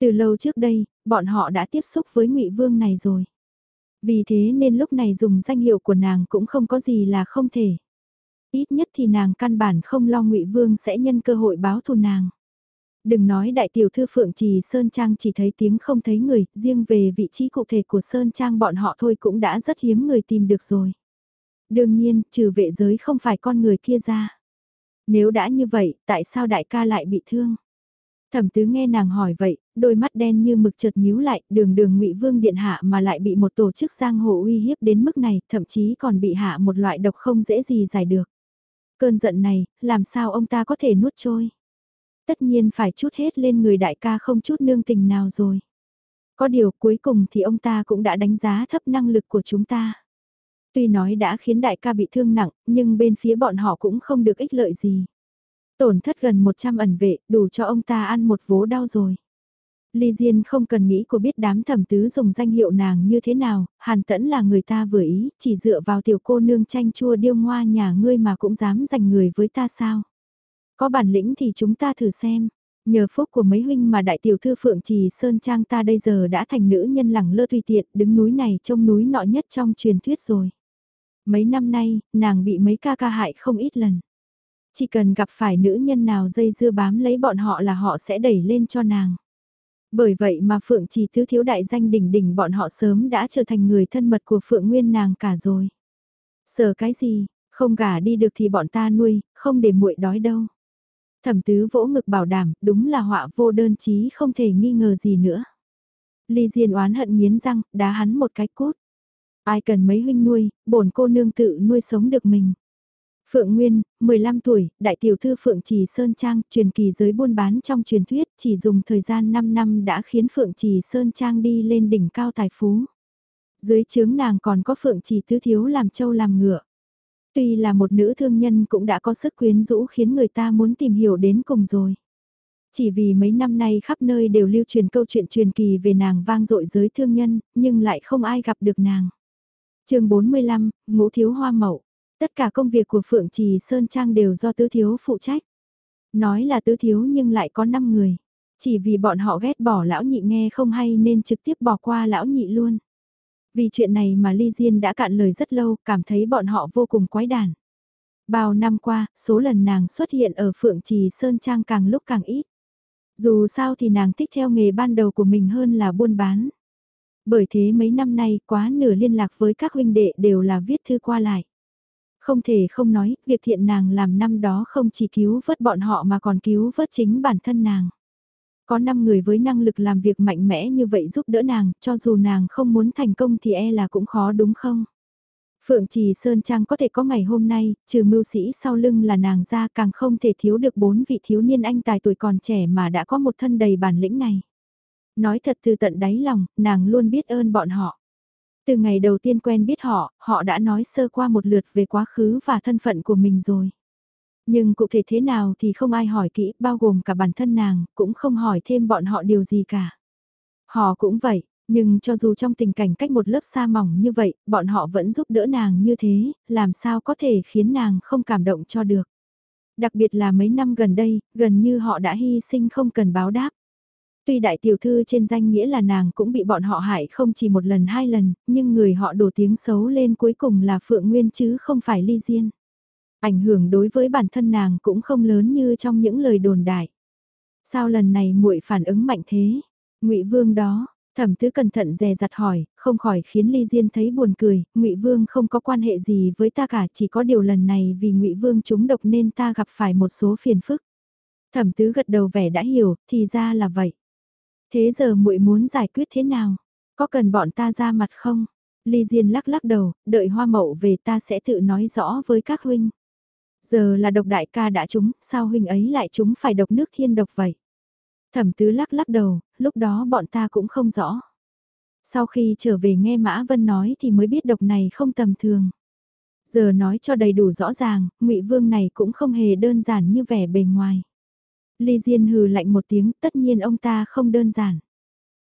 Từ lâu trước đây, bọn họ đã tiếp xúc với ngụy Vương này rồi. Vì thế nên lúc này dùng danh hiệu của nàng cũng không có gì là không thể. Ít nhất thì nàng căn bản không lo ngụy Vương sẽ nhân cơ hội báo thù nàng. Đừng nói đại tiểu thư Phượng Trì Sơn Trang chỉ thấy tiếng không thấy người, riêng về vị trí cụ thể của Sơn Trang bọn họ thôi cũng đã rất hiếm người tìm được rồi. Đương nhiên, trừ vệ giới không phải con người kia ra. Nếu đã như vậy, tại sao đại ca lại bị thương? Thẩm tứ nghe nàng hỏi vậy, đôi mắt đen như mực chợt nhíu lại, đường đường ngụy vương điện hạ mà lại bị một tổ chức giang hồ uy hiếp đến mức này, thậm chí còn bị hạ một loại độc không dễ gì giải được. Cơn giận này, làm sao ông ta có thể nuốt trôi? tất nhiên phải chút hết lên người đại ca không chút nương tình nào rồi. Có điều cuối cùng thì ông ta cũng đã đánh giá thấp năng lực của chúng ta. Tuy nói đã khiến đại ca bị thương nặng, nhưng bên phía bọn họ cũng không được ích lợi gì. Tổn thất gần 100 ẩn vệ, đủ cho ông ta ăn một vố đau rồi. Ly Diên không cần nghĩ cô biết đám thẩm tứ dùng danh hiệu nàng như thế nào, hàn tẫn là người ta vừa ý, chỉ dựa vào tiểu cô nương chanh chua điêu ngoa nhà ngươi mà cũng dám giành người với ta sao. Có bản lĩnh thì chúng ta thử xem. Nhờ phúc của mấy huynh mà đại tiểu thư Phượng Trì Sơn Trang ta đây giờ đã thành nữ nhân lẳng lơ tùy tiện đứng núi này trông núi nọ nhất trong truyền thuyết rồi. Mấy năm nay, nàng bị mấy ca ca hại không ít lần. Chỉ cần gặp phải nữ nhân nào dây dưa bám lấy bọn họ là họ sẽ đẩy lên cho nàng. Bởi vậy mà Phượng Trì thứ Thiếu Đại danh đỉnh đỉnh bọn họ sớm đã trở thành người thân mật của Phượng Nguyên nàng cả rồi. Sợ cái gì, không gả đi được thì bọn ta nuôi, không để muội đói đâu. Thẩm tứ vỗ ngực bảo đảm, đúng là họa vô đơn chí không thể nghi ngờ gì nữa. Ly Diên oán hận nghiến răng, đá hắn một cái cốt. Ai cần mấy huynh nuôi, bổn cô nương tự nuôi sống được mình. Phượng Nguyên, 15 tuổi, đại tiểu thư Phượng Trì Sơn Trang, truyền kỳ giới buôn bán trong truyền thuyết, chỉ dùng thời gian 5 năm đã khiến Phượng Trì Sơn Trang đi lên đỉnh cao tài phú. Dưới chướng nàng còn có Phượng Trì thứ Thiếu làm châu làm ngựa. Tuy là một nữ thương nhân cũng đã có sức quyến rũ khiến người ta muốn tìm hiểu đến cùng rồi. Chỉ vì mấy năm nay khắp nơi đều lưu truyền câu chuyện truyền kỳ về nàng vang dội giới thương nhân, nhưng lại không ai gặp được nàng. chương 45, Ngũ Thiếu Hoa Mậu. Tất cả công việc của Phượng Trì Sơn Trang đều do Tứ Thiếu phụ trách. Nói là Tứ Thiếu nhưng lại có 5 người. Chỉ vì bọn họ ghét bỏ lão nhị nghe không hay nên trực tiếp bỏ qua lão nhị luôn. Vì chuyện này mà Ly Diên đã cạn lời rất lâu, cảm thấy bọn họ vô cùng quái đản. Bao năm qua, số lần nàng xuất hiện ở Phượng Trì Sơn Trang càng lúc càng ít. Dù sao thì nàng thích theo nghề ban đầu của mình hơn là buôn bán. Bởi thế mấy năm nay quá nửa liên lạc với các huynh đệ đều là viết thư qua lại. Không thể không nói, việc thiện nàng làm năm đó không chỉ cứu vớt bọn họ mà còn cứu vớt chính bản thân nàng. Có 5 người với năng lực làm việc mạnh mẽ như vậy giúp đỡ nàng, cho dù nàng không muốn thành công thì e là cũng khó đúng không? Phượng Trì Sơn Trang có thể có ngày hôm nay, trừ mưu sĩ sau lưng là nàng ra càng không thể thiếu được bốn vị thiếu niên anh tài tuổi còn trẻ mà đã có một thân đầy bản lĩnh này. Nói thật từ tận đáy lòng, nàng luôn biết ơn bọn họ. Từ ngày đầu tiên quen biết họ, họ đã nói sơ qua một lượt về quá khứ và thân phận của mình rồi. Nhưng cụ thể thế nào thì không ai hỏi kỹ, bao gồm cả bản thân nàng, cũng không hỏi thêm bọn họ điều gì cả. Họ cũng vậy, nhưng cho dù trong tình cảnh cách một lớp xa mỏng như vậy, bọn họ vẫn giúp đỡ nàng như thế, làm sao có thể khiến nàng không cảm động cho được. Đặc biệt là mấy năm gần đây, gần như họ đã hy sinh không cần báo đáp. Tuy đại tiểu thư trên danh nghĩa là nàng cũng bị bọn họ hại không chỉ một lần hai lần, nhưng người họ đổ tiếng xấu lên cuối cùng là Phượng Nguyên chứ không phải Ly Diên. Ảnh hưởng đối với bản thân nàng cũng không lớn như trong những lời đồn đại. Sao lần này muội phản ứng mạnh thế? Ngụy Vương đó, Thẩm Tứ cẩn thận dè dặt hỏi, không khỏi khiến Ly Diên thấy buồn cười, Ngụy Vương không có quan hệ gì với ta cả, chỉ có điều lần này vì Ngụy Vương trúng độc nên ta gặp phải một số phiền phức. Thẩm Tứ gật đầu vẻ đã hiểu, thì ra là vậy. Thế giờ muội muốn giải quyết thế nào? Có cần bọn ta ra mặt không? Ly Diên lắc lắc đầu, đợi hoa mậu về ta sẽ tự nói rõ với các huynh. Giờ là độc đại ca đã trúng, sao huynh ấy lại trúng phải độc nước thiên độc vậy? Thẩm tứ lắc lắc đầu, lúc đó bọn ta cũng không rõ. Sau khi trở về nghe Mã Vân nói thì mới biết độc này không tầm thường. Giờ nói cho đầy đủ rõ ràng, ngụy Vương này cũng không hề đơn giản như vẻ bề ngoài. Ly Diên hừ lạnh một tiếng, tất nhiên ông ta không đơn giản.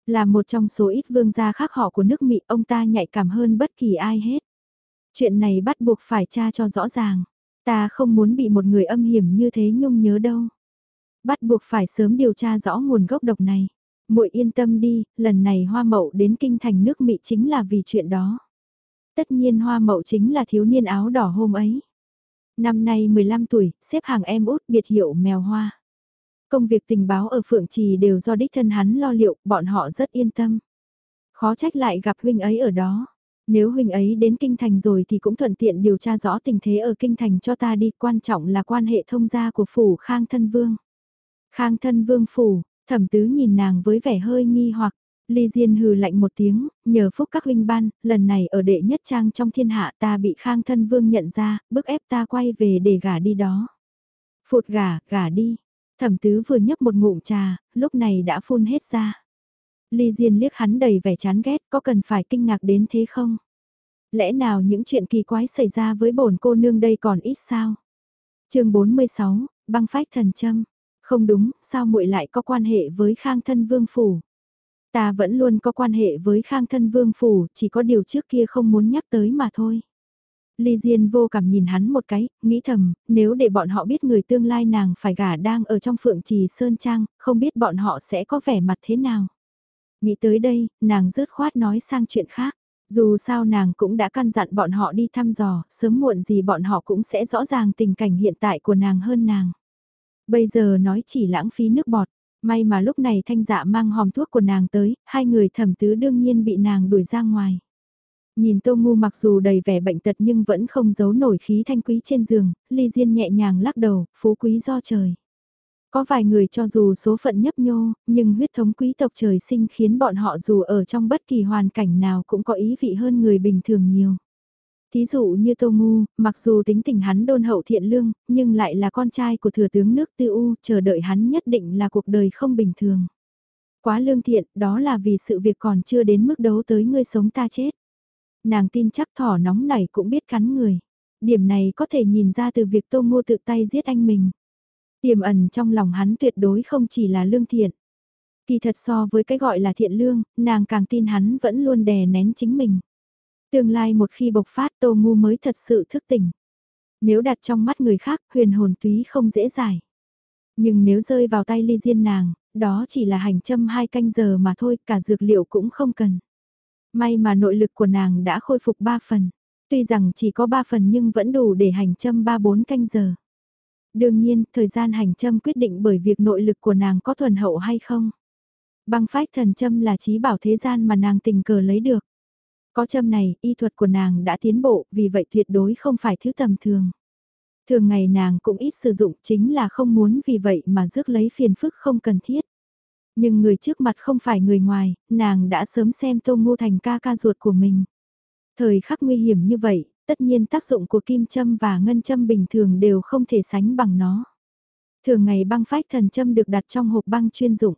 Là một trong số ít vương gia khác họ của nước Mỹ, ông ta nhạy cảm hơn bất kỳ ai hết. Chuyện này bắt buộc phải tra cho rõ ràng. Ta không muốn bị một người âm hiểm như thế nhung nhớ đâu. Bắt buộc phải sớm điều tra rõ nguồn gốc độc này. muội yên tâm đi, lần này hoa mậu đến kinh thành nước Mỹ chính là vì chuyện đó. Tất nhiên hoa mậu chính là thiếu niên áo đỏ hôm ấy. Năm nay 15 tuổi, xếp hàng em út biệt hiệu mèo hoa. Công việc tình báo ở Phượng Trì đều do đích thân hắn lo liệu, bọn họ rất yên tâm. Khó trách lại gặp huynh ấy ở đó. Nếu huynh ấy đến kinh thành rồi thì cũng thuận tiện điều tra rõ tình thế ở kinh thành cho ta đi, quan trọng là quan hệ thông gia của phủ Khang Thân Vương. Khang Thân Vương phủ, thẩm tứ nhìn nàng với vẻ hơi nghi hoặc, Ly Diên hừ lạnh một tiếng, nhờ phúc các huynh ban, lần này ở đệ nhất trang trong thiên hạ ta bị Khang Thân Vương nhận ra, bức ép ta quay về để gả đi đó. Phụt gả, gả đi. Thẩm tứ vừa nhấp một ngụm trà, lúc này đã phun hết ra. Ly Diên liếc hắn đầy vẻ chán ghét, có cần phải kinh ngạc đến thế không? Lẽ nào những chuyện kỳ quái xảy ra với bổn cô nương đây còn ít sao? chương 46, băng phách thần châm. Không đúng, sao muội lại có quan hệ với khang thân vương phủ? Ta vẫn luôn có quan hệ với khang thân vương phủ, chỉ có điều trước kia không muốn nhắc tới mà thôi. Ly Diên vô cảm nhìn hắn một cái, nghĩ thầm, nếu để bọn họ biết người tương lai nàng phải gả đang ở trong phượng trì Sơn Trang, không biết bọn họ sẽ có vẻ mặt thế nào. Nghĩ tới đây, nàng rớt khoát nói sang chuyện khác. Dù sao nàng cũng đã căn dặn bọn họ đi thăm dò, sớm muộn gì bọn họ cũng sẽ rõ ràng tình cảnh hiện tại của nàng hơn nàng. Bây giờ nói chỉ lãng phí nước bọt, may mà lúc này thanh dạ mang hòm thuốc của nàng tới, hai người thẩm tứ đương nhiên bị nàng đuổi ra ngoài. Nhìn Tô Ngu mặc dù đầy vẻ bệnh tật nhưng vẫn không giấu nổi khí thanh quý trên giường, Ly Diên nhẹ nhàng lắc đầu, phú quý do trời. Có vài người cho dù số phận nhấp nhô, nhưng huyết thống quý tộc trời sinh khiến bọn họ dù ở trong bất kỳ hoàn cảnh nào cũng có ý vị hơn người bình thường nhiều. Thí dụ như Tô Ngu, mặc dù tính tình hắn đôn hậu thiện lương, nhưng lại là con trai của thừa tướng nước Tư U, chờ đợi hắn nhất định là cuộc đời không bình thường. Quá lương thiện, đó là vì sự việc còn chưa đến mức đấu tới ngươi sống ta chết. Nàng tin chắc thỏ nóng này cũng biết cắn người. Điểm này có thể nhìn ra từ việc Tô Ngu tự tay giết anh mình. Tiềm ẩn trong lòng hắn tuyệt đối không chỉ là lương thiện. Kỳ thật so với cái gọi là thiện lương, nàng càng tin hắn vẫn luôn đè nén chính mình. Tương lai một khi bộc phát Tô Ngu mới thật sự thức tỉnh. Nếu đặt trong mắt người khác, huyền hồn túy không dễ giải. Nhưng nếu rơi vào tay ly diên nàng, đó chỉ là hành châm hai canh giờ mà thôi, cả dược liệu cũng không cần. May mà nội lực của nàng đã khôi phục 3 phần. Tuy rằng chỉ có 3 phần nhưng vẫn đủ để hành châm 3-4 canh giờ. Đương nhiên, thời gian hành châm quyết định bởi việc nội lực của nàng có thuần hậu hay không. Băng phách thần châm là trí bảo thế gian mà nàng tình cờ lấy được. Có châm này, y thuật của nàng đã tiến bộ, vì vậy tuyệt đối không phải thứ tầm thường. Thường ngày nàng cũng ít sử dụng chính là không muốn vì vậy mà rước lấy phiền phức không cần thiết. Nhưng người trước mặt không phải người ngoài, nàng đã sớm xem Tô Ngô Thành ca ca ruột của mình. Thời khắc nguy hiểm như vậy, tất nhiên tác dụng của kim châm và ngân châm bình thường đều không thể sánh bằng nó. Thường ngày băng phách thần châm được đặt trong hộp băng chuyên dụng.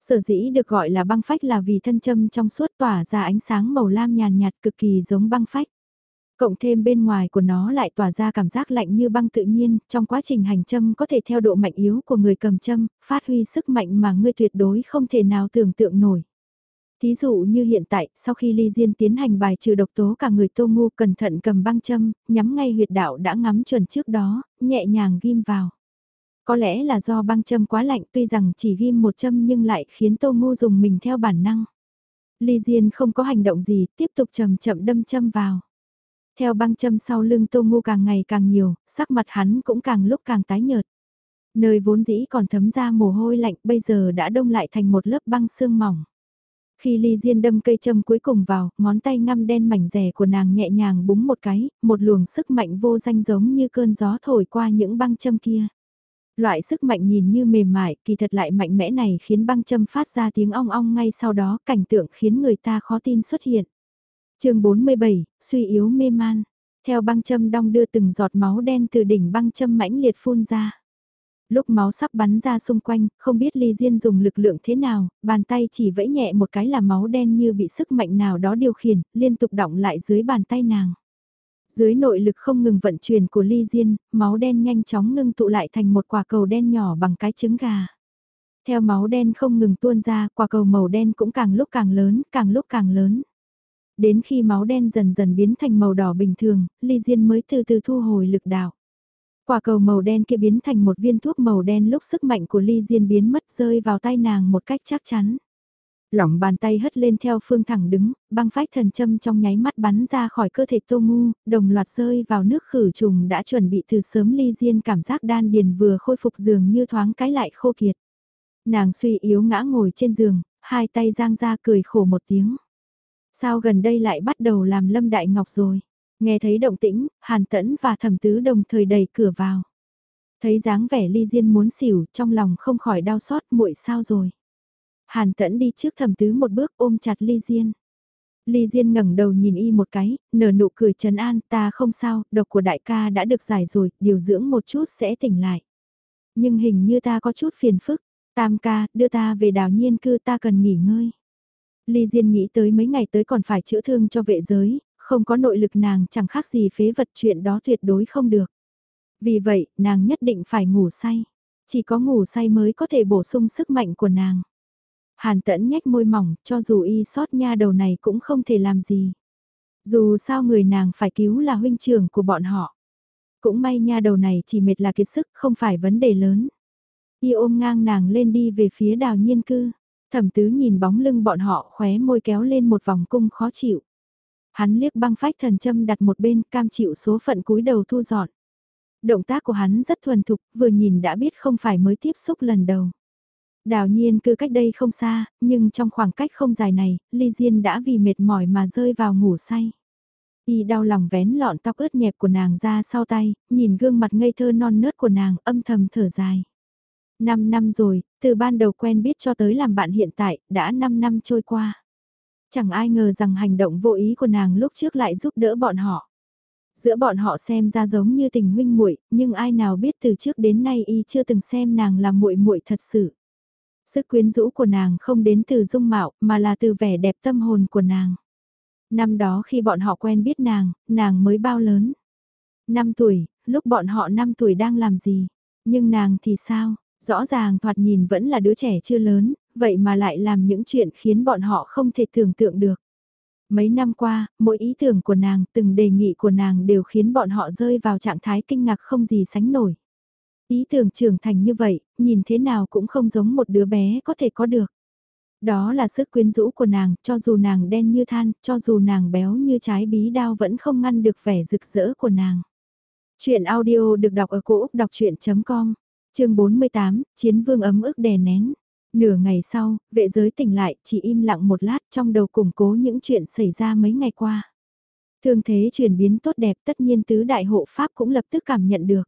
Sở dĩ được gọi là băng phách là vì thân châm trong suốt tỏa ra ánh sáng màu lam nhàn nhạt cực kỳ giống băng phách. Cộng thêm bên ngoài của nó lại tỏa ra cảm giác lạnh như băng tự nhiên, trong quá trình hành châm có thể theo độ mạnh yếu của người cầm châm, phát huy sức mạnh mà ngươi tuyệt đối không thể nào tưởng tượng nổi. Thí dụ như hiện tại, sau khi Ly Diên tiến hành bài trừ độc tố cả người tô ngu cẩn thận cầm băng châm, nhắm ngay huyệt đạo đã ngắm chuẩn trước đó, nhẹ nhàng ghim vào. Có lẽ là do băng châm quá lạnh tuy rằng chỉ ghim một châm nhưng lại khiến tô ngu dùng mình theo bản năng. Ly Diên không có hành động gì, tiếp tục chậm chậm đâm châm vào. Theo băng châm sau lưng Tô Ngu càng ngày càng nhiều, sắc mặt hắn cũng càng lúc càng tái nhợt. Nơi vốn dĩ còn thấm ra mồ hôi lạnh bây giờ đã đông lại thành một lớp băng sương mỏng. Khi ly diên đâm cây châm cuối cùng vào, ngón tay ngăm đen mảnh rẻ của nàng nhẹ nhàng búng một cái, một luồng sức mạnh vô danh giống như cơn gió thổi qua những băng châm kia. Loại sức mạnh nhìn như mềm mại, kỳ thật lại mạnh mẽ này khiến băng châm phát ra tiếng ong ong ngay sau đó, cảnh tượng khiến người ta khó tin xuất hiện chương 47, suy yếu mê man. Theo băng châm đong đưa từng giọt máu đen từ đỉnh băng châm mãnh liệt phun ra. Lúc máu sắp bắn ra xung quanh, không biết Ly Diên dùng lực lượng thế nào, bàn tay chỉ vẫy nhẹ một cái là máu đen như bị sức mạnh nào đó điều khiển, liên tục động lại dưới bàn tay nàng. Dưới nội lực không ngừng vận chuyển của Ly Diên, máu đen nhanh chóng ngưng tụ lại thành một quả cầu đen nhỏ bằng cái trứng gà. Theo máu đen không ngừng tuôn ra, quả cầu màu đen cũng càng lúc càng lớn, càng lúc càng lớn. Đến khi máu đen dần dần biến thành màu đỏ bình thường, Ly Diên mới từ từ thu hồi lực đạo. Quả cầu màu đen kia biến thành một viên thuốc màu đen lúc sức mạnh của Ly Diên biến mất rơi vào tay nàng một cách chắc chắn. Lỏng bàn tay hất lên theo phương thẳng đứng, băng phách thần châm trong nháy mắt bắn ra khỏi cơ thể tô ngu, đồng loạt rơi vào nước khử trùng đã chuẩn bị từ sớm Ly Diên cảm giác đan điền vừa khôi phục giường như thoáng cái lại khô kiệt. Nàng suy yếu ngã ngồi trên giường, hai tay giang ra cười khổ một tiếng. Sao gần đây lại bắt đầu làm lâm đại ngọc rồi? Nghe thấy động tĩnh, Hàn Tẫn và Thẩm Tứ đồng thời đẩy cửa vào. Thấy dáng vẻ Ly Diên muốn xỉu, trong lòng không khỏi đau xót muội sao rồi. Hàn Tẫn đi trước Thẩm Tứ một bước ôm chặt Ly Diên. Ly Diên ngẩng đầu nhìn y một cái, nở nụ cười trấn an, ta không sao, độc của đại ca đã được giải rồi, điều dưỡng một chút sẽ tỉnh lại. Nhưng hình như ta có chút phiền phức, tam ca, đưa ta về đào nhiên cư ta cần nghỉ ngơi. Ly Diên nghĩ tới mấy ngày tới còn phải chữa thương cho vệ giới, không có nội lực nàng chẳng khác gì phế vật chuyện đó tuyệt đối không được. Vì vậy, nàng nhất định phải ngủ say. Chỉ có ngủ say mới có thể bổ sung sức mạnh của nàng. Hàn tẫn nhếch môi mỏng, cho dù y sót nha đầu này cũng không thể làm gì. Dù sao người nàng phải cứu là huynh trưởng của bọn họ. Cũng may nha đầu này chỉ mệt là kiệt sức, không phải vấn đề lớn. Y ôm ngang nàng lên đi về phía đào nhiên cư. Thẩm tứ nhìn bóng lưng bọn họ khóe môi kéo lên một vòng cung khó chịu. Hắn liếc băng phách thần châm đặt một bên cam chịu số phận cúi đầu thu dọn. Động tác của hắn rất thuần thục, vừa nhìn đã biết không phải mới tiếp xúc lần đầu. Đào nhiên cứ cách đây không xa, nhưng trong khoảng cách không dài này, Ly Diên đã vì mệt mỏi mà rơi vào ngủ say. Y đau lòng vén lọn tóc ướt nhẹp của nàng ra sau tay, nhìn gương mặt ngây thơ non nớt của nàng âm thầm thở dài. Năm năm rồi, từ ban đầu quen biết cho tới làm bạn hiện tại, đã năm năm trôi qua. Chẳng ai ngờ rằng hành động vô ý của nàng lúc trước lại giúp đỡ bọn họ. Giữa bọn họ xem ra giống như tình huynh muội, nhưng ai nào biết từ trước đến nay y chưa từng xem nàng là muội muội thật sự. Sức quyến rũ của nàng không đến từ dung mạo, mà là từ vẻ đẹp tâm hồn của nàng. Năm đó khi bọn họ quen biết nàng, nàng mới bao lớn? 5 tuổi, lúc bọn họ 5 tuổi đang làm gì? Nhưng nàng thì sao? Rõ ràng thoạt nhìn vẫn là đứa trẻ chưa lớn, vậy mà lại làm những chuyện khiến bọn họ không thể tưởng tượng được. Mấy năm qua, mỗi ý tưởng của nàng, từng đề nghị của nàng đều khiến bọn họ rơi vào trạng thái kinh ngạc không gì sánh nổi. Ý tưởng trưởng thành như vậy, nhìn thế nào cũng không giống một đứa bé có thể có được. Đó là sức quyến rũ của nàng, cho dù nàng đen như than, cho dù nàng béo như trái bí đao vẫn không ngăn được vẻ rực rỡ của nàng. Chuyện audio được đọc ở cổ Úc đọc chuyện.com, chương 48, Chiến vương ấm ức đè nén. Nửa ngày sau, vệ giới tỉnh lại, chỉ im lặng một lát trong đầu củng cố những chuyện xảy ra mấy ngày qua. Thương thế chuyển biến tốt đẹp tất nhiên tứ đại hộ Pháp cũng lập tức cảm nhận được.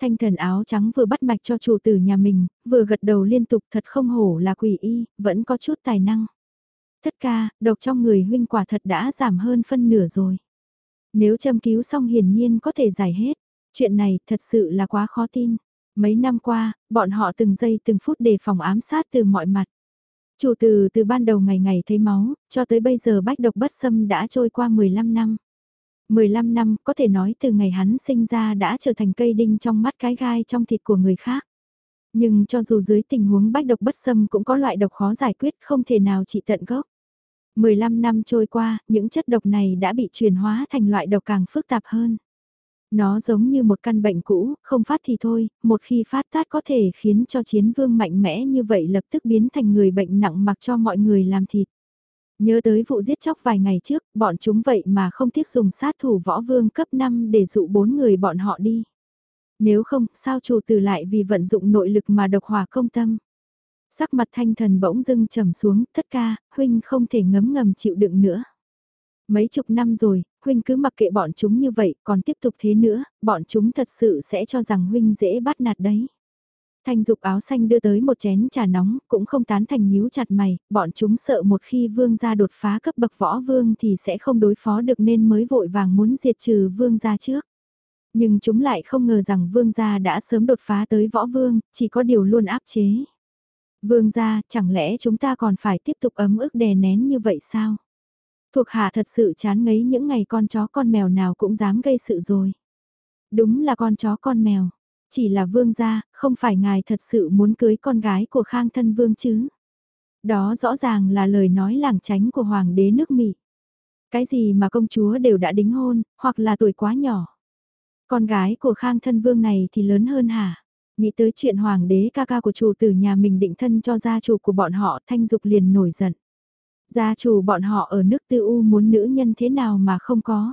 Thanh thần áo trắng vừa bắt mạch cho chủ tử nhà mình, vừa gật đầu liên tục thật không hổ là quỷ y, vẫn có chút tài năng. Thất ca, độc trong người huynh quả thật đã giảm hơn phân nửa rồi. Nếu châm cứu xong hiển nhiên có thể giải hết. Chuyện này thật sự là quá khó tin. Mấy năm qua, bọn họ từng giây từng phút đề phòng ám sát từ mọi mặt. Chủ từ từ ban đầu ngày ngày thấy máu, cho tới bây giờ bách độc bất xâm đã trôi qua 15 năm. 15 năm có thể nói từ ngày hắn sinh ra đã trở thành cây đinh trong mắt cái gai trong thịt của người khác. Nhưng cho dù dưới tình huống bách độc bất xâm cũng có loại độc khó giải quyết không thể nào trị tận gốc. 15 năm trôi qua, những chất độc này đã bị chuyển hóa thành loại độc càng phức tạp hơn. Nó giống như một căn bệnh cũ, không phát thì thôi, một khi phát tát có thể khiến cho chiến vương mạnh mẽ như vậy lập tức biến thành người bệnh nặng mặc cho mọi người làm thịt. Nhớ tới vụ giết chóc vài ngày trước, bọn chúng vậy mà không tiếc dùng sát thủ võ vương cấp 5 để dụ bốn người bọn họ đi. Nếu không, sao chủ tử lại vì vận dụng nội lực mà độc hỏa công tâm. Sắc mặt thanh thần bỗng dưng trầm xuống, thất ca, huynh không thể ngấm ngầm chịu đựng nữa. Mấy chục năm rồi, huynh cứ mặc kệ bọn chúng như vậy, còn tiếp tục thế nữa, bọn chúng thật sự sẽ cho rằng huynh dễ bắt nạt đấy. Thanh dục áo xanh đưa tới một chén trà nóng, cũng không tán thành nhíu chặt mày, bọn chúng sợ một khi vương gia đột phá cấp bậc võ vương thì sẽ không đối phó được nên mới vội vàng muốn diệt trừ vương gia trước. Nhưng chúng lại không ngờ rằng vương gia đã sớm đột phá tới võ vương, chỉ có điều luôn áp chế. Vương gia, chẳng lẽ chúng ta còn phải tiếp tục ấm ức đè nén như vậy sao? Thuộc hạ thật sự chán ngấy những ngày con chó con mèo nào cũng dám gây sự rồi. Đúng là con chó con mèo. Chỉ là vương gia, không phải ngài thật sự muốn cưới con gái của khang thân vương chứ. Đó rõ ràng là lời nói làng tránh của hoàng đế nước Mỹ. Cái gì mà công chúa đều đã đính hôn, hoặc là tuổi quá nhỏ. Con gái của khang thân vương này thì lớn hơn hả? Nghĩ tới chuyện hoàng đế ca ca của chủ tử nhà mình định thân cho gia chủ của bọn họ thanh dục liền nổi giận. Gia chủ bọn họ ở nước tư u muốn nữ nhân thế nào mà không có.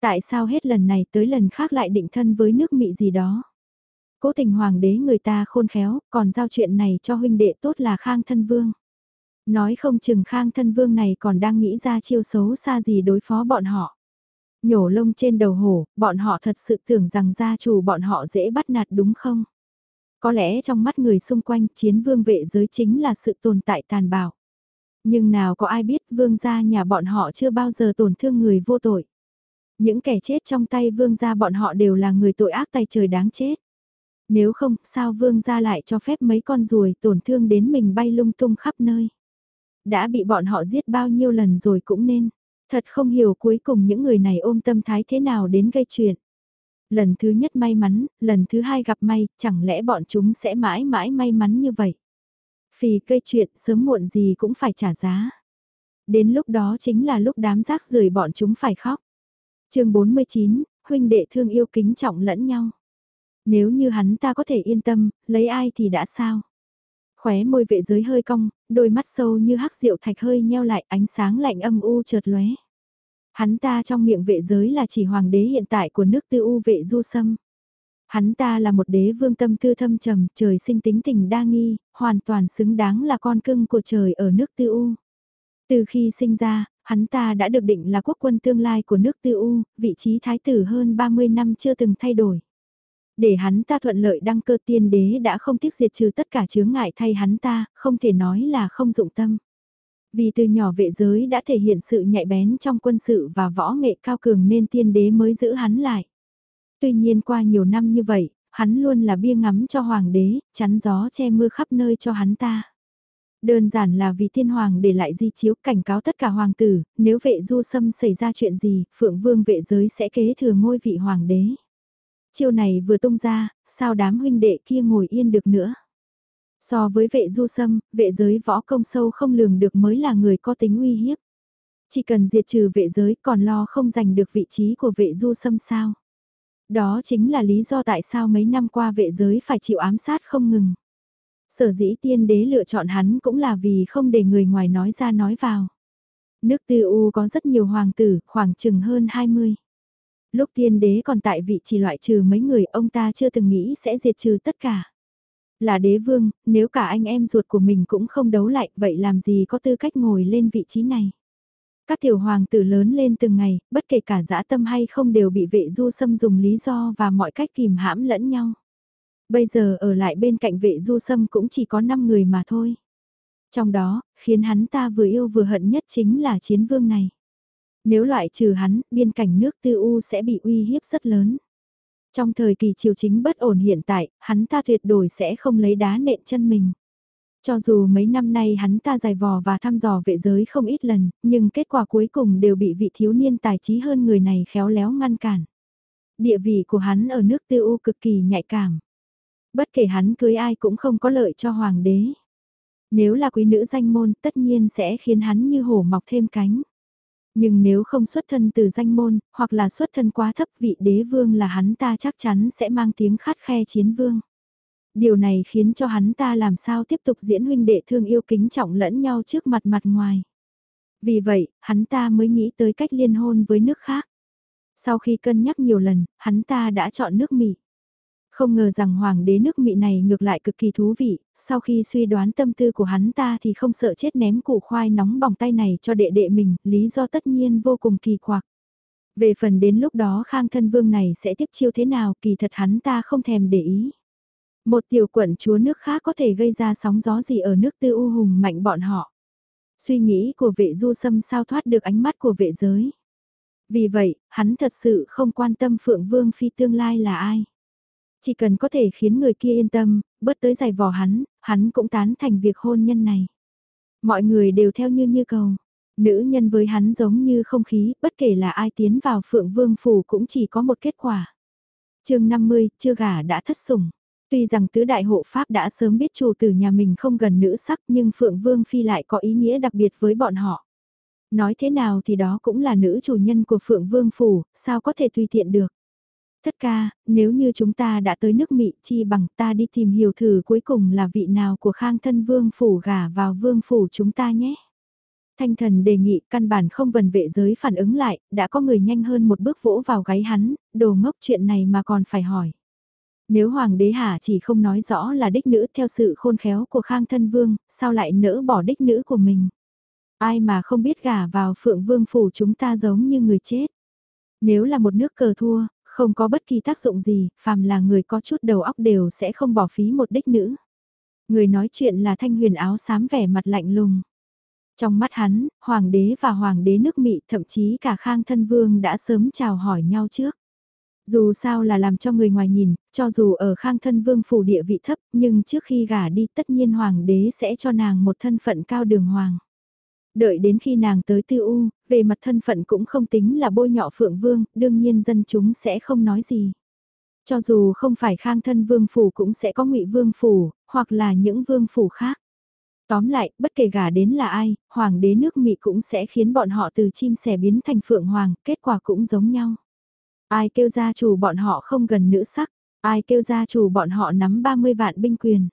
Tại sao hết lần này tới lần khác lại định thân với nước Mị gì đó. Cố tình hoàng đế người ta khôn khéo, còn giao chuyện này cho huynh đệ tốt là khang thân vương. Nói không chừng khang thân vương này còn đang nghĩ ra chiêu xấu xa gì đối phó bọn họ. Nhổ lông trên đầu hổ, bọn họ thật sự tưởng rằng gia chủ bọn họ dễ bắt nạt đúng không? Có lẽ trong mắt người xung quanh chiến vương vệ giới chính là sự tồn tại tàn bạo. Nhưng nào có ai biết vương gia nhà bọn họ chưa bao giờ tổn thương người vô tội. Những kẻ chết trong tay vương gia bọn họ đều là người tội ác tay trời đáng chết. Nếu không, sao vương gia lại cho phép mấy con ruồi tổn thương đến mình bay lung tung khắp nơi. Đã bị bọn họ giết bao nhiêu lần rồi cũng nên. Thật không hiểu cuối cùng những người này ôm tâm thái thế nào đến gây chuyện. Lần thứ nhất may mắn, lần thứ hai gặp may, chẳng lẽ bọn chúng sẽ mãi mãi may mắn như vậy? Vì cây chuyện sớm muộn gì cũng phải trả giá. Đến lúc đó chính là lúc đám rác rưởi bọn chúng phải khóc. chương 49, huynh đệ thương yêu kính trọng lẫn nhau. Nếu như hắn ta có thể yên tâm, lấy ai thì đã sao? Khóe môi vệ giới hơi cong, đôi mắt sâu như hắc rượu thạch hơi nheo lại ánh sáng lạnh âm u chợt lóe. Hắn ta trong miệng vệ giới là chỉ hoàng đế hiện tại của nước tư u vệ du sâm. Hắn ta là một đế vương tâm tư thâm trầm, trời sinh tính tình đa nghi, hoàn toàn xứng đáng là con cưng của trời ở nước tư u. Từ khi sinh ra, hắn ta đã được định là quốc quân tương lai của nước tư u, vị trí thái tử hơn 30 năm chưa từng thay đổi. Để hắn ta thuận lợi đăng cơ tiên đế đã không tiếc diệt trừ tất cả chướng ngại thay hắn ta, không thể nói là không dụng tâm. Vì từ nhỏ vệ giới đã thể hiện sự nhạy bén trong quân sự và võ nghệ cao cường nên tiên đế mới giữ hắn lại. Tuy nhiên qua nhiều năm như vậy, hắn luôn là bia ngắm cho hoàng đế, chắn gió che mưa khắp nơi cho hắn ta. Đơn giản là vì thiên hoàng để lại di chiếu cảnh cáo tất cả hoàng tử, nếu vệ du sâm xảy ra chuyện gì, phượng vương vệ giới sẽ kế thừa ngôi vị hoàng đế. Chiêu này vừa tung ra, sao đám huynh đệ kia ngồi yên được nữa. So với vệ du sâm, vệ giới võ công sâu không lường được mới là người có tính uy hiếp. Chỉ cần diệt trừ vệ giới còn lo không giành được vị trí của vệ du sâm sao. Đó chính là lý do tại sao mấy năm qua vệ giới phải chịu ám sát không ngừng. Sở dĩ tiên đế lựa chọn hắn cũng là vì không để người ngoài nói ra nói vào. Nước tư u có rất nhiều hoàng tử, khoảng chừng hơn 20. Lúc tiên đế còn tại vị chỉ loại trừ mấy người ông ta chưa từng nghĩ sẽ diệt trừ tất cả. Là đế vương, nếu cả anh em ruột của mình cũng không đấu lại, vậy làm gì có tư cách ngồi lên vị trí này? Các tiểu hoàng tử lớn lên từng ngày, bất kể cả dã tâm hay không đều bị vệ du xâm dùng lý do và mọi cách kìm hãm lẫn nhau. Bây giờ ở lại bên cạnh vệ du xâm cũng chỉ có 5 người mà thôi. Trong đó, khiến hắn ta vừa yêu vừa hận nhất chính là chiến vương này. Nếu loại trừ hắn, biên cảnh nước tư u sẽ bị uy hiếp rất lớn. Trong thời kỳ triều chính bất ổn hiện tại, hắn ta tuyệt đối sẽ không lấy đá nện chân mình. Cho dù mấy năm nay hắn ta dài vò và thăm dò vệ giới không ít lần, nhưng kết quả cuối cùng đều bị vị thiếu niên tài trí hơn người này khéo léo ngăn cản. Địa vị của hắn ở nước tư u cực kỳ nhạy cảm. Bất kể hắn cưới ai cũng không có lợi cho hoàng đế. Nếu là quý nữ danh môn tất nhiên sẽ khiến hắn như hổ mọc thêm cánh. Nhưng nếu không xuất thân từ danh môn, hoặc là xuất thân quá thấp vị đế vương là hắn ta chắc chắn sẽ mang tiếng khát khe chiến vương. Điều này khiến cho hắn ta làm sao tiếp tục diễn huynh đệ thương yêu kính trọng lẫn nhau trước mặt mặt ngoài. Vì vậy, hắn ta mới nghĩ tới cách liên hôn với nước khác. Sau khi cân nhắc nhiều lần, hắn ta đã chọn nước Mỹ. Không ngờ rằng hoàng đế nước Mỹ này ngược lại cực kỳ thú vị, sau khi suy đoán tâm tư của hắn ta thì không sợ chết ném củ khoai nóng bỏng tay này cho đệ đệ mình, lý do tất nhiên vô cùng kỳ quặc. Về phần đến lúc đó khang thân vương này sẽ tiếp chiêu thế nào kỳ thật hắn ta không thèm để ý. Một tiểu quận chúa nước khác có thể gây ra sóng gió gì ở nước tư u hùng mạnh bọn họ. Suy nghĩ của vệ du sâm sao thoát được ánh mắt của vệ giới. Vì vậy, hắn thật sự không quan tâm Phượng Vương Phi tương lai là ai. Chỉ cần có thể khiến người kia yên tâm, bớt tới giày vò hắn, hắn cũng tán thành việc hôn nhân này. Mọi người đều theo như như cầu. Nữ nhân với hắn giống như không khí, bất kể là ai tiến vào Phượng Vương Phủ cũng chỉ có một kết quả. chương 50, chưa gả đã thất sủng. Tuy rằng tứ đại hộ Pháp đã sớm biết chủ tử nhà mình không gần nữ sắc nhưng Phượng Vương Phi lại có ý nghĩa đặc biệt với bọn họ. Nói thế nào thì đó cũng là nữ chủ nhân của Phượng Vương Phủ, sao có thể tùy tiện được. Thất ca, nếu như chúng ta đã tới nước Mỹ chi bằng ta đi tìm hiểu thử cuối cùng là vị nào của khang thân Vương Phủ gả vào Vương Phủ chúng ta nhé. Thanh thần đề nghị căn bản không vần vệ giới phản ứng lại, đã có người nhanh hơn một bước vỗ vào gáy hắn, đồ ngốc chuyện này mà còn phải hỏi. Nếu hoàng đế hà chỉ không nói rõ là đích nữ theo sự khôn khéo của khang thân vương, sao lại nỡ bỏ đích nữ của mình? Ai mà không biết gả vào phượng vương phủ chúng ta giống như người chết. Nếu là một nước cờ thua, không có bất kỳ tác dụng gì, phàm là người có chút đầu óc đều sẽ không bỏ phí một đích nữ. Người nói chuyện là thanh huyền áo xám vẻ mặt lạnh lùng. Trong mắt hắn, hoàng đế và hoàng đế nước Mỹ thậm chí cả khang thân vương đã sớm chào hỏi nhau trước. Dù sao là làm cho người ngoài nhìn, cho dù ở khang thân vương phủ địa vị thấp, nhưng trước khi gả đi tất nhiên hoàng đế sẽ cho nàng một thân phận cao đường hoàng. Đợi đến khi nàng tới tư u, về mặt thân phận cũng không tính là bôi nhọ phượng vương, đương nhiên dân chúng sẽ không nói gì. Cho dù không phải khang thân vương phủ cũng sẽ có ngụy vương phủ, hoặc là những vương phủ khác. Tóm lại, bất kể gả đến là ai, hoàng đế nước Mỹ cũng sẽ khiến bọn họ từ chim sẻ biến thành phượng hoàng, kết quả cũng giống nhau. Ai kêu gia chủ bọn họ không gần nữ sắc, ai kêu gia chủ bọn họ nắm 30 vạn binh quyền.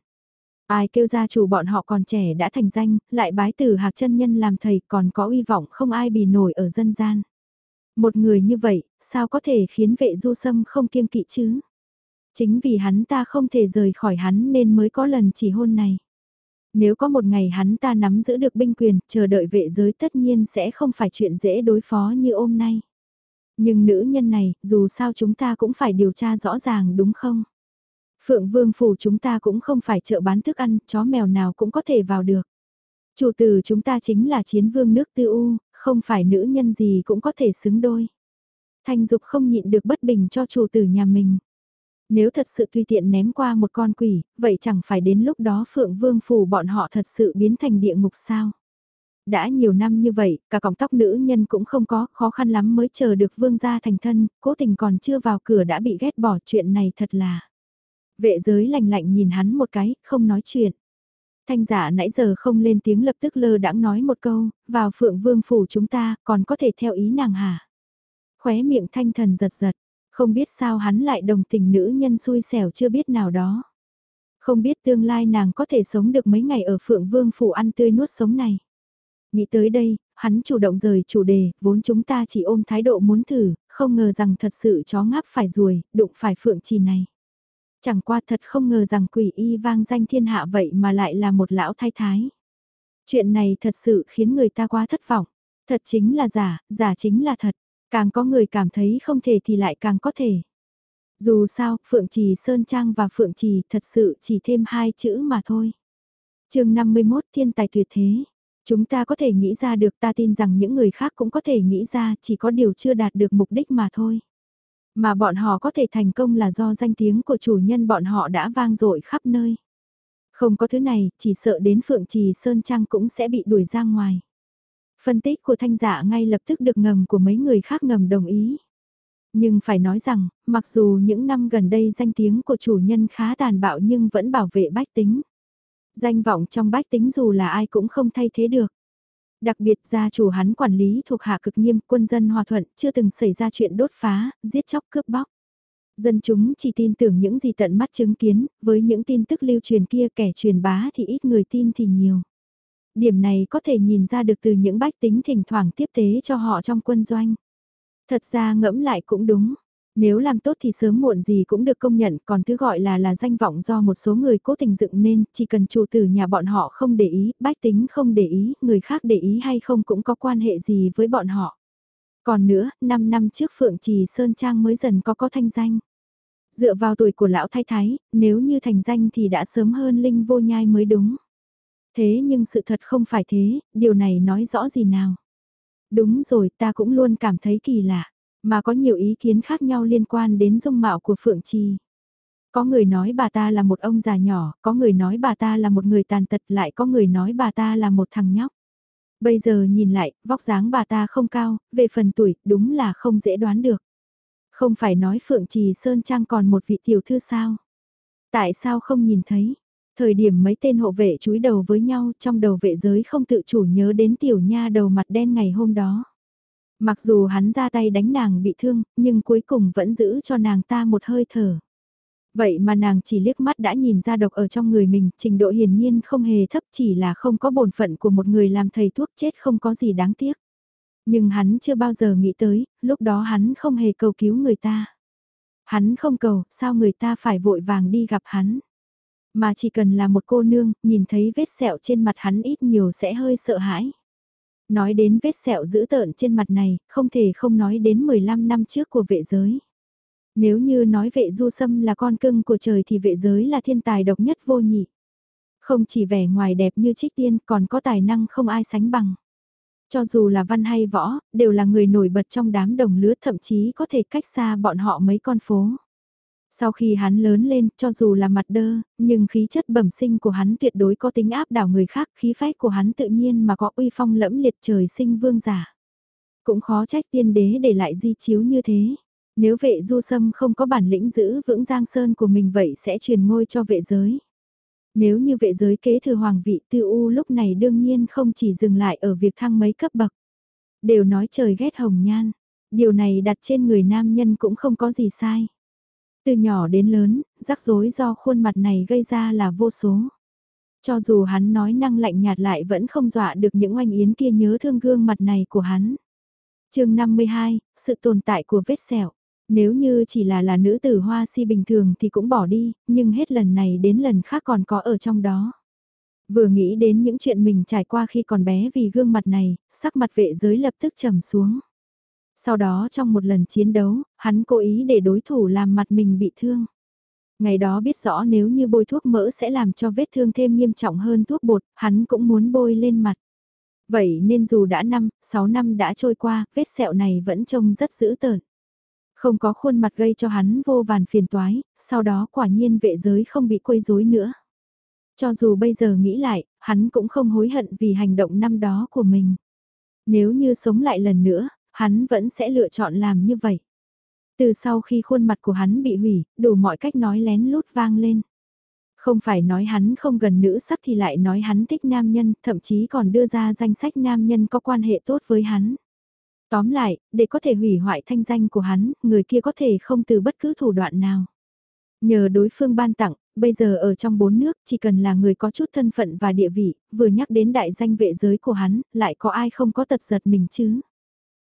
Ai kêu gia chủ bọn họ còn trẻ đã thành danh, lại bái từ hạc chân nhân làm thầy còn có uy vọng không ai bì nổi ở dân gian. Một người như vậy, sao có thể khiến vệ du sâm không kiêng kỵ chứ? Chính vì hắn ta không thể rời khỏi hắn nên mới có lần chỉ hôn này. Nếu có một ngày hắn ta nắm giữ được binh quyền, chờ đợi vệ giới tất nhiên sẽ không phải chuyện dễ đối phó như hôm nay. Nhưng nữ nhân này, dù sao chúng ta cũng phải điều tra rõ ràng đúng không? Phượng Vương Phủ chúng ta cũng không phải chợ bán thức ăn, chó mèo nào cũng có thể vào được. Chủ tử chúng ta chính là chiến vương nước tư u, không phải nữ nhân gì cũng có thể xứng đôi. Thanh Dục không nhịn được bất bình cho chủ tử nhà mình. Nếu thật sự tùy tiện ném qua một con quỷ, vậy chẳng phải đến lúc đó Phượng Vương Phủ bọn họ thật sự biến thành địa ngục sao? Đã nhiều năm như vậy, cả cọng tóc nữ nhân cũng không có, khó khăn lắm mới chờ được vương gia thành thân, cố tình còn chưa vào cửa đã bị ghét bỏ chuyện này thật là. Vệ giới lạnh lạnh nhìn hắn một cái, không nói chuyện. Thanh giả nãy giờ không lên tiếng lập tức lơ đãng nói một câu, vào phượng vương phủ chúng ta, còn có thể theo ý nàng hả? Khóe miệng thanh thần giật giật, không biết sao hắn lại đồng tình nữ nhân xui xẻo chưa biết nào đó. Không biết tương lai nàng có thể sống được mấy ngày ở phượng vương phủ ăn tươi nuốt sống này. Nghĩ tới đây, hắn chủ động rời chủ đề, vốn chúng ta chỉ ôm thái độ muốn thử, không ngờ rằng thật sự chó ngáp phải ruồi, đụng phải phượng trì này. Chẳng qua thật không ngờ rằng quỷ y vang danh thiên hạ vậy mà lại là một lão thái thái. Chuyện này thật sự khiến người ta quá thất vọng. Thật chính là giả, giả chính là thật. Càng có người cảm thấy không thể thì lại càng có thể. Dù sao, Phượng Trì Sơn Trang và Phượng Trì thật sự chỉ thêm hai chữ mà thôi. chương 51 Thiên tài tuyệt thế. Chúng ta có thể nghĩ ra được ta tin rằng những người khác cũng có thể nghĩ ra chỉ có điều chưa đạt được mục đích mà thôi. Mà bọn họ có thể thành công là do danh tiếng của chủ nhân bọn họ đã vang dội khắp nơi. Không có thứ này, chỉ sợ đến Phượng Trì Sơn Trang cũng sẽ bị đuổi ra ngoài. Phân tích của thanh giả ngay lập tức được ngầm của mấy người khác ngầm đồng ý. Nhưng phải nói rằng, mặc dù những năm gần đây danh tiếng của chủ nhân khá tàn bạo nhưng vẫn bảo vệ bách tính. Danh vọng trong bách tính dù là ai cũng không thay thế được. Đặc biệt gia chủ hắn quản lý thuộc hạ cực nghiêm quân dân hòa thuận chưa từng xảy ra chuyện đốt phá, giết chóc cướp bóc. Dân chúng chỉ tin tưởng những gì tận mắt chứng kiến, với những tin tức lưu truyền kia kẻ truyền bá thì ít người tin thì nhiều. Điểm này có thể nhìn ra được từ những bách tính thỉnh thoảng tiếp tế cho họ trong quân doanh. Thật ra ngẫm lại cũng đúng, nếu làm tốt thì sớm muộn gì cũng được công nhận, còn thứ gọi là là danh vọng do một số người cố tình dựng nên, chỉ cần chủ tử nhà bọn họ không để ý, bách tính không để ý, người khác để ý hay không cũng có quan hệ gì với bọn họ. Còn nữa, 5 năm trước Phượng Trì Sơn Trang mới dần có có thanh danh. Dựa vào tuổi của lão thái thái, nếu như thành danh thì đã sớm hơn Linh vô nhai mới đúng. Thế nhưng sự thật không phải thế, điều này nói rõ gì nào. Đúng rồi, ta cũng luôn cảm thấy kỳ lạ, mà có nhiều ý kiến khác nhau liên quan đến dung mạo của Phượng Trì. Có người nói bà ta là một ông già nhỏ, có người nói bà ta là một người tàn tật, lại có người nói bà ta là một thằng nhóc. Bây giờ nhìn lại, vóc dáng bà ta không cao, về phần tuổi, đúng là không dễ đoán được. Không phải nói Phượng Trì Sơn Trang còn một vị tiểu thư sao? Tại sao không nhìn thấy? Thời điểm mấy tên hộ vệ chúi đầu với nhau trong đầu vệ giới không tự chủ nhớ đến tiểu nha đầu mặt đen ngày hôm đó. Mặc dù hắn ra tay đánh nàng bị thương, nhưng cuối cùng vẫn giữ cho nàng ta một hơi thở. Vậy mà nàng chỉ liếc mắt đã nhìn ra độc ở trong người mình, trình độ hiển nhiên không hề thấp chỉ là không có bổn phận của một người làm thầy thuốc chết không có gì đáng tiếc. Nhưng hắn chưa bao giờ nghĩ tới, lúc đó hắn không hề cầu cứu người ta. Hắn không cầu, sao người ta phải vội vàng đi gặp hắn. Mà chỉ cần là một cô nương, nhìn thấy vết sẹo trên mặt hắn ít nhiều sẽ hơi sợ hãi. Nói đến vết sẹo dữ tợn trên mặt này, không thể không nói đến 15 năm trước của vệ giới. Nếu như nói vệ du sâm là con cưng của trời thì vệ giới là thiên tài độc nhất vô nhị. Không chỉ vẻ ngoài đẹp như trích tiên còn có tài năng không ai sánh bằng. Cho dù là văn hay võ, đều là người nổi bật trong đám đồng lứa thậm chí có thể cách xa bọn họ mấy con phố. Sau khi hắn lớn lên, cho dù là mặt đơ, nhưng khí chất bẩm sinh của hắn tuyệt đối có tính áp đảo người khác, khí phách của hắn tự nhiên mà có uy phong lẫm liệt trời sinh vương giả. Cũng khó trách tiên đế để lại di chiếu như thế. Nếu vệ du sâm không có bản lĩnh giữ vững giang sơn của mình vậy sẽ truyền ngôi cho vệ giới. Nếu như vệ giới kế thừa hoàng vị tư u lúc này đương nhiên không chỉ dừng lại ở việc thăng mấy cấp bậc. Đều nói trời ghét hồng nhan, điều này đặt trên người nam nhân cũng không có gì sai. Từ nhỏ đến lớn, rắc rối do khuôn mặt này gây ra là vô số. Cho dù hắn nói năng lạnh nhạt lại vẫn không dọa được những oanh yến kia nhớ thương gương mặt này của hắn. chương 52, sự tồn tại của vết sẹo. Nếu như chỉ là là nữ tử hoa si bình thường thì cũng bỏ đi, nhưng hết lần này đến lần khác còn có ở trong đó. Vừa nghĩ đến những chuyện mình trải qua khi còn bé vì gương mặt này, sắc mặt vệ giới lập tức trầm xuống. Sau đó trong một lần chiến đấu, hắn cố ý để đối thủ làm mặt mình bị thương. Ngày đó biết rõ nếu như bôi thuốc mỡ sẽ làm cho vết thương thêm nghiêm trọng hơn thuốc bột, hắn cũng muốn bôi lên mặt. Vậy nên dù đã 5, 6 năm đã trôi qua, vết sẹo này vẫn trông rất dữ tợn. Không có khuôn mặt gây cho hắn vô vàn phiền toái, sau đó quả nhiên vệ giới không bị quấy rối nữa. Cho dù bây giờ nghĩ lại, hắn cũng không hối hận vì hành động năm đó của mình. Nếu như sống lại lần nữa, hắn vẫn sẽ lựa chọn làm như vậy. Từ sau khi khuôn mặt của hắn bị hủy, đủ mọi cách nói lén lút vang lên. Không phải nói hắn không gần nữ sắc thì lại nói hắn thích nam nhân, thậm chí còn đưa ra danh sách nam nhân có quan hệ tốt với hắn. Tóm lại, để có thể hủy hoại thanh danh của hắn, người kia có thể không từ bất cứ thủ đoạn nào. Nhờ đối phương ban tặng, bây giờ ở trong bốn nước chỉ cần là người có chút thân phận và địa vị, vừa nhắc đến đại danh vệ giới của hắn, lại có ai không có tật giật mình chứ.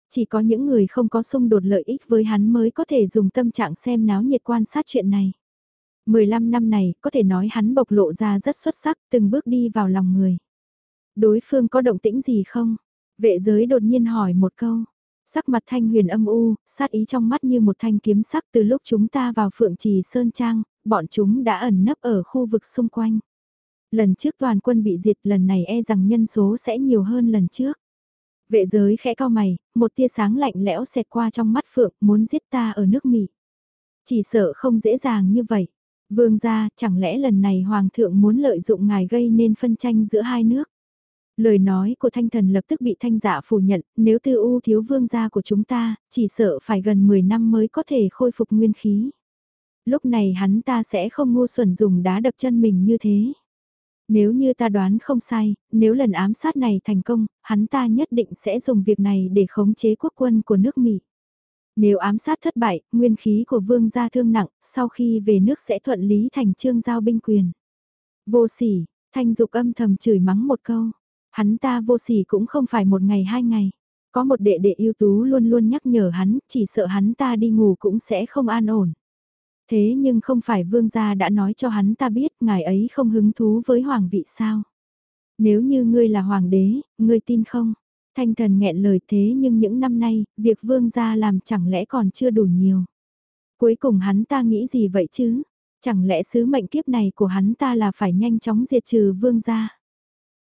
Chỉ có những người không có xung đột lợi ích với hắn mới có thể dùng tâm trạng xem náo nhiệt quan sát chuyện này. 15 năm này, có thể nói hắn bộc lộ ra rất xuất sắc, từng bước đi vào lòng người. Đối phương có động tĩnh gì không? Vệ giới đột nhiên hỏi một câu. Sắc mặt thanh huyền âm u, sát ý trong mắt như một thanh kiếm sắc từ lúc chúng ta vào phượng trì sơn trang, bọn chúng đã ẩn nấp ở khu vực xung quanh. Lần trước toàn quân bị diệt lần này e rằng nhân số sẽ nhiều hơn lần trước. Vệ giới khẽ cao mày, một tia sáng lạnh lẽo xẹt qua trong mắt Phượng, muốn giết ta ở nước Mỹ. Chỉ sợ không dễ dàng như vậy. Vương gia, chẳng lẽ lần này Hoàng thượng muốn lợi dụng ngài gây nên phân tranh giữa hai nước? Lời nói của thanh thần lập tức bị thanh giả phủ nhận, nếu tư u thiếu vương gia của chúng ta, chỉ sợ phải gần 10 năm mới có thể khôi phục nguyên khí. Lúc này hắn ta sẽ không ngu xuẩn dùng đá đập chân mình như thế. Nếu như ta đoán không sai, nếu lần ám sát này thành công, hắn ta nhất định sẽ dùng việc này để khống chế quốc quân của nước Mỹ. Nếu ám sát thất bại, nguyên khí của vương gia thương nặng, sau khi về nước sẽ thuận lý thành trương giao binh quyền. Vô sỉ, thanh dục âm thầm chửi mắng một câu. Hắn ta vô sỉ cũng không phải một ngày hai ngày. Có một đệ đệ ưu tú luôn luôn nhắc nhở hắn, chỉ sợ hắn ta đi ngủ cũng sẽ không an ổn. Thế nhưng không phải vương gia đã nói cho hắn ta biết ngài ấy không hứng thú với hoàng vị sao. Nếu như ngươi là hoàng đế, ngươi tin không? Thanh thần nghẹn lời thế nhưng những năm nay, việc vương gia làm chẳng lẽ còn chưa đủ nhiều. Cuối cùng hắn ta nghĩ gì vậy chứ? Chẳng lẽ sứ mệnh kiếp này của hắn ta là phải nhanh chóng diệt trừ vương gia?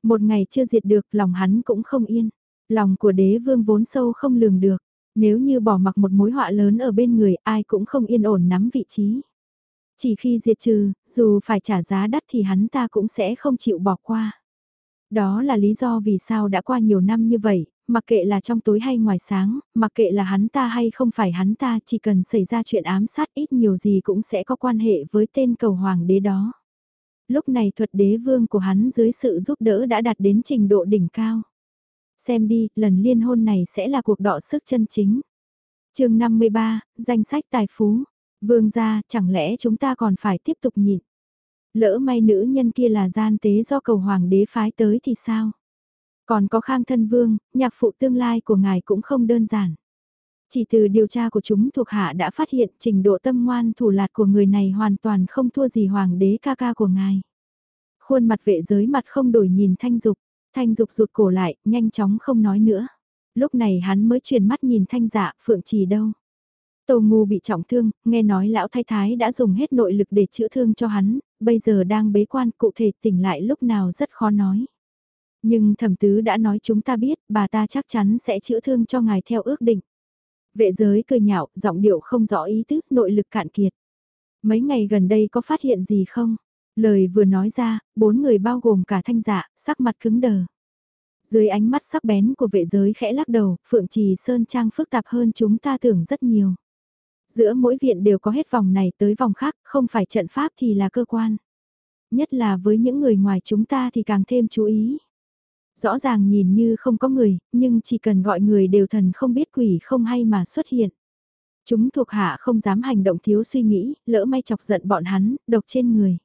Một ngày chưa diệt được lòng hắn cũng không yên. Lòng của đế vương vốn sâu không lường được. Nếu như bỏ mặc một mối họa lớn ở bên người ai cũng không yên ổn nắm vị trí. Chỉ khi diệt trừ, dù phải trả giá đắt thì hắn ta cũng sẽ không chịu bỏ qua. Đó là lý do vì sao đã qua nhiều năm như vậy, mặc kệ là trong tối hay ngoài sáng, mặc kệ là hắn ta hay không phải hắn ta chỉ cần xảy ra chuyện ám sát ít nhiều gì cũng sẽ có quan hệ với tên cầu hoàng đế đó. Lúc này thuật đế vương của hắn dưới sự giúp đỡ đã đạt đến trình độ đỉnh cao. Xem đi, lần liên hôn này sẽ là cuộc đọ sức chân chính. chương 53, danh sách tài phú. Vương gia, chẳng lẽ chúng ta còn phải tiếp tục nhịn? Lỡ may nữ nhân kia là gian tế do cầu hoàng đế phái tới thì sao? Còn có khang thân vương, nhạc phụ tương lai của ngài cũng không đơn giản. Chỉ từ điều tra của chúng thuộc hạ đã phát hiện trình độ tâm ngoan thủ lạt của người này hoàn toàn không thua gì hoàng đế ca ca của ngài. Khuôn mặt vệ giới mặt không đổi nhìn thanh dục, thanh dục rụt cổ lại, nhanh chóng không nói nữa. Lúc này hắn mới truyền mắt nhìn thanh dạ, phượng trì đâu. Tô Ngu bị trọng thương, nghe nói lão thái thái đã dùng hết nội lực để chữa thương cho hắn, bây giờ đang bế quan cụ thể tỉnh lại lúc nào rất khó nói. Nhưng thẩm tứ đã nói chúng ta biết, bà ta chắc chắn sẽ chữa thương cho ngài theo ước định. Vệ giới cười nhạo, giọng điệu không rõ ý tứ, nội lực cạn kiệt. Mấy ngày gần đây có phát hiện gì không? Lời vừa nói ra, bốn người bao gồm cả thanh dạ, sắc mặt cứng đờ. Dưới ánh mắt sắc bén của vệ giới khẽ lắc đầu, Phượng Trì Sơn Trang phức tạp hơn chúng ta tưởng rất nhiều. Giữa mỗi viện đều có hết vòng này tới vòng khác, không phải trận pháp thì là cơ quan. Nhất là với những người ngoài chúng ta thì càng thêm chú ý. Rõ ràng nhìn như không có người, nhưng chỉ cần gọi người đều thần không biết quỷ không hay mà xuất hiện. Chúng thuộc hạ không dám hành động thiếu suy nghĩ, lỡ may chọc giận bọn hắn, độc trên người.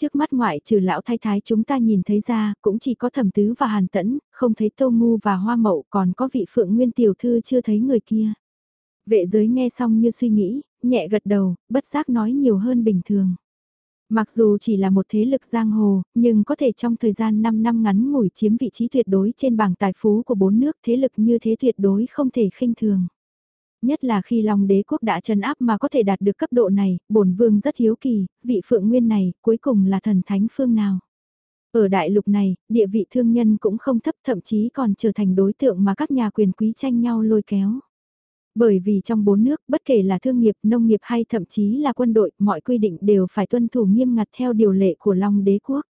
Trước mắt ngoại trừ lão thái thái chúng ta nhìn thấy ra, cũng chỉ có thẩm tứ và hàn tẫn, không thấy tô ngu và hoa mậu còn có vị phượng nguyên tiểu thư chưa thấy người kia. Vệ giới nghe xong như suy nghĩ, nhẹ gật đầu, bất giác nói nhiều hơn bình thường. Mặc dù chỉ là một thế lực giang hồ, nhưng có thể trong thời gian 5 năm ngắn ngủi chiếm vị trí tuyệt đối trên bảng tài phú của bốn nước thế lực như thế tuyệt đối không thể khinh thường. Nhất là khi Long đế quốc đã trấn áp mà có thể đạt được cấp độ này, bổn vương rất hiếu kỳ, vị phượng nguyên này cuối cùng là thần thánh phương nào. Ở đại lục này, địa vị thương nhân cũng không thấp thậm chí còn trở thành đối tượng mà các nhà quyền quý tranh nhau lôi kéo. Bởi vì trong bốn nước, bất kể là thương nghiệp, nông nghiệp hay thậm chí là quân đội, mọi quy định đều phải tuân thủ nghiêm ngặt theo điều lệ của Long đế quốc.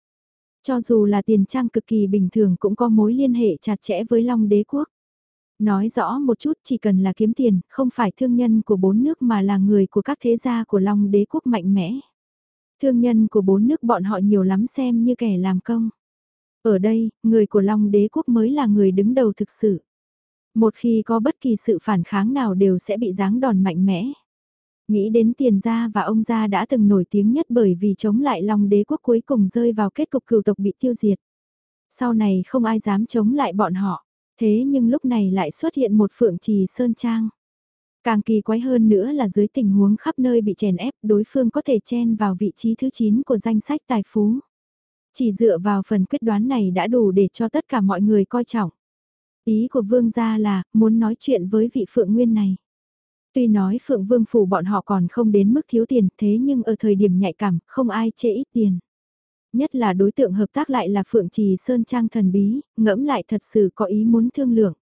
Cho dù là tiền trang cực kỳ bình thường cũng có mối liên hệ chặt chẽ với Long đế quốc. Nói rõ một chút chỉ cần là kiếm tiền, không phải thương nhân của bốn nước mà là người của các thế gia của Long đế quốc mạnh mẽ. Thương nhân của bốn nước bọn họ nhiều lắm xem như kẻ làm công. Ở đây, người của Long đế quốc mới là người đứng đầu thực sự. Một khi có bất kỳ sự phản kháng nào đều sẽ bị giáng đòn mạnh mẽ. Nghĩ đến tiền gia và ông gia đã từng nổi tiếng nhất bởi vì chống lại Long đế quốc cuối cùng rơi vào kết cục cựu tộc bị tiêu diệt. Sau này không ai dám chống lại bọn họ, thế nhưng lúc này lại xuất hiện một phượng trì sơn trang. Càng kỳ quái hơn nữa là dưới tình huống khắp nơi bị chèn ép đối phương có thể chen vào vị trí thứ 9 của danh sách tài phú. Chỉ dựa vào phần quyết đoán này đã đủ để cho tất cả mọi người coi trọng. Ý của vương gia là, muốn nói chuyện với vị phượng nguyên này. Tuy nói phượng vương phủ bọn họ còn không đến mức thiếu tiền thế nhưng ở thời điểm nhạy cảm, không ai chê ít tiền. Nhất là đối tượng hợp tác lại là Phượng Trì Sơn Trang thần bí, ngẫm lại thật sự có ý muốn thương lượng.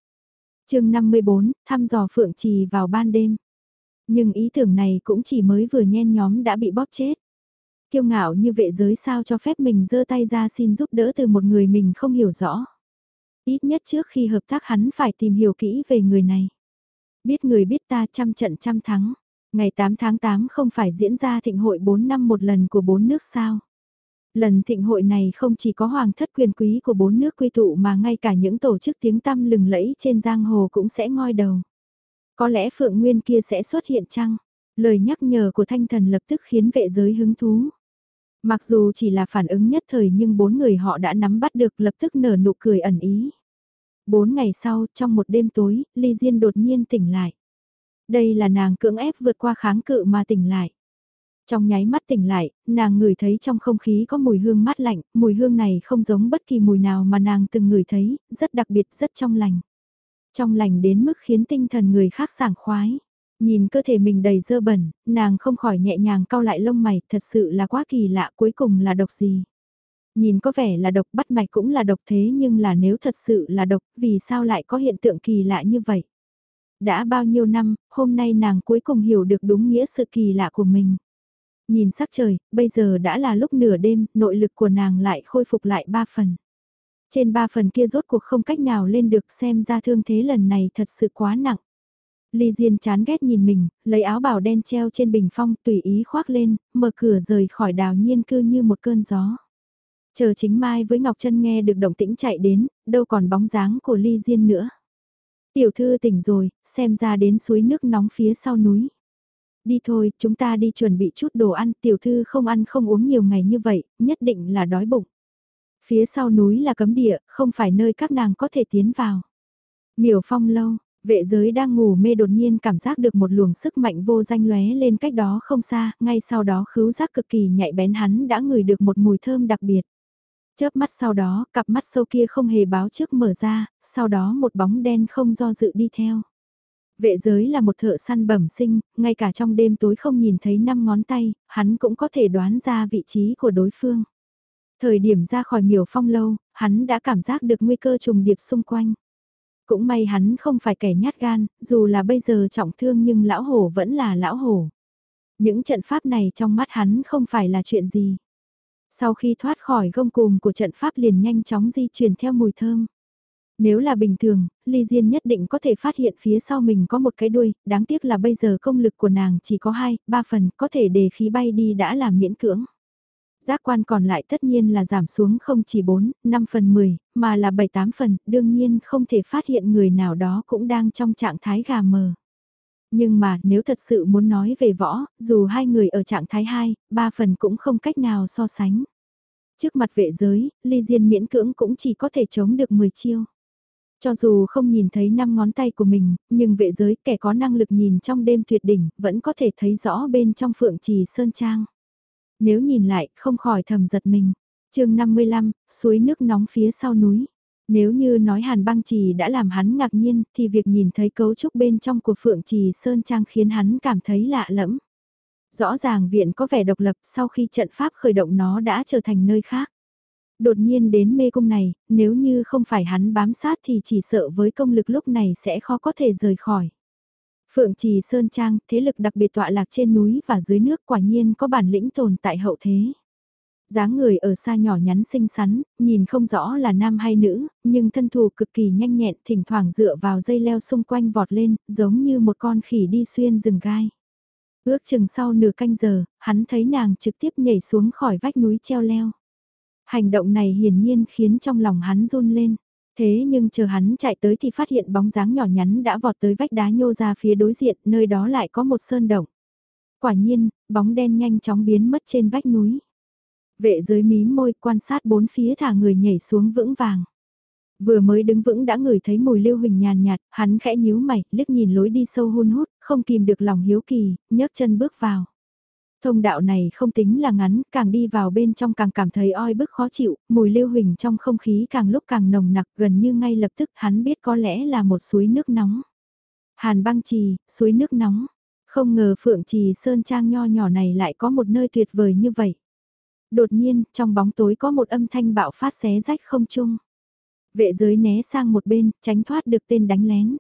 chương 54, thăm dò Phượng Trì vào ban đêm. Nhưng ý tưởng này cũng chỉ mới vừa nhen nhóm đã bị bóp chết. Kiêu ngạo như vệ giới sao cho phép mình giơ tay ra xin giúp đỡ từ một người mình không hiểu rõ. Ít nhất trước khi hợp tác hắn phải tìm hiểu kỹ về người này. Biết người biết ta trăm trận trăm thắng. Ngày 8 tháng 8 không phải diễn ra thịnh hội 4 năm một lần của bốn nước sao. Lần thịnh hội này không chỉ có hoàng thất quyền quý của bốn nước quy tụ mà ngay cả những tổ chức tiếng tăm lừng lẫy trên giang hồ cũng sẽ ngoi đầu. Có lẽ Phượng Nguyên kia sẽ xuất hiện chăng? Lời nhắc nhở của thanh thần lập tức khiến vệ giới hứng thú. Mặc dù chỉ là phản ứng nhất thời nhưng bốn người họ đã nắm bắt được lập tức nở nụ cười ẩn ý. Bốn ngày sau, trong một đêm tối, Ly Diên đột nhiên tỉnh lại. Đây là nàng cưỡng ép vượt qua kháng cự mà tỉnh lại. Trong nháy mắt tỉnh lại, nàng ngửi thấy trong không khí có mùi hương mát lạnh, mùi hương này không giống bất kỳ mùi nào mà nàng từng ngửi thấy, rất đặc biệt, rất trong lành. Trong lành đến mức khiến tinh thần người khác sảng khoái. Nhìn cơ thể mình đầy dơ bẩn, nàng không khỏi nhẹ nhàng cau lại lông mày, thật sự là quá kỳ lạ cuối cùng là độc gì. Nhìn có vẻ là độc bắt mạch cũng là độc thế nhưng là nếu thật sự là độc, vì sao lại có hiện tượng kỳ lạ như vậy? Đã bao nhiêu năm, hôm nay nàng cuối cùng hiểu được đúng nghĩa sự kỳ lạ của mình. Nhìn sắc trời, bây giờ đã là lúc nửa đêm, nội lực của nàng lại khôi phục lại ba phần. Trên ba phần kia rốt cuộc không cách nào lên được xem ra thương thế lần này thật sự quá nặng. Ly Diên chán ghét nhìn mình, lấy áo bào đen treo trên bình phong tùy ý khoác lên, mở cửa rời khỏi đào nhiên cư như một cơn gió. Chờ chính Mai với Ngọc Trân nghe được động tĩnh chạy đến, đâu còn bóng dáng của Ly Diên nữa. Tiểu thư tỉnh rồi, xem ra đến suối nước nóng phía sau núi. Đi thôi, chúng ta đi chuẩn bị chút đồ ăn, tiểu thư không ăn không uống nhiều ngày như vậy, nhất định là đói bụng. Phía sau núi là cấm địa, không phải nơi các nàng có thể tiến vào. Miểu phong lâu, vệ giới đang ngủ mê đột nhiên cảm giác được một luồng sức mạnh vô danh lóe lên cách đó không xa, ngay sau đó khứu giác cực kỳ nhạy bén hắn đã ngửi được một mùi thơm đặc biệt. Chớp mắt sau đó, cặp mắt sâu kia không hề báo trước mở ra, sau đó một bóng đen không do dự đi theo. Vệ giới là một thợ săn bẩm sinh, ngay cả trong đêm tối không nhìn thấy năm ngón tay, hắn cũng có thể đoán ra vị trí của đối phương. Thời điểm ra khỏi miểu phong lâu, hắn đã cảm giác được nguy cơ trùng điệp xung quanh. Cũng may hắn không phải kẻ nhát gan, dù là bây giờ trọng thương nhưng lão hổ vẫn là lão hổ. Những trận pháp này trong mắt hắn không phải là chuyện gì. Sau khi thoát khỏi gông cùm của trận pháp liền nhanh chóng di chuyển theo mùi thơm. Nếu là bình thường, Ly Diên nhất định có thể phát hiện phía sau mình có một cái đuôi, đáng tiếc là bây giờ công lực của nàng chỉ có 2, 3 phần, có thể để khí bay đi đã là miễn cưỡng. Giác quan còn lại tất nhiên là giảm xuống không chỉ 4, 5 phần 10, mà là 7-8 phần, đương nhiên không thể phát hiện người nào đó cũng đang trong trạng thái gà mờ. Nhưng mà nếu thật sự muốn nói về võ, dù hai người ở trạng thái 2, 3 phần cũng không cách nào so sánh. Trước mặt vệ giới, ly diên miễn cưỡng cũng chỉ có thể chống được 10 chiêu. Cho dù không nhìn thấy năm ngón tay của mình, nhưng vệ giới kẻ có năng lực nhìn trong đêm tuyệt đỉnh, vẫn có thể thấy rõ bên trong phượng trì sơn trang. Nếu nhìn lại, không khỏi thầm giật mình. chương 55, suối nước nóng phía sau núi. Nếu như nói hàn băng trì đã làm hắn ngạc nhiên, thì việc nhìn thấy cấu trúc bên trong của phượng trì sơn trang khiến hắn cảm thấy lạ lẫm. Rõ ràng viện có vẻ độc lập sau khi trận pháp khởi động nó đã trở thành nơi khác. Đột nhiên đến mê cung này, nếu như không phải hắn bám sát thì chỉ sợ với công lực lúc này sẽ khó có thể rời khỏi. Phượng Trì Sơn Trang, thế lực đặc biệt tọa lạc trên núi và dưới nước quả nhiên có bản lĩnh tồn tại hậu thế. dáng người ở xa nhỏ nhắn xinh xắn, nhìn không rõ là nam hay nữ, nhưng thân thủ cực kỳ nhanh nhẹn thỉnh thoảng dựa vào dây leo xung quanh vọt lên, giống như một con khỉ đi xuyên rừng gai. Ước chừng sau nửa canh giờ, hắn thấy nàng trực tiếp nhảy xuống khỏi vách núi treo leo. Hành động này hiển nhiên khiến trong lòng hắn run lên. Thế nhưng chờ hắn chạy tới thì phát hiện bóng dáng nhỏ nhắn đã vọt tới vách đá nhô ra phía đối diện, nơi đó lại có một sơn động. Quả nhiên, bóng đen nhanh chóng biến mất trên vách núi. Vệ giới mí môi quan sát bốn phía thả người nhảy xuống vững vàng. Vừa mới đứng vững đã ngửi thấy mùi lưu huỳnh nhàn nhạt, hắn khẽ nhíu mày, liếc nhìn lối đi sâu hun hút, không kìm được lòng hiếu kỳ, nhấc chân bước vào. Thông đạo này không tính là ngắn, càng đi vào bên trong càng cảm thấy oi bức khó chịu, mùi lưu huỳnh trong không khí càng lúc càng nồng nặc gần như ngay lập tức hắn biết có lẽ là một suối nước nóng. Hàn băng trì, suối nước nóng. Không ngờ phượng trì sơn trang nho nhỏ này lại có một nơi tuyệt vời như vậy. Đột nhiên, trong bóng tối có một âm thanh bạo phát xé rách không chung. Vệ giới né sang một bên, tránh thoát được tên đánh lén.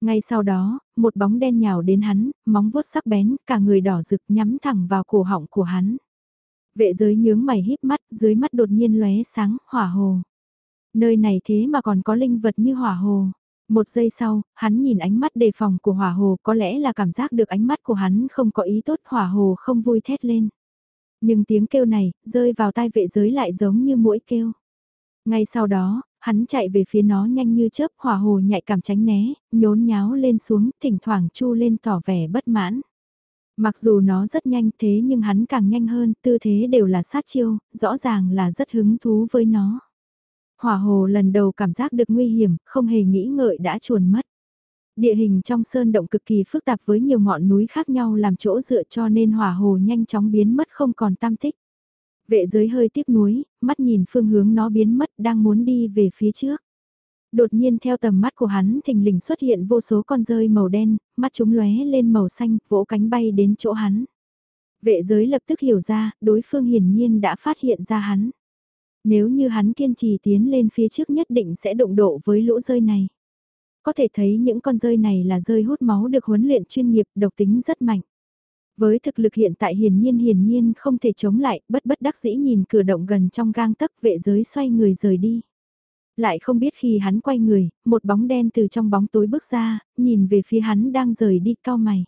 Ngay sau đó, một bóng đen nhào đến hắn, móng vuốt sắc bén, cả người đỏ rực nhắm thẳng vào cổ họng của hắn. Vệ giới nhướng mày híp mắt, dưới mắt đột nhiên lóe sáng, hỏa hồ. Nơi này thế mà còn có linh vật như hỏa hồ. Một giây sau, hắn nhìn ánh mắt đề phòng của hỏa hồ có lẽ là cảm giác được ánh mắt của hắn không có ý tốt hỏa hồ không vui thét lên. Nhưng tiếng kêu này, rơi vào tai vệ giới lại giống như mũi kêu. Ngay sau đó, Hắn chạy về phía nó nhanh như chớp hỏa hồ nhạy cảm tránh né, nhốn nháo lên xuống, thỉnh thoảng chu lên tỏ vẻ bất mãn. Mặc dù nó rất nhanh thế nhưng hắn càng nhanh hơn, tư thế đều là sát chiêu, rõ ràng là rất hứng thú với nó. Hỏa hồ lần đầu cảm giác được nguy hiểm, không hề nghĩ ngợi đã chuồn mất. Địa hình trong sơn động cực kỳ phức tạp với nhiều ngọn núi khác nhau làm chỗ dựa cho nên hỏa hồ nhanh chóng biến mất không còn tam tích. Vệ giới hơi tiếc nuối, mắt nhìn phương hướng nó biến mất đang muốn đi về phía trước. Đột nhiên theo tầm mắt của hắn thình lình xuất hiện vô số con rơi màu đen, mắt chúng lóe lên màu xanh, vỗ cánh bay đến chỗ hắn. Vệ giới lập tức hiểu ra, đối phương hiển nhiên đã phát hiện ra hắn. Nếu như hắn kiên trì tiến lên phía trước nhất định sẽ đụng độ với lũ rơi này. Có thể thấy những con rơi này là rơi hút máu được huấn luyện chuyên nghiệp, độc tính rất mạnh. Với thực lực hiện tại hiển nhiên hiển nhiên không thể chống lại, bất bất đắc dĩ nhìn cửa động gần trong gang tấc vệ giới xoay người rời đi. Lại không biết khi hắn quay người, một bóng đen từ trong bóng tối bước ra, nhìn về phía hắn đang rời đi cao mày.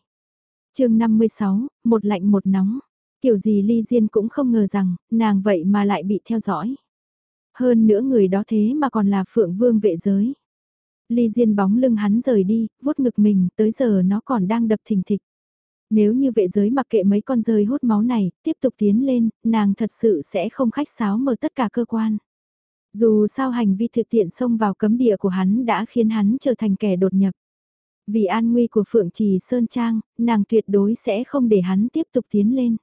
chương 56, một lạnh một nóng. Kiểu gì Ly Diên cũng không ngờ rằng, nàng vậy mà lại bị theo dõi. Hơn nữa người đó thế mà còn là Phượng Vương vệ giới. Ly Diên bóng lưng hắn rời đi, vuốt ngực mình, tới giờ nó còn đang đập thình thịch. Nếu như vệ giới mặc kệ mấy con rơi hút máu này, tiếp tục tiến lên, nàng thật sự sẽ không khách sáo mở tất cả cơ quan. Dù sao hành vi thực tiện xông vào cấm địa của hắn đã khiến hắn trở thành kẻ đột nhập. Vì an nguy của Phượng Trì Sơn Trang, nàng tuyệt đối sẽ không để hắn tiếp tục tiến lên.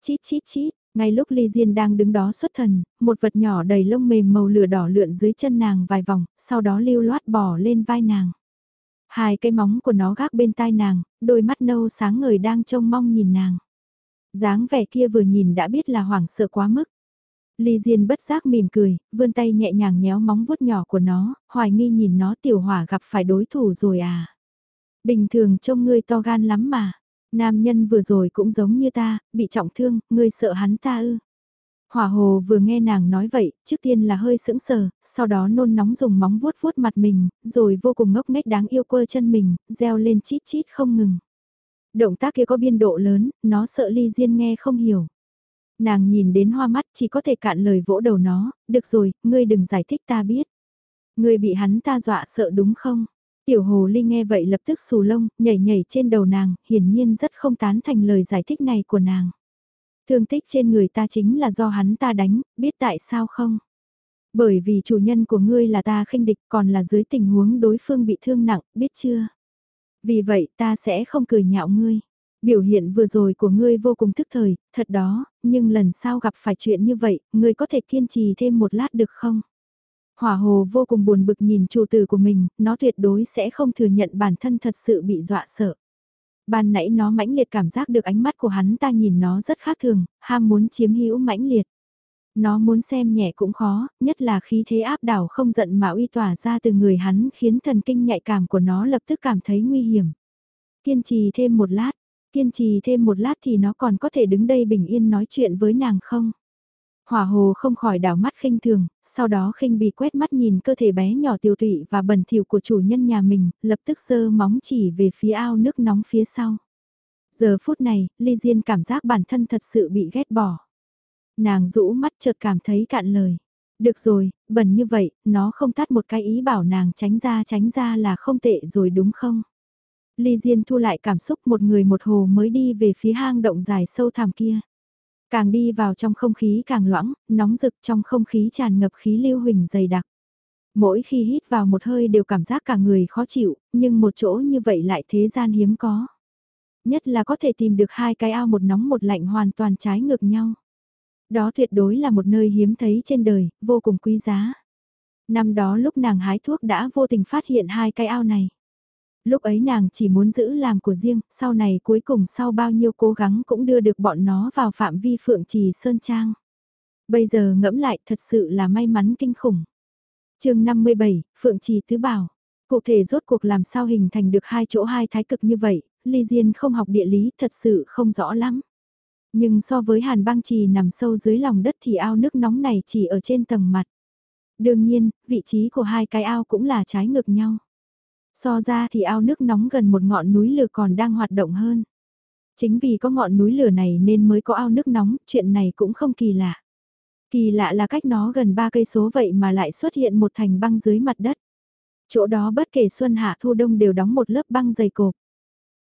Chít chít chít, ngay lúc Ly Diên đang đứng đó xuất thần, một vật nhỏ đầy lông mềm màu lửa đỏ lượn dưới chân nàng vài vòng, sau đó lưu loát bỏ lên vai nàng. Hai cái móng của nó gác bên tai nàng, đôi mắt nâu sáng ngời đang trông mong nhìn nàng. dáng vẻ kia vừa nhìn đã biết là hoảng sợ quá mức. Ly Diên bất giác mỉm cười, vươn tay nhẹ nhàng nhéo móng vuốt nhỏ của nó, hoài nghi nhìn nó tiểu hỏa gặp phải đối thủ rồi à. Bình thường trông ngươi to gan lắm mà. Nam nhân vừa rồi cũng giống như ta, bị trọng thương, ngươi sợ hắn ta ư. Hỏa hồ vừa nghe nàng nói vậy, trước tiên là hơi sững sờ, sau đó nôn nóng dùng móng vuốt vuốt mặt mình, rồi vô cùng ngốc nghếch đáng yêu quơ chân mình, reo lên chít chít không ngừng. Động tác kia có biên độ lớn, nó sợ ly diên nghe không hiểu. Nàng nhìn đến hoa mắt chỉ có thể cạn lời vỗ đầu nó, được rồi, ngươi đừng giải thích ta biết. Ngươi bị hắn ta dọa sợ đúng không? Tiểu hồ ly nghe vậy lập tức xù lông, nhảy nhảy trên đầu nàng, hiển nhiên rất không tán thành lời giải thích này của nàng. Thương tích trên người ta chính là do hắn ta đánh, biết tại sao không? Bởi vì chủ nhân của ngươi là ta khinh địch còn là dưới tình huống đối phương bị thương nặng, biết chưa? Vì vậy ta sẽ không cười nhạo ngươi. Biểu hiện vừa rồi của ngươi vô cùng thức thời, thật đó, nhưng lần sau gặp phải chuyện như vậy, ngươi có thể kiên trì thêm một lát được không? Hỏa hồ vô cùng buồn bực nhìn chủ tử của mình, nó tuyệt đối sẽ không thừa nhận bản thân thật sự bị dọa sợ. Ban nãy nó mãnh liệt cảm giác được ánh mắt của hắn ta nhìn nó rất khác thường, ham muốn chiếm hữu mãnh liệt. Nó muốn xem nhẹ cũng khó, nhất là khí thế áp đảo không giận mà uy tỏa ra từ người hắn khiến thần kinh nhạy cảm của nó lập tức cảm thấy nguy hiểm. Kiên trì thêm một lát, kiên trì thêm một lát thì nó còn có thể đứng đây bình yên nói chuyện với nàng không? Hỏa hồ không khỏi đảo mắt khinh thường, sau đó khinh bị quét mắt nhìn cơ thể bé nhỏ tiêu tụy và bẩn thỉu của chủ nhân nhà mình, lập tức giơ móng chỉ về phía ao nước nóng phía sau. Giờ phút này, Ly Diên cảm giác bản thân thật sự bị ghét bỏ. Nàng rũ mắt chợt cảm thấy cạn lời. Được rồi, bẩn như vậy, nó không tắt một cái ý bảo nàng tránh ra tránh ra là không tệ rồi đúng không? Ly Diên thu lại cảm xúc một người một hồ mới đi về phía hang động dài sâu thẳm kia. Càng đi vào trong không khí càng loãng, nóng rực trong không khí tràn ngập khí lưu huỳnh dày đặc. Mỗi khi hít vào một hơi đều cảm giác cả người khó chịu, nhưng một chỗ như vậy lại thế gian hiếm có. Nhất là có thể tìm được hai cái ao một nóng một lạnh hoàn toàn trái ngược nhau. Đó tuyệt đối là một nơi hiếm thấy trên đời, vô cùng quý giá. Năm đó lúc nàng hái thuốc đã vô tình phát hiện hai cái ao này lúc ấy nàng chỉ muốn giữ làm của riêng, sau này cuối cùng sau bao nhiêu cố gắng cũng đưa được bọn nó vào phạm vi phượng trì sơn trang. Bây giờ ngẫm lại thật sự là may mắn kinh khủng. chương 57, Phượng Trì Tứ Bảo. Cụ thể rốt cuộc làm sao hình thành được hai chỗ hai thái cực như vậy, Ly Diên không học địa lý thật sự không rõ lắm. Nhưng so với hàn băng trì nằm sâu dưới lòng đất thì ao nước nóng này chỉ ở trên tầng mặt. Đương nhiên, vị trí của hai cái ao cũng là trái ngược nhau. So ra thì ao nước nóng gần một ngọn núi lửa còn đang hoạt động hơn. Chính vì có ngọn núi lửa này nên mới có ao nước nóng, chuyện này cũng không kỳ lạ. Kỳ lạ là cách nó gần 3 cây số vậy mà lại xuất hiện một thành băng dưới mặt đất. Chỗ đó bất kể xuân hạ thu đông đều đóng một lớp băng dày cộp.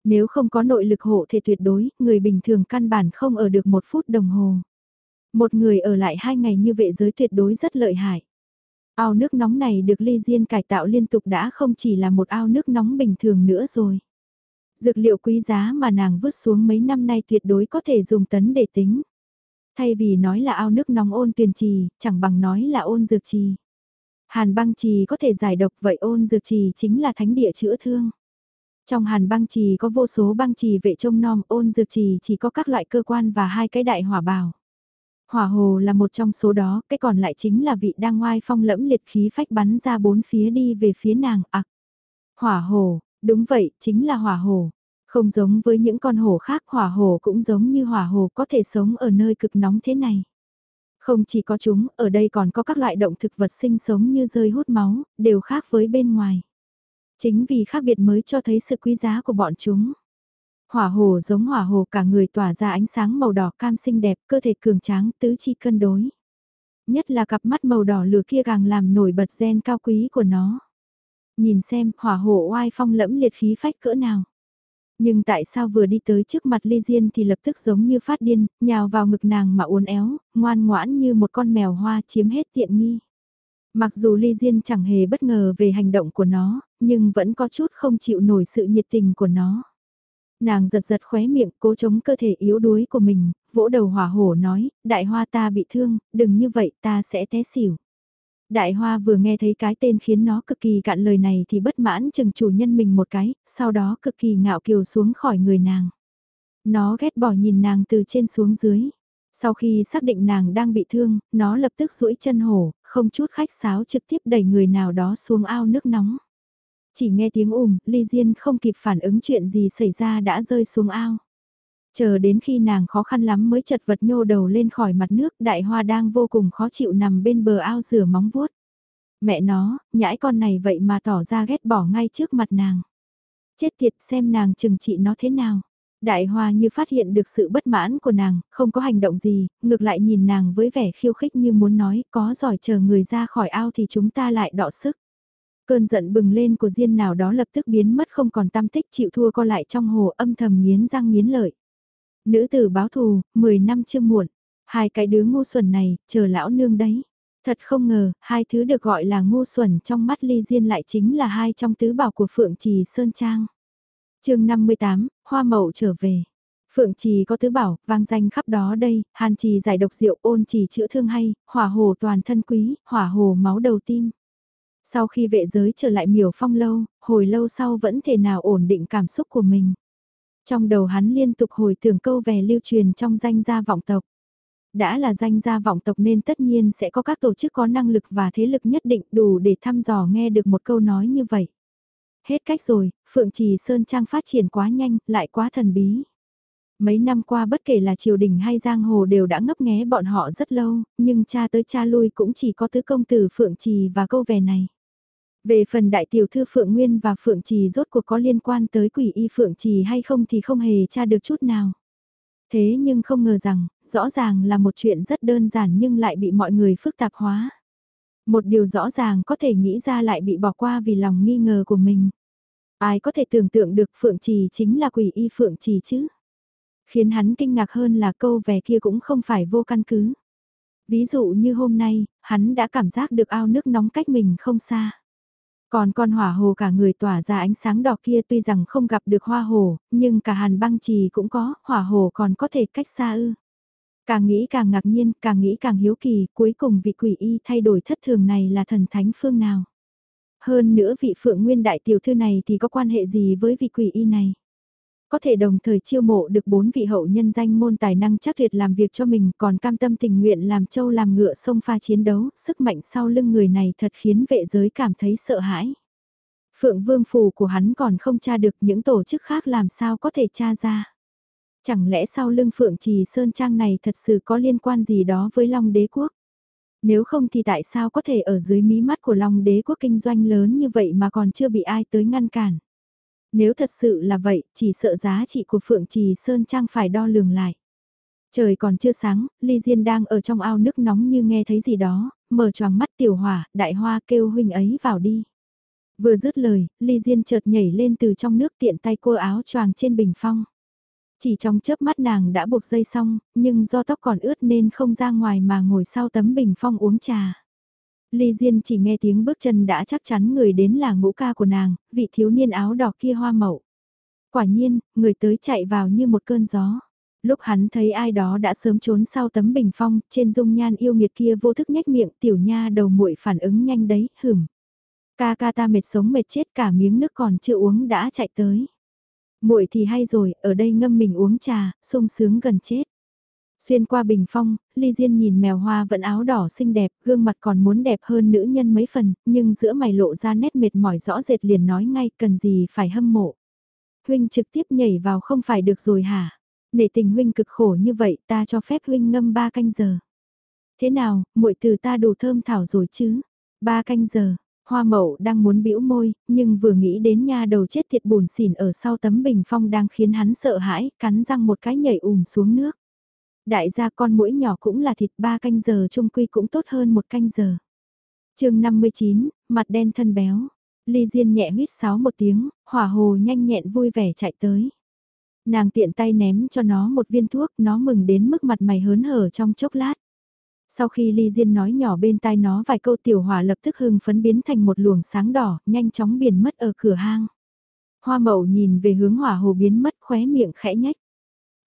Nếu không có nội lực hộ thể tuyệt đối, người bình thường căn bản không ở được một phút đồng hồ. Một người ở lại hai ngày như vệ giới tuyệt đối rất lợi hại. Ao nước nóng này được ly diên cải tạo liên tục đã không chỉ là một ao nước nóng bình thường nữa rồi. Dược liệu quý giá mà nàng vứt xuống mấy năm nay tuyệt đối có thể dùng tấn để tính. Thay vì nói là ao nước nóng ôn tuyền trì, chẳng bằng nói là ôn dược trì. Hàn băng trì có thể giải độc vậy ôn dược trì chính là thánh địa chữa thương. Trong hàn băng trì có vô số băng trì vệ trông nom ôn dược trì chỉ có các loại cơ quan và hai cái đại hỏa bào. Hỏa hồ là một trong số đó, cái còn lại chính là vị đang ngoai phong lẫm liệt khí phách bắn ra bốn phía đi về phía nàng ạc. hỏa hồ, đúng vậy, chính là hỏa hồ. Không giống với những con hổ khác hỏa hồ cũng giống như hỏa hồ có thể sống ở nơi cực nóng thế này. Không chỉ có chúng, ở đây còn có các loại động thực vật sinh sống như rơi hút máu, đều khác với bên ngoài. Chính vì khác biệt mới cho thấy sự quý giá của bọn chúng. Hỏa hồ giống hỏa hồ cả người tỏa ra ánh sáng màu đỏ cam xinh đẹp, cơ thể cường tráng, tứ chi cân đối. Nhất là cặp mắt màu đỏ lửa kia càng làm nổi bật gen cao quý của nó. Nhìn xem, hỏa hồ oai phong lẫm liệt khí phách cỡ nào. Nhưng tại sao vừa đi tới trước mặt Ly Diên thì lập tức giống như phát điên, nhào vào ngực nàng mà uốn éo, ngoan ngoãn như một con mèo hoa chiếm hết tiện nghi. Mặc dù Ly Diên chẳng hề bất ngờ về hành động của nó, nhưng vẫn có chút không chịu nổi sự nhiệt tình của nó. Nàng giật giật khóe miệng cố chống cơ thể yếu đuối của mình, vỗ đầu hỏa hổ nói, đại hoa ta bị thương, đừng như vậy ta sẽ té xỉu. Đại hoa vừa nghe thấy cái tên khiến nó cực kỳ cạn lời này thì bất mãn chừng chủ nhân mình một cái, sau đó cực kỳ ngạo kiều xuống khỏi người nàng. Nó ghét bỏ nhìn nàng từ trên xuống dưới. Sau khi xác định nàng đang bị thương, nó lập tức duỗi chân hổ, không chút khách sáo trực tiếp đẩy người nào đó xuống ao nước nóng. Chỉ nghe tiếng ùm, Ly Diên không kịp phản ứng chuyện gì xảy ra đã rơi xuống ao. Chờ đến khi nàng khó khăn lắm mới chật vật nhô đầu lên khỏi mặt nước đại hoa đang vô cùng khó chịu nằm bên bờ ao rửa móng vuốt. Mẹ nó, nhãi con này vậy mà tỏ ra ghét bỏ ngay trước mặt nàng. Chết tiệt xem nàng chừng trị nó thế nào. Đại hoa như phát hiện được sự bất mãn của nàng, không có hành động gì, ngược lại nhìn nàng với vẻ khiêu khích như muốn nói có giỏi chờ người ra khỏi ao thì chúng ta lại đọ sức. Cơn giận bừng lên của Diên nào đó lập tức biến mất không còn tâm tích chịu thua co lại trong hồ âm thầm nghiến răng nghiến lợi. Nữ tử báo thù, 10 năm chưa muộn. Hai cái đứa ngu xuẩn này, chờ lão nương đấy. Thật không ngờ, hai thứ được gọi là ngu xuẩn trong mắt ly diên lại chính là hai trong tứ bảo của Phượng Trì Sơn Trang. chương 58, Hoa Mậu trở về. Phượng Trì có tứ bảo, vang danh khắp đó đây, hàn trì giải độc rượu ôn trì chữa thương hay, hỏa hồ toàn thân quý, hỏa hồ máu đầu tim. Sau khi vệ giới trở lại miểu phong lâu, hồi lâu sau vẫn thể nào ổn định cảm xúc của mình. Trong đầu hắn liên tục hồi tưởng câu về lưu truyền trong danh gia vọng tộc. Đã là danh gia vọng tộc nên tất nhiên sẽ có các tổ chức có năng lực và thế lực nhất định đủ để thăm dò nghe được một câu nói như vậy. Hết cách rồi, Phượng Trì Sơn Trang phát triển quá nhanh, lại quá thần bí. Mấy năm qua bất kể là triều đình hay giang hồ đều đã ngấp nghé bọn họ rất lâu, nhưng cha tới cha lui cũng chỉ có tứ công tử Phượng Trì và câu về này. Về phần đại tiểu thư Phượng Nguyên và Phượng Trì rốt cuộc có liên quan tới quỷ y Phượng Trì hay không thì không hề tra được chút nào. Thế nhưng không ngờ rằng, rõ ràng là một chuyện rất đơn giản nhưng lại bị mọi người phức tạp hóa. Một điều rõ ràng có thể nghĩ ra lại bị bỏ qua vì lòng nghi ngờ của mình. Ai có thể tưởng tượng được Phượng Trì chính là quỷ y Phượng Trì chứ? Khiến hắn kinh ngạc hơn là câu về kia cũng không phải vô căn cứ. Ví dụ như hôm nay, hắn đã cảm giác được ao nước nóng cách mình không xa. Còn con hỏa hồ cả người tỏa ra ánh sáng đỏ kia tuy rằng không gặp được hoa hồ, nhưng cả hàn băng trì cũng có, hỏa hồ còn có thể cách xa ư. Càng nghĩ càng ngạc nhiên, càng nghĩ càng hiếu kỳ, cuối cùng vị quỷ y thay đổi thất thường này là thần thánh phương nào. Hơn nữa vị phượng nguyên đại tiểu thư này thì có quan hệ gì với vị quỷ y này. Có thể đồng thời chiêu mộ được bốn vị hậu nhân danh môn tài năng chắc tuyệt làm việc cho mình còn cam tâm tình nguyện làm châu làm ngựa sông pha chiến đấu, sức mạnh sau lưng người này thật khiến vệ giới cảm thấy sợ hãi. Phượng vương phù của hắn còn không tra được những tổ chức khác làm sao có thể tra ra. Chẳng lẽ sau lưng Phượng Trì Sơn Trang này thật sự có liên quan gì đó với Long Đế Quốc? Nếu không thì tại sao có thể ở dưới mí mắt của Long Đế Quốc kinh doanh lớn như vậy mà còn chưa bị ai tới ngăn cản? Nếu thật sự là vậy, chỉ sợ giá trị của Phượng Trì Sơn Trang phải đo lường lại. Trời còn chưa sáng, Ly Diên đang ở trong ao nước nóng như nghe thấy gì đó, mở choàng mắt tiểu hỏa, đại hoa kêu huynh ấy vào đi. Vừa dứt lời, Ly Diên chợt nhảy lên từ trong nước tiện tay cô áo choàng trên bình phong. Chỉ trong chớp mắt nàng đã buộc dây xong, nhưng do tóc còn ướt nên không ra ngoài mà ngồi sau tấm bình phong uống trà. Ly Diên chỉ nghe tiếng bước chân đã chắc chắn người đến là ngũ ca của nàng, vị thiếu niên áo đỏ kia hoa mậu. Quả nhiên, người tới chạy vào như một cơn gió. Lúc hắn thấy ai đó đã sớm trốn sau tấm bình phong, trên dung nhan yêu nghiệt kia vô thức nhếch miệng, tiểu nha đầu muội phản ứng nhanh đấy, hửm. Ca ca ta mệt sống mệt chết cả miếng nước còn chưa uống đã chạy tới. Muội thì hay rồi, ở đây ngâm mình uống trà, sung sướng gần chết. Xuyên qua bình phong, Ly Diên nhìn mèo hoa vẫn áo đỏ xinh đẹp, gương mặt còn muốn đẹp hơn nữ nhân mấy phần, nhưng giữa mày lộ ra nét mệt mỏi rõ rệt liền nói ngay cần gì phải hâm mộ. Huynh trực tiếp nhảy vào không phải được rồi hả? Nể tình huynh cực khổ như vậy ta cho phép huynh ngâm ba canh giờ. Thế nào, muội từ ta đủ thơm thảo rồi chứ? Ba canh giờ, hoa mậu đang muốn bĩu môi, nhưng vừa nghĩ đến nha đầu chết thiệt buồn xỉn ở sau tấm bình phong đang khiến hắn sợ hãi, cắn răng một cái nhảy ùm xuống nước. Đại gia con mũi nhỏ cũng là thịt ba canh giờ trung quy cũng tốt hơn một canh giờ. chương 59, mặt đen thân béo. Ly Diên nhẹ huyết sáo một tiếng, hỏa hồ nhanh nhẹn vui vẻ chạy tới. Nàng tiện tay ném cho nó một viên thuốc, nó mừng đến mức mặt mày hớn hở trong chốc lát. Sau khi Ly Diên nói nhỏ bên tai nó vài câu tiểu hỏa lập tức hưng phấn biến thành một luồng sáng đỏ, nhanh chóng biển mất ở cửa hang. Hoa mậu nhìn về hướng hỏa hồ biến mất khóe miệng khẽ nhách.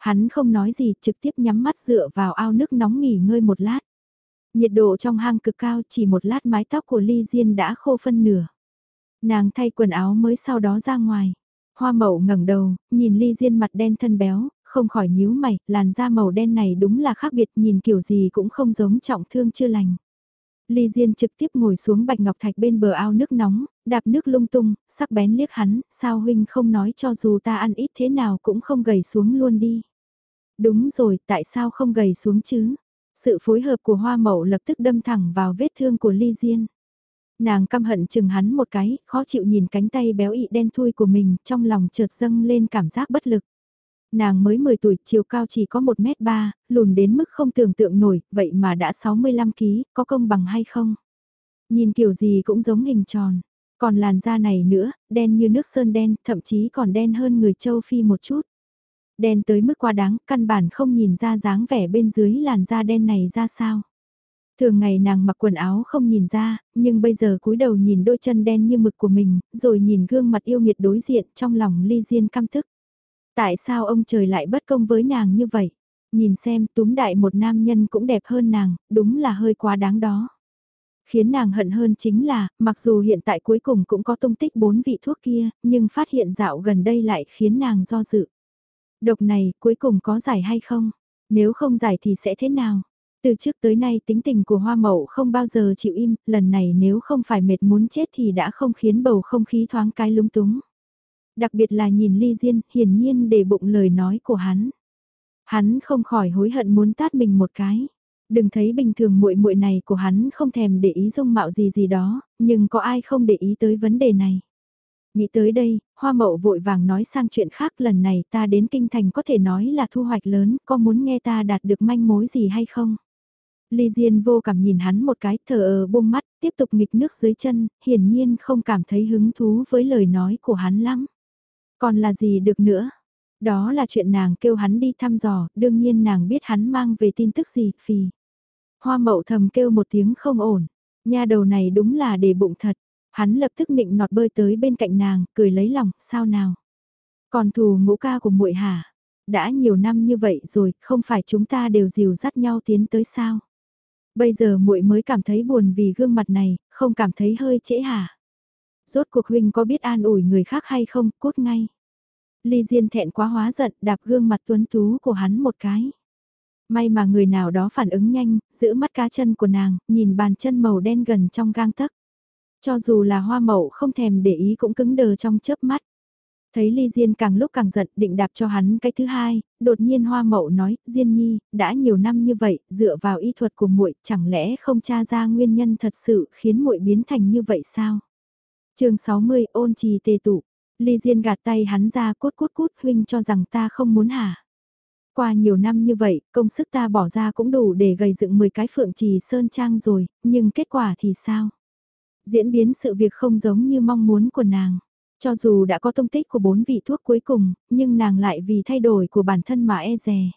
Hắn không nói gì trực tiếp nhắm mắt dựa vào ao nước nóng nghỉ ngơi một lát. Nhiệt độ trong hang cực cao chỉ một lát mái tóc của Ly Diên đã khô phân nửa. Nàng thay quần áo mới sau đó ra ngoài. Hoa mậu ngẩng đầu, nhìn ly diên mặt đen thân béo, không khỏi nhíu mày, làn da màu đen này đúng là khác biệt nhìn kiểu gì cũng không giống trọng thương chưa lành. Ly Diên trực tiếp ngồi xuống bạch ngọc thạch bên bờ ao nước nóng, đạp nước lung tung, sắc bén liếc hắn, sao huynh không nói cho dù ta ăn ít thế nào cũng không gầy xuống luôn đi. Đúng rồi, tại sao không gầy xuống chứ? Sự phối hợp của hoa mậu lập tức đâm thẳng vào vết thương của Ly Diên. Nàng căm hận chừng hắn một cái, khó chịu nhìn cánh tay béo ị đen thui của mình, trong lòng chợt dâng lên cảm giác bất lực. Nàng mới 10 tuổi, chiều cao chỉ có 1m3, lùn đến mức không tưởng tượng nổi, vậy mà đã 65kg, có công bằng hay không? Nhìn kiểu gì cũng giống hình tròn. Còn làn da này nữa, đen như nước sơn đen, thậm chí còn đen hơn người châu Phi một chút. Đen tới mức quá đáng, căn bản không nhìn ra dáng vẻ bên dưới làn da đen này ra sao. Thường ngày nàng mặc quần áo không nhìn ra, nhưng bây giờ cúi đầu nhìn đôi chân đen như mực của mình, rồi nhìn gương mặt yêu nghiệt đối diện trong lòng ly diên căm thức. Tại sao ông trời lại bất công với nàng như vậy? Nhìn xem túm đại một nam nhân cũng đẹp hơn nàng, đúng là hơi quá đáng đó. Khiến nàng hận hơn chính là, mặc dù hiện tại cuối cùng cũng có tung tích bốn vị thuốc kia, nhưng phát hiện dạo gần đây lại khiến nàng do dự. Độc này cuối cùng có giải hay không? Nếu không giải thì sẽ thế nào? Từ trước tới nay tính tình của hoa mậu không bao giờ chịu im, lần này nếu không phải mệt muốn chết thì đã không khiến bầu không khí thoáng cái lúng túng. Đặc biệt là nhìn ly diên, hiển nhiên để bụng lời nói của hắn. Hắn không khỏi hối hận muốn tát mình một cái. Đừng thấy bình thường muội muội này của hắn không thèm để ý dung mạo gì gì đó, nhưng có ai không để ý tới vấn đề này. Nghĩ tới đây, hoa mậu vội vàng nói sang chuyện khác lần này ta đến kinh thành có thể nói là thu hoạch lớn, có muốn nghe ta đạt được manh mối gì hay không? Ly Diên vô cảm nhìn hắn một cái thở ờ buông mắt, tiếp tục nghịch nước dưới chân, hiển nhiên không cảm thấy hứng thú với lời nói của hắn lắm. Còn là gì được nữa? Đó là chuyện nàng kêu hắn đi thăm dò, đương nhiên nàng biết hắn mang về tin tức gì, phì. Hoa mậu thầm kêu một tiếng không ổn, nha đầu này đúng là để bụng thật. Hắn lập tức nịnh nọt bơi tới bên cạnh nàng, cười lấy lòng, sao nào? Còn thù ngũ ca của muội hả? Đã nhiều năm như vậy rồi, không phải chúng ta đều dìu dắt nhau tiến tới sao? Bây giờ muội mới cảm thấy buồn vì gương mặt này, không cảm thấy hơi trễ hả? Rốt cuộc huynh có biết an ủi người khác hay không, cút ngay. Ly Diên thẹn quá hóa giận, đạp gương mặt tuấn tú của hắn một cái. May mà người nào đó phản ứng nhanh, giữ mắt cá chân của nàng, nhìn bàn chân màu đen gần trong gang tấc. Cho dù là hoa mậu không thèm để ý cũng cứng đờ trong chớp mắt. Thấy Ly Diên càng lúc càng giận định đạp cho hắn cái thứ hai, đột nhiên Hoa Mậu nói, Diên Nhi, đã nhiều năm như vậy, dựa vào y thuật của muội chẳng lẽ không tra ra nguyên nhân thật sự khiến muội biến thành như vậy sao? chương 60 ôn trì tề tụ, Ly Diên gạt tay hắn ra cốt cốt cút huynh cho rằng ta không muốn hả? Qua nhiều năm như vậy, công sức ta bỏ ra cũng đủ để gầy dựng 10 cái phượng trì sơn trang rồi, nhưng kết quả thì sao? Diễn biến sự việc không giống như mong muốn của nàng. Cho dù đã có tông tích của bốn vị thuốc cuối cùng, nhưng nàng lại vì thay đổi của bản thân mà e dè.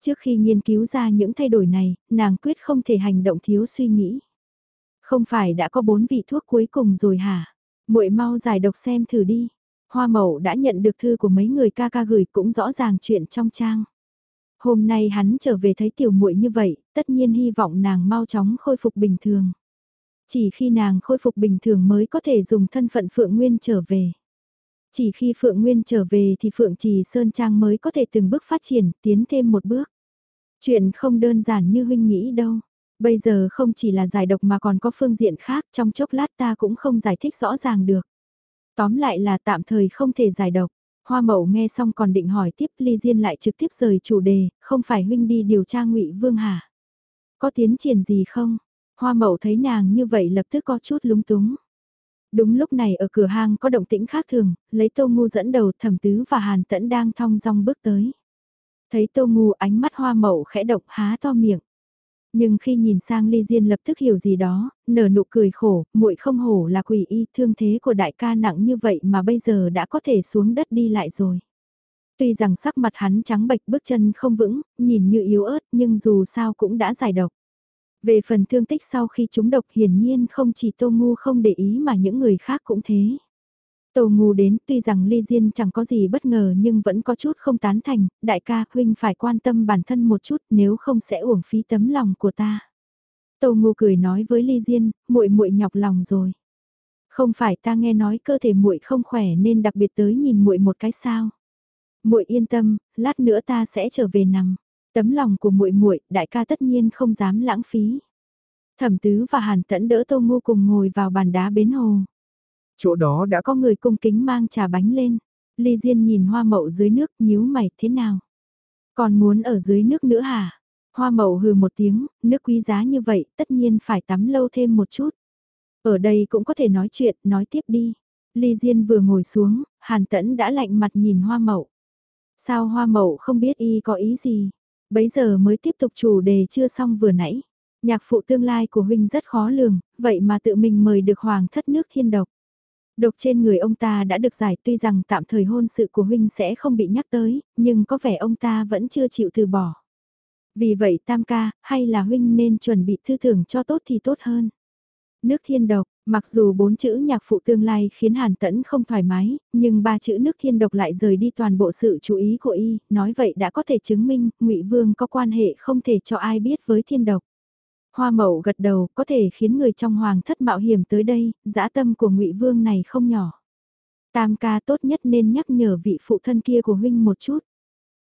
Trước khi nghiên cứu ra những thay đổi này, nàng quyết không thể hành động thiếu suy nghĩ. Không phải đã có bốn vị thuốc cuối cùng rồi hả? muội mau giải độc xem thử đi. Hoa mậu đã nhận được thư của mấy người ca ca gửi cũng rõ ràng chuyện trong trang. Hôm nay hắn trở về thấy tiểu muội như vậy, tất nhiên hy vọng nàng mau chóng khôi phục bình thường. Chỉ khi nàng khôi phục bình thường mới có thể dùng thân phận Phượng Nguyên trở về. Chỉ khi Phượng Nguyên trở về thì Phượng Trì Sơn Trang mới có thể từng bước phát triển, tiến thêm một bước. Chuyện không đơn giản như huynh nghĩ đâu. Bây giờ không chỉ là giải độc mà còn có phương diện khác trong chốc lát ta cũng không giải thích rõ ràng được. Tóm lại là tạm thời không thể giải độc. Hoa mậu nghe xong còn định hỏi tiếp Ly Diên lại trực tiếp rời chủ đề, không phải huynh đi điều tra ngụy Vương hả? Có tiến triển gì không? Hoa mậu thấy nàng như vậy lập tức có chút lúng túng. Đúng lúc này ở cửa hang có động tĩnh khác thường, lấy tô ngu dẫn đầu thẩm tứ và hàn tẫn đang thong dong bước tới. Thấy tô ngu ánh mắt hoa mậu khẽ động há to miệng. Nhưng khi nhìn sang Ly Diên lập tức hiểu gì đó, nở nụ cười khổ, muội không hổ là quỷ y thương thế của đại ca nặng như vậy mà bây giờ đã có thể xuống đất đi lại rồi. Tuy rằng sắc mặt hắn trắng bệch bước chân không vững, nhìn như yếu ớt nhưng dù sao cũng đã giải độc. Về phần thương tích sau khi chúng độc hiển nhiên không chỉ Tô Ngu không để ý mà những người khác cũng thế. Tô Ngu đến tuy rằng Ly Diên chẳng có gì bất ngờ nhưng vẫn có chút không tán thành, đại ca huynh phải quan tâm bản thân một chút nếu không sẽ uổng phí tấm lòng của ta. Tô Ngu cười nói với Ly Diên, muội muội nhọc lòng rồi. Không phải ta nghe nói cơ thể muội không khỏe nên đặc biệt tới nhìn muội một cái sao? Muội yên tâm, lát nữa ta sẽ trở về nằm. Tấm lòng của muội muội, đại ca tất nhiên không dám lãng phí. Thẩm Tứ và Hàn Tẫn đỡ Tô Ngô cùng ngồi vào bàn đá bến hồ. Chỗ đó đã có người cung kính mang trà bánh lên. Ly Diên nhìn hoa mậu dưới nước nhíu mày thế nào? Còn muốn ở dưới nước nữa hả? Hoa mậu hừ một tiếng, nước quý giá như vậy tất nhiên phải tắm lâu thêm một chút. Ở đây cũng có thể nói chuyện, nói tiếp đi. Ly Diên vừa ngồi xuống, Hàn Tẫn đã lạnh mặt nhìn hoa mậu. Sao hoa mậu không biết y có ý gì? Bấy giờ mới tiếp tục chủ đề chưa xong vừa nãy. Nhạc phụ tương lai của huynh rất khó lường, vậy mà tự mình mời được hoàng thất nước thiên độc. Độc trên người ông ta đã được giải tuy rằng tạm thời hôn sự của huynh sẽ không bị nhắc tới, nhưng có vẻ ông ta vẫn chưa chịu từ bỏ. Vì vậy tam ca, hay là huynh nên chuẩn bị thư thưởng cho tốt thì tốt hơn. Nước thiên độc, mặc dù bốn chữ nhạc phụ tương lai khiến Hàn Tẫn không thoải mái, nhưng ba chữ nước thiên độc lại rời đi toàn bộ sự chú ý của y, nói vậy đã có thể chứng minh ngụy Vương có quan hệ không thể cho ai biết với thiên độc. Hoa mậu gật đầu có thể khiến người trong hoàng thất mạo hiểm tới đây, dã tâm của ngụy Vương này không nhỏ. Tam ca tốt nhất nên nhắc nhở vị phụ thân kia của huynh một chút.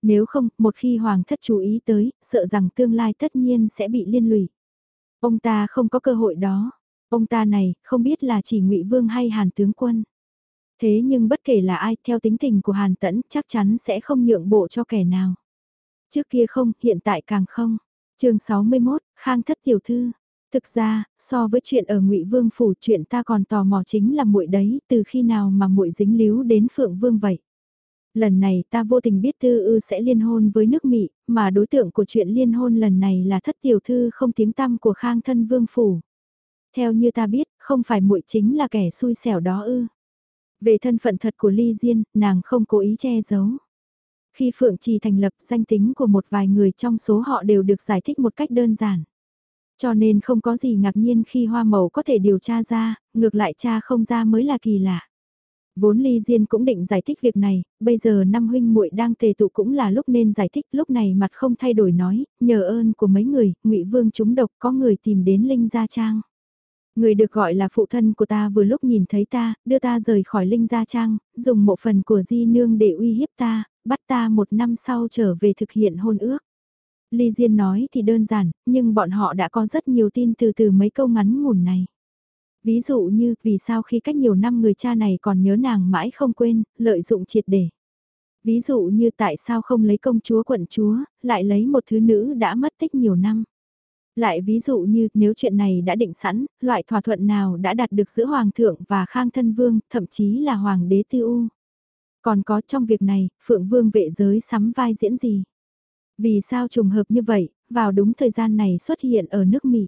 Nếu không, một khi hoàng thất chú ý tới, sợ rằng tương lai tất nhiên sẽ bị liên lụy. Ông ta không có cơ hội đó. Ông ta này, không biết là chỉ ngụy Vương hay Hàn tướng quân. Thế nhưng bất kể là ai, theo tính tình của Hàn Tẫn, chắc chắn sẽ không nhượng bộ cho kẻ nào. Trước kia không, hiện tại càng không chương 61, Khang thất tiểu thư. Thực ra, so với chuyện ở Ngụy Vương phủ, chuyện ta còn tò mò chính là muội đấy, từ khi nào mà muội dính líu đến Phượng Vương vậy. Lần này ta vô tình biết Tư Ư sẽ liên hôn với nước Mỹ, mà đối tượng của chuyện liên hôn lần này là thất tiểu thư không tiếng tăm của Khang thân Vương phủ. Theo như ta biết, không phải muội chính là kẻ xui xẻo đó ư? Về thân phận thật của Ly Diên, nàng không cố ý che giấu. Khi Phượng Trì thành lập danh tính của một vài người trong số họ đều được giải thích một cách đơn giản. Cho nên không có gì ngạc nhiên khi hoa màu có thể điều tra ra, ngược lại cha không ra mới là kỳ lạ. Vốn Ly Diên cũng định giải thích việc này, bây giờ năm huynh muội đang tề tụ cũng là lúc nên giải thích, lúc này mặt không thay đổi nói, nhờ ơn của mấy người, Ngụy Vương chúng độc có người tìm đến Linh Gia Trang. Người được gọi là phụ thân của ta vừa lúc nhìn thấy ta, đưa ta rời khỏi Linh Gia Trang, dùng một phần của Di Nương để uy hiếp ta, bắt ta một năm sau trở về thực hiện hôn ước. Ly Diên nói thì đơn giản, nhưng bọn họ đã có rất nhiều tin từ từ mấy câu ngắn ngủn này. Ví dụ như, vì sao khi cách nhiều năm người cha này còn nhớ nàng mãi không quên, lợi dụng triệt để. Ví dụ như tại sao không lấy công chúa quận chúa, lại lấy một thứ nữ đã mất tích nhiều năm. Lại ví dụ như nếu chuyện này đã định sẵn, loại thỏa thuận nào đã đạt được giữa Hoàng thượng và Khang Thân Vương, thậm chí là Hoàng đế Tư U. Còn có trong việc này, Phượng Vương vệ giới sắm vai diễn gì? Vì sao trùng hợp như vậy, vào đúng thời gian này xuất hiện ở nước Mỹ?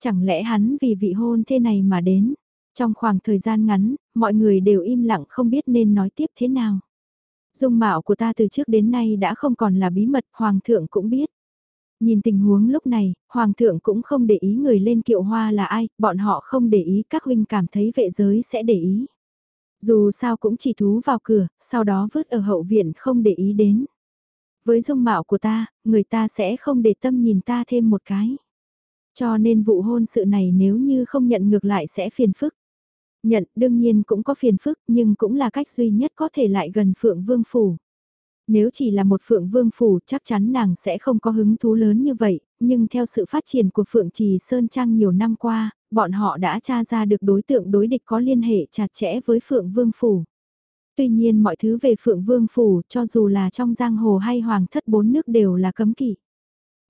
Chẳng lẽ hắn vì vị hôn thế này mà đến? Trong khoảng thời gian ngắn, mọi người đều im lặng không biết nên nói tiếp thế nào. Dung mạo của ta từ trước đến nay đã không còn là bí mật, Hoàng thượng cũng biết. Nhìn tình huống lúc này, Hoàng thượng cũng không để ý người lên kiệu hoa là ai, bọn họ không để ý các huynh cảm thấy vệ giới sẽ để ý. Dù sao cũng chỉ thú vào cửa, sau đó vứt ở hậu viện không để ý đến. Với dung mạo của ta, người ta sẽ không để tâm nhìn ta thêm một cái. Cho nên vụ hôn sự này nếu như không nhận ngược lại sẽ phiền phức. Nhận đương nhiên cũng có phiền phức nhưng cũng là cách duy nhất có thể lại gần Phượng Vương Phủ. Nếu chỉ là một Phượng Vương Phủ chắc chắn nàng sẽ không có hứng thú lớn như vậy, nhưng theo sự phát triển của Phượng Trì Sơn Trang nhiều năm qua, bọn họ đã tra ra được đối tượng đối địch có liên hệ chặt chẽ với Phượng Vương Phủ. Tuy nhiên mọi thứ về Phượng Vương Phủ cho dù là trong giang hồ hay hoàng thất bốn nước đều là cấm kỵ.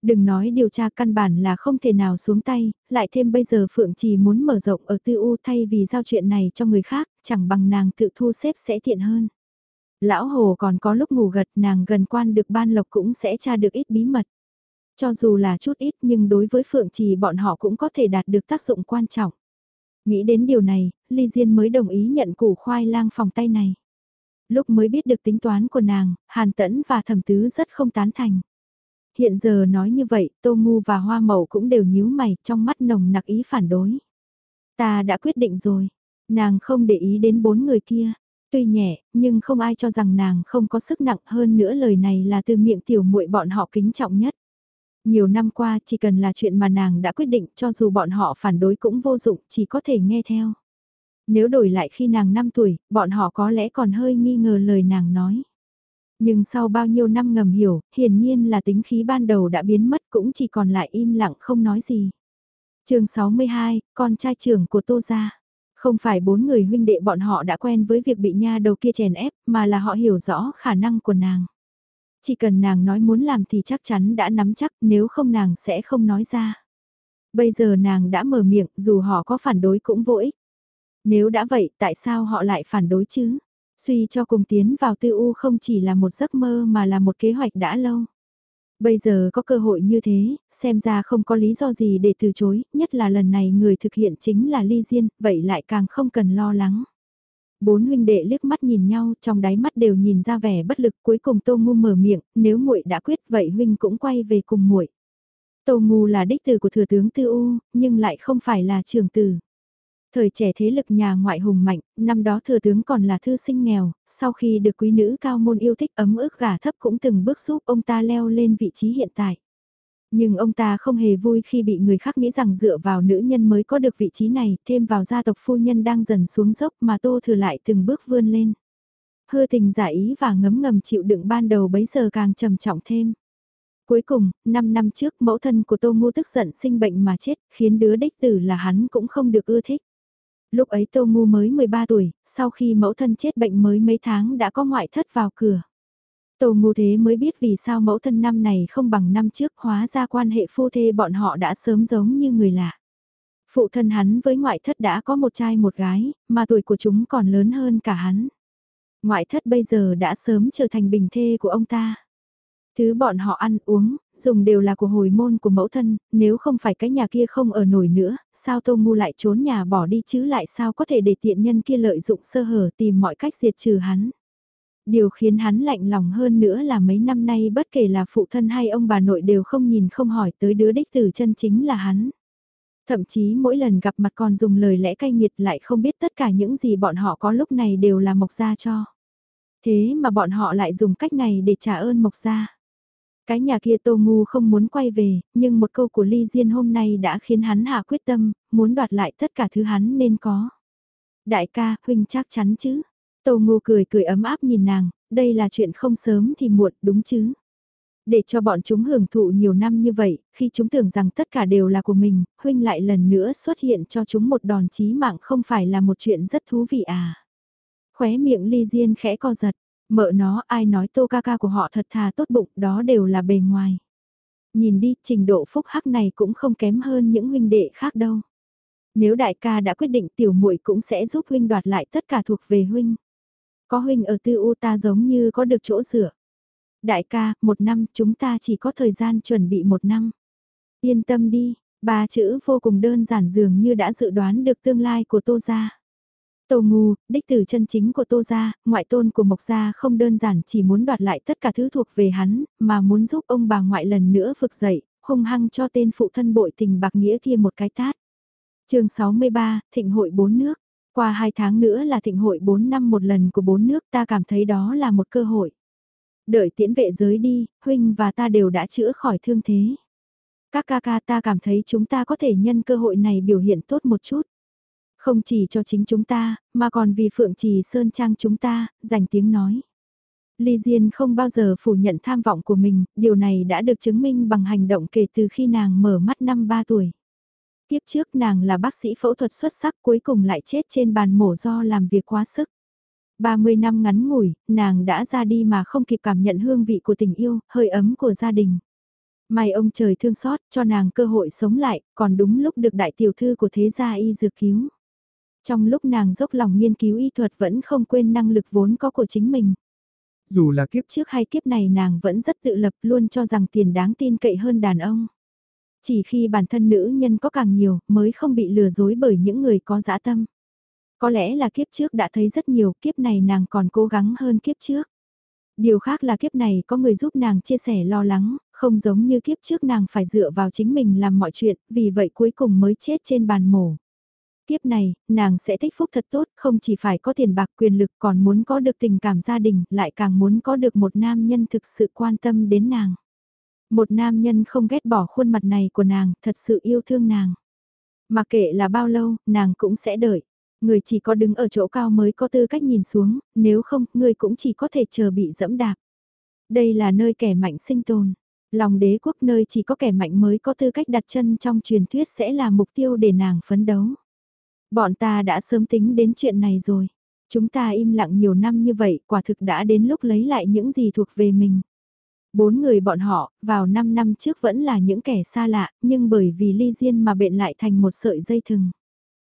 Đừng nói điều tra căn bản là không thể nào xuống tay, lại thêm bây giờ Phượng Trì muốn mở rộng ở tư u thay vì giao chuyện này cho người khác, chẳng bằng nàng tự thu xếp sẽ tiện hơn. Lão Hồ còn có lúc ngủ gật nàng gần quan được ban lộc cũng sẽ tra được ít bí mật. Cho dù là chút ít nhưng đối với Phượng Trì bọn họ cũng có thể đạt được tác dụng quan trọng. Nghĩ đến điều này, Ly Diên mới đồng ý nhận củ khoai lang phòng tay này. Lúc mới biết được tính toán của nàng, Hàn Tẫn và Thẩm Tứ rất không tán thành. Hiện giờ nói như vậy, Tô Ngu và Hoa Mậu cũng đều nhíu mày, trong mắt nồng nặc ý phản đối. Ta đã quyết định rồi. Nàng không để ý đến bốn người kia. Tuy nhẹ, nhưng không ai cho rằng nàng không có sức nặng hơn nữa lời này là từ miệng tiểu muội bọn họ kính trọng nhất. Nhiều năm qua chỉ cần là chuyện mà nàng đã quyết định cho dù bọn họ phản đối cũng vô dụng, chỉ có thể nghe theo. Nếu đổi lại khi nàng 5 tuổi, bọn họ có lẽ còn hơi nghi ngờ lời nàng nói. Nhưng sau bao nhiêu năm ngầm hiểu, hiển nhiên là tính khí ban đầu đã biến mất cũng chỉ còn lại im lặng không nói gì. chương 62, con trai trưởng của Tô Gia. Không phải bốn người huynh đệ bọn họ đã quen với việc bị nha đầu kia chèn ép, mà là họ hiểu rõ khả năng của nàng. Chỉ cần nàng nói muốn làm thì chắc chắn đã nắm chắc, nếu không nàng sẽ không nói ra. Bây giờ nàng đã mở miệng, dù họ có phản đối cũng vô ích. Nếu đã vậy, tại sao họ lại phản đối chứ? Suy cho cùng tiến vào tư u không chỉ là một giấc mơ mà là một kế hoạch đã lâu. Bây giờ có cơ hội như thế, xem ra không có lý do gì để từ chối, nhất là lần này người thực hiện chính là Ly Diên, vậy lại càng không cần lo lắng. Bốn huynh đệ liếc mắt nhìn nhau, trong đáy mắt đều nhìn ra vẻ bất lực, cuối cùng Tô Ngu mở miệng, nếu muội đã quyết vậy huynh cũng quay về cùng muội. Tô Ngu là đích tử của thừa tướng Tư U, nhưng lại không phải là trưởng tử. Thời trẻ thế lực nhà ngoại hùng mạnh, năm đó thừa tướng còn là thư sinh nghèo, sau khi được quý nữ cao môn yêu thích ấm ức gả thấp cũng từng bước giúp ông ta leo lên vị trí hiện tại. Nhưng ông ta không hề vui khi bị người khác nghĩ rằng dựa vào nữ nhân mới có được vị trí này, thêm vào gia tộc phu nhân đang dần xuống dốc mà tô thừa lại từng bước vươn lên. Hư tình giả ý và ngấm ngầm chịu đựng ban đầu bấy giờ càng trầm trọng thêm. Cuối cùng, 5 năm trước mẫu thân của Tô ngu tức giận sinh bệnh mà chết, khiến đứa đích tử là hắn cũng không được ưa thích. Lúc ấy Tô Ngu mới 13 tuổi, sau khi mẫu thân chết bệnh mới mấy tháng đã có ngoại thất vào cửa. Tô Ngu thế mới biết vì sao mẫu thân năm này không bằng năm trước hóa ra quan hệ phu thê bọn họ đã sớm giống như người lạ. Phụ thân hắn với ngoại thất đã có một trai một gái, mà tuổi của chúng còn lớn hơn cả hắn. Ngoại thất bây giờ đã sớm trở thành bình thê của ông ta. Thứ bọn họ ăn uống, dùng đều là của hồi môn của mẫu thân, nếu không phải cái nhà kia không ở nổi nữa, sao Tô Ngu lại trốn nhà bỏ đi chứ lại sao có thể để tiện nhân kia lợi dụng sơ hở tìm mọi cách diệt trừ hắn. Điều khiến hắn lạnh lòng hơn nữa là mấy năm nay bất kể là phụ thân hay ông bà nội đều không nhìn không hỏi tới đứa đích tử chân chính là hắn. Thậm chí mỗi lần gặp mặt còn dùng lời lẽ cay nghiệt lại không biết tất cả những gì bọn họ có lúc này đều là mộc gia cho. Thế mà bọn họ lại dùng cách này để trả ơn mộc gia. Cái nhà kia Tô Ngu không muốn quay về, nhưng một câu của Ly Diên hôm nay đã khiến hắn hạ quyết tâm, muốn đoạt lại tất cả thứ hắn nên có. Đại ca, huynh chắc chắn chứ? Tô Ngu cười cười ấm áp nhìn nàng, đây là chuyện không sớm thì muộn, đúng chứ? Để cho bọn chúng hưởng thụ nhiều năm như vậy, khi chúng tưởng rằng tất cả đều là của mình, huynh lại lần nữa xuất hiện cho chúng một đòn chí mạng không phải là một chuyện rất thú vị à? Khóe miệng Ly Diên khẽ co giật, Mợ nó ai nói tô ca ca của họ thật thà tốt bụng đó đều là bề ngoài. Nhìn đi trình độ phúc hắc này cũng không kém hơn những huynh đệ khác đâu. Nếu đại ca đã quyết định tiểu muội cũng sẽ giúp huynh đoạt lại tất cả thuộc về huynh. Có huynh ở tư u ta giống như có được chỗ dựa. Đại ca, một năm chúng ta chỉ có thời gian chuẩn bị một năm. Yên tâm đi, ba chữ vô cùng đơn giản dường như đã dự đoán được tương lai của tô gia. Tô Ngu, đích tử chân chính của Tô Gia, ngoại tôn của Mộc Gia không đơn giản chỉ muốn đoạt lại tất cả thứ thuộc về hắn, mà muốn giúp ông bà ngoại lần nữa vực dậy, hung hăng cho tên phụ thân bội tình bạc nghĩa kia một cái tát. chương 63, Thịnh hội bốn nước. Qua hai tháng nữa là thịnh hội bốn năm một lần của bốn nước ta cảm thấy đó là một cơ hội. Đợi tiễn vệ giới đi, huynh và ta đều đã chữa khỏi thương thế. Các ca ca ta cảm thấy chúng ta có thể nhân cơ hội này biểu hiện tốt một chút. Không chỉ cho chính chúng ta, mà còn vì Phượng Trì Sơn Trang chúng ta, dành tiếng nói. Ly Diên không bao giờ phủ nhận tham vọng của mình, điều này đã được chứng minh bằng hành động kể từ khi nàng mở mắt năm 3 tuổi. Tiếp trước nàng là bác sĩ phẫu thuật xuất sắc cuối cùng lại chết trên bàn mổ do làm việc quá sức. 30 năm ngắn ngủi, nàng đã ra đi mà không kịp cảm nhận hương vị của tình yêu, hơi ấm của gia đình. May ông trời thương xót cho nàng cơ hội sống lại, còn đúng lúc được đại tiểu thư của thế gia y dược cứu. Trong lúc nàng dốc lòng nghiên cứu y thuật vẫn không quên năng lực vốn có của chính mình. Dù là kiếp trước hay kiếp này nàng vẫn rất tự lập luôn cho rằng tiền đáng tin cậy hơn đàn ông. Chỉ khi bản thân nữ nhân có càng nhiều mới không bị lừa dối bởi những người có dã tâm. Có lẽ là kiếp trước đã thấy rất nhiều, kiếp này nàng còn cố gắng hơn kiếp trước. Điều khác là kiếp này có người giúp nàng chia sẻ lo lắng, không giống như kiếp trước nàng phải dựa vào chính mình làm mọi chuyện, vì vậy cuối cùng mới chết trên bàn mổ. Kiếp này, nàng sẽ thích phúc thật tốt, không chỉ phải có tiền bạc quyền lực còn muốn có được tình cảm gia đình, lại càng muốn có được một nam nhân thực sự quan tâm đến nàng. Một nam nhân không ghét bỏ khuôn mặt này của nàng, thật sự yêu thương nàng. Mà kệ là bao lâu, nàng cũng sẽ đợi. Người chỉ có đứng ở chỗ cao mới có tư cách nhìn xuống, nếu không, người cũng chỉ có thể chờ bị dẫm đạp. Đây là nơi kẻ mạnh sinh tồn. Lòng đế quốc nơi chỉ có kẻ mạnh mới có tư cách đặt chân trong truyền thuyết sẽ là mục tiêu để nàng phấn đấu. Bọn ta đã sớm tính đến chuyện này rồi. Chúng ta im lặng nhiều năm như vậy, quả thực đã đến lúc lấy lại những gì thuộc về mình. Bốn người bọn họ, vào 5 năm trước vẫn là những kẻ xa lạ, nhưng bởi vì ly diên mà bệnh lại thành một sợi dây thừng.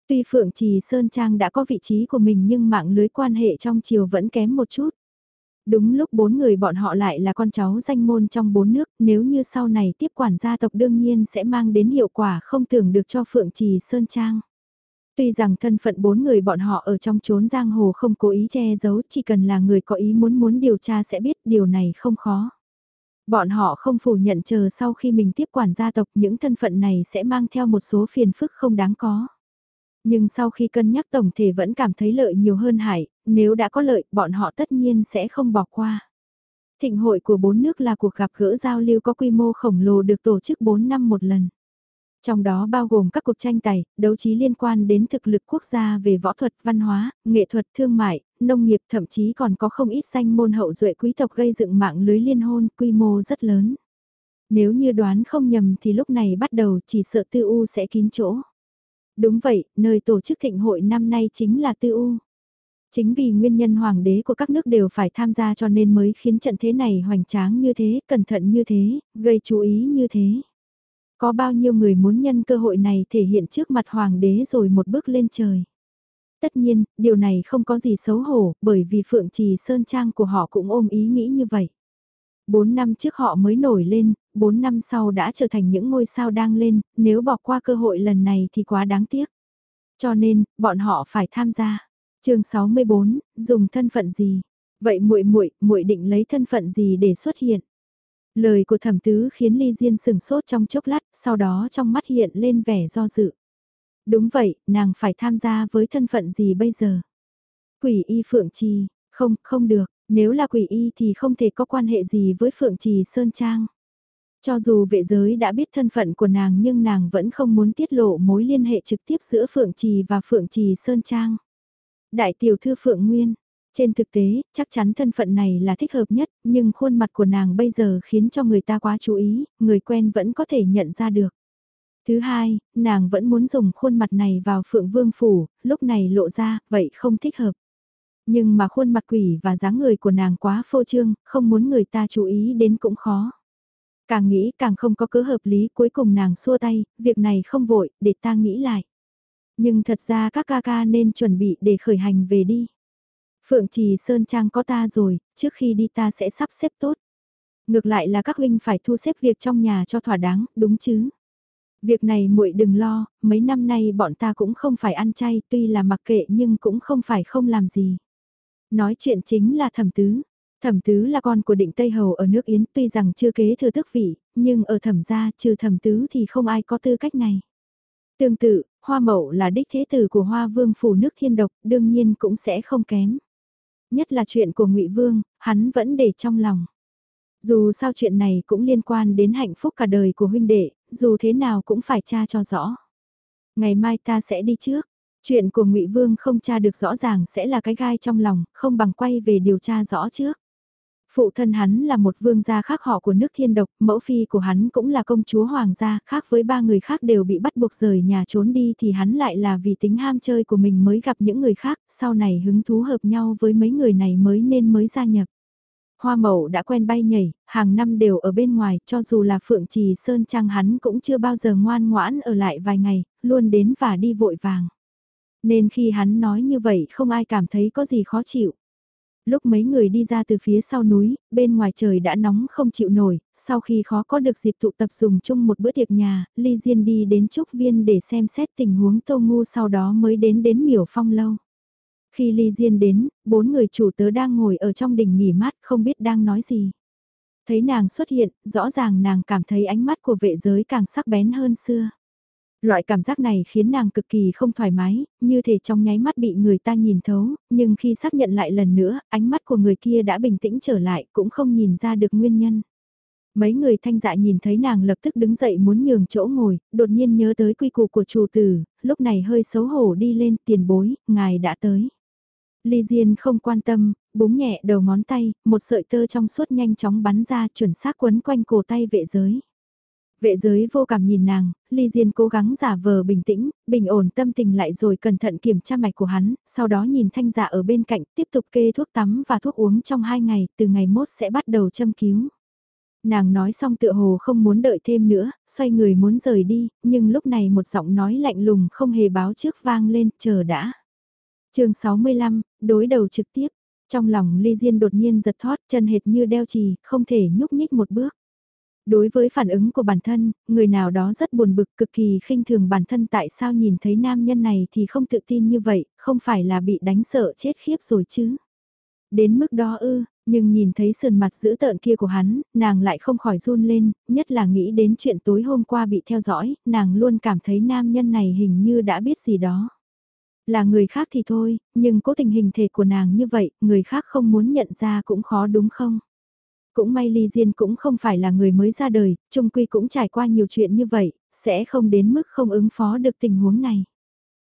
Tuy Phượng Trì Sơn Trang đã có vị trí của mình nhưng mạng lưới quan hệ trong triều vẫn kém một chút. Đúng lúc bốn người bọn họ lại là con cháu danh môn trong bốn nước, nếu như sau này tiếp quản gia tộc đương nhiên sẽ mang đến hiệu quả không tưởng được cho Phượng Trì Sơn Trang. Tuy rằng thân phận bốn người bọn họ ở trong chốn giang hồ không cố ý che giấu, chỉ cần là người có ý muốn muốn điều tra sẽ biết điều này không khó. Bọn họ không phủ nhận chờ sau khi mình tiếp quản gia tộc những thân phận này sẽ mang theo một số phiền phức không đáng có. Nhưng sau khi cân nhắc tổng thể vẫn cảm thấy lợi nhiều hơn hại, nếu đã có lợi bọn họ tất nhiên sẽ không bỏ qua. Thịnh hội của bốn nước là cuộc gặp gỡ giao lưu có quy mô khổng lồ được tổ chức 4 năm một lần. Trong đó bao gồm các cuộc tranh tài, đấu trí liên quan đến thực lực quốc gia về võ thuật, văn hóa, nghệ thuật, thương mại, nông nghiệp thậm chí còn có không ít danh môn hậu duệ quý tộc gây dựng mạng lưới liên hôn quy mô rất lớn. Nếu như đoán không nhầm thì lúc này bắt đầu chỉ sợ tư u sẽ kín chỗ. Đúng vậy, nơi tổ chức thịnh hội năm nay chính là tư u. Chính vì nguyên nhân hoàng đế của các nước đều phải tham gia cho nên mới khiến trận thế này hoành tráng như thế, cẩn thận như thế, gây chú ý như thế. Có bao nhiêu người muốn nhân cơ hội này thể hiện trước mặt hoàng đế rồi một bước lên trời. Tất nhiên, điều này không có gì xấu hổ, bởi vì Phượng Trì Sơn Trang của họ cũng ôm ý nghĩ như vậy. Bốn năm trước họ mới nổi lên, bốn năm sau đã trở thành những ngôi sao đang lên, nếu bỏ qua cơ hội lần này thì quá đáng tiếc. Cho nên, bọn họ phải tham gia. chương 64, dùng thân phận gì? Vậy muội muội muội định lấy thân phận gì để xuất hiện? Lời của thẩm tứ khiến Ly Diên sừng sốt trong chốc lát, sau đó trong mắt hiện lên vẻ do dự. Đúng vậy, nàng phải tham gia với thân phận gì bây giờ? Quỷ y Phượng Trì, không, không được, nếu là quỷ y thì không thể có quan hệ gì với Phượng Trì Sơn Trang. Cho dù vệ giới đã biết thân phận của nàng nhưng nàng vẫn không muốn tiết lộ mối liên hệ trực tiếp giữa Phượng Trì và Phượng Trì Sơn Trang. Đại tiểu thư Phượng Nguyên, trên thực tế, chắc chắn thân phận này là thích hợp nhất, nhưng khuôn mặt của nàng bây giờ khiến cho người ta quá chú ý, người quen vẫn có thể nhận ra được. Thứ hai, nàng vẫn muốn dùng khuôn mặt này vào phượng vương phủ, lúc này lộ ra, vậy không thích hợp. Nhưng mà khuôn mặt quỷ và dáng người của nàng quá phô trương, không muốn người ta chú ý đến cũng khó. Càng nghĩ càng không có cớ hợp lý cuối cùng nàng xua tay, việc này không vội, để ta nghĩ lại. Nhưng thật ra các ca ca nên chuẩn bị để khởi hành về đi. Phượng Trì Sơn Trang có ta rồi, trước khi đi ta sẽ sắp xếp tốt. Ngược lại là các huynh phải thu xếp việc trong nhà cho thỏa đáng, đúng chứ? Việc này muội đừng lo, mấy năm nay bọn ta cũng không phải ăn chay, tuy là mặc kệ nhưng cũng không phải không làm gì. Nói chuyện chính là thẩm tứ. Thẩm tứ là con của định Tây Hầu ở nước Yến tuy rằng chưa kế thừa tước vị, nhưng ở thẩm gia trừ thẩm tứ thì không ai có tư cách này. Tương tự, hoa mậu là đích thế tử của hoa vương phủ nước thiên độc, đương nhiên cũng sẽ không kém. Nhất là chuyện của ngụy Vương, hắn vẫn để trong lòng. Dù sao chuyện này cũng liên quan đến hạnh phúc cả đời của huynh đệ, dù thế nào cũng phải tra cho rõ. Ngày mai ta sẽ đi trước. Chuyện của ngụy Vương không tra được rõ ràng sẽ là cái gai trong lòng, không bằng quay về điều tra rõ trước. Phụ thân hắn là một vương gia khác họ của nước thiên độc, mẫu phi của hắn cũng là công chúa hoàng gia, khác với ba người khác đều bị bắt buộc rời nhà trốn đi thì hắn lại là vì tính ham chơi của mình mới gặp những người khác, sau này hứng thú hợp nhau với mấy người này mới nên mới gia nhập. Hoa mậu đã quen bay nhảy, hàng năm đều ở bên ngoài, cho dù là Phượng Trì Sơn Trang hắn cũng chưa bao giờ ngoan ngoãn ở lại vài ngày, luôn đến và đi vội vàng. Nên khi hắn nói như vậy không ai cảm thấy có gì khó chịu. Lúc mấy người đi ra từ phía sau núi, bên ngoài trời đã nóng không chịu nổi, sau khi khó có được dịp tụ tập dùng chung một bữa tiệc nhà, Ly Diên đi đến Trúc Viên để xem xét tình huống Tô Ngu sau đó mới đến đến miểu phong lâu. Khi Ly Diên đến, bốn người chủ tớ đang ngồi ở trong đỉnh nghỉ mát không biết đang nói gì. Thấy nàng xuất hiện, rõ ràng nàng cảm thấy ánh mắt của vệ giới càng sắc bén hơn xưa. Loại cảm giác này khiến nàng cực kỳ không thoải mái, như thể trong nháy mắt bị người ta nhìn thấu, nhưng khi xác nhận lại lần nữa, ánh mắt của người kia đã bình tĩnh trở lại, cũng không nhìn ra được nguyên nhân. Mấy người thanh dạ nhìn thấy nàng lập tức đứng dậy muốn nhường chỗ ngồi, đột nhiên nhớ tới quy củ của chủ tử, lúc này hơi xấu hổ đi lên tiền bối, ngài đã tới. Ly Diên không quan tâm, búng nhẹ đầu ngón tay, một sợi tơ trong suốt nhanh chóng bắn ra chuẩn xác quấn quanh cổ tay vệ giới. Vệ giới vô cảm nhìn nàng, Ly Diên cố gắng giả vờ bình tĩnh, bình ổn tâm tình lại rồi cẩn thận kiểm tra mạch của hắn, sau đó nhìn thanh giả ở bên cạnh tiếp tục kê thuốc tắm và thuốc uống trong hai ngày, từ ngày mốt sẽ bắt đầu châm cứu. Nàng nói xong tựa hồ không muốn đợi thêm nữa, xoay người muốn rời đi, nhưng lúc này một giọng nói lạnh lùng không hề báo trước vang lên, chờ đã. chương 65, đối đầu trực tiếp, trong lòng Ly Diên đột nhiên giật thoát chân hệt như đeo trì, không thể nhúc nhích một bước. Đối với phản ứng của bản thân, người nào đó rất buồn bực cực kỳ khinh thường bản thân tại sao nhìn thấy nam nhân này thì không tự tin như vậy, không phải là bị đánh sợ chết khiếp rồi chứ. Đến mức đó ư, nhưng nhìn thấy sườn mặt dữ tợn kia của hắn, nàng lại không khỏi run lên, nhất là nghĩ đến chuyện tối hôm qua bị theo dõi, nàng luôn cảm thấy nam nhân này hình như đã biết gì đó. Là người khác thì thôi, nhưng cố tình hình thể của nàng như vậy, người khác không muốn nhận ra cũng khó đúng không? Cũng may Ly Diên cũng không phải là người mới ra đời, Trung Quy cũng trải qua nhiều chuyện như vậy, sẽ không đến mức không ứng phó được tình huống này.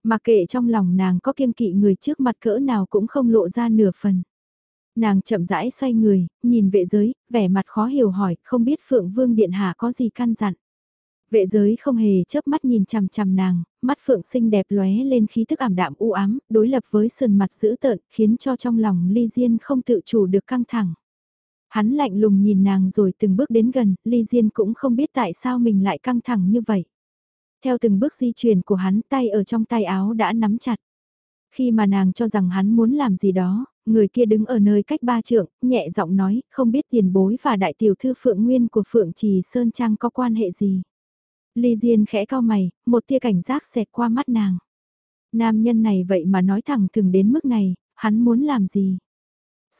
Mà kệ trong lòng nàng có kiêng kỵ người trước mặt cỡ nào cũng không lộ ra nửa phần. Nàng chậm rãi xoay người, nhìn vệ giới, vẻ mặt khó hiểu hỏi, không biết Phượng Vương Điện Hạ có gì căn dặn. Vệ giới không hề chớp mắt nhìn chằm chằm nàng, mắt Phượng xinh đẹp lóe lên khí thức ảm đạm u ám, đối lập với sườn mặt dữ tợn, khiến cho trong lòng Ly Diên không tự chủ được căng thẳng. Hắn lạnh lùng nhìn nàng rồi từng bước đến gần, Ly Diên cũng không biết tại sao mình lại căng thẳng như vậy. Theo từng bước di chuyển của hắn tay ở trong tay áo đã nắm chặt. Khi mà nàng cho rằng hắn muốn làm gì đó, người kia đứng ở nơi cách ba trượng, nhẹ giọng nói, không biết tiền bối và đại tiểu thư Phượng Nguyên của Phượng Trì Sơn Trang có quan hệ gì. Ly Diên khẽ cao mày, một tia cảnh giác xẹt qua mắt nàng. Nam nhân này vậy mà nói thẳng thừng đến mức này, hắn muốn làm gì?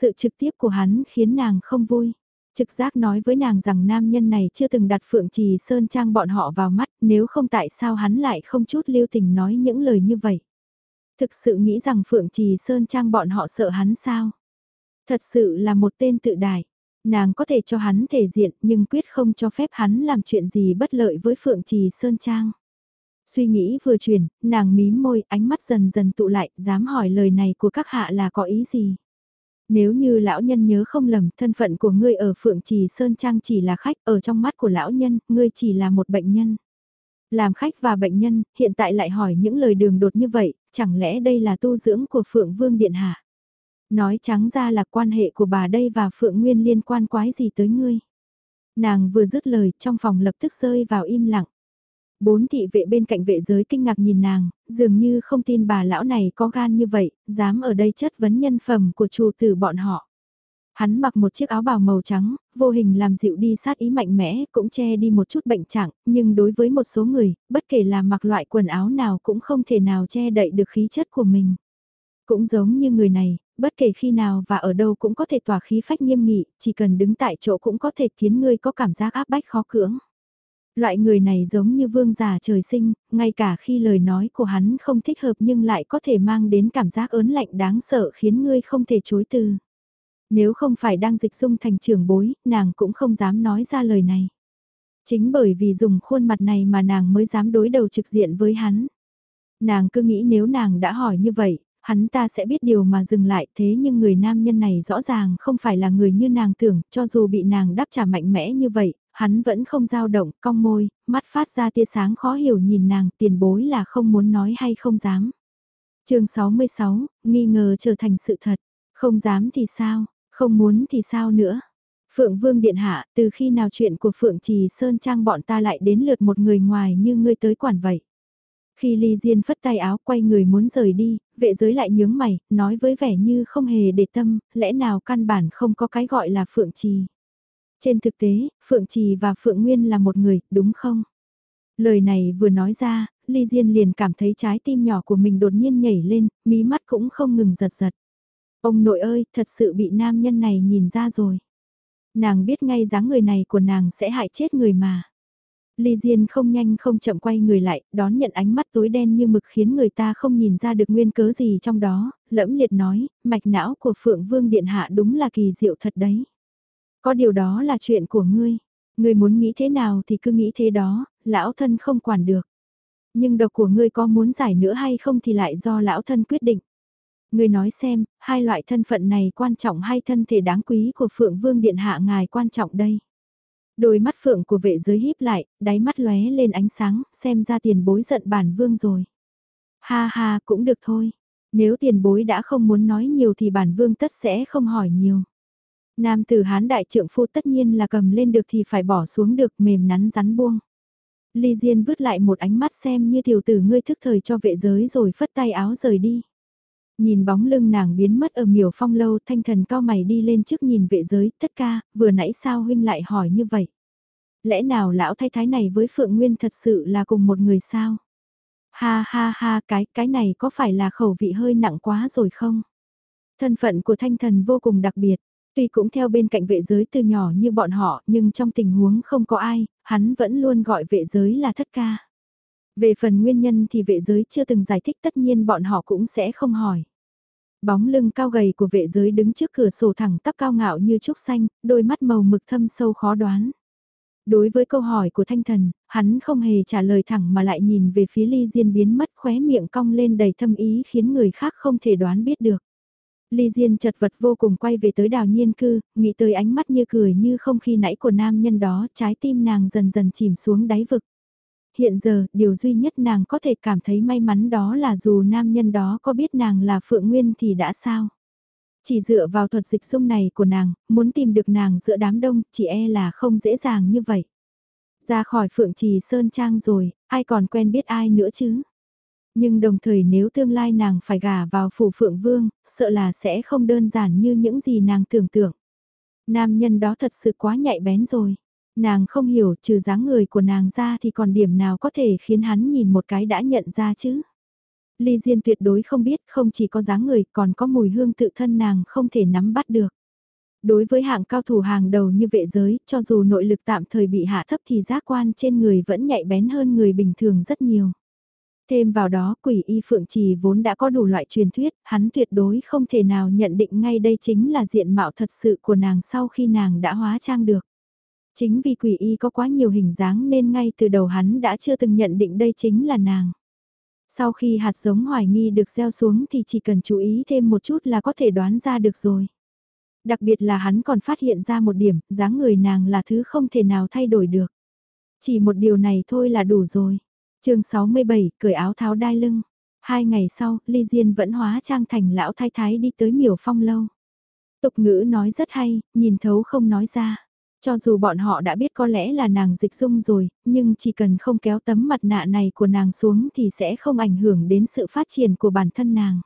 Sự trực tiếp của hắn khiến nàng không vui. Trực giác nói với nàng rằng nam nhân này chưa từng đặt Phượng Trì Sơn Trang bọn họ vào mắt, nếu không tại sao hắn lại không chút lưu tình nói những lời như vậy. Thực sự nghĩ rằng Phượng Trì Sơn Trang bọn họ sợ hắn sao? Thật sự là một tên tự đại. Nàng có thể cho hắn thể diện nhưng quyết không cho phép hắn làm chuyện gì bất lợi với Phượng Trì Sơn Trang. Suy nghĩ vừa chuyển, nàng mím môi, ánh mắt dần dần tụ lại, dám hỏi lời này của các hạ là có ý gì? Nếu như lão nhân nhớ không lầm, thân phận của ngươi ở Phượng Trì Sơn Trang chỉ là khách, ở trong mắt của lão nhân, ngươi chỉ là một bệnh nhân. Làm khách và bệnh nhân, hiện tại lại hỏi những lời đường đột như vậy, chẳng lẽ đây là tu dưỡng của Phượng Vương Điện Hạ? Nói trắng ra là quan hệ của bà đây và Phượng Nguyên liên quan quái gì tới ngươi? Nàng vừa dứt lời, trong phòng lập tức rơi vào im lặng. Bốn thị vệ bên cạnh vệ giới kinh ngạc nhìn nàng, dường như không tin bà lão này có gan như vậy, dám ở đây chất vấn nhân phẩm của chủ tử bọn họ. Hắn mặc một chiếc áo bào màu trắng, vô hình làm dịu đi sát ý mạnh mẽ, cũng che đi một chút bệnh trạng, nhưng đối với một số người, bất kể là mặc loại quần áo nào cũng không thể nào che đậy được khí chất của mình. Cũng giống như người này, bất kể khi nào và ở đâu cũng có thể tỏa khí phách nghiêm nghị, chỉ cần đứng tại chỗ cũng có thể khiến người có cảm giác áp bách khó cưỡng. Loại người này giống như vương giả trời sinh, ngay cả khi lời nói của hắn không thích hợp nhưng lại có thể mang đến cảm giác ớn lạnh đáng sợ khiến ngươi không thể chối từ. Nếu không phải đang dịch dung thành trưởng bối, nàng cũng không dám nói ra lời này. Chính bởi vì dùng khuôn mặt này mà nàng mới dám đối đầu trực diện với hắn. Nàng cứ nghĩ nếu nàng đã hỏi như vậy, hắn ta sẽ biết điều mà dừng lại thế nhưng người nam nhân này rõ ràng không phải là người như nàng tưởng, cho dù bị nàng đáp trả mạnh mẽ như vậy, hắn vẫn không dao động, cong môi, mắt phát ra tia sáng khó hiểu nhìn nàng tiền bối là không muốn nói hay không dám. chương 66, nghi ngờ trở thành sự thật, không dám thì sao, không muốn thì sao nữa. Phượng Vương Điện Hạ, từ khi nào chuyện của Phượng Trì Sơn Trang bọn ta lại đến lượt một người ngoài như ngươi tới quản vậy? Khi Ly Diên phất tay áo quay người muốn rời đi, vệ giới lại nhướng mày, nói với vẻ như không hề để tâm, lẽ nào căn bản không có cái gọi là Phượng Trì. Trên thực tế, Phượng Trì và Phượng Nguyên là một người, đúng không? Lời này vừa nói ra, Ly Diên liền cảm thấy trái tim nhỏ của mình đột nhiên nhảy lên, mí mắt cũng không ngừng giật giật. Ông nội ơi, thật sự bị nam nhân này nhìn ra rồi. Nàng biết ngay dáng người này của nàng sẽ hại chết người mà. Ly Diên không nhanh không chậm quay người lại, đón nhận ánh mắt tối đen như mực khiến người ta không nhìn ra được nguyên cớ gì trong đó, lẫm liệt nói, mạch não của Phượng Vương Điện Hạ đúng là kỳ diệu thật đấy. Có điều đó là chuyện của ngươi, ngươi muốn nghĩ thế nào thì cứ nghĩ thế đó, lão thân không quản được. Nhưng độc của ngươi có muốn giải nữa hay không thì lại do lão thân quyết định. Ngươi nói xem, hai loại thân phận này quan trọng hay thân thể đáng quý của Phượng Vương Điện Hạ ngài quan trọng đây. Đôi mắt phượng của vệ giới híp lại, đáy mắt lóe lên ánh sáng, xem ra tiền bối giận bản vương rồi. Ha ha, cũng được thôi. Nếu tiền bối đã không muốn nói nhiều thì bản vương tất sẽ không hỏi nhiều. Nam tử hán đại trượng phu tất nhiên là cầm lên được thì phải bỏ xuống được mềm nắn rắn buông. Ly Diên vứt lại một ánh mắt xem như tiểu tử ngươi thức thời cho vệ giới rồi phất tay áo rời đi. Nhìn bóng lưng nàng biến mất ở miểu phong lâu thanh thần cao mày đi lên trước nhìn vệ giới, tất ca, vừa nãy sao huynh lại hỏi như vậy? Lẽ nào lão thay thái này với Phượng Nguyên thật sự là cùng một người sao? Ha ha ha cái, cái này có phải là khẩu vị hơi nặng quá rồi không? Thân phận của thanh thần vô cùng đặc biệt, tuy cũng theo bên cạnh vệ giới từ nhỏ như bọn họ nhưng trong tình huống không có ai, hắn vẫn luôn gọi vệ giới là thất ca. Về phần nguyên nhân thì vệ giới chưa từng giải thích tất nhiên bọn họ cũng sẽ không hỏi. Bóng lưng cao gầy của vệ giới đứng trước cửa sổ thẳng tắp cao ngạo như trúc xanh, đôi mắt màu mực thâm sâu khó đoán. Đối với câu hỏi của thanh thần, hắn không hề trả lời thẳng mà lại nhìn về phía ly diên biến mất khóe miệng cong lên đầy thâm ý khiến người khác không thể đoán biết được. Ly Diên chật vật vô cùng quay về tới đào nhiên cư, nghĩ tới ánh mắt như cười như không khi nãy của nam nhân đó, trái tim nàng dần dần chìm xuống đáy vực hiện giờ, điều duy nhất nàng có thể cảm thấy may mắn đó là dù nam nhân đó có biết nàng là Phượng Nguyên thì đã sao. Chỉ dựa vào thuật dịch dung này của nàng, muốn tìm được nàng giữa đám đông, chỉ e là không dễ dàng như vậy. Ra khỏi Phượng Trì Sơn Trang rồi, ai còn quen biết ai nữa chứ? Nhưng đồng thời nếu tương lai nàng phải gả vào phủ Phượng Vương, sợ là sẽ không đơn giản như những gì nàng tưởng tượng. Nam nhân đó thật sự quá nhạy bén rồi. Nàng không hiểu trừ dáng người của nàng ra thì còn điểm nào có thể khiến hắn nhìn một cái đã nhận ra chứ. Ly Diên tuyệt đối không biết không chỉ có dáng người còn có mùi hương tự thân nàng không thể nắm bắt được. Đối với hạng cao thủ hàng đầu như vệ giới, cho dù nội lực tạm thời bị hạ thấp thì giác quan trên người vẫn nhạy bén hơn người bình thường rất nhiều. Thêm vào đó quỷ y phượng trì vốn đã có đủ loại truyền thuyết, hắn tuyệt đối không thể nào nhận định ngay đây chính là diện mạo thật sự của nàng sau khi nàng đã hóa trang được. Chính vì quỷ y có quá nhiều hình dáng nên ngay từ đầu hắn đã chưa từng nhận định đây chính là nàng. Sau khi hạt giống hoài nghi được gieo xuống thì chỉ cần chú ý thêm một chút là có thể đoán ra được rồi. Đặc biệt là hắn còn phát hiện ra một điểm, dáng người nàng là thứ không thể nào thay đổi được. Chỉ một điều này thôi là đủ rồi chương 67, cởi áo tháo đai lưng. Hai ngày sau, Ly Diên vẫn hóa trang thành lão thái thái đi tới miểu phong lâu. Tục ngữ nói rất hay, nhìn thấu không nói ra. Cho dù bọn họ đã biết có lẽ là nàng dịch dung rồi, nhưng chỉ cần không kéo tấm mặt nạ này của nàng xuống thì sẽ không ảnh hưởng đến sự phát triển của bản thân nàng.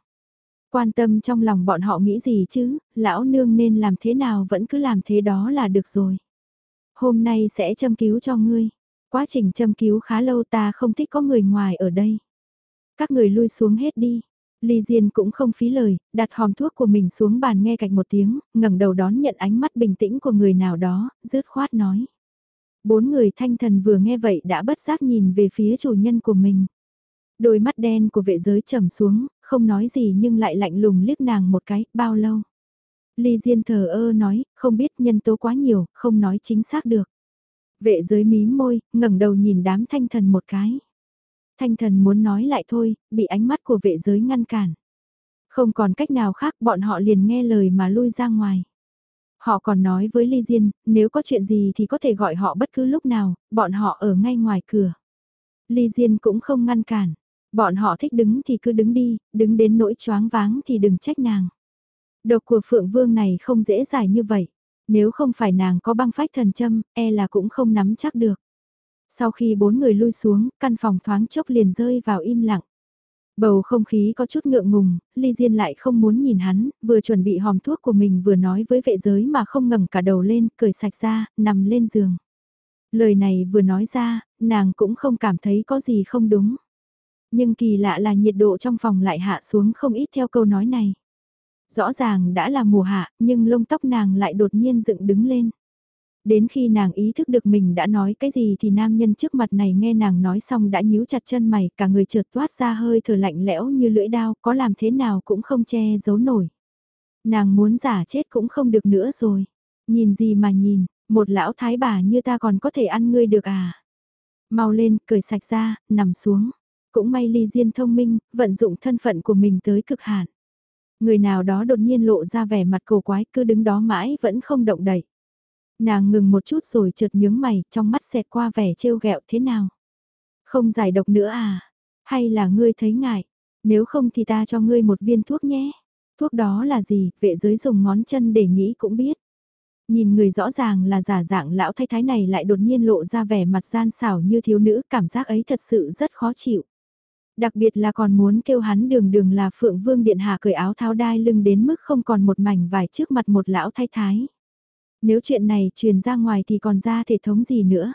Quan tâm trong lòng bọn họ nghĩ gì chứ, lão nương nên làm thế nào vẫn cứ làm thế đó là được rồi. Hôm nay sẽ châm cứu cho ngươi. Quá trình châm cứu khá lâu ta không thích có người ngoài ở đây. Các người lui xuống hết đi. Ly Diên cũng không phí lời, đặt hòm thuốc của mình xuống bàn nghe cạch một tiếng, ngẩng đầu đón nhận ánh mắt bình tĩnh của người nào đó, rứt khoát nói. Bốn người thanh thần vừa nghe vậy đã bất giác nhìn về phía chủ nhân của mình. Đôi mắt đen của vệ giới trầm xuống, không nói gì nhưng lại lạnh lùng liếc nàng một cái, bao lâu. Ly Diên thờ ơ nói, không biết nhân tố quá nhiều, không nói chính xác được. Vệ giới mí môi, ngẩng đầu nhìn đám thanh thần một cái. Thanh thần muốn nói lại thôi, bị ánh mắt của vệ giới ngăn cản. Không còn cách nào khác bọn họ liền nghe lời mà lui ra ngoài. Họ còn nói với Ly Diên, nếu có chuyện gì thì có thể gọi họ bất cứ lúc nào, bọn họ ở ngay ngoài cửa. Ly Diên cũng không ngăn cản, bọn họ thích đứng thì cứ đứng đi, đứng đến nỗi choáng váng thì đừng trách nàng. Độc của Phượng Vương này không dễ giải như vậy, nếu không phải nàng có băng phách thần châm, e là cũng không nắm chắc được. Sau khi bốn người lui xuống, căn phòng thoáng chốc liền rơi vào im lặng. Bầu không khí có chút ngượng ngùng, Ly Diên lại không muốn nhìn hắn, vừa chuẩn bị hòm thuốc của mình vừa nói với vệ giới mà không ngẩng cả đầu lên, cười sạch ra, nằm lên giường. Lời này vừa nói ra, nàng cũng không cảm thấy có gì không đúng. Nhưng kỳ lạ là nhiệt độ trong phòng lại hạ xuống không ít theo câu nói này. Rõ ràng đã là mùa hạ, nhưng lông tóc nàng lại đột nhiên dựng đứng lên. Đến khi nàng ý thức được mình đã nói cái gì thì nam nhân trước mặt này nghe nàng nói xong đã nhíu chặt chân mày, cả người trượt toát ra hơi thở lạnh lẽo như lưỡi đao, có làm thế nào cũng không che giấu nổi. Nàng muốn giả chết cũng không được nữa rồi. Nhìn gì mà nhìn, một lão thái bà như ta còn có thể ăn ngươi được à? Mau lên, cười sạch ra, nằm xuống. Cũng may ly diên thông minh, vận dụng thân phận của mình tới cực hạn. Người nào đó đột nhiên lộ ra vẻ mặt cổ quái cứ đứng đó mãi vẫn không động đậy. Nàng ngừng một chút rồi chợt nhướng mày, trong mắt xẹt qua vẻ trêu ghẹo thế nào. Không giải độc nữa à? Hay là ngươi thấy ngại? Nếu không thì ta cho ngươi một viên thuốc nhé. Thuốc đó là gì? Vệ giới dùng ngón chân để nghĩ cũng biết. Nhìn người rõ ràng là giả dạng lão thái thái này lại đột nhiên lộ ra vẻ mặt gian xảo như thiếu nữ, cảm giác ấy thật sự rất khó chịu. Đặc biệt là còn muốn kêu hắn đường đường là Phượng Vương Điện Hạ cởi áo tháo đai lưng đến mức không còn một mảnh vải trước mặt một lão thái thái. Nếu chuyện này truyền ra ngoài thì còn ra thể thống gì nữa.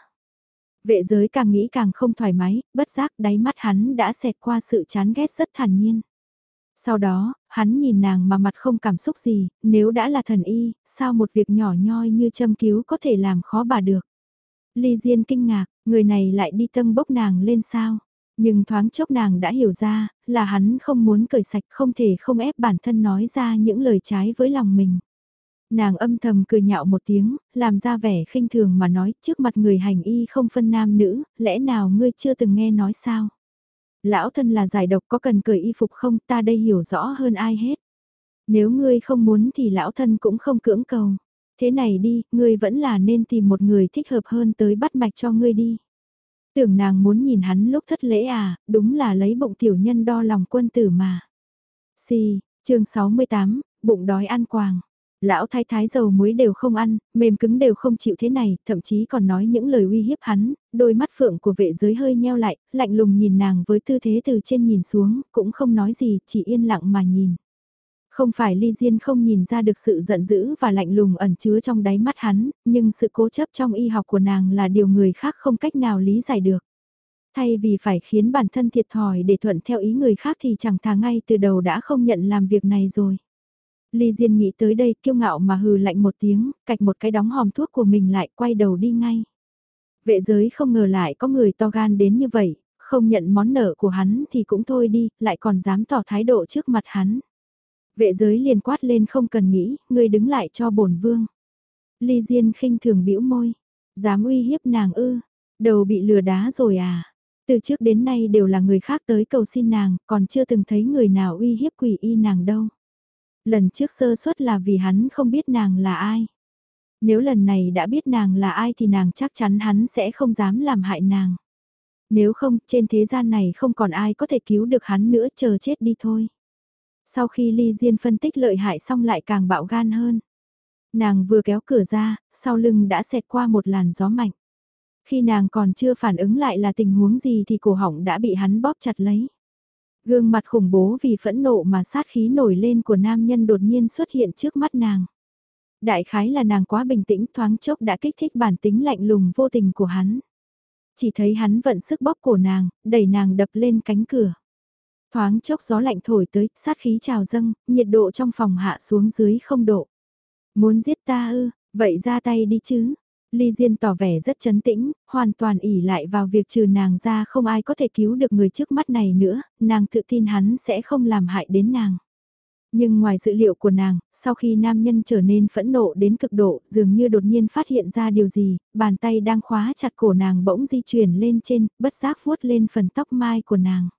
Vệ giới càng nghĩ càng không thoải mái, bất giác đáy mắt hắn đã xẹt qua sự chán ghét rất thản nhiên. Sau đó, hắn nhìn nàng mà mặt không cảm xúc gì, nếu đã là thần y, sao một việc nhỏ nhoi như châm cứu có thể làm khó bà được. Ly Diên kinh ngạc, người này lại đi tâm bốc nàng lên sao. Nhưng thoáng chốc nàng đã hiểu ra, là hắn không muốn cởi sạch không thể không ép bản thân nói ra những lời trái với lòng mình. Nàng âm thầm cười nhạo một tiếng, làm ra vẻ khinh thường mà nói trước mặt người hành y không phân nam nữ, lẽ nào ngươi chưa từng nghe nói sao? Lão thân là giải độc có cần cởi y phục không ta đây hiểu rõ hơn ai hết. Nếu ngươi không muốn thì lão thân cũng không cưỡng cầu. Thế này đi, ngươi vẫn là nên tìm một người thích hợp hơn tới bắt mạch cho ngươi đi. Tưởng nàng muốn nhìn hắn lúc thất lễ à, đúng là lấy bụng tiểu nhân đo lòng quân tử mà. Si, chương 68, bụng đói ăn quàng. Lão thái thái dầu muối đều không ăn, mềm cứng đều không chịu thế này, thậm chí còn nói những lời uy hiếp hắn, đôi mắt phượng của vệ giới hơi nheo lại, lạnh lùng nhìn nàng với tư thế từ trên nhìn xuống, cũng không nói gì, chỉ yên lặng mà nhìn. Không phải ly diên không nhìn ra được sự giận dữ và lạnh lùng ẩn chứa trong đáy mắt hắn, nhưng sự cố chấp trong y học của nàng là điều người khác không cách nào lý giải được. Thay vì phải khiến bản thân thiệt thòi để thuận theo ý người khác thì chẳng thà ngay từ đầu đã không nhận làm việc này rồi. Ly Diên nghĩ tới đây kiêu ngạo mà hừ lạnh một tiếng, cạch một cái đóng hòm thuốc của mình lại quay đầu đi ngay. Vệ giới không ngờ lại có người to gan đến như vậy, không nhận món nợ của hắn thì cũng thôi đi, lại còn dám tỏ thái độ trước mặt hắn. Vệ giới liền quát lên không cần nghĩ, ngươi đứng lại cho bổn vương. Ly Diên khinh thường bĩu môi, dám uy hiếp nàng ư, đầu bị lừa đá rồi à. Từ trước đến nay đều là người khác tới cầu xin nàng, còn chưa từng thấy người nào uy hiếp quỷ y nàng đâu. Lần trước sơ suất là vì hắn không biết nàng là ai. Nếu lần này đã biết nàng là ai thì nàng chắc chắn hắn sẽ không dám làm hại nàng. Nếu không, trên thế gian này không còn ai có thể cứu được hắn nữa chờ chết đi thôi. Sau khi Ly Diên phân tích lợi hại xong lại càng bạo gan hơn. Nàng vừa kéo cửa ra, sau lưng đã xẹt qua một làn gió mạnh. Khi nàng còn chưa phản ứng lại là tình huống gì thì cổ họng đã bị hắn bóp chặt lấy. Gương mặt khủng bố vì phẫn nộ mà sát khí nổi lên của nam nhân đột nhiên xuất hiện trước mắt nàng. Đại khái là nàng quá bình tĩnh thoáng chốc đã kích thích bản tính lạnh lùng vô tình của hắn. Chỉ thấy hắn vận sức bóp cổ nàng, đẩy nàng đập lên cánh cửa. Thoáng chốc gió lạnh thổi tới, sát khí trào dâng, nhiệt độ trong phòng hạ xuống dưới không độ. Muốn giết ta ư, vậy ra tay đi chứ. Ly Diên tỏ vẻ rất chấn tĩnh, hoàn toàn ỉ lại vào việc trừ nàng ra không ai có thể cứu được người trước mắt này nữa, nàng tự tin hắn sẽ không làm hại đến nàng. Nhưng ngoài dự liệu của nàng, sau khi nam nhân trở nên phẫn nộ đến cực độ, dường như đột nhiên phát hiện ra điều gì, bàn tay đang khóa chặt cổ nàng bỗng di chuyển lên trên, bất giác vuốt lên phần tóc mai của nàng.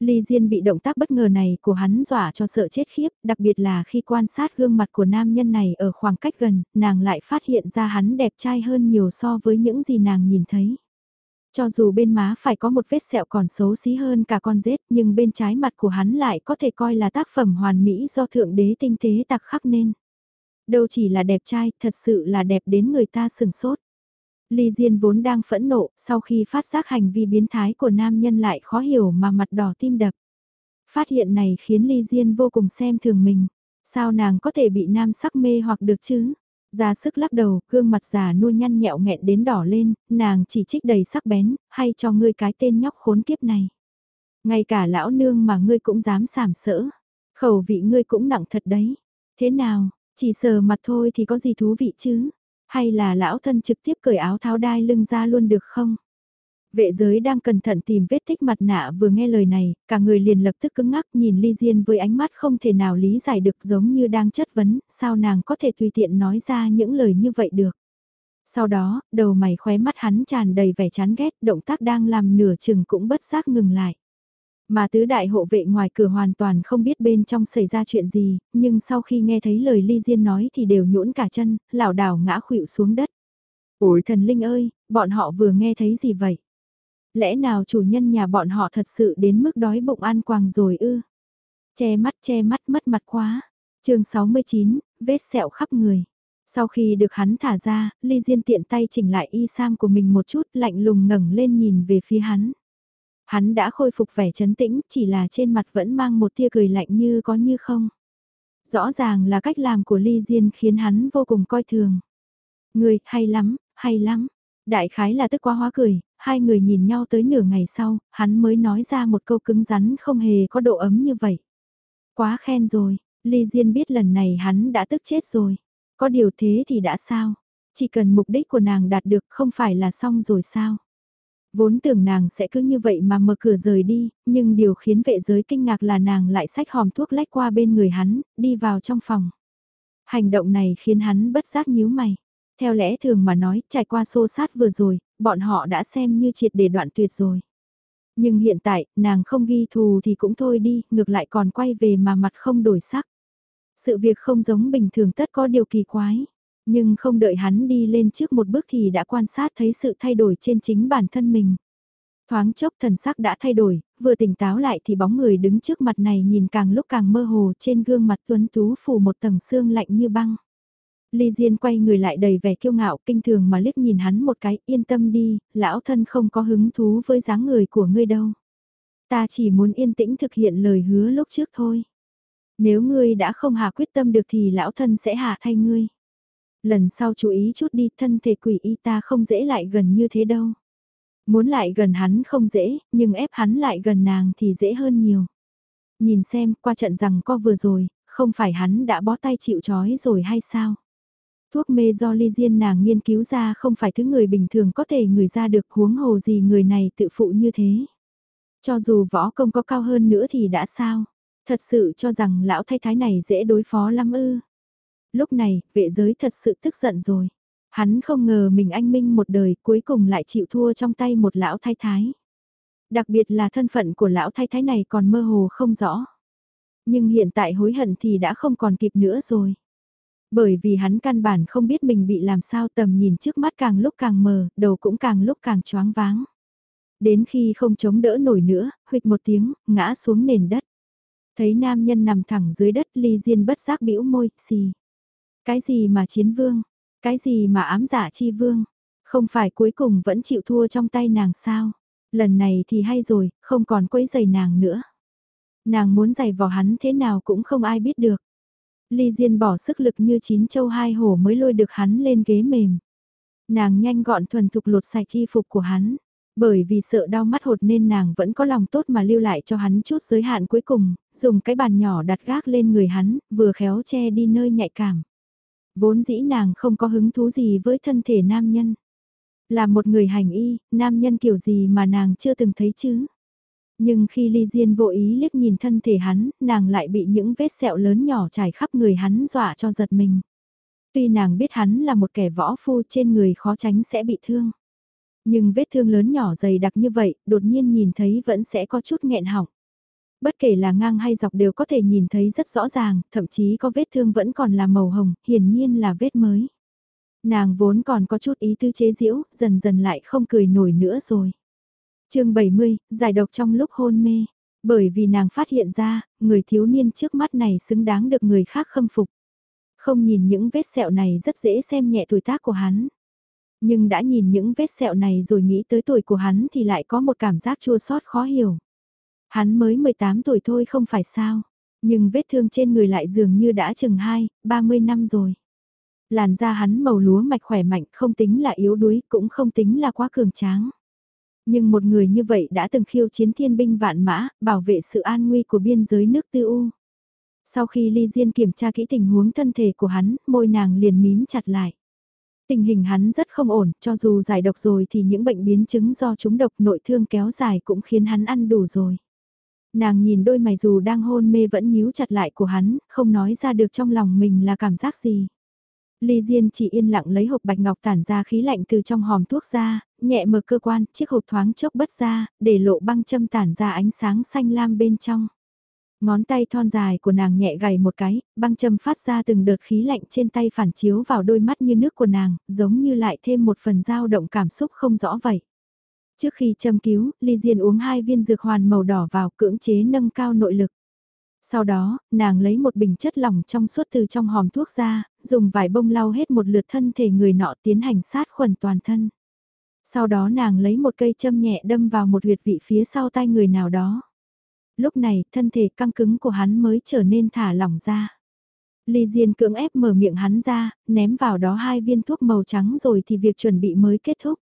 Ly Diên bị động tác bất ngờ này của hắn dọa cho sợ chết khiếp, đặc biệt là khi quan sát gương mặt của nam nhân này ở khoảng cách gần, nàng lại phát hiện ra hắn đẹp trai hơn nhiều so với những gì nàng nhìn thấy. Cho dù bên má phải có một vết sẹo còn xấu xí hơn cả con rết nhưng bên trái mặt của hắn lại có thể coi là tác phẩm hoàn mỹ do thượng đế tinh tế tạc khắc nên. Đâu chỉ là đẹp trai, thật sự là đẹp đến người ta sừng sốt. Ly Diên vốn đang phẫn nộ, sau khi phát giác hành vi biến thái của nam nhân lại khó hiểu mà mặt đỏ tim đập. Phát hiện này khiến Ly Diên vô cùng xem thường mình. Sao nàng có thể bị nam sắc mê hoặc được chứ? Ra sức lắc đầu, gương mặt già nuôi nhăn nhẹo nghẹn đến đỏ lên, nàng chỉ trích đầy sắc bén, hay cho ngươi cái tên nhóc khốn kiếp này. Ngay cả lão nương mà ngươi cũng dám sảm sỡ. Khẩu vị ngươi cũng nặng thật đấy. Thế nào, chỉ sờ mặt thôi thì có gì thú vị chứ? Hay là lão thân trực tiếp cởi áo tháo đai lưng ra luôn được không? Vệ giới đang cẩn thận tìm vết tích mặt nạ vừa nghe lời này, cả người liền lập tức cứng ngắc nhìn Ly Diên với ánh mắt không thể nào lý giải được giống như đang chất vấn, sao nàng có thể tùy tiện nói ra những lời như vậy được. Sau đó, đầu mày khóe mắt hắn tràn đầy vẻ chán ghét, động tác đang làm nửa chừng cũng bất giác ngừng lại. Mà tứ đại hộ vệ ngoài cửa hoàn toàn không biết bên trong xảy ra chuyện gì, nhưng sau khi nghe thấy lời Ly Diên nói thì đều nhũn cả chân, lảo đảo ngã khuỵu xuống đất. Ôi thần linh ơi, bọn họ vừa nghe thấy gì vậy? Lẽ nào chủ nhân nhà bọn họ thật sự đến mức đói bụng ăn quàng rồi ư? Che mắt che mắt mất mặt quá. chương 69, vết sẹo khắp người. Sau khi được hắn thả ra, Ly Diên tiện tay chỉnh lại y sam của mình một chút lạnh lùng ngẩng lên nhìn về phía hắn. Hắn đã khôi phục vẻ chấn tĩnh, chỉ là trên mặt vẫn mang một tia cười lạnh như có như không. Rõ ràng là cách làm của Ly Diên khiến hắn vô cùng coi thường. Người, hay lắm, hay lắm. Đại khái là tức quá hóa cười, hai người nhìn nhau tới nửa ngày sau, hắn mới nói ra một câu cứng rắn không hề có độ ấm như vậy. Quá khen rồi, Ly Diên biết lần này hắn đã tức chết rồi. Có điều thế thì đã sao? Chỉ cần mục đích của nàng đạt được không phải là xong rồi sao? Vốn tưởng nàng sẽ cứ như vậy mà mở cửa rời đi, nhưng điều khiến vệ giới kinh ngạc là nàng lại xách hòm thuốc lách qua bên người hắn, đi vào trong phòng. Hành động này khiến hắn bất giác nhíu mày. Theo lẽ thường mà nói, trải qua xô sát vừa rồi, bọn họ đã xem như triệt để đoạn tuyệt rồi. Nhưng hiện tại, nàng không ghi thù thì cũng thôi đi, ngược lại còn quay về mà mặt không đổi sắc. Sự việc không giống bình thường tất có điều kỳ quái. Nhưng không đợi hắn đi lên trước một bước thì đã quan sát thấy sự thay đổi trên chính bản thân mình. Thoáng chốc thần sắc đã thay đổi, vừa tỉnh táo lại thì bóng người đứng trước mặt này nhìn càng lúc càng mơ hồ trên gương mặt tuấn tú phủ một tầng xương lạnh như băng. Ly Diên quay người lại đầy vẻ kiêu ngạo kinh thường mà liếc nhìn hắn một cái yên tâm đi, lão thân không có hứng thú với dáng người của ngươi đâu. Ta chỉ muốn yên tĩnh thực hiện lời hứa lúc trước thôi. Nếu ngươi đã không hạ quyết tâm được thì lão thân sẽ hạ thay ngươi. Lần sau chú ý chút đi thân thể quỷ y ta không dễ lại gần như thế đâu. Muốn lại gần hắn không dễ, nhưng ép hắn lại gần nàng thì dễ hơn nhiều. Nhìn xem qua trận rằng co vừa rồi, không phải hắn đã bó tay chịu chói rồi hay sao? Thuốc mê do ly diên nàng nghiên cứu ra không phải thứ người bình thường có thể người ra được huống hồ gì người này tự phụ như thế. Cho dù võ công có cao hơn nữa thì đã sao? Thật sự cho rằng lão thay thái này dễ đối phó lắm ư. Lúc này, vệ giới thật sự tức giận rồi. Hắn không ngờ mình anh minh một đời cuối cùng lại chịu thua trong tay một lão thái thái. Đặc biệt là thân phận của lão thái thái này còn mơ hồ không rõ. Nhưng hiện tại hối hận thì đã không còn kịp nữa rồi. Bởi vì hắn căn bản không biết mình bị làm sao tầm nhìn trước mắt càng lúc càng mờ, đầu cũng càng lúc càng choáng váng. Đến khi không chống đỡ nổi nữa, huyệt một tiếng, ngã xuống nền đất. Thấy nam nhân nằm thẳng dưới đất ly diên bất giác bĩu môi, xì. Cái gì mà chiến vương? Cái gì mà ám giả chi vương? Không phải cuối cùng vẫn chịu thua trong tay nàng sao? Lần này thì hay rồi, không còn quấy giày nàng nữa. Nàng muốn giày vò hắn thế nào cũng không ai biết được. Ly Diên bỏ sức lực như chín châu hai hổ mới lôi được hắn lên ghế mềm. Nàng nhanh gọn thuần thục lột sạch y phục của hắn. Bởi vì sợ đau mắt hột nên nàng vẫn có lòng tốt mà lưu lại cho hắn chút giới hạn cuối cùng, dùng cái bàn nhỏ đặt gác lên người hắn, vừa khéo che đi nơi nhạy cảm. Vốn dĩ nàng không có hứng thú gì với thân thể nam nhân. Là một người hành y, nam nhân kiểu gì mà nàng chưa từng thấy chứ. Nhưng khi Ly Diên vô ý liếc nhìn thân thể hắn, nàng lại bị những vết sẹo lớn nhỏ trải khắp người hắn dọa cho giật mình. Tuy nàng biết hắn là một kẻ võ phu trên người khó tránh sẽ bị thương. Nhưng vết thương lớn nhỏ dày đặc như vậy, đột nhiên nhìn thấy vẫn sẽ có chút nghẹn họng. Bất kể là ngang hay dọc đều có thể nhìn thấy rất rõ ràng, thậm chí có vết thương vẫn còn là màu hồng, hiển nhiên là vết mới. Nàng vốn còn có chút ý tư chế diễu, dần dần lại không cười nổi nữa rồi. chương 70, giải độc trong lúc hôn mê. Bởi vì nàng phát hiện ra, người thiếu niên trước mắt này xứng đáng được người khác khâm phục. Không nhìn những vết sẹo này rất dễ xem nhẹ tuổi tác của hắn. Nhưng đã nhìn những vết sẹo này rồi nghĩ tới tuổi của hắn thì lại có một cảm giác chua xót khó hiểu. Hắn mới 18 tuổi thôi không phải sao, nhưng vết thương trên người lại dường như đã chừng 2, 30 năm rồi. Làn da hắn màu lúa mạch khỏe mạnh không tính là yếu đuối cũng không tính là quá cường tráng. Nhưng một người như vậy đã từng khiêu chiến thiên binh vạn mã, bảo vệ sự an nguy của biên giới nước tư u. Sau khi Ly Diên kiểm tra kỹ tình huống thân thể của hắn, môi nàng liền mím chặt lại. Tình hình hắn rất không ổn, cho dù giải độc rồi thì những bệnh biến chứng do chúng độc nội thương kéo dài cũng khiến hắn ăn đủ rồi. Nàng nhìn đôi mày dù đang hôn mê vẫn nhíu chặt lại của hắn, không nói ra được trong lòng mình là cảm giác gì. Ly Diên chỉ yên lặng lấy hộp bạch ngọc tản ra khí lạnh từ trong hòm thuốc ra, nhẹ mở cơ quan, chiếc hộp thoáng chốc bất ra, để lộ băng châm tản ra ánh sáng xanh lam bên trong. Ngón tay thon dài của nàng nhẹ gảy một cái, băng châm phát ra từng đợt khí lạnh trên tay phản chiếu vào đôi mắt như nước của nàng, giống như lại thêm một phần dao động cảm xúc không rõ vậy. Trước khi châm cứu, Ly Diên uống hai viên dược hoàn màu đỏ vào cưỡng chế nâng cao nội lực. Sau đó, nàng lấy một bình chất lỏng trong suốt từ trong hòm thuốc ra, dùng vải bông lau hết một lượt thân thể người nọ tiến hành sát khuẩn toàn thân. Sau đó nàng lấy một cây châm nhẹ đâm vào một huyệt vị phía sau tay người nào đó. Lúc này, thân thể căng cứng của hắn mới trở nên thả lỏng ra. Ly Diên cưỡng ép mở miệng hắn ra, ném vào đó hai viên thuốc màu trắng rồi thì việc chuẩn bị mới kết thúc.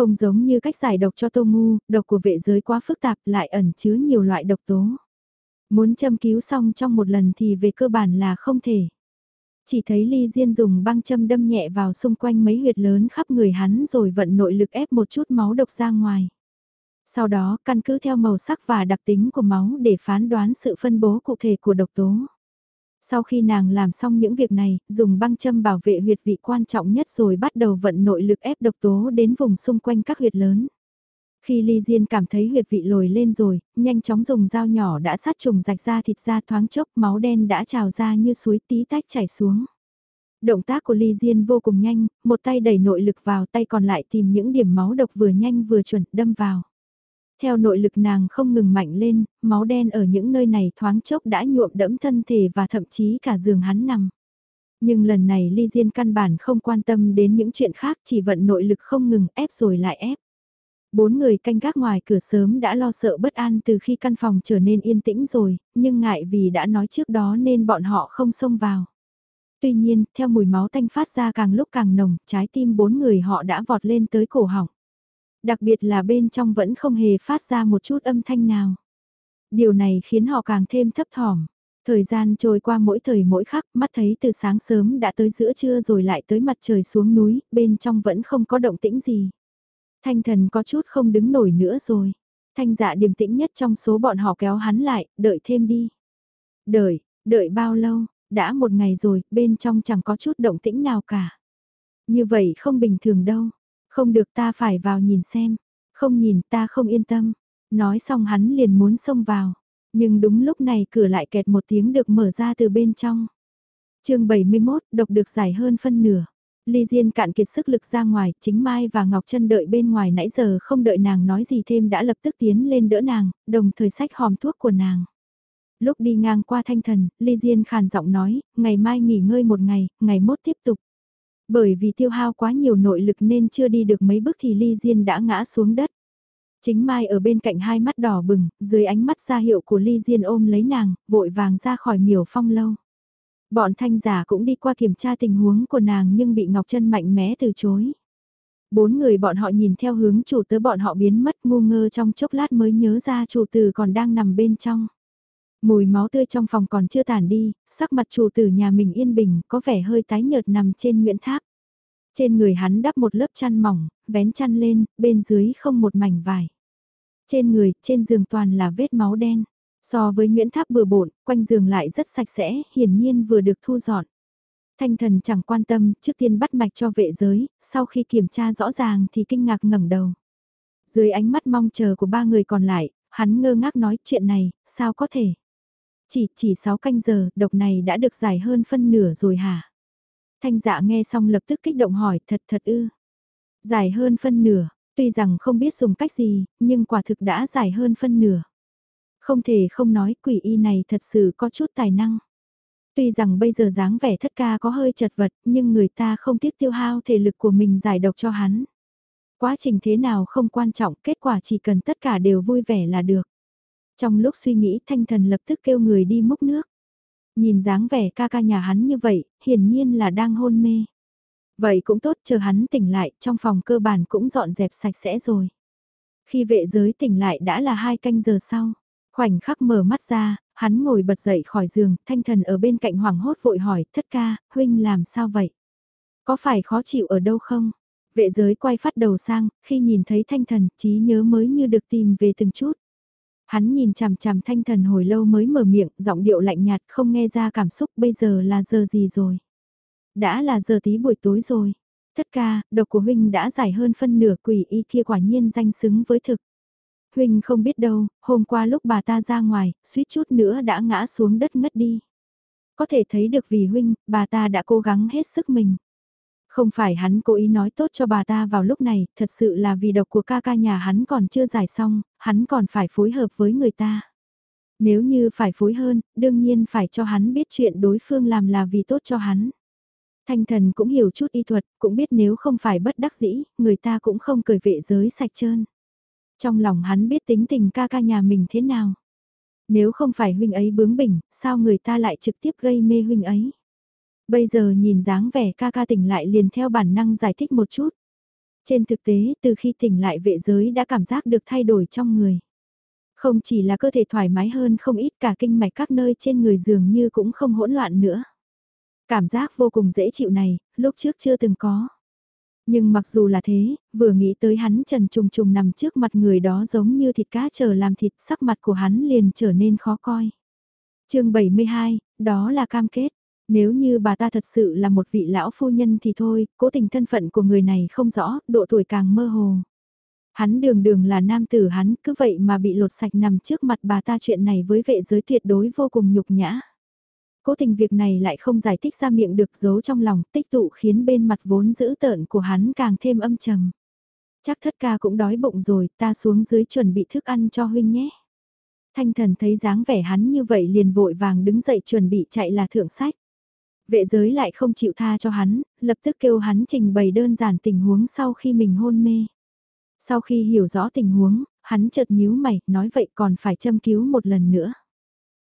Không giống như cách giải độc cho tô ngu, độc của vệ giới quá phức tạp lại ẩn chứa nhiều loại độc tố. Muốn châm cứu xong trong một lần thì về cơ bản là không thể. Chỉ thấy Ly Diên dùng băng châm đâm nhẹ vào xung quanh mấy huyệt lớn khắp người hắn rồi vận nội lực ép một chút máu độc ra ngoài. Sau đó căn cứ theo màu sắc và đặc tính của máu để phán đoán sự phân bố cụ thể của độc tố. Sau khi nàng làm xong những việc này, dùng băng châm bảo vệ huyệt vị quan trọng nhất rồi bắt đầu vận nội lực ép độc tố đến vùng xung quanh các huyệt lớn. Khi Ly Diên cảm thấy huyệt vị lồi lên rồi, nhanh chóng dùng dao nhỏ đã sát trùng rạch ra thịt ra thoáng chốc máu đen đã trào ra như suối tí tách chảy xuống. Động tác của Ly Diên vô cùng nhanh, một tay đẩy nội lực vào tay còn lại tìm những điểm máu độc vừa nhanh vừa chuẩn đâm vào. Theo nội lực nàng không ngừng mạnh lên, máu đen ở những nơi này thoáng chốc đã nhuộm đẫm thân thể và thậm chí cả giường hắn nằm. Nhưng lần này Ly Diên căn bản không quan tâm đến những chuyện khác chỉ vận nội lực không ngừng ép rồi lại ép. Bốn người canh gác ngoài cửa sớm đã lo sợ bất an từ khi căn phòng trở nên yên tĩnh rồi, nhưng ngại vì đã nói trước đó nên bọn họ không xông vào. Tuy nhiên, theo mùi máu tanh phát ra càng lúc càng nồng, trái tim bốn người họ đã vọt lên tới cổ họng. Đặc biệt là bên trong vẫn không hề phát ra một chút âm thanh nào. Điều này khiến họ càng thêm thấp thỏm. Thời gian trôi qua mỗi thời mỗi khắc, mắt thấy từ sáng sớm đã tới giữa trưa rồi lại tới mặt trời xuống núi, bên trong vẫn không có động tĩnh gì. Thanh thần có chút không đứng nổi nữa rồi. Thanh dạ điềm tĩnh nhất trong số bọn họ kéo hắn lại, đợi thêm đi. Đợi, đợi bao lâu, đã một ngày rồi, bên trong chẳng có chút động tĩnh nào cả. Như vậy không bình thường đâu. Không được ta phải vào nhìn xem. Không nhìn ta không yên tâm. Nói xong hắn liền muốn xông vào. Nhưng đúng lúc này cửa lại kẹt một tiếng được mở ra từ bên trong. chương 71, độc được giải hơn phân nửa. Ly Diên cạn kiệt sức lực ra ngoài, chính Mai và Ngọc Trân đợi bên ngoài nãy giờ không đợi nàng nói gì thêm đã lập tức tiến lên đỡ nàng, đồng thời sách hòm thuốc của nàng. Lúc đi ngang qua thanh thần, Ly Diên khàn giọng nói, ngày mai nghỉ ngơi một ngày, ngày mốt tiếp tục. Bởi vì tiêu hao quá nhiều nội lực nên chưa đi được mấy bước thì Ly Diên đã ngã xuống đất. Chính Mai ở bên cạnh hai mắt đỏ bừng, dưới ánh mắt ra hiệu của Ly Diên ôm lấy nàng, vội vàng ra khỏi miểu phong lâu. Bọn thanh giả cũng đi qua kiểm tra tình huống của nàng nhưng bị Ngọc Trân mạnh mẽ từ chối. Bốn người bọn họ nhìn theo hướng chủ tớ bọn họ biến mất ngu ngơ trong chốc lát mới nhớ ra chủ tử còn đang nằm bên trong. Mùi máu tươi trong phòng còn chưa tàn đi, sắc mặt chủ tử nhà mình yên bình, có vẻ hơi tái nhợt nằm trên nguyễn tháp. Trên người hắn đắp một lớp chăn mỏng, vén chăn lên, bên dưới không một mảnh vải. Trên người, trên giường toàn là vết máu đen. So với Nguyễn Tháp bừa bộn, quanh giường lại rất sạch sẽ, hiển nhiên vừa được thu dọn. Thanh thần chẳng quan tâm, trước tiên bắt mạch cho vệ giới, sau khi kiểm tra rõ ràng thì kinh ngạc ngẩng đầu. Dưới ánh mắt mong chờ của ba người còn lại, hắn ngơ ngác nói chuyện này, sao có thể? Chỉ, chỉ 6 canh giờ, độc này đã được giải hơn phân nửa rồi hả? Thanh dạ nghe xong lập tức kích động hỏi, thật thật ư. Giải hơn phân nửa, tuy rằng không biết dùng cách gì, nhưng quả thực đã giải hơn phân nửa. Không thể không nói quỷ y này thật sự có chút tài năng. Tuy rằng bây giờ dáng vẻ thất ca có hơi chật vật, nhưng người ta không tiếc tiêu hao thể lực của mình giải độc cho hắn. Quá trình thế nào không quan trọng, kết quả chỉ cần tất cả đều vui vẻ là được. Trong lúc suy nghĩ thanh thần lập tức kêu người đi múc nước. Nhìn dáng vẻ ca ca nhà hắn như vậy, hiển nhiên là đang hôn mê. Vậy cũng tốt chờ hắn tỉnh lại, trong phòng cơ bản cũng dọn dẹp sạch sẽ rồi. Khi vệ giới tỉnh lại đã là hai canh giờ sau. Khoảnh khắc mở mắt ra, hắn ngồi bật dậy khỏi giường, thanh thần ở bên cạnh hoảng hốt vội hỏi, thất ca, huynh làm sao vậy? Có phải khó chịu ở đâu không? Vệ giới quay phát đầu sang, khi nhìn thấy thanh thần, trí nhớ mới như được tìm về từng chút. Hắn nhìn chằm chằm thanh thần hồi lâu mới mở miệng, giọng điệu lạnh nhạt không nghe ra cảm xúc bây giờ là giờ gì rồi. Đã là giờ tí buổi tối rồi. Thất ca, độc của huynh đã giải hơn phân nửa quỷ y kia quả nhiên danh xứng với thực. Huynh không biết đâu, hôm qua lúc bà ta ra ngoài, suýt chút nữa đã ngã xuống đất ngất đi. Có thể thấy được vì Huynh, bà ta đã cố gắng hết sức mình. Không phải hắn cố ý nói tốt cho bà ta vào lúc này, thật sự là vì độc của ca ca nhà hắn còn chưa giải xong, hắn còn phải phối hợp với người ta. Nếu như phải phối hơn, đương nhiên phải cho hắn biết chuyện đối phương làm là vì tốt cho hắn. Thanh thần cũng hiểu chút y thuật, cũng biết nếu không phải bất đắc dĩ, người ta cũng không cởi vệ giới sạch trơn. Trong lòng hắn biết tính tình ca ca nhà mình thế nào. Nếu không phải huynh ấy bướng bỉnh, sao người ta lại trực tiếp gây mê huynh ấy. Bây giờ nhìn dáng vẻ ca ca tỉnh lại liền theo bản năng giải thích một chút. Trên thực tế, từ khi tỉnh lại vệ giới đã cảm giác được thay đổi trong người. Không chỉ là cơ thể thoải mái hơn không ít cả kinh mạch các nơi trên người dường như cũng không hỗn loạn nữa. Cảm giác vô cùng dễ chịu này, lúc trước chưa từng có. Nhưng mặc dù là thế, vừa nghĩ tới hắn trần trùng trùng nằm trước mặt người đó giống như thịt cá chờ làm thịt sắc mặt của hắn liền trở nên khó coi. chương 72, đó là cam kết. Nếu như bà ta thật sự là một vị lão phu nhân thì thôi, cố tình thân phận của người này không rõ, độ tuổi càng mơ hồ. Hắn đường đường là nam tử hắn, cứ vậy mà bị lột sạch nằm trước mặt bà ta chuyện này với vệ giới tuyệt đối vô cùng nhục nhã. Cố tình việc này lại không giải thích ra miệng được giấu trong lòng tích tụ khiến bên mặt vốn dữ tợn của hắn càng thêm âm trầm. Chắc thất ca cũng đói bụng rồi, ta xuống dưới chuẩn bị thức ăn cho huynh nhé. Thanh thần thấy dáng vẻ hắn như vậy liền vội vàng đứng dậy chuẩn bị chạy là thượng sách. Vệ giới lại không chịu tha cho hắn, lập tức kêu hắn trình bày đơn giản tình huống sau khi mình hôn mê. Sau khi hiểu rõ tình huống, hắn chợt nhíu mày, nói vậy còn phải châm cứu một lần nữa.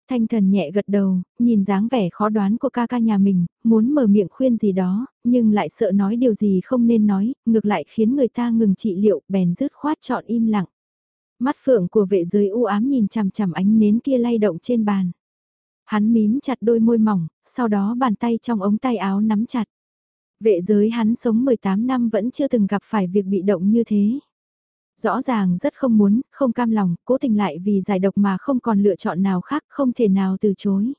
Thanh thần nhẹ gật đầu, nhìn dáng vẻ khó đoán của ca ca nhà mình, muốn mở miệng khuyên gì đó, nhưng lại sợ nói điều gì không nên nói, ngược lại khiến người ta ngừng trị liệu, bèn dứt khoát chọn im lặng. Mắt phượng của vệ giới u ám nhìn chằm chằm ánh nến kia lay động trên bàn. Hắn mím chặt đôi môi mỏng, sau đó bàn tay trong ống tay áo nắm chặt. Vệ giới hắn sống 18 năm vẫn chưa từng gặp phải việc bị động như thế. Rõ ràng rất không muốn, không cam lòng, cố tình lại vì giải độc mà không còn lựa chọn nào khác, không thể nào từ chối.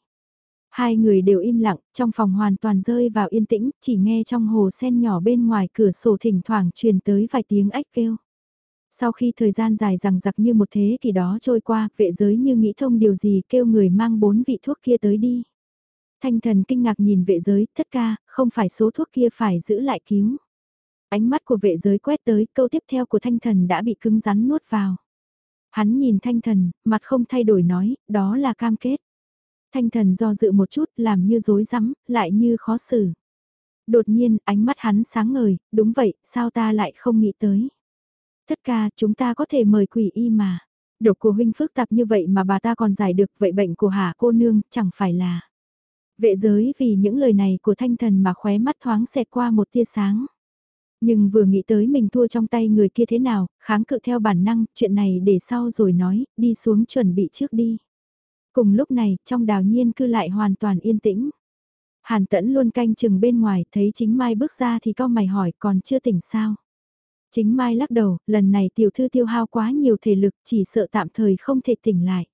Hai người đều im lặng, trong phòng hoàn toàn rơi vào yên tĩnh, chỉ nghe trong hồ sen nhỏ bên ngoài cửa sổ thỉnh thoảng truyền tới vài tiếng ếch kêu. Sau khi thời gian dài rằng giặc như một thế kỷ đó trôi qua, vệ giới như nghĩ thông điều gì kêu người mang bốn vị thuốc kia tới đi. Thanh thần kinh ngạc nhìn vệ giới, thất ca, không phải số thuốc kia phải giữ lại cứu. Ánh mắt của vệ giới quét tới câu tiếp theo của thanh thần đã bị cứng rắn nuốt vào. Hắn nhìn thanh thần, mặt không thay đổi nói, đó là cam kết. Thanh thần do dự một chút, làm như dối rắm lại như khó xử. Đột nhiên, ánh mắt hắn sáng ngời, đúng vậy, sao ta lại không nghĩ tới. Thất ca, chúng ta có thể mời quỷ y mà. Độc của huynh phức tạp như vậy mà bà ta còn giải được, vậy bệnh của hả cô nương, chẳng phải là. Vệ giới vì những lời này của thanh thần mà khóe mắt thoáng xẹt qua một tia sáng. Nhưng vừa nghĩ tới mình thua trong tay người kia thế nào, kháng cự theo bản năng, chuyện này để sau rồi nói, đi xuống chuẩn bị trước đi. Cùng lúc này, trong đào nhiên cư lại hoàn toàn yên tĩnh. Hàn tẫn luôn canh chừng bên ngoài, thấy chính Mai bước ra thì cao mày hỏi còn chưa tỉnh sao. Chính Mai lắc đầu, lần này tiểu thư tiêu hao quá nhiều thể lực chỉ sợ tạm thời không thể tỉnh lại.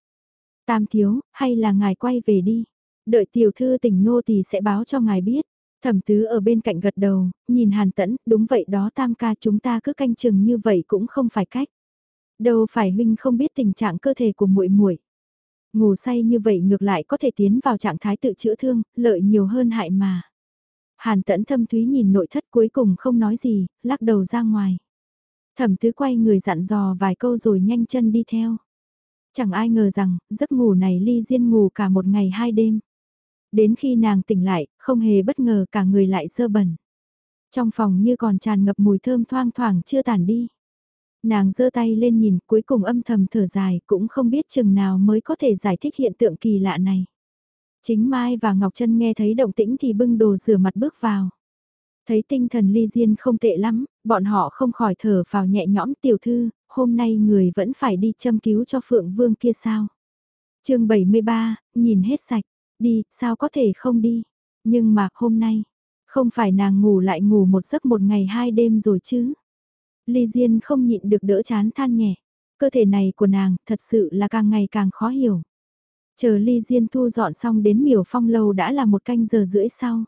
Tam thiếu, hay là ngài quay về đi. Đợi tiểu thư tỉnh nô thì sẽ báo cho ngài biết. Thẩm tứ ở bên cạnh gật đầu, nhìn hàn tẫn, đúng vậy đó tam ca chúng ta cứ canh chừng như vậy cũng không phải cách. Đâu phải huynh không biết tình trạng cơ thể của muội muội. Ngủ say như vậy ngược lại có thể tiến vào trạng thái tự chữa thương, lợi nhiều hơn hại mà. Hàn tẫn thâm thúy nhìn nội thất cuối cùng không nói gì, lắc đầu ra ngoài. Thẩm tứ quay người dặn dò vài câu rồi nhanh chân đi theo. Chẳng ai ngờ rằng, giấc ngủ này ly diên ngủ cả một ngày hai đêm. Đến khi nàng tỉnh lại, không hề bất ngờ cả người lại sơ bẩn. Trong phòng như còn tràn ngập mùi thơm thoang thoảng chưa tàn đi. Nàng giơ tay lên nhìn cuối cùng âm thầm thở dài cũng không biết chừng nào mới có thể giải thích hiện tượng kỳ lạ này. Chính Mai và Ngọc Trân nghe thấy động tĩnh thì bưng đồ rửa mặt bước vào. Thấy tinh thần ly diên không tệ lắm, bọn họ không khỏi thở vào nhẹ nhõm tiểu thư, hôm nay người vẫn phải đi châm cứu cho Phượng Vương kia sao. chương 73, nhìn hết sạch, đi, sao có thể không đi. Nhưng mà hôm nay, không phải nàng ngủ lại ngủ một giấc một ngày hai đêm rồi chứ. Ly Diên không nhịn được đỡ chán than nhẹ. Cơ thể này của nàng thật sự là càng ngày càng khó hiểu. Chờ Ly Diên thu dọn xong đến miểu phong lâu đã là một canh giờ rưỡi sau.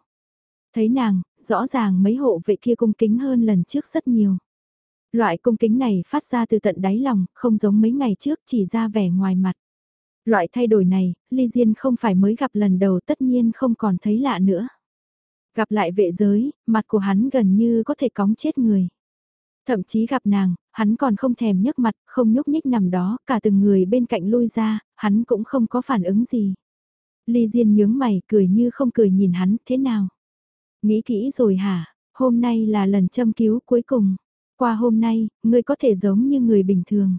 Thấy nàng, rõ ràng mấy hộ vệ kia cung kính hơn lần trước rất nhiều. Loại cung kính này phát ra từ tận đáy lòng, không giống mấy ngày trước chỉ ra vẻ ngoài mặt. Loại thay đổi này, Ly Diên không phải mới gặp lần đầu tất nhiên không còn thấy lạ nữa. Gặp lại vệ giới, mặt của hắn gần như có thể cóng chết người. Thậm chí gặp nàng, hắn còn không thèm nhấc mặt, không nhúc nhích nằm đó, cả từng người bên cạnh lui ra, hắn cũng không có phản ứng gì. Ly Diên nhướng mày, cười như không cười nhìn hắn, thế nào? Nghĩ kỹ rồi hả? Hôm nay là lần châm cứu cuối cùng. Qua hôm nay, ngươi có thể giống như người bình thường.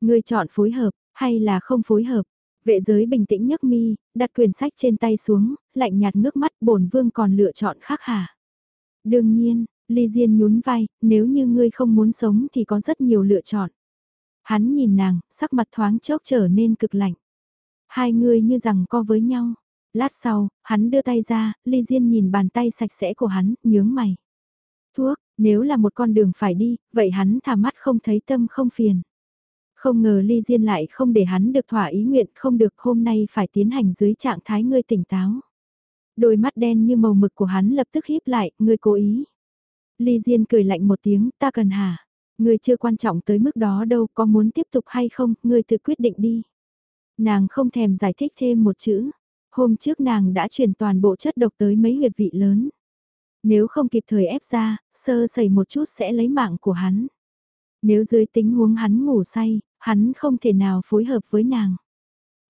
Ngươi chọn phối hợp, hay là không phối hợp? Vệ giới bình tĩnh nhấc mi, đặt quyển sách trên tay xuống, lạnh nhạt ngước mắt bổn vương còn lựa chọn khác hả? Đương nhiên, Ly Diên nhún vai, nếu như ngươi không muốn sống thì có rất nhiều lựa chọn. Hắn nhìn nàng, sắc mặt thoáng chốc trở nên cực lạnh. Hai người như rằng co với nhau. Lát sau, hắn đưa tay ra, Ly Diên nhìn bàn tay sạch sẽ của hắn, nhướng mày. Thuốc, nếu là một con đường phải đi, vậy hắn thả mắt không thấy tâm không phiền. Không ngờ Ly Diên lại không để hắn được thỏa ý nguyện không được hôm nay phải tiến hành dưới trạng thái ngươi tỉnh táo. Đôi mắt đen như màu mực của hắn lập tức híp lại, ngươi cố ý. Ly Diên cười lạnh một tiếng, ta cần hả? Ngươi chưa quan trọng tới mức đó đâu, có muốn tiếp tục hay không, ngươi tự quyết định đi. Nàng không thèm giải thích thêm một chữ. Hôm trước nàng đã truyền toàn bộ chất độc tới mấy huyệt vị lớn. Nếu không kịp thời ép ra, sơ sẩy một chút sẽ lấy mạng của hắn. Nếu dưới tính huống hắn ngủ say, hắn không thể nào phối hợp với nàng.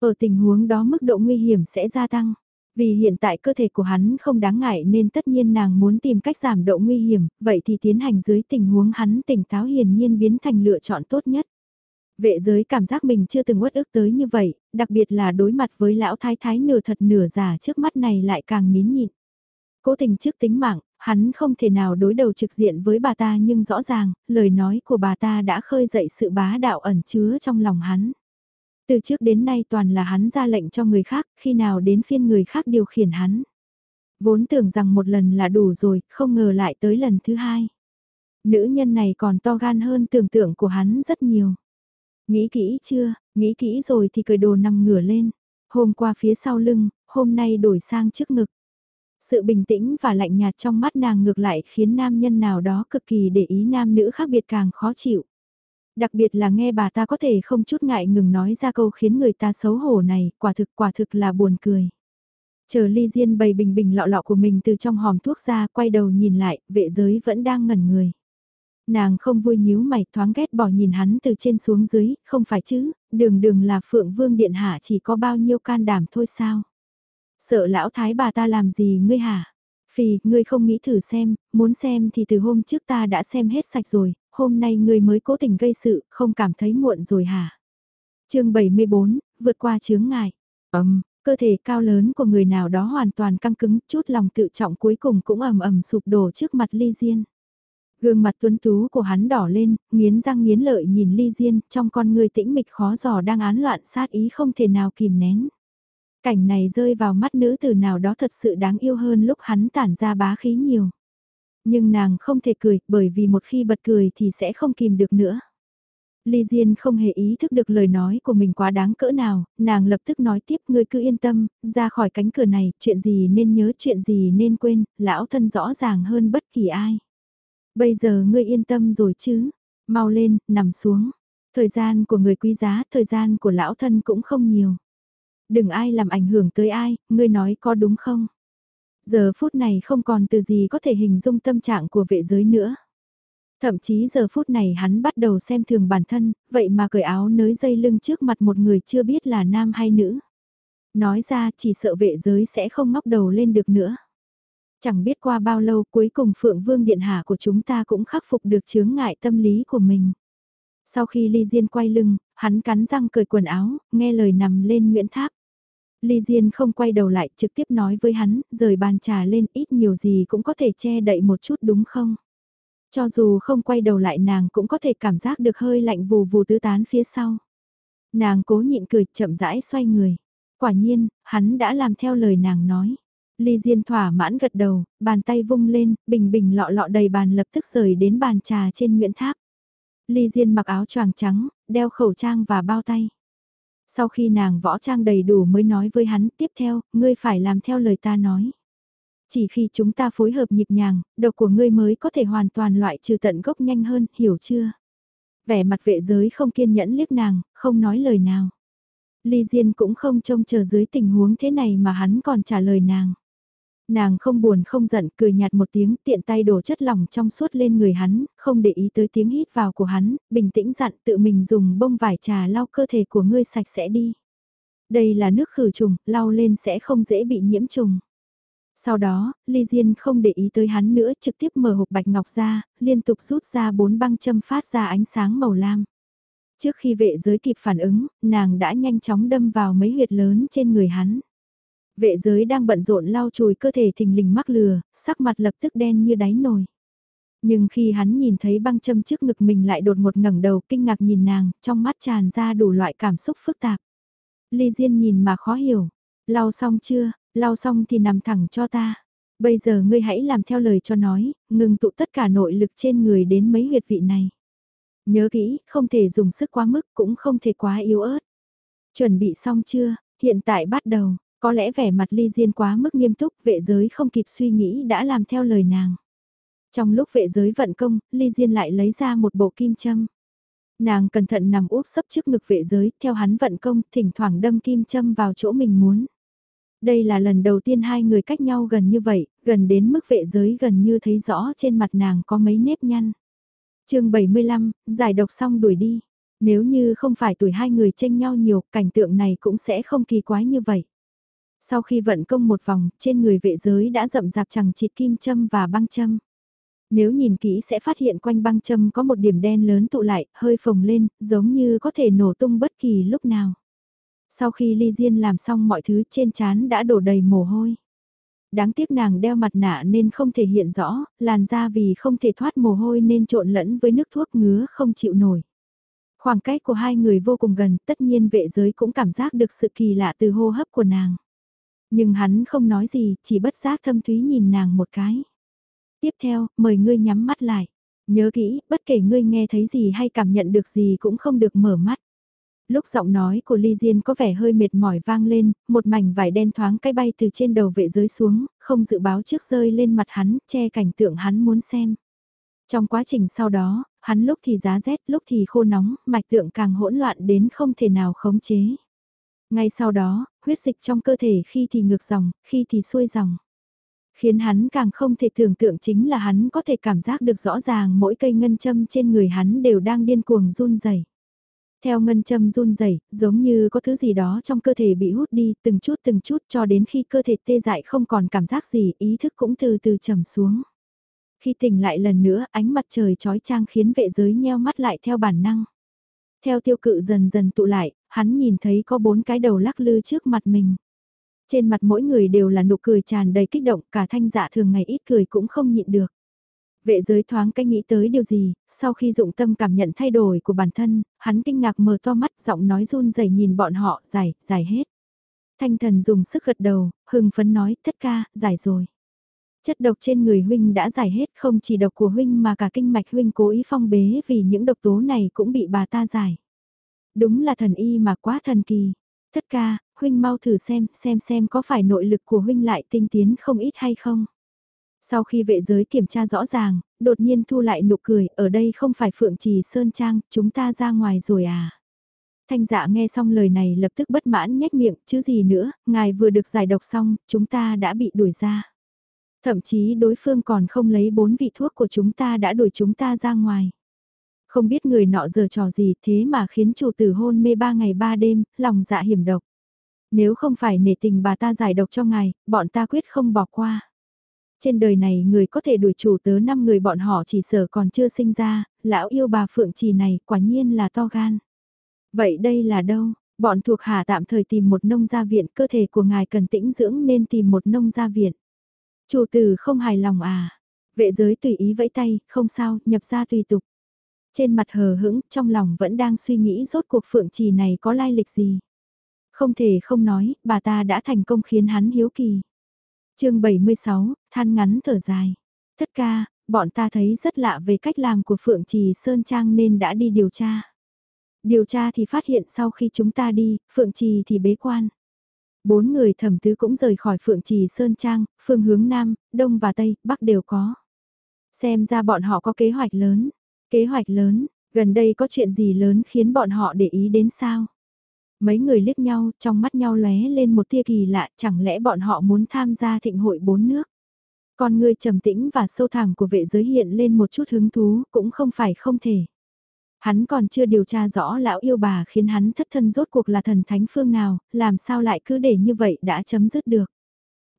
Ở tình huống đó mức độ nguy hiểm sẽ gia tăng. Vì hiện tại cơ thể của hắn không đáng ngại nên tất nhiên nàng muốn tìm cách giảm độ nguy hiểm, vậy thì tiến hành dưới tình huống hắn tỉnh táo hiển nhiên biến thành lựa chọn tốt nhất. Vệ giới cảm giác mình chưa từng uất ức tới như vậy, đặc biệt là đối mặt với lão thái thái nửa thật nửa giả trước mắt này lại càng nín nhịn. Cố tình trước tính mạng, hắn không thể nào đối đầu trực diện với bà ta nhưng rõ ràng, lời nói của bà ta đã khơi dậy sự bá đạo ẩn chứa trong lòng hắn. Từ trước đến nay toàn là hắn ra lệnh cho người khác, khi nào đến phiên người khác điều khiển hắn. Vốn tưởng rằng một lần là đủ rồi, không ngờ lại tới lần thứ hai. Nữ nhân này còn to gan hơn tưởng tượng của hắn rất nhiều. Nghĩ kỹ chưa, nghĩ kỹ rồi thì cởi đồ nằm ngửa lên. Hôm qua phía sau lưng, hôm nay đổi sang trước ngực. Sự bình tĩnh và lạnh nhạt trong mắt nàng ngược lại khiến nam nhân nào đó cực kỳ để ý nam nữ khác biệt càng khó chịu. Đặc biệt là nghe bà ta có thể không chút ngại ngừng nói ra câu khiến người ta xấu hổ này, quả thực quả thực là buồn cười. Chờ ly diên bày bình bình lọ lọ của mình từ trong hòm thuốc ra quay đầu nhìn lại, vệ giới vẫn đang ngẩn người. Nàng không vui nhíu mày thoáng ghét bỏ nhìn hắn từ trên xuống dưới, không phải chứ, đường đường là phượng vương điện hạ chỉ có bao nhiêu can đảm thôi sao. Sợ lão thái bà ta làm gì ngươi hả? Phì, ngươi không nghĩ thử xem, muốn xem thì từ hôm trước ta đã xem hết sạch rồi, hôm nay ngươi mới cố tình gây sự, không cảm thấy muộn rồi hả? chương 74, vượt qua chướng ngại. Ấm, cơ thể cao lớn của người nào đó hoàn toàn căng cứng, chút lòng tự trọng cuối cùng cũng ầm ầm sụp đổ trước mặt Ly Diên. Gương mặt tuấn tú của hắn đỏ lên, nghiến răng nghiến lợi nhìn Ly Diên, trong con người tĩnh mịch khó giò đang án loạn sát ý không thể nào kìm nén. Cảnh này rơi vào mắt nữ tử nào đó thật sự đáng yêu hơn lúc hắn tản ra bá khí nhiều. Nhưng nàng không thể cười, bởi vì một khi bật cười thì sẽ không kìm được nữa. Ly Diên không hề ý thức được lời nói của mình quá đáng cỡ nào, nàng lập tức nói tiếp ngươi cứ yên tâm, ra khỏi cánh cửa này, chuyện gì nên nhớ chuyện gì nên quên, lão thân rõ ràng hơn bất kỳ ai. Bây giờ ngươi yên tâm rồi chứ, mau lên, nằm xuống. Thời gian của người quý giá, thời gian của lão thân cũng không nhiều. Đừng ai làm ảnh hưởng tới ai, ngươi nói có đúng không? Giờ phút này không còn từ gì có thể hình dung tâm trạng của vệ giới nữa. Thậm chí giờ phút này hắn bắt đầu xem thường bản thân, vậy mà cởi áo nới dây lưng trước mặt một người chưa biết là nam hay nữ. Nói ra chỉ sợ vệ giới sẽ không ngóc đầu lên được nữa. Chẳng biết qua bao lâu cuối cùng Phượng Vương Điện Hạ của chúng ta cũng khắc phục được chướng ngại tâm lý của mình. Sau khi Ly Diên quay lưng, hắn cắn răng cởi quần áo, nghe lời nằm lên Nguyễn Tháp. Ly Diên không quay đầu lại trực tiếp nói với hắn, rời bàn trà lên ít nhiều gì cũng có thể che đậy một chút đúng không? Cho dù không quay đầu lại nàng cũng có thể cảm giác được hơi lạnh vù vù tứ tán phía sau. Nàng cố nhịn cười chậm rãi xoay người. Quả nhiên, hắn đã làm theo lời nàng nói. Ly Diên thỏa mãn gật đầu, bàn tay vung lên, bình bình lọ lọ đầy bàn lập tức rời đến bàn trà trên Nguyễn Tháp. Ly Diên mặc áo choàng trắng, đeo khẩu trang và bao tay. Sau khi nàng võ trang đầy đủ mới nói với hắn, tiếp theo, ngươi phải làm theo lời ta nói. Chỉ khi chúng ta phối hợp nhịp nhàng, độc của ngươi mới có thể hoàn toàn loại trừ tận gốc nhanh hơn, hiểu chưa? Vẻ mặt vệ giới không kiên nhẫn liếc nàng, không nói lời nào. Ly Diên cũng không trông chờ dưới tình huống thế này mà hắn còn trả lời nàng. Nàng không buồn không giận cười nhạt một tiếng tiện tay đổ chất lỏng trong suốt lên người hắn, không để ý tới tiếng hít vào của hắn, bình tĩnh dặn tự mình dùng bông vải trà lau cơ thể của ngươi sạch sẽ đi. Đây là nước khử trùng, lau lên sẽ không dễ bị nhiễm trùng. Sau đó, Ly Diên không để ý tới hắn nữa trực tiếp mở hộp bạch ngọc ra, liên tục rút ra bốn băng châm phát ra ánh sáng màu lam. Trước khi vệ giới kịp phản ứng, nàng đã nhanh chóng đâm vào mấy huyệt lớn trên người hắn. Vệ giới đang bận rộn lau chùi cơ thể thình lình mắc lừa, sắc mặt lập tức đen như đáy nồi. Nhưng khi hắn nhìn thấy băng châm trước ngực mình lại đột một ngẩng đầu kinh ngạc nhìn nàng, trong mắt tràn ra đủ loại cảm xúc phức tạp. Ly Diên nhìn mà khó hiểu. Lau xong chưa, lau xong thì nằm thẳng cho ta. Bây giờ ngươi hãy làm theo lời cho nói, ngừng tụ tất cả nội lực trên người đến mấy huyệt vị này. Nhớ kỹ, không thể dùng sức quá mức cũng không thể quá yếu ớt. Chuẩn bị xong chưa, hiện tại bắt đầu, có lẽ vẻ mặt ly diên quá mức nghiêm túc, vệ giới không kịp suy nghĩ đã làm theo lời nàng. Trong lúc vệ giới vận công, ly diên lại lấy ra một bộ kim châm. Nàng cẩn thận nằm úp sấp trước ngực vệ giới, theo hắn vận công, thỉnh thoảng đâm kim châm vào chỗ mình muốn. Đây là lần đầu tiên hai người cách nhau gần như vậy, gần đến mức vệ giới gần như thấy rõ trên mặt nàng có mấy nếp nhăn. chương 75, giải độc xong đuổi đi. Nếu như không phải tuổi hai người tranh nhau nhiều, cảnh tượng này cũng sẽ không kỳ quái như vậy. Sau khi vận công một vòng, trên người vệ giới đã rậm rạp chẳng chịt kim châm và băng châm. Nếu nhìn kỹ sẽ phát hiện quanh băng châm có một điểm đen lớn tụ lại, hơi phồng lên, giống như có thể nổ tung bất kỳ lúc nào. Sau khi Ly Diên làm xong mọi thứ trên chán đã đổ đầy mồ hôi. Đáng tiếc nàng đeo mặt nạ nên không thể hiện rõ, làn da vì không thể thoát mồ hôi nên trộn lẫn với nước thuốc ngứa không chịu nổi. Khoảng cách của hai người vô cùng gần, tất nhiên vệ giới cũng cảm giác được sự kỳ lạ từ hô hấp của nàng. Nhưng hắn không nói gì, chỉ bất giác thâm thúy nhìn nàng một cái. Tiếp theo, mời ngươi nhắm mắt lại. Nhớ kỹ, bất kể ngươi nghe thấy gì hay cảm nhận được gì cũng không được mở mắt. Lúc giọng nói của Ly Diên có vẻ hơi mệt mỏi vang lên, một mảnh vải đen thoáng cái bay từ trên đầu vệ giới xuống, không dự báo trước rơi lên mặt hắn, che cảnh tượng hắn muốn xem. Trong quá trình sau đó, hắn lúc thì giá rét, lúc thì khô nóng, mạch tượng càng hỗn loạn đến không thể nào khống chế. Ngay sau đó, huyết dịch trong cơ thể khi thì ngược dòng, khi thì xuôi dòng. Khiến hắn càng không thể tưởng tượng chính là hắn có thể cảm giác được rõ ràng mỗi cây ngân châm trên người hắn đều đang điên cuồng run rẩy. Theo ngân châm run rẩy, giống như có thứ gì đó trong cơ thể bị hút đi từng chút từng chút cho đến khi cơ thể tê dại không còn cảm giác gì, ý thức cũng từ từ trầm xuống. Khi tỉnh lại lần nữa, ánh mặt trời trói trang khiến vệ giới nheo mắt lại theo bản năng. Theo tiêu cự dần dần tụ lại, hắn nhìn thấy có bốn cái đầu lắc lư trước mặt mình. Trên mặt mỗi người đều là nụ cười tràn đầy kích động, cả thanh dạ thường ngày ít cười cũng không nhịn được. Vệ giới thoáng cách nghĩ tới điều gì, sau khi dụng tâm cảm nhận thay đổi của bản thân, hắn kinh ngạc mở to mắt giọng nói run rẩy nhìn bọn họ, giải, giải hết. Thanh thần dùng sức gật đầu, hưng phấn nói, tất ca, giải rồi. Chất độc trên người huynh đã giải hết không chỉ độc của huynh mà cả kinh mạch huynh cố ý phong bế vì những độc tố này cũng bị bà ta giải. Đúng là thần y mà quá thần kỳ. Thất ca, huynh mau thử xem, xem xem có phải nội lực của huynh lại tinh tiến không ít hay không. Sau khi vệ giới kiểm tra rõ ràng, đột nhiên thu lại nụ cười, ở đây không phải Phượng Trì Sơn Trang, chúng ta ra ngoài rồi à. Thanh dạ nghe xong lời này lập tức bất mãn nhếch miệng, chứ gì nữa, ngài vừa được giải độc xong, chúng ta đã bị đuổi ra. Thậm chí đối phương còn không lấy bốn vị thuốc của chúng ta đã đuổi chúng ta ra ngoài. Không biết người nọ giờ trò gì thế mà khiến chủ tử hôn mê ba ngày ba đêm, lòng dạ hiểm độc. Nếu không phải nể tình bà ta giải độc cho ngài, bọn ta quyết không bỏ qua. Trên đời này người có thể đuổi chủ tớ năm người bọn họ chỉ sở còn chưa sinh ra, lão yêu bà Phượng Trì này quả nhiên là to gan. Vậy đây là đâu? Bọn thuộc hạ tạm thời tìm một nông gia viện, cơ thể của ngài cần tĩnh dưỡng nên tìm một nông gia viện. Chủ tử không hài lòng à? Vệ giới tùy ý vẫy tay, không sao, nhập ra tùy tục. Trên mặt hờ hững, trong lòng vẫn đang suy nghĩ rốt cuộc phượng trì này có lai lịch gì. Không thể không nói, bà ta đã thành công khiến hắn hiếu kỳ. chương 76, than ngắn thở dài. Thất ca, bọn ta thấy rất lạ về cách làm của Phượng Trì Sơn Trang nên đã đi điều tra. Điều tra thì phát hiện sau khi chúng ta đi, Phượng Trì thì bế quan. Bốn người thẩm tứ cũng rời khỏi Phượng Trì Sơn Trang, phương hướng Nam, Đông và Tây, Bắc đều có. Xem ra bọn họ có kế hoạch lớn. Kế hoạch lớn, gần đây có chuyện gì lớn khiến bọn họ để ý đến sao? Mấy người liếc nhau, trong mắt nhau lóe lên một tia kỳ lạ, chẳng lẽ bọn họ muốn tham gia thịnh hội bốn nước? Con người trầm tĩnh và sâu thẳm của vệ giới hiện lên một chút hứng thú, cũng không phải không thể. Hắn còn chưa điều tra rõ lão yêu bà khiến hắn thất thân rốt cuộc là thần thánh phương nào, làm sao lại cứ để như vậy đã chấm dứt được.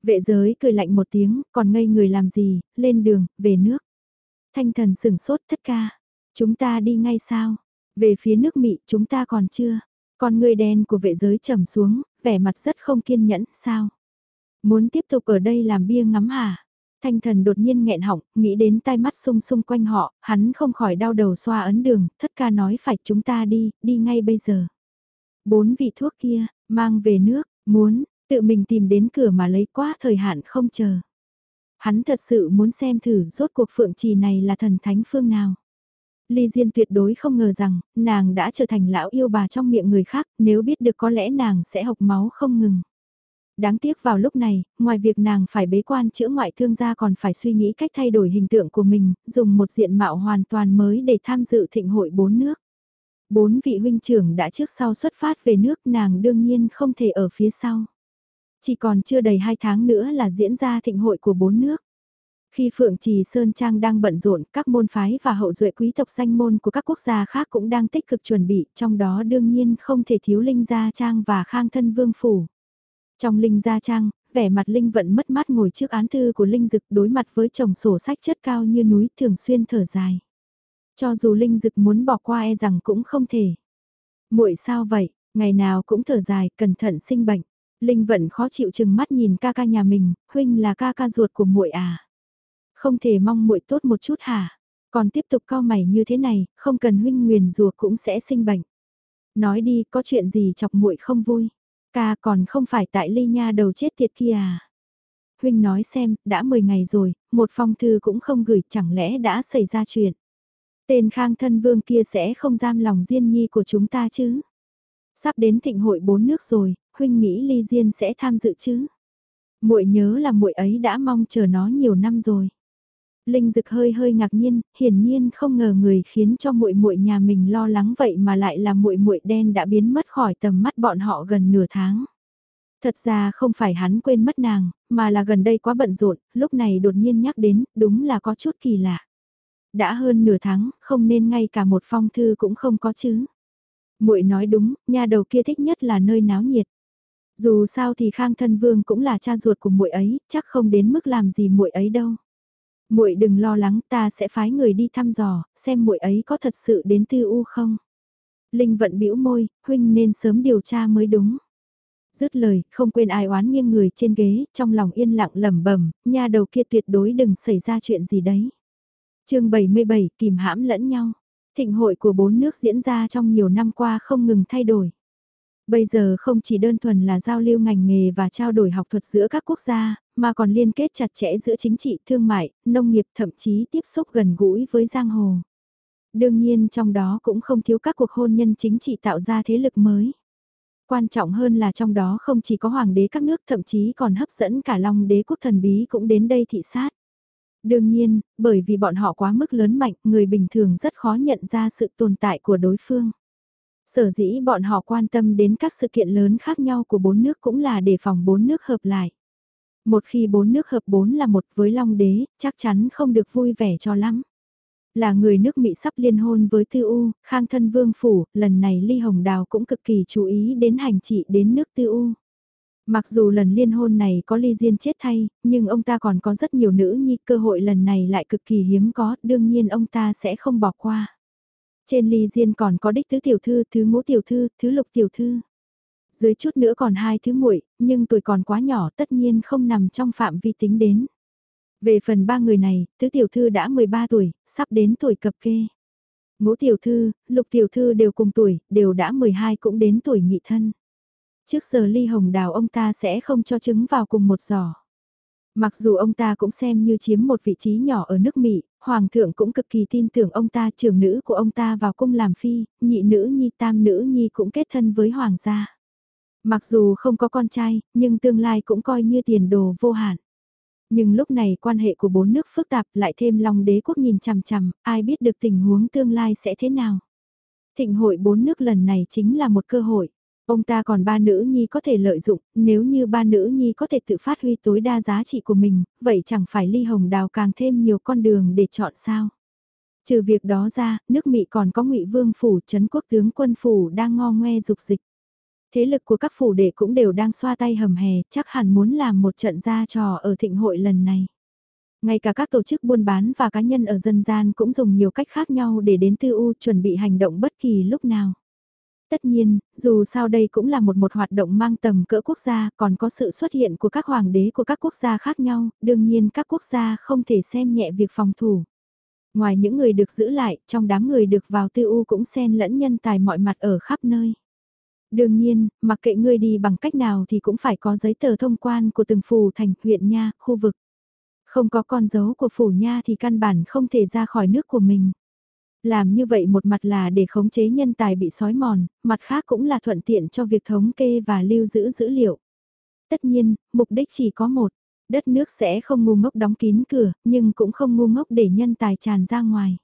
Vệ giới cười lạnh một tiếng, còn ngây người làm gì, lên đường, về nước. Thanh thần sửng sốt thất ca. Chúng ta đi ngay sao? Về phía nước mỹ chúng ta còn chưa? Còn người đen của vệ giới trầm xuống, vẻ mặt rất không kiên nhẫn, sao? Muốn tiếp tục ở đây làm bia ngắm hả? Thanh thần đột nhiên nghẹn họng, nghĩ đến tai mắt sung sung quanh họ, hắn không khỏi đau đầu xoa ấn đường, thất ca nói phải chúng ta đi, đi ngay bây giờ. Bốn vị thuốc kia, mang về nước, muốn, tự mình tìm đến cửa mà lấy quá thời hạn không chờ. Hắn thật sự muốn xem thử rốt cuộc phượng trì này là thần thánh phương nào. Ly Diên tuyệt đối không ngờ rằng, nàng đã trở thành lão yêu bà trong miệng người khác, nếu biết được có lẽ nàng sẽ học máu không ngừng. Đáng tiếc vào lúc này, ngoài việc nàng phải bế quan chữa ngoại thương ra, còn phải suy nghĩ cách thay đổi hình tượng của mình, dùng một diện mạo hoàn toàn mới để tham dự thịnh hội bốn nước. Bốn vị huynh trưởng đã trước sau xuất phát về nước nàng đương nhiên không thể ở phía sau. Chỉ còn chưa đầy hai tháng nữa là diễn ra thịnh hội của bốn nước. Khi Phượng Trì Sơn Trang đang bận rộn, các môn phái và hậu duệ quý tộc danh môn của các quốc gia khác cũng đang tích cực chuẩn bị, trong đó đương nhiên không thể thiếu Linh Gia Trang và Khang Thân Vương Phủ. Trong Linh Gia Trang, vẻ mặt Linh vận mất mát ngồi trước án thư của Linh Dực đối mặt với chồng sổ sách chất cao như núi thường xuyên thở dài. Cho dù Linh Dực muốn bỏ qua e rằng cũng không thể. muội sao vậy, ngày nào cũng thở dài, cẩn thận sinh bệnh. Linh vận khó chịu chừng mắt nhìn ca ca nhà mình, huynh là ca ca ruột của muội à. Không thể mong muội tốt một chút hả? Còn tiếp tục cao mày như thế này, không cần huynh nguyền rùa cũng sẽ sinh bệnh. Nói đi, có chuyện gì chọc muội không vui? Ca còn không phải tại ly nha đầu chết tiệt kia à? Huynh nói xem, đã 10 ngày rồi, một phong thư cũng không gửi, chẳng lẽ đã xảy ra chuyện? Tên khang thân vương kia sẽ không giam lòng Diên Nhi của chúng ta chứ? Sắp đến thịnh hội bốn nước rồi, huynh nghĩ Ly Diên sẽ tham dự chứ? Muội nhớ là muội ấy đã mong chờ nó nhiều năm rồi. Linh Dực hơi hơi ngạc nhiên, hiển nhiên không ngờ người khiến cho muội muội nhà mình lo lắng vậy mà lại là muội muội đen đã biến mất khỏi tầm mắt bọn họ gần nửa tháng. Thật ra không phải hắn quên mất nàng, mà là gần đây quá bận rộn, lúc này đột nhiên nhắc đến, đúng là có chút kỳ lạ. Đã hơn nửa tháng, không nên ngay cả một phong thư cũng không có chứ. Muội nói đúng, nhà đầu kia thích nhất là nơi náo nhiệt. Dù sao thì Khang Thân Vương cũng là cha ruột của muội ấy, chắc không đến mức làm gì muội ấy đâu muội đừng lo lắng, ta sẽ phái người đi thăm dò, xem muội ấy có thật sự đến tư u không. Linh vận bĩu môi, huynh nên sớm điều tra mới đúng. Dứt lời, không quên ai oán nghiêng người trên ghế, trong lòng yên lặng lẩm bẩm, nha đầu kia tuyệt đối đừng xảy ra chuyện gì đấy. chương 77, kìm hãm lẫn nhau. Thịnh hội của bốn nước diễn ra trong nhiều năm qua không ngừng thay đổi. Bây giờ không chỉ đơn thuần là giao lưu ngành nghề và trao đổi học thuật giữa các quốc gia, mà còn liên kết chặt chẽ giữa chính trị, thương mại, nông nghiệp thậm chí tiếp xúc gần gũi với giang hồ. Đương nhiên trong đó cũng không thiếu các cuộc hôn nhân chính trị tạo ra thế lực mới. Quan trọng hơn là trong đó không chỉ có hoàng đế các nước thậm chí còn hấp dẫn cả long đế quốc thần bí cũng đến đây thị sát. Đương nhiên, bởi vì bọn họ quá mức lớn mạnh, người bình thường rất khó nhận ra sự tồn tại của đối phương. Sở dĩ bọn họ quan tâm đến các sự kiện lớn khác nhau của bốn nước cũng là để phòng bốn nước hợp lại. Một khi bốn nước hợp bốn là một với Long Đế, chắc chắn không được vui vẻ cho lắm. Là người nước Mỹ sắp liên hôn với Tư U, Khang Thân Vương Phủ, lần này Ly Hồng Đào cũng cực kỳ chú ý đến hành trị đến nước Tư U. Mặc dù lần liên hôn này có ly diên chết thay, nhưng ông ta còn có rất nhiều nữ nhi cơ hội lần này lại cực kỳ hiếm có, đương nhiên ông ta sẽ không bỏ qua. Trên ly diên còn có đích thứ tiểu thư, thứ ngũ tiểu thư, thứ lục tiểu thư. Dưới chút nữa còn hai thứ muội, nhưng tuổi còn quá nhỏ tất nhiên không nằm trong phạm vi tính đến. Về phần ba người này, tứ tiểu thư đã 13 tuổi, sắp đến tuổi cập kê. Ngũ tiểu thư, lục tiểu thư đều cùng tuổi, đều đã 12 cũng đến tuổi nghị thân. Trước giờ ly hồng đào ông ta sẽ không cho trứng vào cùng một giỏ. Mặc dù ông ta cũng xem như chiếm một vị trí nhỏ ở nước Mỹ, Hoàng thượng cũng cực kỳ tin tưởng ông ta trưởng nữ của ông ta vào cung làm phi, nhị nữ nhi tam nữ nhi cũng kết thân với Hoàng gia. Mặc dù không có con trai, nhưng tương lai cũng coi như tiền đồ vô hạn. Nhưng lúc này quan hệ của bốn nước phức tạp lại thêm lòng đế quốc nhìn chằm chằm, ai biết được tình huống tương lai sẽ thế nào. Thịnh hội bốn nước lần này chính là một cơ hội. Ông ta còn ba nữ nhi có thể lợi dụng, nếu như ba nữ nhi có thể tự phát huy tối đa giá trị của mình, vậy chẳng phải ly hồng đào càng thêm nhiều con đường để chọn sao. Trừ việc đó ra, nước Mỹ còn có ngụy Vương Phủ, Trấn Quốc tướng quân Phủ đang ngo ngoe dục dịch. Thế lực của các phủ đệ cũng đều đang xoa tay hầm hè, chắc hẳn muốn làm một trận ra trò ở thịnh hội lần này. Ngay cả các tổ chức buôn bán và cá nhân ở dân gian cũng dùng nhiều cách khác nhau để đến tư u chuẩn bị hành động bất kỳ lúc nào. Tất nhiên, dù sao đây cũng là một một hoạt động mang tầm cỡ quốc gia, còn có sự xuất hiện của các hoàng đế của các quốc gia khác nhau, đương nhiên các quốc gia không thể xem nhẹ việc phòng thủ. Ngoài những người được giữ lại, trong đám người được vào tư u cũng xen lẫn nhân tài mọi mặt ở khắp nơi. Đương nhiên, mặc kệ ngươi đi bằng cách nào thì cũng phải có giấy tờ thông quan của từng phủ thành, huyện nha, khu vực. Không có con dấu của phủ nha thì căn bản không thể ra khỏi nước của mình. Làm như vậy một mặt là để khống chế nhân tài bị sói mòn, mặt khác cũng là thuận tiện cho việc thống kê và lưu giữ dữ liệu. Tất nhiên, mục đích chỉ có một, đất nước sẽ không ngu ngốc đóng kín cửa, nhưng cũng không ngu ngốc để nhân tài tràn ra ngoài.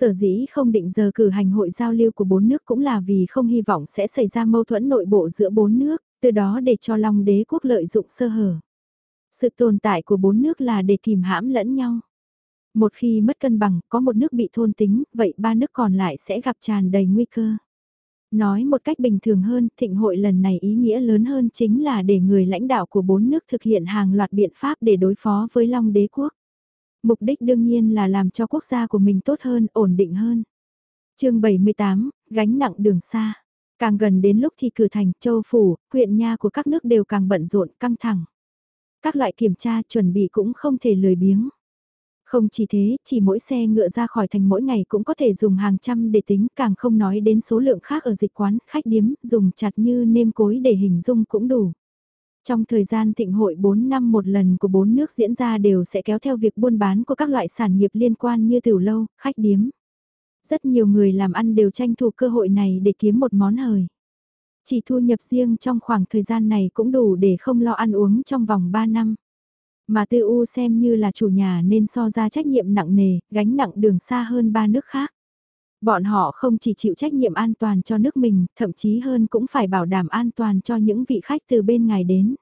Sở dĩ không định giờ cử hành hội giao lưu của bốn nước cũng là vì không hy vọng sẽ xảy ra mâu thuẫn nội bộ giữa bốn nước, từ đó để cho Long đế quốc lợi dụng sơ hở. Sự tồn tại của bốn nước là để kìm hãm lẫn nhau. Một khi mất cân bằng, có một nước bị thôn tính, vậy ba nước còn lại sẽ gặp tràn đầy nguy cơ. Nói một cách bình thường hơn, thịnh hội lần này ý nghĩa lớn hơn chính là để người lãnh đạo của bốn nước thực hiện hàng loạt biện pháp để đối phó với Long đế quốc. Mục đích đương nhiên là làm cho quốc gia của mình tốt hơn, ổn định hơn. chương 78, gánh nặng đường xa. Càng gần đến lúc thì cử thành, châu phủ, huyện nha của các nước đều càng bận rộn, căng thẳng. Các loại kiểm tra chuẩn bị cũng không thể lười biếng. Không chỉ thế, chỉ mỗi xe ngựa ra khỏi thành mỗi ngày cũng có thể dùng hàng trăm để tính, càng không nói đến số lượng khác ở dịch quán, khách điếm, dùng chặt như nêm cối để hình dung cũng đủ. Trong thời gian thịnh hội 4 năm một lần của bốn nước diễn ra đều sẽ kéo theo việc buôn bán của các loại sản nghiệp liên quan như tiểu lâu, khách điếm. Rất nhiều người làm ăn đều tranh thủ cơ hội này để kiếm một món hời. Chỉ thu nhập riêng trong khoảng thời gian này cũng đủ để không lo ăn uống trong vòng 3 năm. Mà tư u xem như là chủ nhà nên so ra trách nhiệm nặng nề, gánh nặng đường xa hơn ba nước khác. Bọn họ không chỉ chịu trách nhiệm an toàn cho nước mình, thậm chí hơn cũng phải bảo đảm an toàn cho những vị khách từ bên ngài đến.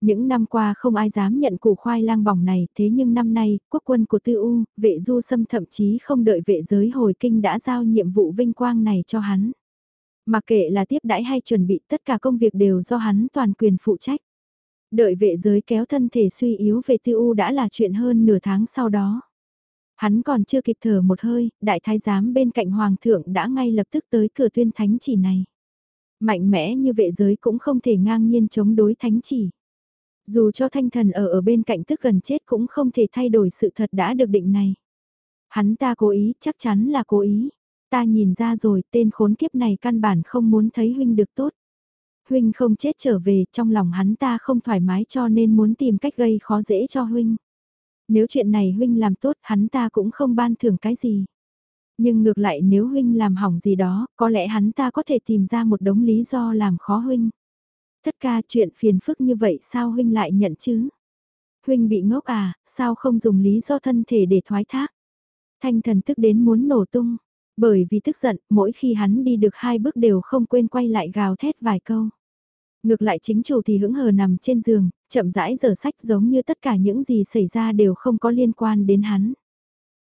Những năm qua không ai dám nhận củ khoai lang bỏng này, thế nhưng năm nay, quốc quân của tư u, vệ du sâm thậm chí không đợi vệ giới hồi kinh đã giao nhiệm vụ vinh quang này cho hắn. Mặc kệ là tiếp đãi hay chuẩn bị tất cả công việc đều do hắn toàn quyền phụ trách. Đợi vệ giới kéo thân thể suy yếu về tư u đã là chuyện hơn nửa tháng sau đó. Hắn còn chưa kịp thở một hơi, đại thái giám bên cạnh hoàng thượng đã ngay lập tức tới cửa tuyên thánh chỉ này. Mạnh mẽ như vệ giới cũng không thể ngang nhiên chống đối thánh chỉ. Dù cho thanh thần ở ở bên cạnh tức gần chết cũng không thể thay đổi sự thật đã được định này. Hắn ta cố ý, chắc chắn là cố ý. Ta nhìn ra rồi, tên khốn kiếp này căn bản không muốn thấy huynh được tốt. Huynh không chết trở về, trong lòng hắn ta không thoải mái cho nên muốn tìm cách gây khó dễ cho Huynh. Nếu chuyện này Huynh làm tốt, hắn ta cũng không ban thưởng cái gì. Nhưng ngược lại nếu Huynh làm hỏng gì đó, có lẽ hắn ta có thể tìm ra một đống lý do làm khó Huynh. Thất ca chuyện phiền phức như vậy sao Huynh lại nhận chứ? Huynh bị ngốc à, sao không dùng lý do thân thể để thoái thác? Thanh thần tức đến muốn nổ tung. Bởi vì tức giận, mỗi khi hắn đi được hai bước đều không quên quay lại gào thét vài câu. Ngược lại chính chủ thì hững hờ nằm trên giường, chậm rãi giờ sách giống như tất cả những gì xảy ra đều không có liên quan đến hắn.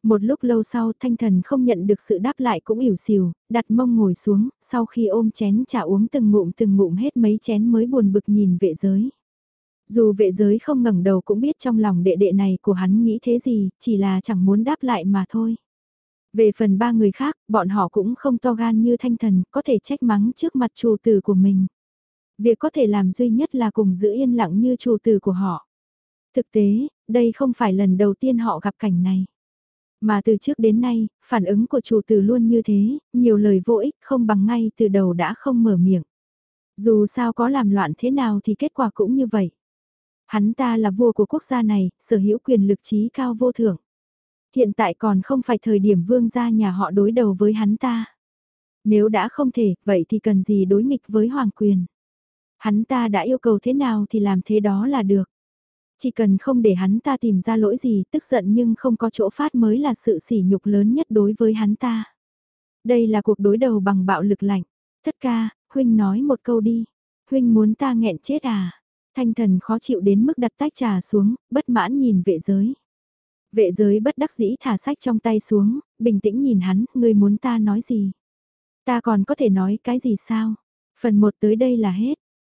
Một lúc lâu sau thanh thần không nhận được sự đáp lại cũng ỉu xìu, đặt mông ngồi xuống, sau khi ôm chén trà uống từng ngụm từng ngụm hết mấy chén mới buồn bực nhìn vệ giới. Dù vệ giới không ngẩng đầu cũng biết trong lòng đệ đệ này của hắn nghĩ thế gì, chỉ là chẳng muốn đáp lại mà thôi. Về phần ba người khác, bọn họ cũng không to gan như thanh thần, có thể trách mắng trước mặt chủ tử của mình. Việc có thể làm duy nhất là cùng giữ yên lặng như chủ tử của họ. Thực tế, đây không phải lần đầu tiên họ gặp cảnh này. Mà từ trước đến nay, phản ứng của chủ tử luôn như thế, nhiều lời vô ích không bằng ngay từ đầu đã không mở miệng. Dù sao có làm loạn thế nào thì kết quả cũng như vậy. Hắn ta là vua của quốc gia này, sở hữu quyền lực trí cao vô thượng. Hiện tại còn không phải thời điểm vương gia nhà họ đối đầu với hắn ta. Nếu đã không thể, vậy thì cần gì đối nghịch với hoàng quyền. Hắn ta đã yêu cầu thế nào thì làm thế đó là được. Chỉ cần không để hắn ta tìm ra lỗi gì, tức giận nhưng không có chỗ phát mới là sự sỉ nhục lớn nhất đối với hắn ta. Đây là cuộc đối đầu bằng bạo lực lạnh. Thất ca, huynh nói một câu đi. Huynh muốn ta nghẹn chết à? Thanh thần khó chịu đến mức đặt tách trà xuống, bất mãn nhìn vệ giới. Vệ giới bất đắc dĩ thả sách trong tay xuống, bình tĩnh nhìn hắn, ngươi muốn ta nói gì? Ta còn có thể nói cái gì sao? Phần 1 tới đây là hết.